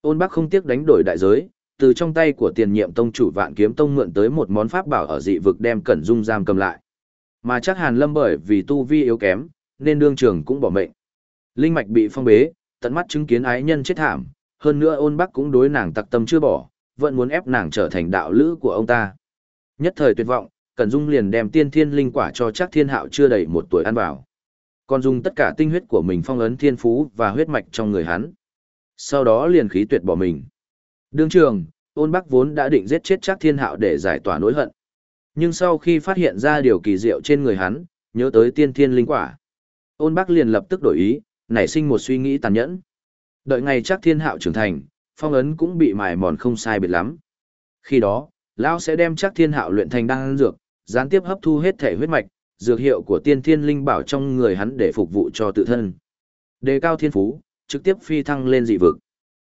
Ôn bác không tiếc đánh đổi đại giới, từ trong tay của tiền nhiệm tông chủ vạn kiếm tông mượn tới một món pháp bảo ở dị vực đem cẩn dung giam cầm lại. Mà chắc hàn lâm bởi vì tu vi yếu kém, nên đương trường cũng bỏ mệnh. Linh mạch bị phong bế, tận mắt chứng kiến ái nhân chết thảm, hơn nữa ôn Bắc cũng đối nàng tặc tâm chưa bỏ, vẫn muốn ép nàng trở thành đạo lữ của ông ta. Nhất thời tuyệt vọng, Cẩn Dung liền đem tiên thiên linh quả cho chắc thiên hạo chưa đầy một tuổi ăn vào còn dùng tất cả tinh huyết của mình phong ấn thiên phú và huyết mạch trong người hắn. Sau đó liền khí tuyệt bỏ mình. Đương trường, ôn bắc vốn đã định giết chết chắc thiên hạo để giải tỏa nỗi hận. Nhưng sau khi phát hiện ra điều kỳ diệu trên người hắn, nhớ tới tiên thiên linh quả. Ôn bắc liền lập tức đổi ý, nảy sinh một suy nghĩ tàn nhẫn. Đợi ngày chắc thiên hạo trưởng thành, phong ấn cũng bị mài mòn không sai biệt lắm. Khi đó, Lão sẽ đem chắc thiên hạo luyện thành đan dược, gián tiếp hấp thu hết thể huyết mạch, dược hiệu của tiên thiên linh bảo trong người hắn để phục vụ cho tự thân. Đề cao thiên phú, trực tiếp phi thăng lên dị vực.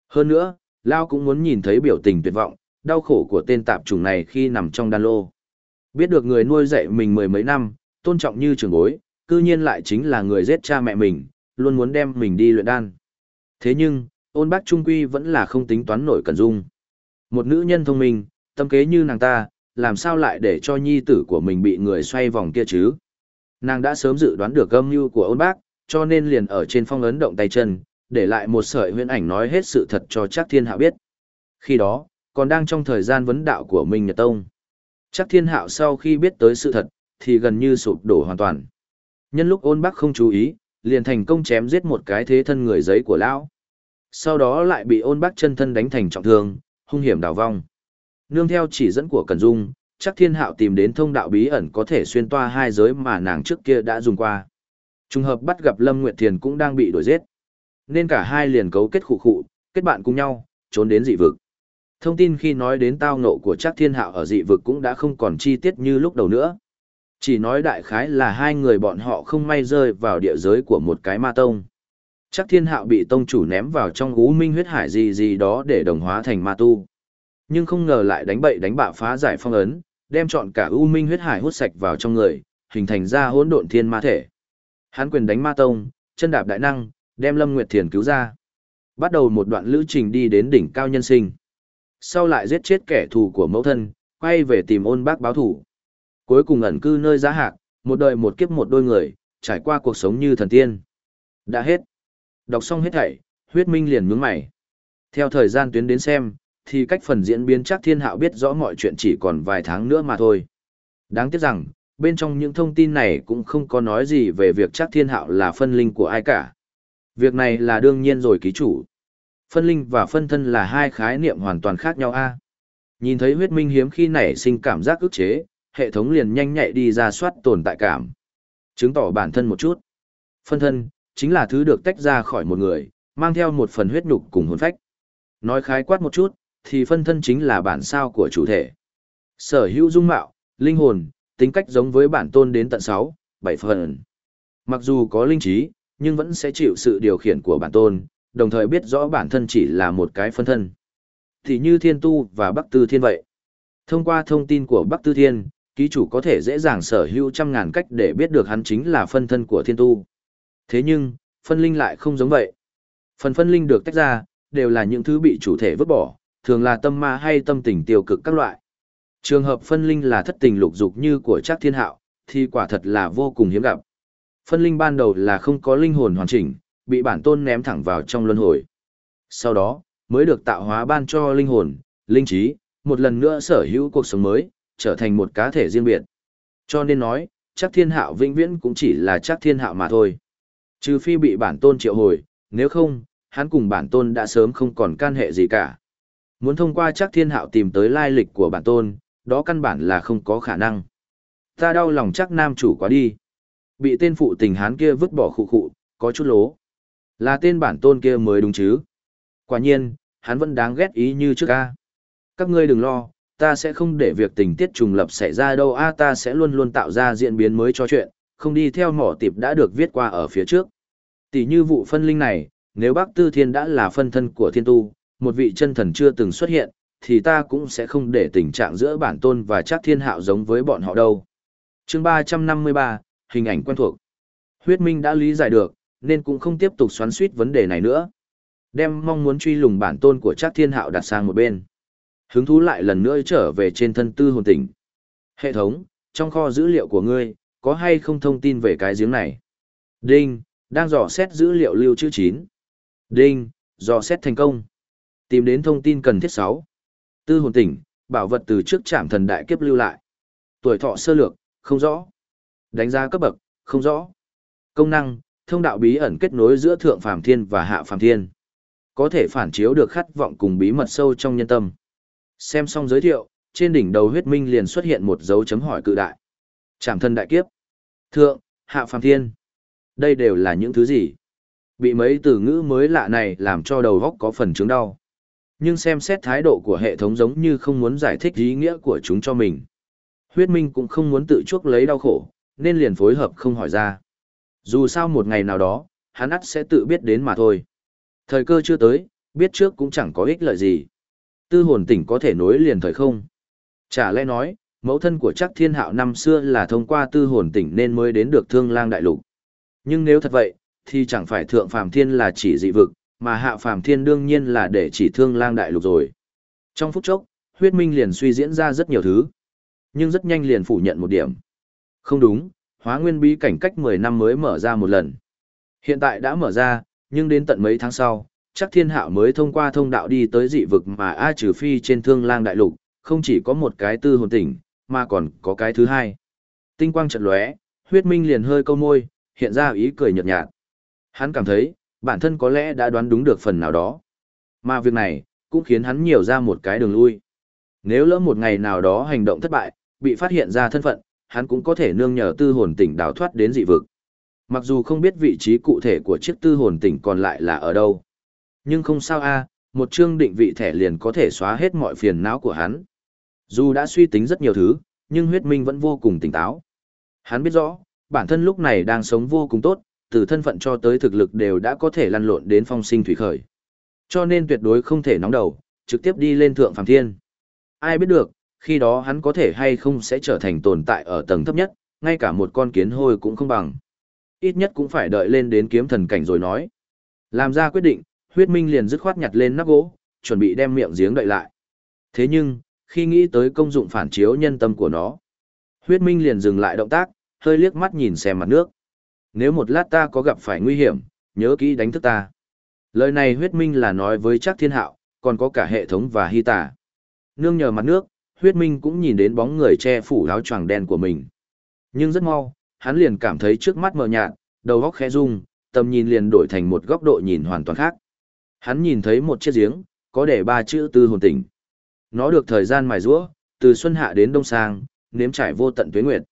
Hơn nữa, Lao cũng muốn nhìn thấy biểu tình tuyệt vọng, đau khổ của tên tạp chủng này khi nằm trong đan lô. Biết được người nuôi dạy mình mười mấy năm, tôn trọng như trường bối, cư nhiên lại chính là người giết cha mẹ mình, luôn muốn đem mình đi luyện đan. Thế nhưng, ôn bác trung quy vẫn là không tính toán nổi Cần Dung. Một nữ nhân thông minh, tâm kế như nàng ta, làm sao lại để cho nhi tử của mình bị người xoay vòng kia chứ? Nàng đã sớm dự đoán được âm mưu của ôn bác, cho nên liền ở trên phong ấn động tay chân, để lại một sợi huyễn ảnh nói hết sự thật cho Trác thiên hạo biết. Khi đó, còn đang trong thời gian vấn đạo của Minh Nhật Tông. Trác thiên hạo sau khi biết tới sự thật, thì gần như sụp đổ hoàn toàn. Nhân lúc ôn bác không chú ý, liền thành công chém giết một cái thế thân người giấy của lão. Sau đó lại bị ôn bác chân thân đánh thành trọng thương, hung hiểm đào vong. Nương theo chỉ dẫn của Cẩn Dung, chắc thiên hạo tìm đến thông đạo bí ẩn có thể xuyên toa hai giới mà nàng trước kia đã dùng qua. Trùng hợp bắt gặp Lâm Nguyệt Thiền cũng đang bị đuổi giết. Nên cả hai liền cấu kết khụ khụ, kết bạn cùng nhau, trốn đến dị vực. Thông tin khi nói đến tao nộ của Trác thiên hạo ở dị vực cũng đã không còn chi tiết như lúc đầu nữa. Chỉ nói đại khái là hai người bọn họ không may rơi vào địa giới của một cái ma tông. Trác thiên hạo bị tông chủ ném vào trong ú minh huyết hải gì gì đó để đồng hóa thành ma tu. Nhưng không ngờ lại đánh bậy đánh bạ phá giải phong ấn, đem chọn cả u minh huyết hải hút sạch vào trong người, hình thành ra hỗn độn thiên ma thể. Hắn quyền đánh ma tông, chân đạp đại năng, đem Lâm Nguyệt Thiền cứu ra. Bắt đầu một đoạn lữ trình đi đến đỉnh cao nhân sinh. Sau lại giết chết kẻ thù của mẫu thân, quay về tìm ôn bác báo thủ. Cuối cùng ẩn cư nơi giá hạc, một đời một kiếp một đôi người, trải qua cuộc sống như thần tiên. Đã hết. Đọc xong hết thảy, huyết minh liền nhướng mày. Theo thời gian tuyến đến xem, thì cách phần diễn biến chắc thiên hạo biết rõ mọi chuyện chỉ còn vài tháng nữa mà thôi. Đáng tiếc rằng, bên trong những thông tin này cũng không có nói gì về việc chắc thiên hạo là phân linh của ai cả. Việc này là đương nhiên rồi ký chủ. Phân linh và phân thân là hai khái niệm hoàn toàn khác nhau a. Nhìn thấy huyết minh hiếm khi nảy sinh cảm giác ức chế, hệ thống liền nhanh nhạy đi ra soát tồn tại cảm. Chứng tỏ bản thân một chút. Phân thân, chính là thứ được tách ra khỏi một người, mang theo một phần huyết nhục cùng hồn phách. Nói khái quát một chút, thì phân thân chính là bản sao của chủ thể. Sở hữu dung mạo, linh hồn, tính cách giống với bản tôn đến tận 6, 7 phần. Mặc dù có linh trí, nhưng vẫn sẽ chịu sự điều khiển của bản tôn, đồng thời biết rõ bản thân chỉ là một cái phân thân. Thì như Thiên Tu và Bắc Tư Thiên vậy. Thông qua thông tin của Bắc Tư Thiên, ký chủ có thể dễ dàng sở hữu trăm ngàn cách để biết được hắn chính là phân thân của Thiên Tu. Thế nhưng, phân linh lại không giống vậy. Phần phân linh được tách ra, đều là những thứ bị chủ thể vứt bỏ, thường là tâm ma hay tâm tình tiêu cực các loại. Trường hợp phân linh là thất tình lục dục như của Trác Thiên Hạo, thì quả thật là vô cùng hiếm gặp. Phân linh ban đầu là không có linh hồn hoàn chỉnh, bị bản tôn ném thẳng vào trong luân hồi. Sau đó, mới được tạo hóa ban cho linh hồn, linh trí, một lần nữa sở hữu cuộc sống mới, trở thành một cá thể riêng biệt. Cho nên nói, chắc thiên hạo vĩnh viễn cũng chỉ là chắc thiên hạo mà thôi. Trừ phi bị bản tôn triệu hồi, nếu không, hắn cùng bản tôn đã sớm không còn can hệ gì cả. Muốn thông qua chắc thiên hạo tìm tới lai lịch của bản tôn, đó căn bản là không có khả năng. Ta đau lòng chắc nam chủ quá đi. Bị tên phụ tình hán kia vứt bỏ khụ khụ, có chút lố. Là tên bản tôn kia mới đúng chứ. Quả nhiên, hắn vẫn đáng ghét ý như trước a Các ngươi đừng lo, ta sẽ không để việc tình tiết trùng lập xảy ra đâu a ta sẽ luôn luôn tạo ra diễn biến mới cho chuyện, không đi theo mỏ tiệp đã được viết qua ở phía trước. Tỷ như vụ phân linh này, nếu bác Tư Thiên đã là phân thân của thiên tu, một vị chân thần chưa từng xuất hiện, thì ta cũng sẽ không để tình trạng giữa bản tôn và chắc thiên hạo giống với bọn họ đâu. chương 353, hình ảnh quen thuộc. Huyết Minh đã lý giải được, nên cũng không tiếp tục xoắn suýt vấn đề này nữa. Đem mong muốn truy lùng bản tôn của trác thiên hạo đặt sang một bên. Hứng thú lại lần nữa trở về trên thân tư hồn tỉnh. Hệ thống, trong kho dữ liệu của ngươi, có hay không thông tin về cái giếng này? Đinh, đang dò xét dữ liệu lưu chữ 9. Đinh, dò xét thành công. Tìm đến thông tin cần thiết 6. Tư hồn tỉnh, bảo vật từ trước trạm thần đại kiếp lưu lại. Tuổi thọ sơ lược, không rõ. Đánh giá cấp bậc, không rõ. Công năng, thông đạo bí ẩn kết nối giữa thượng phàm thiên và hạ phàm thiên. Có thể phản chiếu được khát vọng cùng bí mật sâu trong nhân tâm. Xem xong giới thiệu, trên đỉnh đầu huyết minh liền xuất hiện một dấu chấm hỏi cự đại. Trảm thân đại kiếp. Thượng, hạ phàm thiên. Đây đều là những thứ gì? Bị mấy từ ngữ mới lạ này làm cho đầu góc có phần chứng đau. Nhưng xem xét thái độ của hệ thống giống như không muốn giải thích ý nghĩa của chúng cho mình. Huyết minh cũng không muốn tự chuốc lấy đau khổ, nên liền phối hợp không hỏi ra. Dù sao một ngày nào đó, hắn ắt sẽ tự biết đến mà thôi. Thời cơ chưa tới, biết trước cũng chẳng có ích lợi gì. Tư hồn tỉnh có thể nối liền thời không. Chả lẽ nói, mẫu thân của chắc thiên hạo năm xưa là thông qua tư hồn tỉnh nên mới đến được thương lang đại lục. Nhưng nếu thật vậy, thì chẳng phải thượng phàm thiên là chỉ dị vực, mà hạ phàm thiên đương nhiên là để chỉ thương lang đại lục rồi. Trong phút chốc, huyết minh liền suy diễn ra rất nhiều thứ. Nhưng rất nhanh liền phủ nhận một điểm. Không đúng, hóa nguyên bí cảnh cách 10 năm mới mở ra một lần. Hiện tại đã mở ra, nhưng đến tận mấy tháng sau, chắc thiên hạo mới thông qua thông đạo đi tới dị vực mà A trừ phi trên thương lang đại lục, không chỉ có một cái tư hồn tỉnh, mà còn có cái thứ hai. Tinh quang chợt lóe, huyết minh liền hơi câu môi, hiện ra ý cười nhợt nhạt. Hắn cảm thấy, bản thân có lẽ đã đoán đúng được phần nào đó. Mà việc này, cũng khiến hắn nhiều ra một cái đường lui. Nếu lỡ một ngày nào đó hành động thất bại, bị phát hiện ra thân phận, hắn cũng có thể nương nhờ tư hồn tỉnh đào thoát đến dị vực. Mặc dù không biết vị trí cụ thể của chiếc tư hồn tỉnh còn lại là ở đâu. Nhưng không sao a, một chương định vị thẻ liền có thể xóa hết mọi phiền não của hắn. Dù đã suy tính rất nhiều thứ, nhưng huyết minh vẫn vô cùng tỉnh táo. Hắn biết rõ, bản thân lúc này đang sống vô cùng tốt, từ thân phận cho tới thực lực đều đã có thể lăn lộn đến phong sinh thủy khởi. Cho nên tuyệt đối không thể nóng đầu, trực tiếp đi lên thượng phàm thiên. Ai biết được, khi đó hắn có thể hay không sẽ trở thành tồn tại ở tầng thấp nhất, ngay cả một con kiến hôi cũng không bằng. Ít nhất cũng phải đợi lên đến kiếm thần cảnh rồi nói. Làm ra quyết định, huyết minh liền dứt khoát nhặt lên nắp gỗ, chuẩn bị đem miệng giếng đậy lại. Thế nhưng, khi nghĩ tới công dụng phản chiếu nhân tâm của nó, huyết minh liền dừng lại động tác, hơi liếc mắt nhìn xem mặt nước. Nếu một lát ta có gặp phải nguy hiểm, nhớ kỹ đánh thức ta. Lời này huyết minh là nói với chắc thiên hạo, còn có cả hệ thống và hy tả. Nương nhờ mặt nước, huyết minh cũng nhìn đến bóng người che phủ áo choàng đen của mình. Nhưng rất mau, hắn liền cảm thấy trước mắt mờ nhạt, đầu góc khẽ rung, tầm nhìn liền đổi thành một góc độ nhìn hoàn toàn khác. Hắn nhìn thấy một chiếc giếng, có để ba chữ tư hồn tỉnh. Nó được thời gian mài rũa, từ xuân hạ đến đông sang, nếm trải vô tận tuế nguyệt.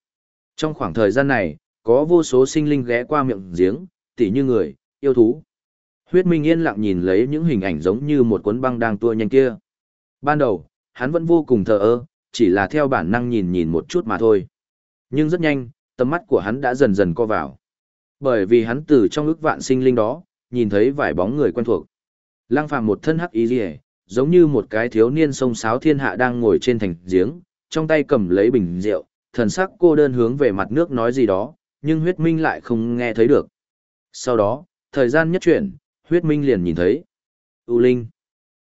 Trong khoảng thời gian này, có vô số sinh linh ghé qua miệng giếng, tỉ như người, yêu thú. Huyết Minh yên lặng nhìn lấy những hình ảnh giống như một cuốn băng đang tua nhanh kia. Ban đầu, hắn vẫn vô cùng thờ ơ, chỉ là theo bản năng nhìn nhìn một chút mà thôi. Nhưng rất nhanh, tầm mắt của hắn đã dần dần co vào. Bởi vì hắn từ trong ức vạn sinh linh đó, nhìn thấy vài bóng người quen thuộc. Lăng phàm một thân hắc y rìa, giống như một cái thiếu niên sông sáo thiên hạ đang ngồi trên thành giếng, trong tay cầm lấy bình rượu, thần sắc cô đơn hướng về mặt nước nói gì đó, nhưng huyết minh lại không nghe thấy được. Sau đó, thời gian nhất chuyển, huyết minh liền nhìn thấy. U Linh.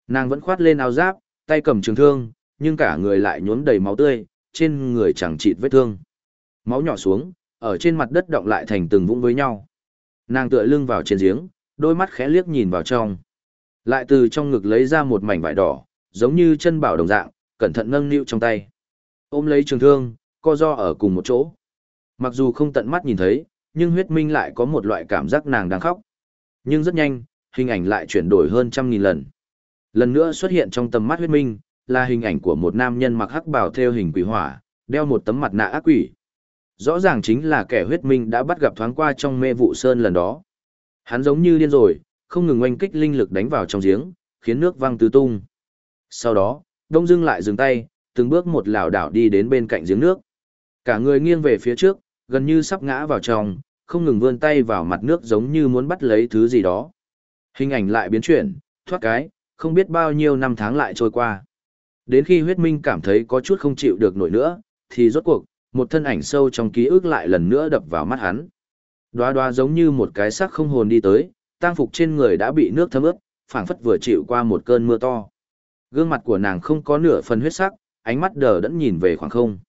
Nàng vẫn khoát lên áo giáp, tay cầm trường thương, nhưng cả người lại nhuốm đầy máu tươi, trên người chẳng chịt vết thương. Máu nhỏ xuống, ở trên mặt đất động lại thành từng vũng với nhau. Nàng tựa lưng vào trên giếng, đôi mắt khẽ liếc nhìn vào trong. Lại từ trong ngực lấy ra một mảnh vải đỏ, giống như chân bảo đồng dạng, cẩn thận nâng niu trong tay. Ôm lấy trường thương, co do ở cùng một chỗ. Mặc dù không tận mắt nhìn thấy, nhưng huyết minh lại có một loại cảm giác nàng đang khóc. Nhưng rất nhanh, hình ảnh lại chuyển đổi hơn trăm nghìn lần. Lần nữa xuất hiện trong tầm mắt huyết minh, là hình ảnh của một nam nhân mặc hắc bào theo hình quỷ hỏa, đeo một tấm mặt nạ ác quỷ. Rõ ràng chính là kẻ huyết minh đã bắt gặp thoáng qua trong mê vụ sơn lần đó. Hắn giống như điên rồi, không ngừng oanh kích linh lực đánh vào trong giếng, khiến nước văng tứ tung. Sau đó, Đông Dương lại dừng tay, từng bước một lảo đảo đi đến bên cạnh giếng nước. Cả người nghiêng về phía trước, gần như sắp ngã vào trong, không ngừng vươn tay vào mặt nước giống như muốn bắt lấy thứ gì đó. Hình ảnh lại biến chuyển, thoát cái, không biết bao nhiêu năm tháng lại trôi qua. Đến khi huyết minh cảm thấy có chút không chịu được nổi nữa, thì rốt cuộc, một thân ảnh sâu trong ký ức lại lần nữa đập vào mắt hắn. Đoá đoá giống như một cái xác không hồn đi tới, tang phục trên người đã bị nước thấm ướt, phảng phất vừa chịu qua một cơn mưa to. Gương mặt của nàng không có nửa phần huyết sắc, ánh mắt đờ đẫn nhìn về khoảng không.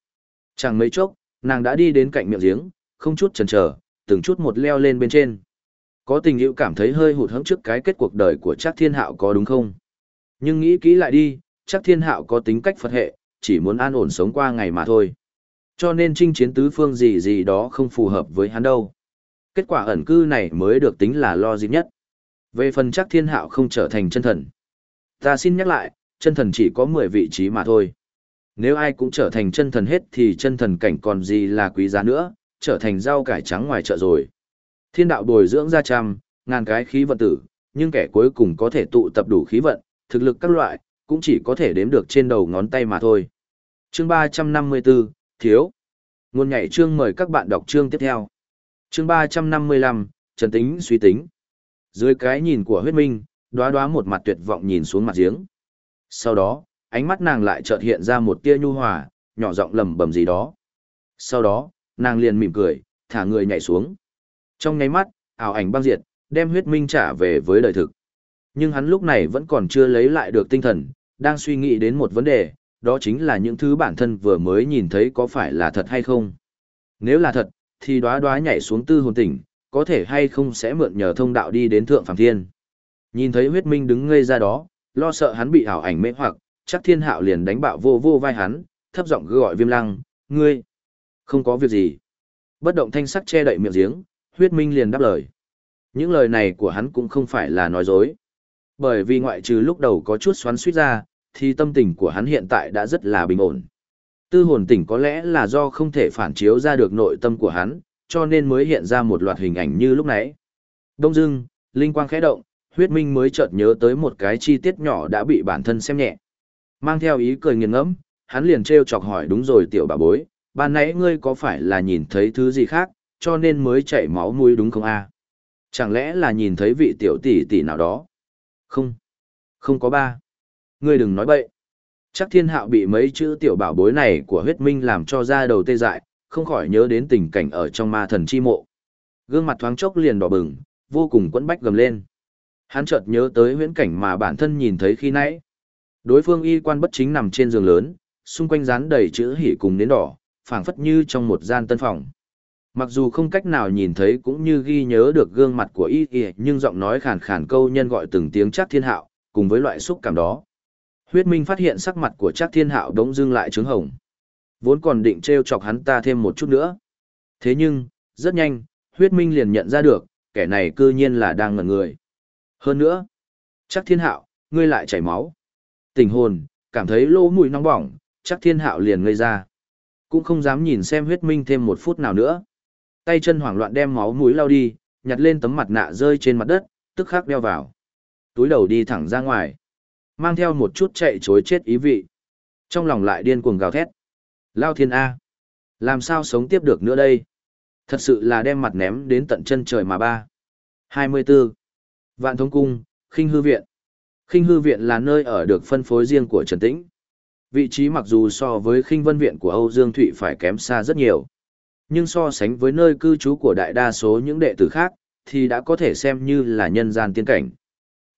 Chẳng mấy chốc, nàng đã đi đến cạnh miệng giếng, không chút chần chờ, từng chút một leo lên bên trên. Có tình yêu cảm thấy hơi hụt hẫng trước cái kết cuộc đời của Trác Thiên Hạo có đúng không? Nhưng nghĩ kỹ lại đi, Trác Thiên Hạo có tính cách Phật hệ, chỉ muốn an ổn sống qua ngày mà thôi. Cho nên chinh chiến tứ phương gì gì đó không phù hợp với hắn đâu. Kết quả ẩn cư này mới được tính là lo dịp nhất. Về phần chắc thiên hạo không trở thành chân thần. Ta xin nhắc lại, chân thần chỉ có 10 vị trí mà thôi. Nếu ai cũng trở thành chân thần hết thì chân thần cảnh còn gì là quý giá nữa, trở thành rau cải trắng ngoài chợ rồi. Thiên đạo bồi dưỡng ra trăm, ngàn cái khí vận tử, nhưng kẻ cuối cùng có thể tụ tập đủ khí vận, thực lực các loại, cũng chỉ có thể đếm được trên đầu ngón tay mà thôi. Chương 354, Thiếu. Nguồn nhảy chương mời các bạn đọc chương tiếp theo. Chương 355, Trần Tính suy tính, Dưới cái nhìn của huyết minh, đóa đóa một mặt tuyệt vọng nhìn xuống mặt giếng. Sau đó, ánh mắt nàng lại chợt hiện ra một tia nhu hòa, nhỏ giọng lầm bầm gì đó. Sau đó, nàng liền mỉm cười, thả người nhảy xuống. Trong nháy mắt, ảo ảnh băng diệt, đem huyết minh trả về với đời thực. Nhưng hắn lúc này vẫn còn chưa lấy lại được tinh thần, đang suy nghĩ đến một vấn đề, đó chính là những thứ bản thân vừa mới nhìn thấy có phải là thật hay không. Nếu là thật, thì đóa đóa nhảy xuống tư hồn tỉnh, có thể hay không sẽ mượn nhờ thông đạo đi đến thượng phàm thiên. Nhìn thấy huyết minh đứng ngây ra đó, lo sợ hắn bị ảo ảnh mê hoặc, chắc thiên hạo liền đánh bạo vô vô vai hắn, thấp giọng gọi viêm lăng, ngươi, không có việc gì. Bất động thanh sắc che đậy miệng giếng, huyết minh liền đáp lời. Những lời này của hắn cũng không phải là nói dối. Bởi vì ngoại trừ lúc đầu có chút xoắn suýt ra, thì tâm tình của hắn hiện tại đã rất là bình ổn. Tư hồn tỉnh có lẽ là do không thể phản chiếu ra được nội tâm của hắn, cho nên mới hiện ra một loạt hình ảnh như lúc nãy. Đông dưng, linh quang khẽ động, huyết minh mới chợt nhớ tới một cái chi tiết nhỏ đã bị bản thân xem nhẹ. Mang theo ý cười nghiền ngẫm, hắn liền trêu chọc hỏi đúng rồi tiểu bà bối, ban nãy ngươi có phải là nhìn thấy thứ gì khác, cho nên mới chảy máu mũi đúng không a? Chẳng lẽ là nhìn thấy vị tiểu tỷ tỷ nào đó? Không, không có ba. Ngươi đừng nói bậy. Chắc thiên hạo bị mấy chữ tiểu bảo bối này của huyết minh làm cho ra đầu tê dại, không khỏi nhớ đến tình cảnh ở trong ma thần chi mộ. Gương mặt thoáng chốc liền đỏ bừng, vô cùng quẫn bách gầm lên. Hắn chợt nhớ tới huyễn cảnh mà bản thân nhìn thấy khi nãy. Đối phương y quan bất chính nằm trên giường lớn, xung quanh dán đầy chữ hỉ cùng nến đỏ, phảng phất như trong một gian tân phòng. Mặc dù không cách nào nhìn thấy cũng như ghi nhớ được gương mặt của y y, nhưng giọng nói khàn khàn câu nhân gọi từng tiếng chắc thiên hạo, cùng với loại xúc cảm đó. Huyết Minh phát hiện sắc mặt của chắc thiên hạo đống dưng lại trướng hồng. Vốn còn định treo chọc hắn ta thêm một chút nữa. Thế nhưng, rất nhanh, huyết minh liền nhận ra được, kẻ này cư nhiên là đang ngẩn người. Hơn nữa, chắc thiên hạo, ngươi lại chảy máu. Tình hồn, cảm thấy lỗ mũi nóng bỏng, chắc thiên hạo liền ngây ra. Cũng không dám nhìn xem huyết minh thêm một phút nào nữa. Tay chân hoảng loạn đem máu mũi lao đi, nhặt lên tấm mặt nạ rơi trên mặt đất, tức khắc đeo vào. Túi đầu đi thẳng ra ngoài. Mang theo một chút chạy chối chết ý vị. Trong lòng lại điên cuồng gào thét. Lao thiên A. Làm sao sống tiếp được nữa đây? Thật sự là đem mặt ném đến tận chân trời mà ba. 24. Vạn thống cung, khinh hư viện. Khinh hư viện là nơi ở được phân phối riêng của Trần Tĩnh. Vị trí mặc dù so với khinh vân viện của Âu Dương Thụy phải kém xa rất nhiều. Nhưng so sánh với nơi cư trú của đại đa số những đệ tử khác, thì đã có thể xem như là nhân gian tiên cảnh.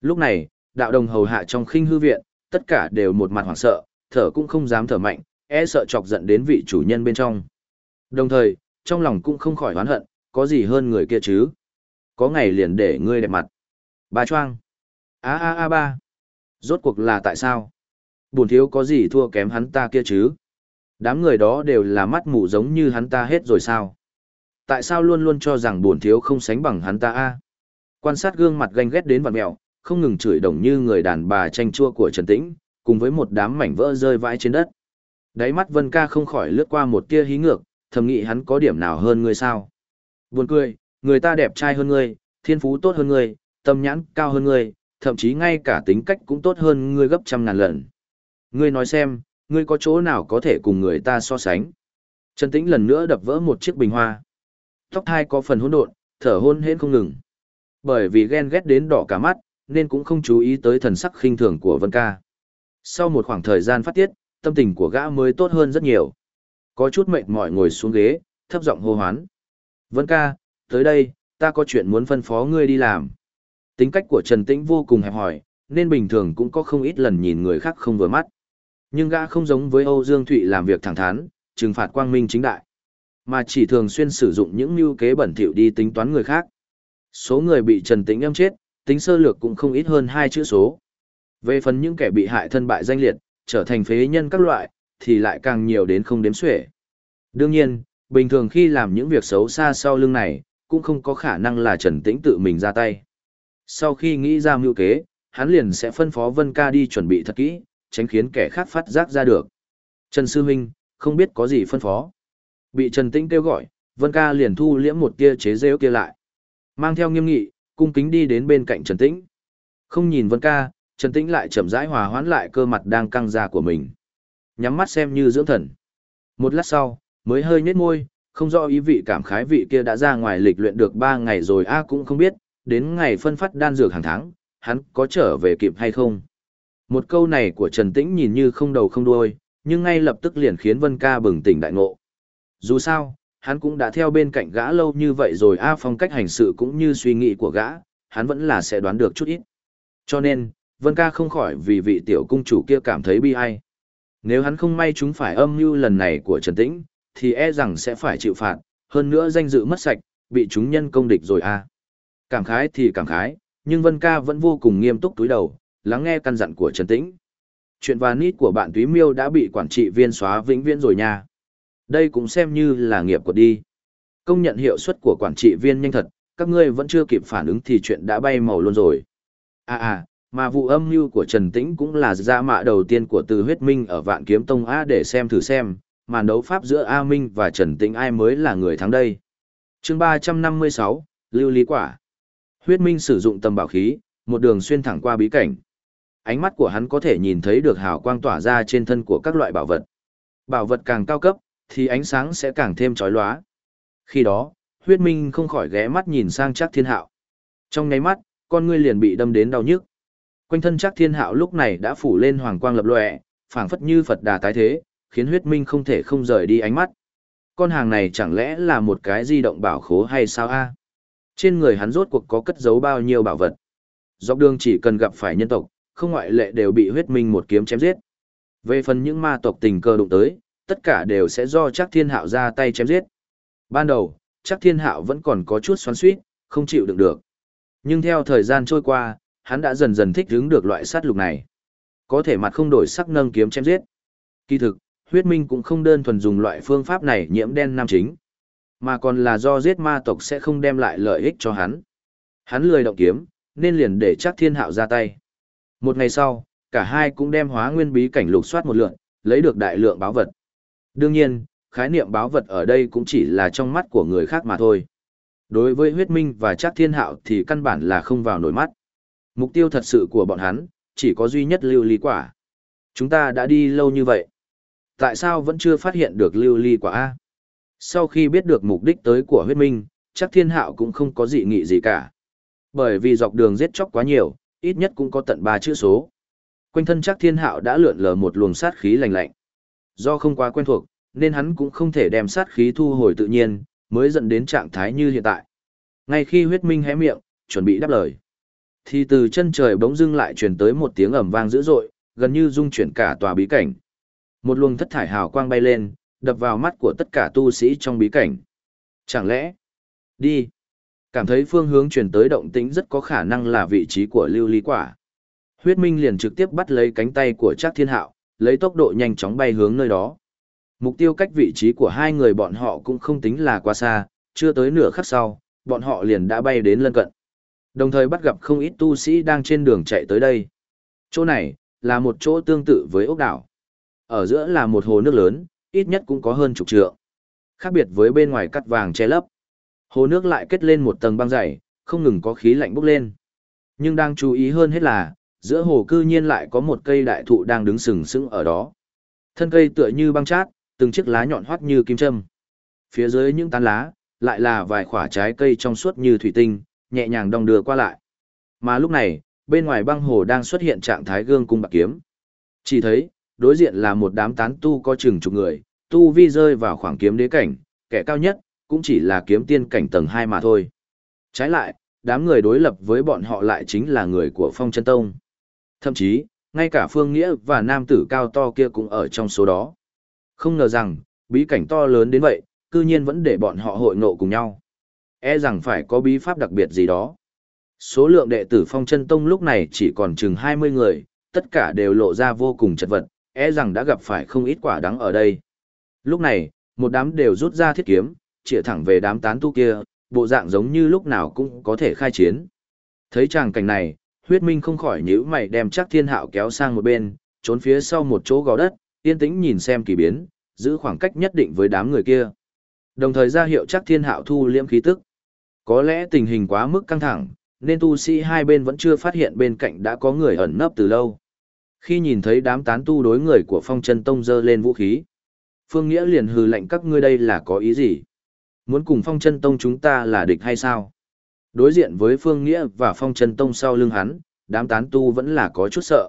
Lúc này, đạo đồng hầu hạ trong khinh hư viện, tất cả đều một mặt hoảng sợ, thở cũng không dám thở mạnh, e sợ chọc giận đến vị chủ nhân bên trong. Đồng thời, trong lòng cũng không khỏi oán hận, có gì hơn người kia chứ. Có ngày liền để ngươi đẹp mặt. Ba choang. a a a ba. Rốt cuộc là tại sao? Buồn thiếu có gì thua kém hắn ta kia chứ? Đám người đó đều là mắt mù giống như hắn ta hết rồi sao? Tại sao luôn luôn cho rằng buồn thiếu không sánh bằng hắn ta a? Quan sát gương mặt ganh ghét đến vặn mẹo, không ngừng chửi đồng như người đàn bà tranh chua của Trần Tĩnh, cùng với một đám mảnh vỡ rơi vãi trên đất. Đáy mắt Vân ca không khỏi lướt qua một tia hí ngược, thầm nghĩ hắn có điểm nào hơn ngươi sao. Buồn cười, người ta đẹp trai hơn ngươi, thiên phú tốt hơn ngươi, tâm nhãn cao hơn ngươi, thậm chí ngay cả tính cách cũng tốt hơn ngươi gấp trăm ngàn lần. Ngươi nói xem, ngươi có chỗ nào có thể cùng người ta so sánh. Trần Tĩnh lần nữa đập vỡ một chiếc bình hoa. Tóc thai có phần hỗn độn, thở hôn hến không ngừng. Bởi vì ghen ghét đến đỏ cả mắt, nên cũng không chú ý tới thần sắc khinh thường của Vân ca. Sau một khoảng thời gian phát tiết, tâm tình của gã mới tốt hơn rất nhiều. Có chút mệt mỏi ngồi xuống ghế, thấp giọng hô hoán. Vân ca, tới đây, ta có chuyện muốn phân phó ngươi đi làm. Tính cách của Trần Tĩnh vô cùng hẹp hòi, nên bình thường cũng có không ít lần nhìn người khác không vừa mắt. Nhưng gã không giống với Âu Dương Thụy làm việc thẳng thắn, trừng phạt quang minh chính đại, mà chỉ thường xuyên sử dụng những mưu kế bẩn thỉu đi tính toán người khác. Số người bị Trần Tĩnh âm chết, tính sơ lược cũng không ít hơn hai chữ số. Về phần những kẻ bị hại thân bại danh liệt, trở thành phế nhân các loại, thì lại càng nhiều đến không đếm xuể. Đương nhiên, bình thường khi làm những việc xấu xa sau lưng này, cũng không có khả năng là Trần Tĩnh tự mình ra tay. Sau khi nghĩ ra mưu kế, hắn liền sẽ phân phó Vân Ca đi chuẩn bị thật kỹ, tránh khiến kẻ khác phát giác ra được. Trần Sư Minh, không biết có gì phân phó. Bị Trần Tĩnh kêu gọi, Vân Ca liền thu liễm một tia chế rêu kia lại. Mang theo nghiêm nghị, cung kính đi đến bên cạnh Trần Tĩnh. Không nhìn Vân Ca, Trần Tĩnh lại chậm rãi hòa hoãn lại cơ mặt đang căng ra của mình. Nhắm mắt xem như dưỡng thần. Một lát sau, mới hơi nhếch môi, không rõ ý vị cảm khái vị kia đã ra ngoài lịch luyện được 3 ngày rồi a cũng không biết, đến ngày phân phát đan dược hàng tháng, hắn có trở về kịp hay không? Một câu này của Trần Tĩnh nhìn như không đầu không đuôi, nhưng ngay lập tức liền khiến Vân Ca bừng tỉnh đại ngộ. Dù sao, hắn cũng đã theo bên cạnh gã lâu như vậy rồi a phong cách hành sự cũng như suy nghĩ của gã, hắn vẫn là sẽ đoán được chút ít. Cho nên, Vân Ca không khỏi vì vị tiểu cung chủ kia cảm thấy bi ai. Nếu hắn không may chúng phải âm mưu lần này của Trần Tĩnh, thì e rằng sẽ phải chịu phạt, hơn nữa danh dự mất sạch, bị chúng nhân công địch rồi a. Cảm khái thì cảm khái, nhưng Vân Ca vẫn vô cùng nghiêm túc túi đầu, lắng nghe căn dặn của Trần Tĩnh. Chuyện và nít của bạn Túy Miêu đã bị quản trị viên xóa vĩnh viễn rồi nha. Đây cũng xem như là nghiệp của đi. Công nhận hiệu suất của quản trị viên nhanh thật, các ngươi vẫn chưa kịp phản ứng thì chuyện đã bay màu luôn rồi. À à, mà vụ âm mưu của Trần Tĩnh cũng là ra mạ đầu tiên của từ huyết minh ở vạn kiếm tông A để xem thử xem, màn đấu pháp giữa A Minh và Trần Tĩnh ai mới là người thắng đây. chương 356, Lưu Lý Quả Huyết minh sử dụng tầm bảo khí, một đường xuyên thẳng qua bí cảnh. Ánh mắt của hắn có thể nhìn thấy được hào quang tỏa ra trên thân của các loại bảo vật. Bảo vật càng cao cấp, thì ánh sáng sẽ càng thêm chói lóa. Khi đó, huyết minh không khỏi ghé mắt nhìn sang chắc thiên hạo. Trong nháy mắt, con ngươi liền bị đâm đến đau nhức. Quanh thân chắc thiên hạo lúc này đã phủ lên hoàng quang lập lòe, phảng phất như Phật đà tái thế, khiến huyết minh không thể không rời đi ánh mắt. Con hàng này chẳng lẽ là một cái di động bảo khố hay sao a? Trên người hắn rốt cuộc có cất giấu bao nhiêu bảo vật. Dọc đường chỉ cần gặp phải nhân tộc, không ngoại lệ đều bị huyết minh một kiếm chém giết. Về phần những ma tộc tình cơ đụng tới, tất cả đều sẽ do chắc thiên hạo ra tay chém giết. Ban đầu, chắc thiên hạo vẫn còn có chút xoắn suýt, không chịu đựng được. Nhưng theo thời gian trôi qua, hắn đã dần dần thích ứng được loại sát lục này. Có thể mặt không đổi sắc nâng kiếm chém giết. Kỳ thực, huyết minh cũng không đơn thuần dùng loại phương pháp này nhiễm đen nam chính, mà còn là do giết ma tộc sẽ không đem lại lợi ích cho hắn. Hắn lười động kiếm, nên liền để chắc thiên hạo ra tay. Một ngày sau, cả hai cũng đem hóa nguyên bí cảnh lục soát một lượn, lấy được đại lượng báo vật. Đương nhiên, khái niệm báo vật ở đây cũng chỉ là trong mắt của người khác mà thôi. Đối với huyết minh và chắc thiên hạo thì căn bản là không vào nổi mắt. Mục tiêu thật sự của bọn hắn, chỉ có duy nhất lưu ly quả. Chúng ta đã đi lâu như vậy. Tại sao vẫn chưa phát hiện được lưu ly quả A? Sau khi biết được mục đích tới của huyết minh, chắc thiên hạo cũng không có dị nghị gì cả. Bởi vì dọc đường giết chóc quá nhiều, ít nhất cũng có tận ba chữ số. Quanh thân chắc thiên hạo đã lượn lờ một luồng sát khí lạnh lạnh. Do không quá quen thuộc, nên hắn cũng không thể đem sát khí thu hồi tự nhiên, mới dẫn đến trạng thái như hiện tại. Ngay khi huyết minh hé miệng, chuẩn bị đáp lời, thì từ chân trời bỗng dưng lại truyền tới một tiếng ầm vang dữ dội, gần như rung chuyển cả tòa bí cảnh. Một luồng thất thải hào quang bay lên, đập vào mắt của tất cả tu sĩ trong bí cảnh. Chẳng lẽ, đi, cảm thấy phương hướng truyền tới động tĩnh rất có khả năng là vị trí của lưu ly quả. Huyết Minh liền trực tiếp bắt lấy cánh tay của Trác Thiên Hạo, lấy tốc độ nhanh chóng bay hướng nơi đó. Mục tiêu cách vị trí của hai người bọn họ cũng không tính là quá xa, chưa tới nửa khắc sau, bọn họ liền đã bay đến lân cận. Đồng thời bắt gặp không ít tu sĩ đang trên đường chạy tới đây. Chỗ này, là một chỗ tương tự với ốc đảo. Ở giữa là một hồ nước lớn, ít nhất cũng có hơn chục trượng. Khác biệt với bên ngoài cắt vàng che lấp. Hồ nước lại kết lên một tầng băng dày, không ngừng có khí lạnh bốc lên. Nhưng đang chú ý hơn hết là, giữa hồ cư nhiên lại có một cây đại thụ đang đứng sừng sững ở đó. Thân cây tựa như băng chát, từng chiếc lá nhọn hoắt như kim châm. Phía dưới những tán lá, lại là vài quả trái cây trong suốt như thủy tinh, nhẹ nhàng đong đưa qua lại. Mà lúc này, bên ngoài băng hồ đang xuất hiện trạng thái gương cung bạc kiếm. Chỉ thấy, đối diện là một đám tán tu có chừng chục người, tu vi rơi vào khoảng kiếm đế cảnh, kẻ cao nhất, cũng chỉ là kiếm tiên cảnh tầng 2 mà thôi. Trái lại, đám người đối lập với bọn họ lại chính là người của phong chân tông. Thậm chí, ngay cả Phương Nghĩa và nam tử cao to kia cũng ở trong số đó. Không ngờ rằng, bí cảnh to lớn đến vậy, cư nhiên vẫn để bọn họ hội ngộ cùng nhau. E rằng phải có bí pháp đặc biệt gì đó. Số lượng đệ tử phong chân tông lúc này chỉ còn chừng 20 người, tất cả đều lộ ra vô cùng chật vật, e rằng đã gặp phải không ít quả đắng ở đây. Lúc này, một đám đều rút ra thiết kiếm, chĩa thẳng về đám tán tu kia, bộ dạng giống như lúc nào cũng có thể khai chiến. Thấy tràng cảnh này, huyết minh không khỏi nhíu mày đem chắc thiên hạo kéo sang một bên, trốn phía sau một chỗ gò đất, yên tĩnh nhìn xem kỳ biến, giữ khoảng cách nhất định với đám người kia. Đồng thời ra hiệu chắc thiên hạo thu liễm khí tức. Có lẽ tình hình quá mức căng thẳng, nên tu sĩ hai bên vẫn chưa phát hiện bên cạnh đã có người ẩn nấp từ lâu. Khi nhìn thấy đám tán tu đối người của phong chân tông dơ lên vũ khí, Phương Nghĩa liền hừ lạnh các ngươi đây là có ý gì? Muốn cùng phong chân tông chúng ta là địch hay sao? Đối diện với Phương Nghĩa và Phong chân Tông sau lưng hắn, đám tán tu vẫn là có chút sợ.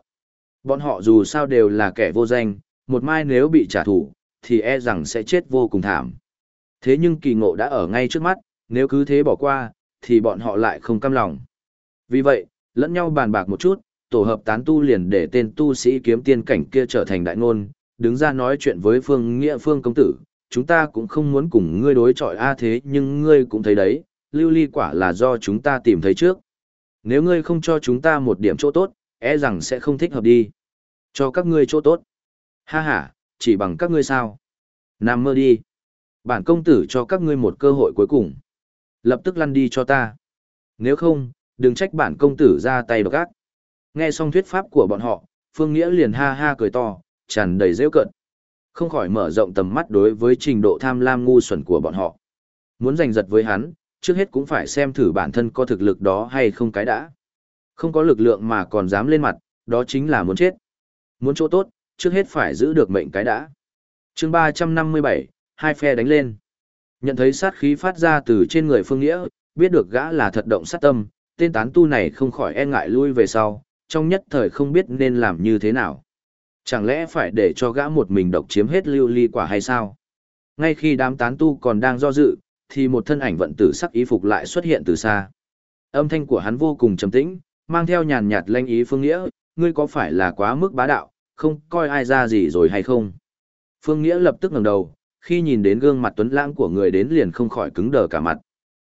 Bọn họ dù sao đều là kẻ vô danh, một mai nếu bị trả thù, thì e rằng sẽ chết vô cùng thảm. Thế nhưng kỳ ngộ đã ở ngay trước mắt, nếu cứ thế bỏ qua, thì bọn họ lại không cam lòng. Vì vậy, lẫn nhau bàn bạc một chút, tổ hợp tán tu liền để tên tu sĩ kiếm tiên cảnh kia trở thành đại ngôn, đứng ra nói chuyện với Phương Nghĩa Phương công tử, chúng ta cũng không muốn cùng ngươi đối chọi a thế nhưng ngươi cũng thấy đấy, lưu ly quả là do chúng ta tìm thấy trước. Nếu ngươi không cho chúng ta một điểm chỗ tốt, e rằng sẽ không thích hợp đi. Cho các ngươi chỗ tốt. Ha ha, chỉ bằng các ngươi sao? Nằm mơ đi. Bản công tử cho các ngươi một cơ hội cuối cùng. Lập tức lăn đi cho ta. Nếu không, đừng trách bản công tử ra tay độc ác. Nghe xong thuyết pháp của bọn họ, Phương Nghĩa liền ha ha cười to, tràn đầy rêu cận. Không khỏi mở rộng tầm mắt đối với trình độ tham lam ngu xuẩn của bọn họ. Muốn giành giật với hắn, trước hết cũng phải xem thử bản thân có thực lực đó hay không cái đã. Không có lực lượng mà còn dám lên mặt, đó chính là muốn chết. Muốn chỗ tốt, trước hết phải giữ được mệnh cái đã. chương 357, hai phe đánh lên. Nhận thấy sát khí phát ra từ trên người Phương Nghĩa, biết được gã là thật động sát tâm, tên tán tu này không khỏi e ngại lui về sau, trong nhất thời không biết nên làm như thế nào. Chẳng lẽ phải để cho gã một mình độc chiếm hết lưu ly quả hay sao? Ngay khi đám tán tu còn đang do dự, thì một thân ảnh vận tử sắc ý phục lại xuất hiện từ xa. Âm thanh của hắn vô cùng trầm tĩnh, mang theo nhàn nhạt lanh ý phương nghĩa, ngươi có phải là quá mức bá đạo, không coi ai ra gì rồi hay không? Phương Nghĩa lập tức ngẩng đầu, khi nhìn đến gương mặt tuấn lãng của người đến liền không khỏi cứng đờ cả mặt.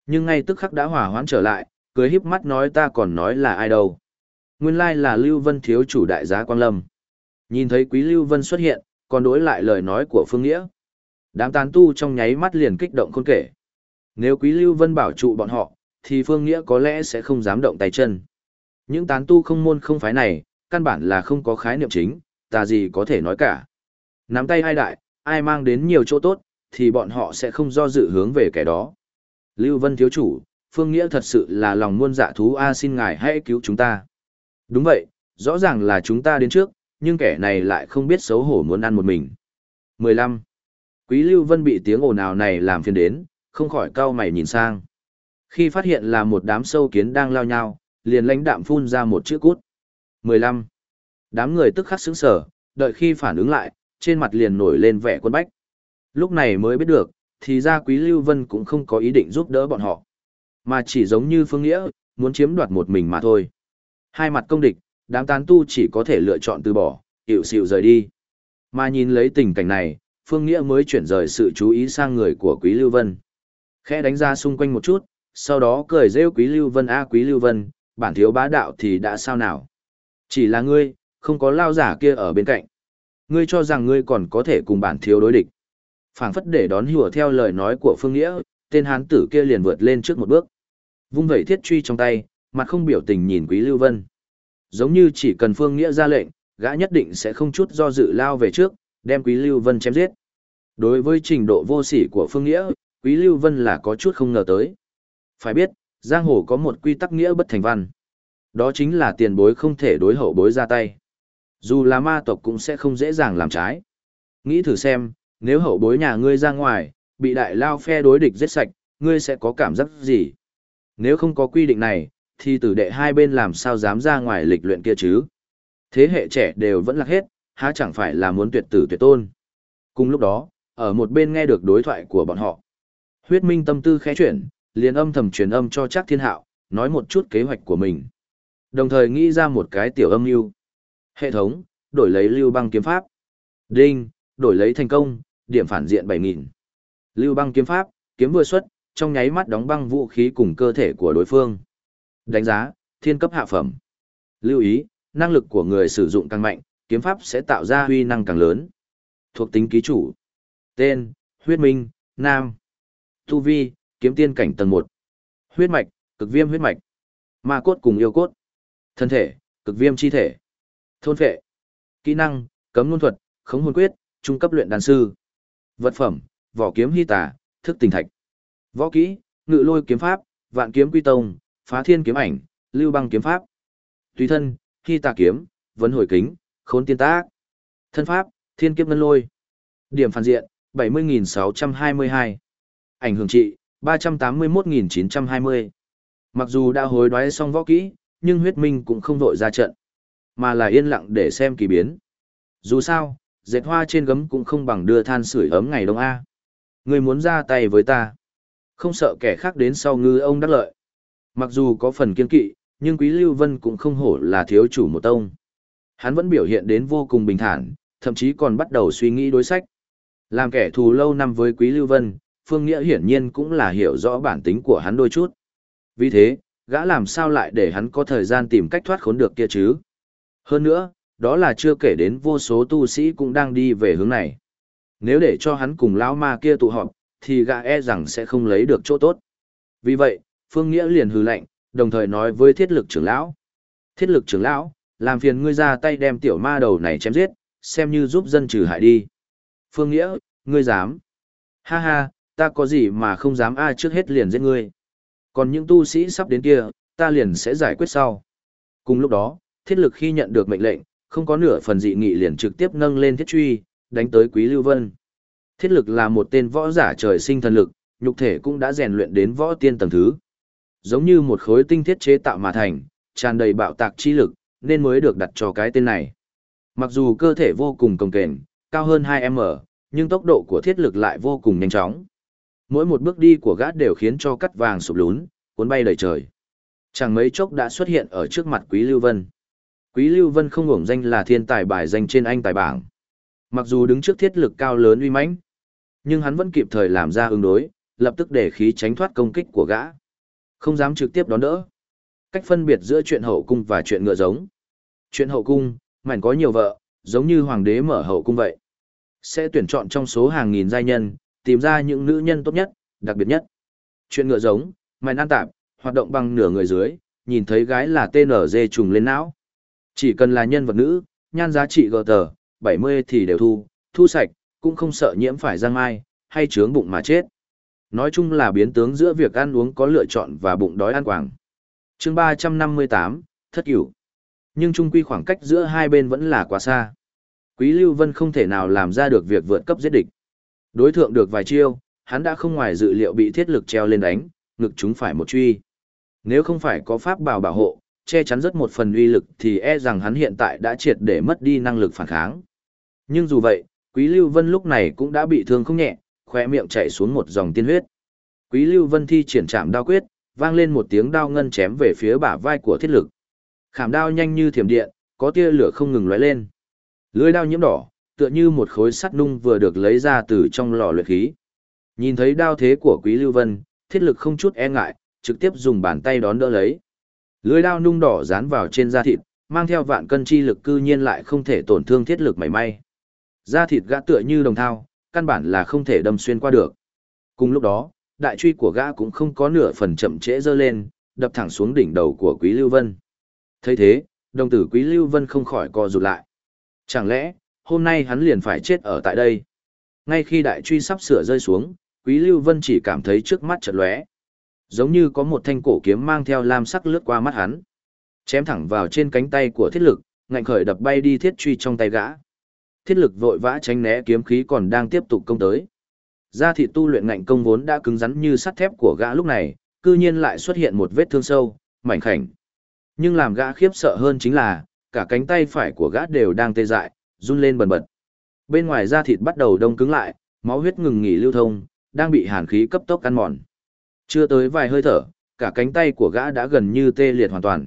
Nhưng ngay tức khắc đã hòa hoãn trở lại, cười híp mắt nói ta còn nói là ai đâu. Nguyên lai là Lưu Vân thiếu chủ đại giá Quang Lâm. Nhìn thấy Quý Lưu Vân xuất hiện, còn đối lại lời nói của Phương Nghĩa. Đám tán tu trong nháy mắt liền kích động khôn kể. Nếu Quý Lưu Vân bảo trụ bọn họ, thì Phương Nghĩa có lẽ sẽ không dám động tay chân. Những tán tu không môn không phái này, căn bản là không có khái niệm chính, ta gì có thể nói cả. Nắm tay ai đại, ai mang đến nhiều chỗ tốt, thì bọn họ sẽ không do dự hướng về kẻ đó. Lưu Vân thiếu chủ, Phương Nghĩa thật sự là lòng muôn dạ thú A xin ngài hãy cứu chúng ta. Đúng vậy, rõ ràng là chúng ta đến trước, nhưng kẻ này lại không biết xấu hổ muốn ăn một mình. 15. Quý Lưu Vân bị tiếng ồn ào này làm phiền đến, không khỏi cau mày nhìn sang. Khi phát hiện là một đám sâu kiến đang lao nhau, liền lãnh đạm phun ra một chữ cút. 15. Đám người tức khắc sững sờ, đợi khi phản ứng lại, trên mặt liền nổi lên vẻ quân bách. Lúc này mới biết được, thì ra Quý Lưu Vân cũng không có ý định giúp đỡ bọn họ, mà chỉ giống như Phương Nghĩa, muốn chiếm đoạt một mình mà thôi. Hai mặt công địch, đám tán tu chỉ có thể lựa chọn từ bỏ, hiểu xịu rời đi. Mà nhìn lấy tình cảnh này, Phương Nghĩa mới chuyển rời sự chú ý sang người của Quý Lưu Vân. Khẽ đánh ra xung quanh một chút, sau đó cười rêu Quý Lưu Vân a Quý Lưu Vân, bản thiếu bá đạo thì đã sao nào. Chỉ là ngươi, không có lao giả kia ở bên cạnh. Ngươi cho rằng ngươi còn có thể cùng bản thiếu đối địch. phảng phất để đón hùa theo lời nói của Phương Nghĩa, tên hán tử kia liền vượt lên trước một bước. Vung vẩy thiết truy trong tay, mặt không biểu tình nhìn Quý Lưu Vân. Giống như chỉ cần Phương Nghĩa ra lệnh, gã nhất định sẽ không chút do dự lao về trước, đem Quý Lưu Vân chém giết. Đối với trình độ vô sỉ của Phương Nghĩa, Quý Lưu Vân là có chút không ngờ tới. Phải biết, giang hồ có một quy tắc nghĩa bất thành văn. Đó chính là tiền bối không thể đối hậu bối ra tay. Dù là ma tộc cũng sẽ không dễ dàng làm trái. Nghĩ thử xem, nếu hậu bối nhà ngươi ra ngoài, bị đại lao phe đối địch giết sạch, ngươi sẽ có cảm giác gì? Nếu không có quy định này, thì tử đệ hai bên làm sao dám ra ngoài lịch luyện kia chứ? Thế hệ trẻ đều vẫn lạc hết, há chẳng phải là muốn tuyệt tử tuyệt tôn. Cùng lúc đó, ở một bên nghe được đối thoại của bọn họ. Huyết minh tâm tư khẽ chuyển, liền âm thầm truyền âm cho trác thiên hạo, nói một chút kế hoạch của mình. Đồng thời nghĩ ra một cái tiểu âm mưu Hệ thống, đổi lấy lưu băng kiếm pháp. Đinh, đổi lấy thành công, điểm phản diện 7000. Lưu băng kiếm pháp, kiếm vừa xuất, trong nháy mắt đóng băng vũ khí cùng cơ thể của đối phương. Đánh giá, thiên cấp hạ phẩm. Lưu ý, năng lực của người sử dụng càng mạnh, kiếm pháp sẽ tạo ra huy năng càng lớn. Thuộc tính ký chủ. Tên, huyết minh, nam. Tu vi, kiếm tiên cảnh tầng 1. Huyết mạch, cực viêm huyết mạch. Ma cốt cùng yêu cốt. Thân thể, cực viêm chi thể. Thôn phệ. Kỹ năng, cấm luân thuật, khống hồn quyết, trung cấp luyện đàn sư. Vật phẩm, vỏ kiếm hy tả, thức tình thạch. Võ kỹ, ngự lôi kiếm pháp, vạn kiếm quy tông, phá thiên kiếm ảnh, lưu băng kiếm pháp. Tùy thân, khi tà kiếm, vấn hồi kính, khốn tiên tác. Thân pháp, thiên kiếp ngân lôi. Điểm phản diện, 70.622. Ảnh hưởng trị, 381.920. Mặc dù đã hối đoái xong võ kỹ, nhưng huyết minh cũng không vội ra trận, mà là yên lặng để xem kỳ biến. Dù sao, dệt hoa trên gấm cũng không bằng đưa than sưởi ấm ngày đông A. Người muốn ra tay với ta. Không sợ kẻ khác đến sau ngư ông đắc lợi. Mặc dù có phần kiên kỵ, nhưng Quý Lưu Vân cũng không hổ là thiếu chủ một tông. Hắn vẫn biểu hiện đến vô cùng bình thản, thậm chí còn bắt đầu suy nghĩ đối sách. Làm kẻ thù lâu năm với Quý Lưu Vân, Phương Nghĩa hiển nhiên cũng là hiểu rõ bản tính của hắn đôi chút. Vì thế, gã làm sao lại để hắn có thời gian tìm cách thoát khốn được kia chứ? Hơn nữa, đó là chưa kể đến vô số tu sĩ cũng đang đi về hướng này. Nếu để cho hắn cùng lão ma kia tụ họp, thì gã e rằng sẽ không lấy được chỗ tốt. Vì vậy, Phương Nghĩa liền hừ lạnh, đồng thời nói với thiết lực trưởng lão. Thiết lực trưởng lão, làm phiền ngươi ra tay đem tiểu ma đầu này chém giết, xem như giúp dân trừ hại đi. Phương Nghĩa, ngươi dám. Ha ha, ta có gì mà không dám ai trước hết liền giết ngươi. Còn những tu sĩ sắp đến kia, ta liền sẽ giải quyết sau. Cùng lúc đó, thiết lực khi nhận được mệnh lệnh, không có nửa phần dị nghị liền trực tiếp nâng lên thiết truy, đánh tới Quý Lưu Vân. Thiết lực là một tên võ giả trời sinh thần lực, nhục thể cũng đã rèn luyện đến võ tiên tầng thứ. Giống như một khối tinh thiết chế tạo mà thành, tràn đầy bạo tạc chi lực, nên mới được đặt cho cái tên này. Mặc dù cơ thể vô cùng cồng kềnh, cao hơn 2m, nhưng tốc độ của thiết lực lại vô cùng nhanh chóng. Mỗi một bước đi của gã đều khiến cho cắt vàng sụp lún, cuốn bay đầy trời. Chẳng mấy chốc đã xuất hiện ở trước mặt Quý Lưu Vân. Quý Lưu Vân không hưởng danh là thiên tài bài danh trên anh tài bảng. Mặc dù đứng trước thiết lực cao lớn uy mãnh, nhưng hắn vẫn kịp thời làm ra ứng đối, lập tức để khí tránh thoát công kích của gã. Không dám trực tiếp đón đỡ. Cách phân biệt giữa chuyện hậu cung và chuyện ngựa giống. Chuyện hậu cung, mảnh có nhiều vợ, giống như hoàng đế mở hậu cung vậy. Sẽ tuyển chọn trong số hàng nghìn giai nhân, tìm ra những nữ nhân tốt nhất, đặc biệt nhất. Chuyện ngựa giống, mảnh an tạp, hoạt động bằng nửa người dưới, nhìn thấy gái là TNG trùng lên não. Chỉ cần là nhân vật nữ, nhan giá trị gờ tờ, 70 thì đều thu, thu sạch, cũng không sợ nhiễm phải giang mai, hay trướng bụng mà chết. Nói chung là biến tướng giữa việc ăn uống có lựa chọn và bụng đói ăn quảng. chương 358, thất cửu. Nhưng chung quy khoảng cách giữa hai bên vẫn là quá xa. Quý Lưu Vân không thể nào làm ra được việc vượt cấp giết địch. Đối thượng được vài chiêu, hắn đã không ngoài dự liệu bị thiết lực treo lên đánh, ngực chúng phải một truy. Nếu không phải có pháp bảo bảo hộ, che chắn rất một phần uy lực thì e rằng hắn hiện tại đã triệt để mất đi năng lực phản kháng. Nhưng dù vậy, Quý Lưu Vân lúc này cũng đã bị thương không nhẹ, khóe miệng chảy xuống một dòng tiên huyết. Quý Lưu Vân thi triển trảm đao quyết, vang lên một tiếng đao ngân chém về phía bả vai của thiết lực. Khảm đao nhanh như thiểm điện, có tia lửa không ngừng lóe lên. Lưỡi đao nhiễm đỏ, tựa như một khối sắt nung vừa được lấy ra từ trong lò luyện khí. Nhìn thấy đao thế của Quý Lưu Vân, thiết lực không chút e ngại, trực tiếp dùng bàn tay đón đỡ lấy. Lưỡi đao nung đỏ dán vào trên da thịt, mang theo vạn cân chi lực cư nhiên lại không thể tổn thương thiết lực mảy may. Da thịt gã tựa như đồng thau, căn bản là không thể đâm xuyên qua được. Cùng lúc đó, đại truy của gã cũng không có nửa phần chậm trễ dơ lên, đập thẳng xuống đỉnh đầu của Quý Lưu Vân. thấy thế, đồng tử Quý Lưu Vân không khỏi co rụt lại. Chẳng lẽ, hôm nay hắn liền phải chết ở tại đây? Ngay khi đại truy sắp sửa rơi xuống, Quý Lưu Vân chỉ cảm thấy trước mắt chợt lóe, giống như có một thanh cổ kiếm mang theo lam sắc lướt qua mắt hắn, chém thẳng vào trên cánh tay của Thiết Lực, ngạnh khởi đập bay đi thiết truy trong tay gã. Thiết Lực vội vã tránh né kiếm khí còn đang tiếp tục công tới. Gia thị tu luyện ngạnh công vốn đã cứng rắn như sắt thép của gã lúc này, cư nhiên lại xuất hiện một vết thương sâu, mảnh khảnh. Nhưng làm gã khiếp sợ hơn chính là, cả cánh tay phải của gã đều đang tê dại, run lên bần bật. Bên ngoài da thịt bắt đầu đông cứng lại, máu huyết ngừng nghỉ lưu thông, đang bị hàn khí cấp tốc ăn mòn. Chưa tới vài hơi thở, cả cánh tay của gã đã gần như tê liệt hoàn toàn.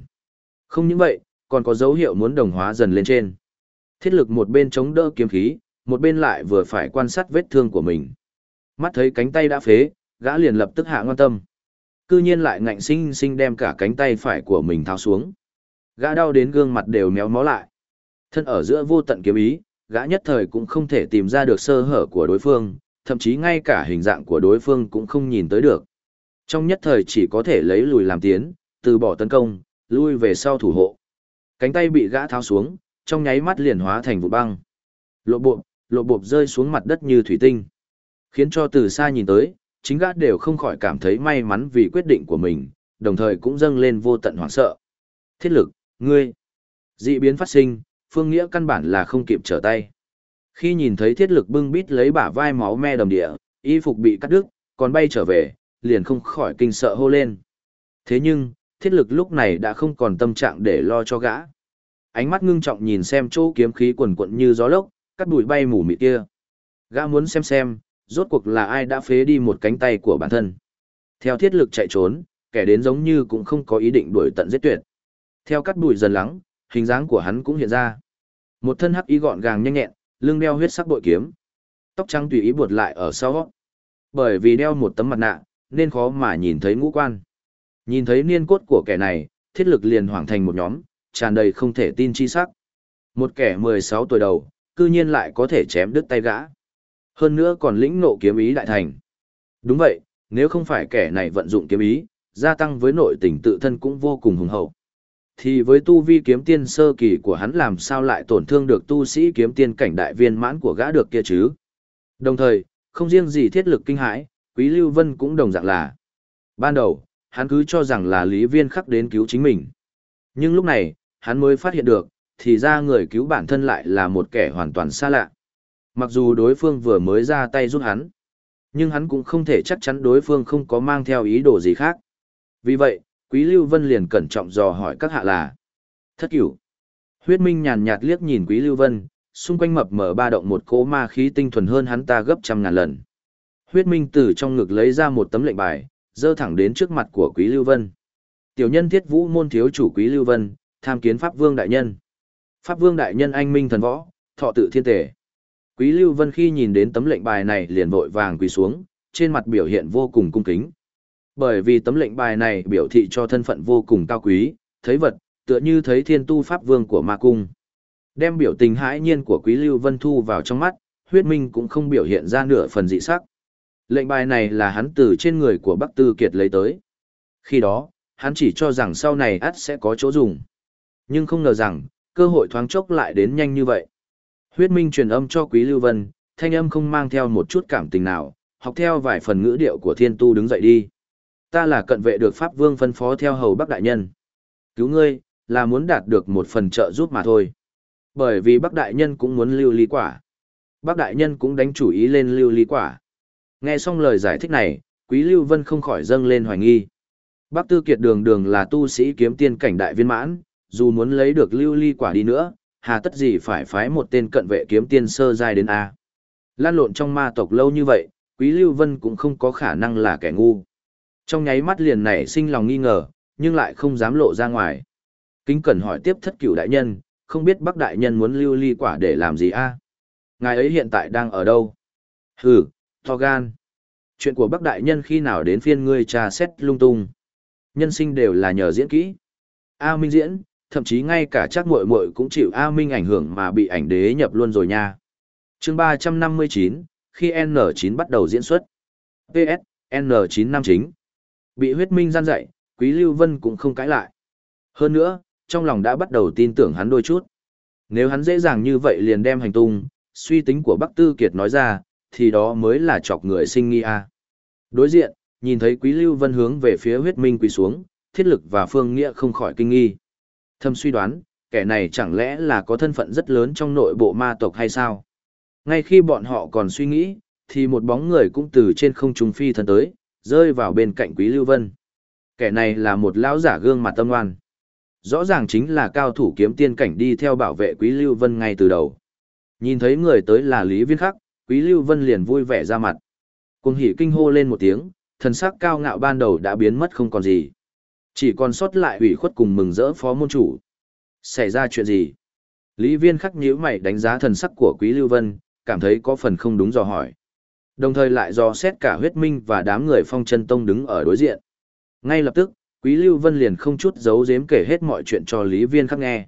Không những vậy, còn có dấu hiệu muốn đồng hóa dần lên trên. Thiết lực một bên chống đỡ kiếm khí, một bên lại vừa phải quan sát vết thương của mình. Mắt thấy cánh tay đã phế, gã liền lập tức hạ ngoan tâm. Cư nhiên lại ngạnh sinh sinh đem cả cánh tay phải của mình tháo xuống. Gã đau đến gương mặt đều méo mó lại. Thân ở giữa vô tận kiếm ý, gã nhất thời cũng không thể tìm ra được sơ hở của đối phương, thậm chí ngay cả hình dạng của đối phương cũng không nhìn tới được. Trong nhất thời chỉ có thể lấy lùi làm tiến, từ bỏ tấn công, lui về sau thủ hộ. Cánh tay bị gã tháo xuống, trong nháy mắt liền hóa thành vụ băng. Lộ bộ, lộ bộ rơi xuống mặt đất như thủy tinh. Khiến cho từ xa nhìn tới, chính gã đều không khỏi cảm thấy may mắn vì quyết định của mình, đồng thời cũng dâng lên vô tận hoảng sợ. Thiết lực, ngươi. Dị biến phát sinh, phương nghĩa căn bản là không kịp trở tay. Khi nhìn thấy thiết lực bưng bít lấy bả vai máu me đầm địa, y phục bị cắt đứt, còn bay trở về, liền không khỏi kinh sợ hô lên. Thế nhưng, thiết lực lúc này đã không còn tâm trạng để lo cho gã. Ánh mắt ngưng trọng nhìn xem chỗ kiếm khí quần quận như gió lốc, cắt bụi bay mù mịt kia. Gã muốn xem xem, rốt cuộc là ai đã phế đi một cánh tay của bản thân. Theo thiết lực chạy trốn, kẻ đến giống như cũng không có ý định đuổi tận giết tuyệt. Theo cắt bụi dần lắng, hình dáng của hắn cũng hiện ra. Một thân hắc y gọn gàng nhanh nhẹn, lưng đeo huyết sắc bội kiếm. Tóc trắng tùy ý buộc lại ở sau. Bởi vì đeo một tấm mặt nạ, nên khó mà nhìn thấy ngũ quan. Nhìn thấy niên cốt của kẻ này, thiết lực liền hoảng thành một nhóm, tràn đầy không thể tin chi sắc. Một kẻ 16 tuổi đầu, cư nhiên lại có thể chém đứt tay gã. Hơn nữa còn lĩnh nộ kiếm ý đại thành. Đúng vậy, nếu không phải kẻ này vận dụng kiếm ý, gia tăng với nội tình tự thân cũng vô cùng hùng hậu. Thì với tu vi kiếm tiên sơ kỳ của hắn làm sao lại tổn thương được tu sĩ kiếm tiên cảnh đại viên mãn của gã được kia chứ? Đồng thời, không riêng gì thiết lực kinh hãi, Quý Lưu Vân cũng đồng dạng là. Ban đầu, hắn cứ cho rằng là Lý Viên khắc đến cứu chính mình. Nhưng lúc này, hắn mới phát hiện được, thì ra người cứu bản thân lại là một kẻ hoàn toàn xa lạ. Mặc dù đối phương vừa mới ra tay giúp hắn, nhưng hắn cũng không thể chắc chắn đối phương không có mang theo ý đồ gì khác. Vì vậy, Quý Lưu Vân liền cẩn trọng dò hỏi các hạ là Thất cửu. Huyết Minh nhàn nhạt liếc nhìn Quý Lưu Vân, xung quanh mập mở ba động một cỗ ma khí tinh thuần hơn hắn ta gấp trăm ngàn lần. Huyết Minh từ trong ngực lấy ra một tấm lệnh bài, dơ thẳng đến trước mặt của Quý Lưu Vân. Tiểu nhân thiết vũ môn thiếu chủ Quý Lưu Vân, tham kiến Pháp Vương Đại Nhân. Pháp Vương Đại Nhân anh minh thần võ, thọ tự thiên tể. Quý Lưu Vân khi nhìn đến tấm lệnh bài này liền vội vàng quỳ xuống, trên mặt biểu hiện vô cùng cung kính. Bởi vì tấm lệnh bài này biểu thị cho thân phận vô cùng cao quý, thấy vật, tựa như thấy thiên tu Pháp Vương của ma cung. Đem biểu tình hãi nhiên của Quý Lưu Vân thu vào trong mắt, huyết minh cũng không biểu hiện ra nửa phần dị sắc. Lệnh bài này là hắn từ trên người của Bắc Tư Kiệt lấy tới. Khi đó, hắn chỉ cho rằng sau này ắt sẽ có chỗ dùng. Nhưng không ngờ rằng, cơ hội thoáng chốc lại đến nhanh như vậy. Huyết Minh truyền âm cho Quý Lưu Vân, thanh âm không mang theo một chút cảm tình nào, học theo vài phần ngữ điệu của thiên tu đứng dậy đi. Ta là cận vệ được Pháp Vương phân phó theo hầu Bắc Đại Nhân. Cứu ngươi, là muốn đạt được một phần trợ giúp mà thôi. Bởi vì Bắc Đại Nhân cũng muốn lưu ly quả. Bắc Đại Nhân cũng đánh chủ ý lên lưu ly quả. Nghe xong lời giải thích này, Quý Lưu Vân không khỏi dâng lên hoài nghi. Bắc Tư Kiệt đường đường là tu sĩ kiếm tiên cảnh đại viên mãn, dù muốn lấy được lưu ly quả đi nữa, hà tất gì phải phái một tên cận vệ kiếm tiên sơ giai đến A. Lan lộn trong ma tộc lâu như vậy, Quý Lưu Vân cũng không có khả năng là kẻ ngu. Trong nháy mắt liền nảy sinh lòng nghi ngờ, nhưng lại không dám lộ ra ngoài. Kính cẩn hỏi tiếp thất cửu đại nhân, không biết Bắc đại nhân muốn lưu ly quả để làm gì a? Ngài ấy hiện tại đang ở đâu? Hừ, to gan. Chuyện của Bắc đại nhân khi nào đến phiên ngươi trà xét lung tung. Nhân sinh đều là nhờ diễn kỹ. A Minh diễn, thậm chí ngay cả chắc muội muội cũng chịu A Minh ảnh hưởng mà bị ảnh đế nhập luôn rồi nha. Chương 359, khi N9 bắt đầu diễn xuất. PS, N9 năm chính. Bị huyết minh gian dạy, Quý Lưu Vân cũng không cãi lại. Hơn nữa, trong lòng đã bắt đầu tin tưởng hắn đôi chút. Nếu hắn dễ dàng như vậy liền đem hành tung, suy tính của Bắc Tư Kiệt nói ra, thì đó mới là chọc người sinh nghi a. Đối diện, nhìn thấy Quý Lưu Vân hướng về phía huyết minh quỳ xuống, thiết lực và phương nghĩa không khỏi kinh nghi. Thâm suy đoán, kẻ này chẳng lẽ là có thân phận rất lớn trong nội bộ ma tộc hay sao? Ngay khi bọn họ còn suy nghĩ, thì một bóng người cũng từ trên không trung phi thân tới, rơi vào bên cạnh Quý Lưu Vân. Kẻ này là một lão giả gương mặt tâm oan. Rõ ràng chính là cao thủ kiếm tiên cảnh đi theo bảo vệ Quý Lưu Vân ngay từ đầu. Nhìn thấy người tới là Lý Viên Khắc, Quý Lưu Vân liền vui vẻ ra mặt. Cùng hỉ kinh hô lên một tiếng, thần sắc cao ngạo ban đầu đã biến mất không còn gì. Chỉ còn sót lại ủy khuất cùng mừng rỡ phó môn chủ. Xảy ra chuyện gì? Lý Viên Khắc nhíu mày đánh giá thần sắc của Quý Lưu Vân, cảm thấy có phần không đúng dò hỏi. Đồng thời lại dò xét cả huyết minh và đám người phong chân tông đứng ở đối diện. Ngay lập tức, Quý Lưu Vân liền không chút giấu giếm kể hết mọi chuyện cho Lý Viên Khắc nghe.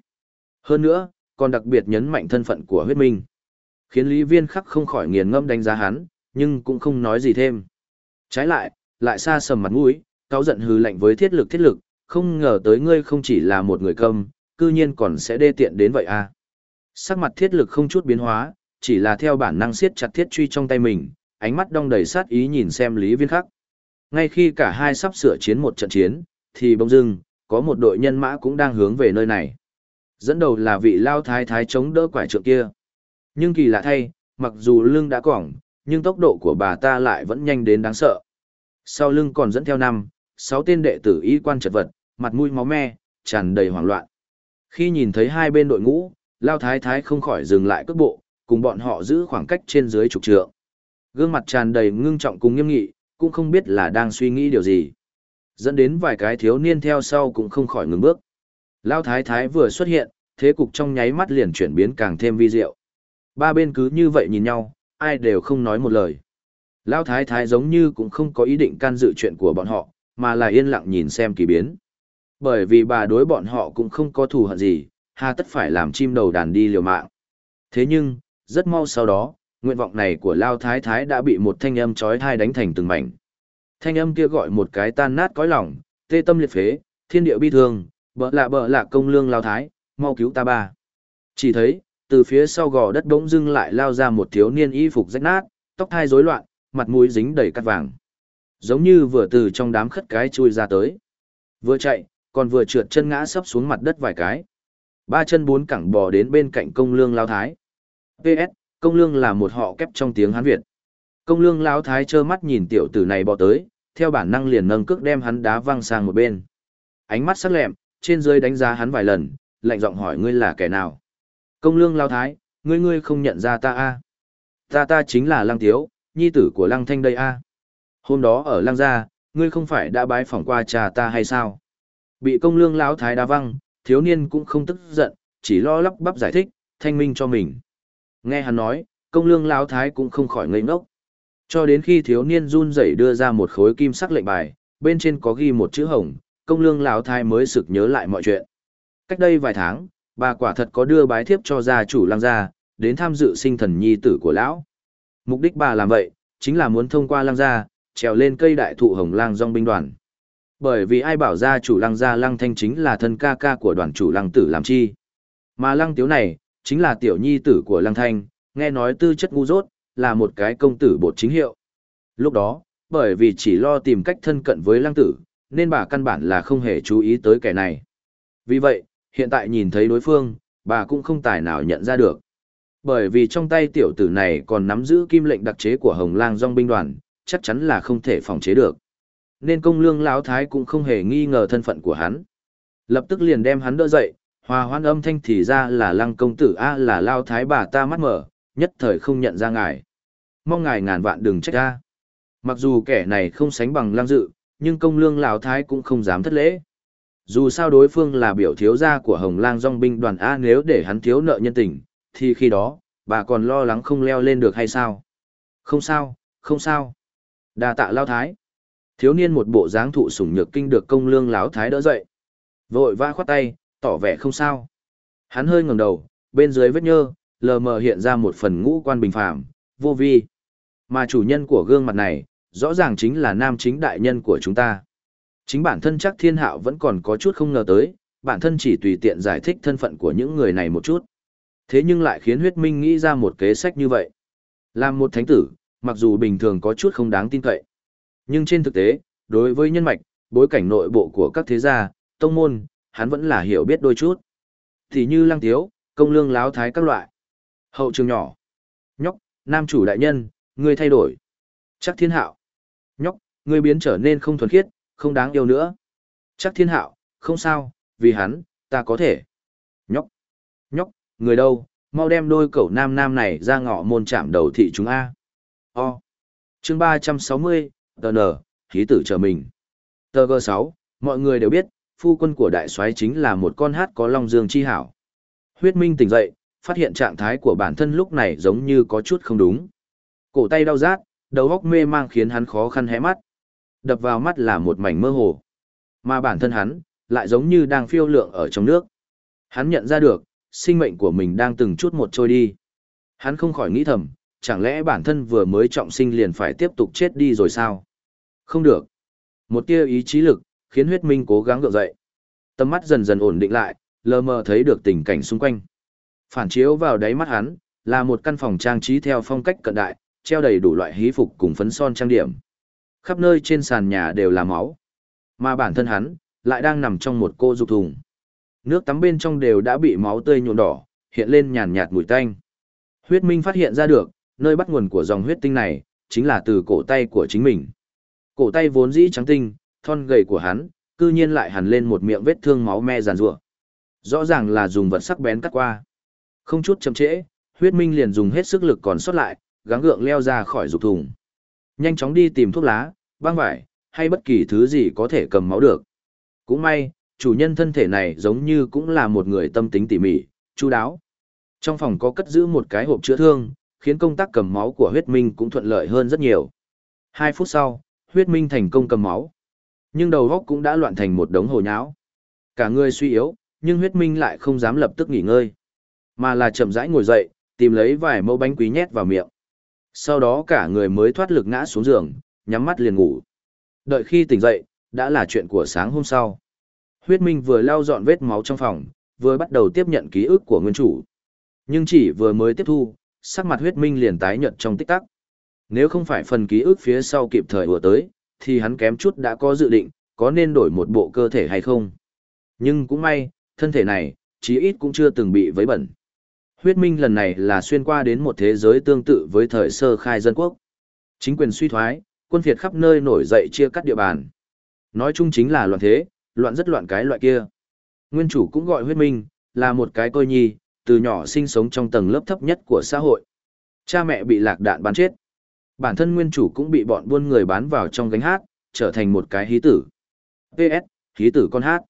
Hơn nữa, còn đặc biệt nhấn mạnh thân phận của huyết minh. Khiến Lý Viên Khắc không khỏi nghiền ngẫm đánh giá hắn, nhưng cũng không nói gì thêm. Trái lại, lại xa sầm mặt mũi, cáo giận hừ lạnh với thiết lực thiết lực, không ngờ tới ngươi không chỉ là một người câm, cư nhiên còn sẽ đê tiện đến vậy à. Sắc mặt thiết lực không chút biến hóa, chỉ là theo bản năng siết chặt thiết truy trong tay mình, ánh mắt đong đầy sát ý nhìn xem Lý Viên Khắc. Ngay khi cả hai sắp sửa chiến một trận chiến, thì bỗng dưng, có một đội nhân mã cũng đang hướng về nơi này. Dẫn đầu là vị lao thái thái chống đỡ quải trượng kia. Nhưng kỳ lạ thay, mặc dù lưng đã cỏng, nhưng tốc độ của bà ta lại vẫn nhanh đến đáng sợ. Sau lưng còn dẫn theo năm, sáu tên đệ tử y quan chật vật, mặt mũi máu me, tràn đầy hoảng loạn. Khi nhìn thấy hai bên đội ngũ, Lao Thái Thái không khỏi dừng lại cước bộ, cùng bọn họ giữ khoảng cách trên dưới chục trượng. Gương mặt tràn đầy ngưng trọng cùng nghiêm nghị, cũng không biết là đang suy nghĩ điều gì. Dẫn đến vài cái thiếu niên theo sau cũng không khỏi ngừng bước. Lao Thái Thái vừa xuất hiện, thế cục trong nháy mắt liền chuyển biến càng thêm vi diệu. Ba bên cứ như vậy nhìn nhau, ai đều không nói một lời. Lao Thái Thái giống như cũng không có ý định can dự chuyện của bọn họ, mà là yên lặng nhìn xem kỳ biến. Bởi vì bà đối bọn họ cũng không có thù hận gì, hà tất phải làm chim đầu đàn đi liều mạng. Thế nhưng, rất mau sau đó, nguyện vọng này của Lao Thái Thái đã bị một thanh âm chói tai đánh thành từng mảnh. Thanh âm kia gọi một cái tan nát cõi lòng, tê tâm liệt phế, thiên địa bi thương, bỡ lạ bỡ lạ công lương Lao Thái, mau cứu ta ba. Chỉ thấy, từ phía sau gò đất bỗng dưng lại lao ra một thiếu niên y phục rách nát, tóc thai rối loạn, mặt mũi dính đầy cát vàng. Giống như vừa từ trong đám khất cái chui ra tới. Vừa chạy, còn vừa trượt chân ngã sấp xuống mặt đất vài cái. Ba chân bốn cẳng bò đến bên cạnh công lương lao thái. PS, công lương là một họ kép trong tiếng Hán Việt. Công lương lao thái trơ mắt nhìn tiểu tử này bò tới, theo bản năng liền nâng cước đem hắn đá văng sang một bên. Ánh mắt sắc lẹm, trên dưới đánh giá hắn vài lần, lạnh giọng hỏi ngươi là kẻ nào. Công lương lao thái, ngươi ngươi không nhận ra ta a Ta ta chính là lăng tiếu, nhi tử của lăng thanh đây a Hôm đó ở lăng gia, ngươi không phải đã bái phỏng qua cha ta hay sao? Bị công lương lão thái đá văng, thiếu niên cũng không tức giận, chỉ lo lắp bắp giải thích, thanh minh cho mình. Nghe hắn nói, công lương lão thái cũng không khỏi ngây ngốc. Cho đến khi thiếu niên run rẩy đưa ra một khối kim sắc lệnh bài, bên trên có ghi một chữ hồng, công lương lão thái mới sực nhớ lại mọi chuyện. Cách đây vài tháng, bà quả thật có đưa bái thiếp cho gia chủ lăng gia, đến tham dự sinh thần nhi tử của lão. Mục đích bà làm vậy, chính là muốn thông qua lăng gia, trèo lên cây đại thụ hồng lang dòng binh đoàn. Bởi vì ai bảo gia chủ lăng gia lăng thanh chính là thân ca ca của đoàn chủ lăng tử làm chi. Mà lăng tiếu này, chính là tiểu nhi tử của lăng thanh, nghe nói tư chất ngu dốt, là một cái công tử bột chính hiệu. Lúc đó, bởi vì chỉ lo tìm cách thân cận với lăng tử, nên bà căn bản là không hề chú ý tới kẻ này. Vì vậy, hiện tại nhìn thấy đối phương, bà cũng không tài nào nhận ra được. Bởi vì trong tay tiểu tử này còn nắm giữ kim lệnh đặc chế của Hồng Lang Dòng binh đoàn, chắc chắn là không thể phòng chế được. Nên công lương lão thái cũng không hề nghi ngờ thân phận của hắn. Lập tức liền đem hắn đỡ dậy, hòa hoan âm thanh thì ra là lăng công tử A là lao thái bà ta mắt mở, nhất thời không nhận ra ngài. Mong ngài ngàn vạn đừng trách ta. Mặc dù kẻ này không sánh bằng lăng dự, nhưng công lương lão thái cũng không dám thất lễ. Dù sao đối phương là biểu thiếu gia của Hồng Lang Dòng binh đoàn A nếu để hắn thiếu nợ nhân tình, thì khi đó, bà còn lo lắng không leo lên được hay sao? Không sao, không sao. Đa tạ lao thái. Thiếu niên một bộ dáng thụ sủng nhược kinh được công lương lão thái đỡ dậy. Vội vã khoát tay, tỏ vẻ không sao. Hắn hơi ngẩng đầu, bên dưới vết nhơ, lờ mờ hiện ra một phần ngũ quan bình phàm, vô vi. Mà chủ nhân của gương mặt này, rõ ràng chính là nam chính đại nhân của chúng ta. Chính bản thân chắc thiên hạo vẫn còn có chút không ngờ tới, bản thân chỉ tùy tiện giải thích thân phận của những người này một chút. Thế nhưng lại khiến huyết minh nghĩ ra một kế sách như vậy. Làm một thánh tử, mặc dù bình thường có chút không đáng tin cậy. Nhưng trên thực tế, đối với nhân mạch, bối cảnh nội bộ của các thế gia, tông môn, hắn vẫn là hiểu biết đôi chút. Thì như lăng tiếu, công lương láo thái các loại. Hậu trường nhỏ. Nhóc, nam chủ đại nhân, ngươi thay đổi. Chắc thiên hạo. Nhóc, ngươi biến trở nên không thuần khiết, không đáng yêu nữa. Chắc thiên hạo, không sao, vì hắn, ta có thể. Người đâu, mau đem đôi cậu nam nam này ra ngõ môn chạm đầu thị chúng A. O. Chương 360, tờ nở, khí tử chờ mình. Tờ G6, mọi người đều biết, phu quân của đại soái chính là một con hát có long dương chi hảo. Huyết Minh tỉnh dậy, phát hiện trạng thái của bản thân lúc này giống như có chút không đúng. Cổ tay đau rát, đầu óc mê mang khiến hắn khó khăn hé mắt. Đập vào mắt là một mảnh mơ hồ. Mà bản thân hắn, lại giống như đang phiêu lượng ở trong nước. Hắn nhận ra được, sinh mệnh của mình đang từng chút một trôi đi. Hắn không khỏi nghĩ thầm, chẳng lẽ bản thân vừa mới trọng sinh liền phải tiếp tục chết đi rồi sao? Không được. Một tia ý chí lực, khiến huyết minh cố gắng gượng dậy. Tầm mắt dần dần ổn định lại, lờ mờ thấy được tình cảnh xung quanh. Phản chiếu vào đáy mắt hắn, là một căn phòng trang trí theo phong cách cận đại, treo đầy đủ loại hí phục cùng phấn son trang điểm. Khắp nơi trên sàn nhà đều là máu. Mà bản thân hắn, lại đang nằm trong một cô dục thùng. Nước tắm bên trong đều đã bị máu tươi nhuộm đỏ, hiện lên nhàn nhạt mùi tanh. Huyết Minh phát hiện ra được, nơi bắt nguồn của dòng huyết tinh này, chính là từ cổ tay của chính mình. Cổ tay vốn dĩ trắng tinh, thon gầy của hắn, cư nhiên lại hằn lên một miệng vết thương máu me giàn rủa. Rõ ràng là dùng vật sắc bén cắt qua. Không chút chậm trễ, huyết minh liền dùng hết sức lực còn sót lại, gắng gượng leo ra khỏi dục thùng. Nhanh chóng đi tìm thuốc lá, băng vải, hay bất kỳ thứ gì có thể cầm máu được. Cũng may, chủ nhân thân thể này giống như cũng là một người tâm tính tỉ mỉ, chu đáo. Trong phòng có cất giữ một cái hộp chữa thương, khiến công tác cầm máu của huyết minh cũng thuận lợi hơn rất nhiều. Hai phút sau, huyết minh thành công cầm máu. Nhưng đầu góc cũng đã loạn thành một đống hồ nháo. Cả người suy yếu, nhưng huyết minh lại không dám lập tức nghỉ ngơi. Mà là chậm rãi ngồi dậy, tìm lấy vài mẫu bánh quý nhét vào miệng. Sau đó cả người mới thoát lực ngã xuống giường, nhắm mắt liền ngủ. Đợi khi tỉnh dậy, đã là chuyện của sáng hôm sau. Huyết Minh vừa lau dọn vết máu trong phòng, vừa bắt đầu tiếp nhận ký ức của nguyên chủ. Nhưng chỉ vừa mới tiếp thu, sắc mặt huyết minh liền tái nhợt trong tích tắc. Nếu không phải phần ký ức phía sau kịp thời vừa tới, thì hắn kém chút đã có dự định, có nên đổi một bộ cơ thể hay không. Nhưng cũng may, thân thể này, chí ít cũng chưa từng bị vấy bẩn. Huyết minh lần này là xuyên qua đến một thế giới tương tự với thời sơ khai dân quốc. Chính quyền suy thoái, quân phiệt khắp nơi nổi dậy chia cắt địa bàn. Nói chung chính là loạn thế, loạn rất loạn cái loại kia. Nguyên chủ cũng gọi huyết minh, là một cái tôi nhi, từ nhỏ sinh sống trong tầng lớp thấp nhất của xã hội. Cha mẹ bị lạc đạn bắn chết. Bản thân nguyên chủ cũng bị bọn buôn người bán vào trong gánh hát, trở thành một cái hí tử. PS, hí tử con hát.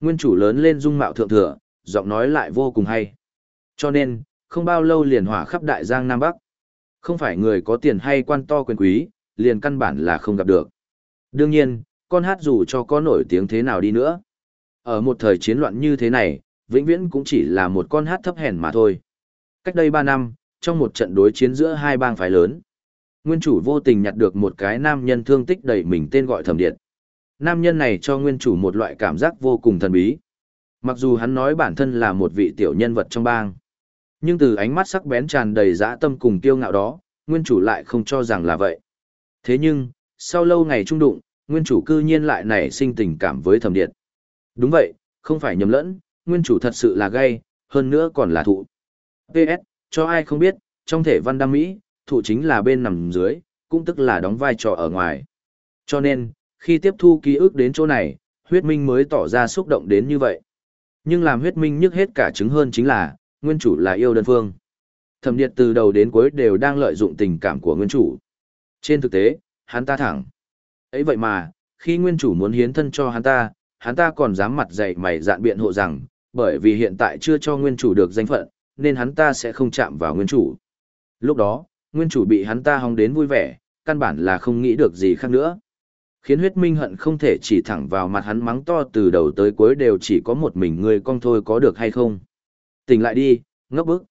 Nguyên chủ lớn lên dung mạo thượng thừa, giọng nói lại vô cùng hay. Cho nên, không bao lâu liền hỏa khắp đại giang Nam Bắc. Không phải người có tiền hay quan to quyền quý, liền căn bản là không gặp được. Đương nhiên, con hát dù cho có nổi tiếng thế nào đi nữa. Ở một thời chiến loạn như thế này, vĩnh viễn cũng chỉ là một con hát thấp hèn mà thôi. Cách đây 3 năm, trong một trận đối chiến giữa hai bang phái lớn, nguyên chủ vô tình nhặt được một cái nam nhân thương tích đầy mình tên gọi thẩm điện. Nam nhân này cho nguyên chủ một loại cảm giác vô cùng thần bí. Mặc dù hắn nói bản thân là một vị tiểu nhân vật trong bang, nhưng từ ánh mắt sắc bén tràn đầy dã tâm cùng kiêu ngạo đó, nguyên chủ lại không cho rằng là vậy. Thế nhưng, sau lâu ngày trung đụng, nguyên chủ cư nhiên lại nảy sinh tình cảm với thẩm điện. Đúng vậy, không phải nhầm lẫn, nguyên chủ thật sự là gay, hơn nữa còn là thụ. PS, cho ai không biết, trong thể văn đam Mỹ, thụ chính là bên nằm dưới, cũng tức là đóng vai trò ở ngoài. Cho nên, khi tiếp thu ký ức đến chỗ này, huyết minh mới tỏ ra xúc động đến như vậy. Nhưng làm huyết minh nhức hết cả chứng hơn chính là, nguyên chủ là yêu đơn phương. Thẩm điệt từ đầu đến cuối đều đang lợi dụng tình cảm của nguyên chủ. Trên thực tế, hắn ta thẳng ấy vậy mà, khi nguyên chủ muốn hiến thân cho hắn ta, hắn ta còn dám mặt dày mày dạn biện hộ rằng, bởi vì hiện tại chưa cho nguyên chủ được danh phận, nên hắn ta sẽ không chạm vào nguyên chủ. Lúc đó, nguyên chủ bị hắn ta hóng đến vui vẻ, căn bản là không nghĩ được gì khác nữa. Khiến huyết minh hận không thể chỉ thẳng vào mặt hắn mắng to từ đầu tới cuối đều chỉ có một mình người con thôi có được hay không. Tỉnh lại đi, ngốc bức.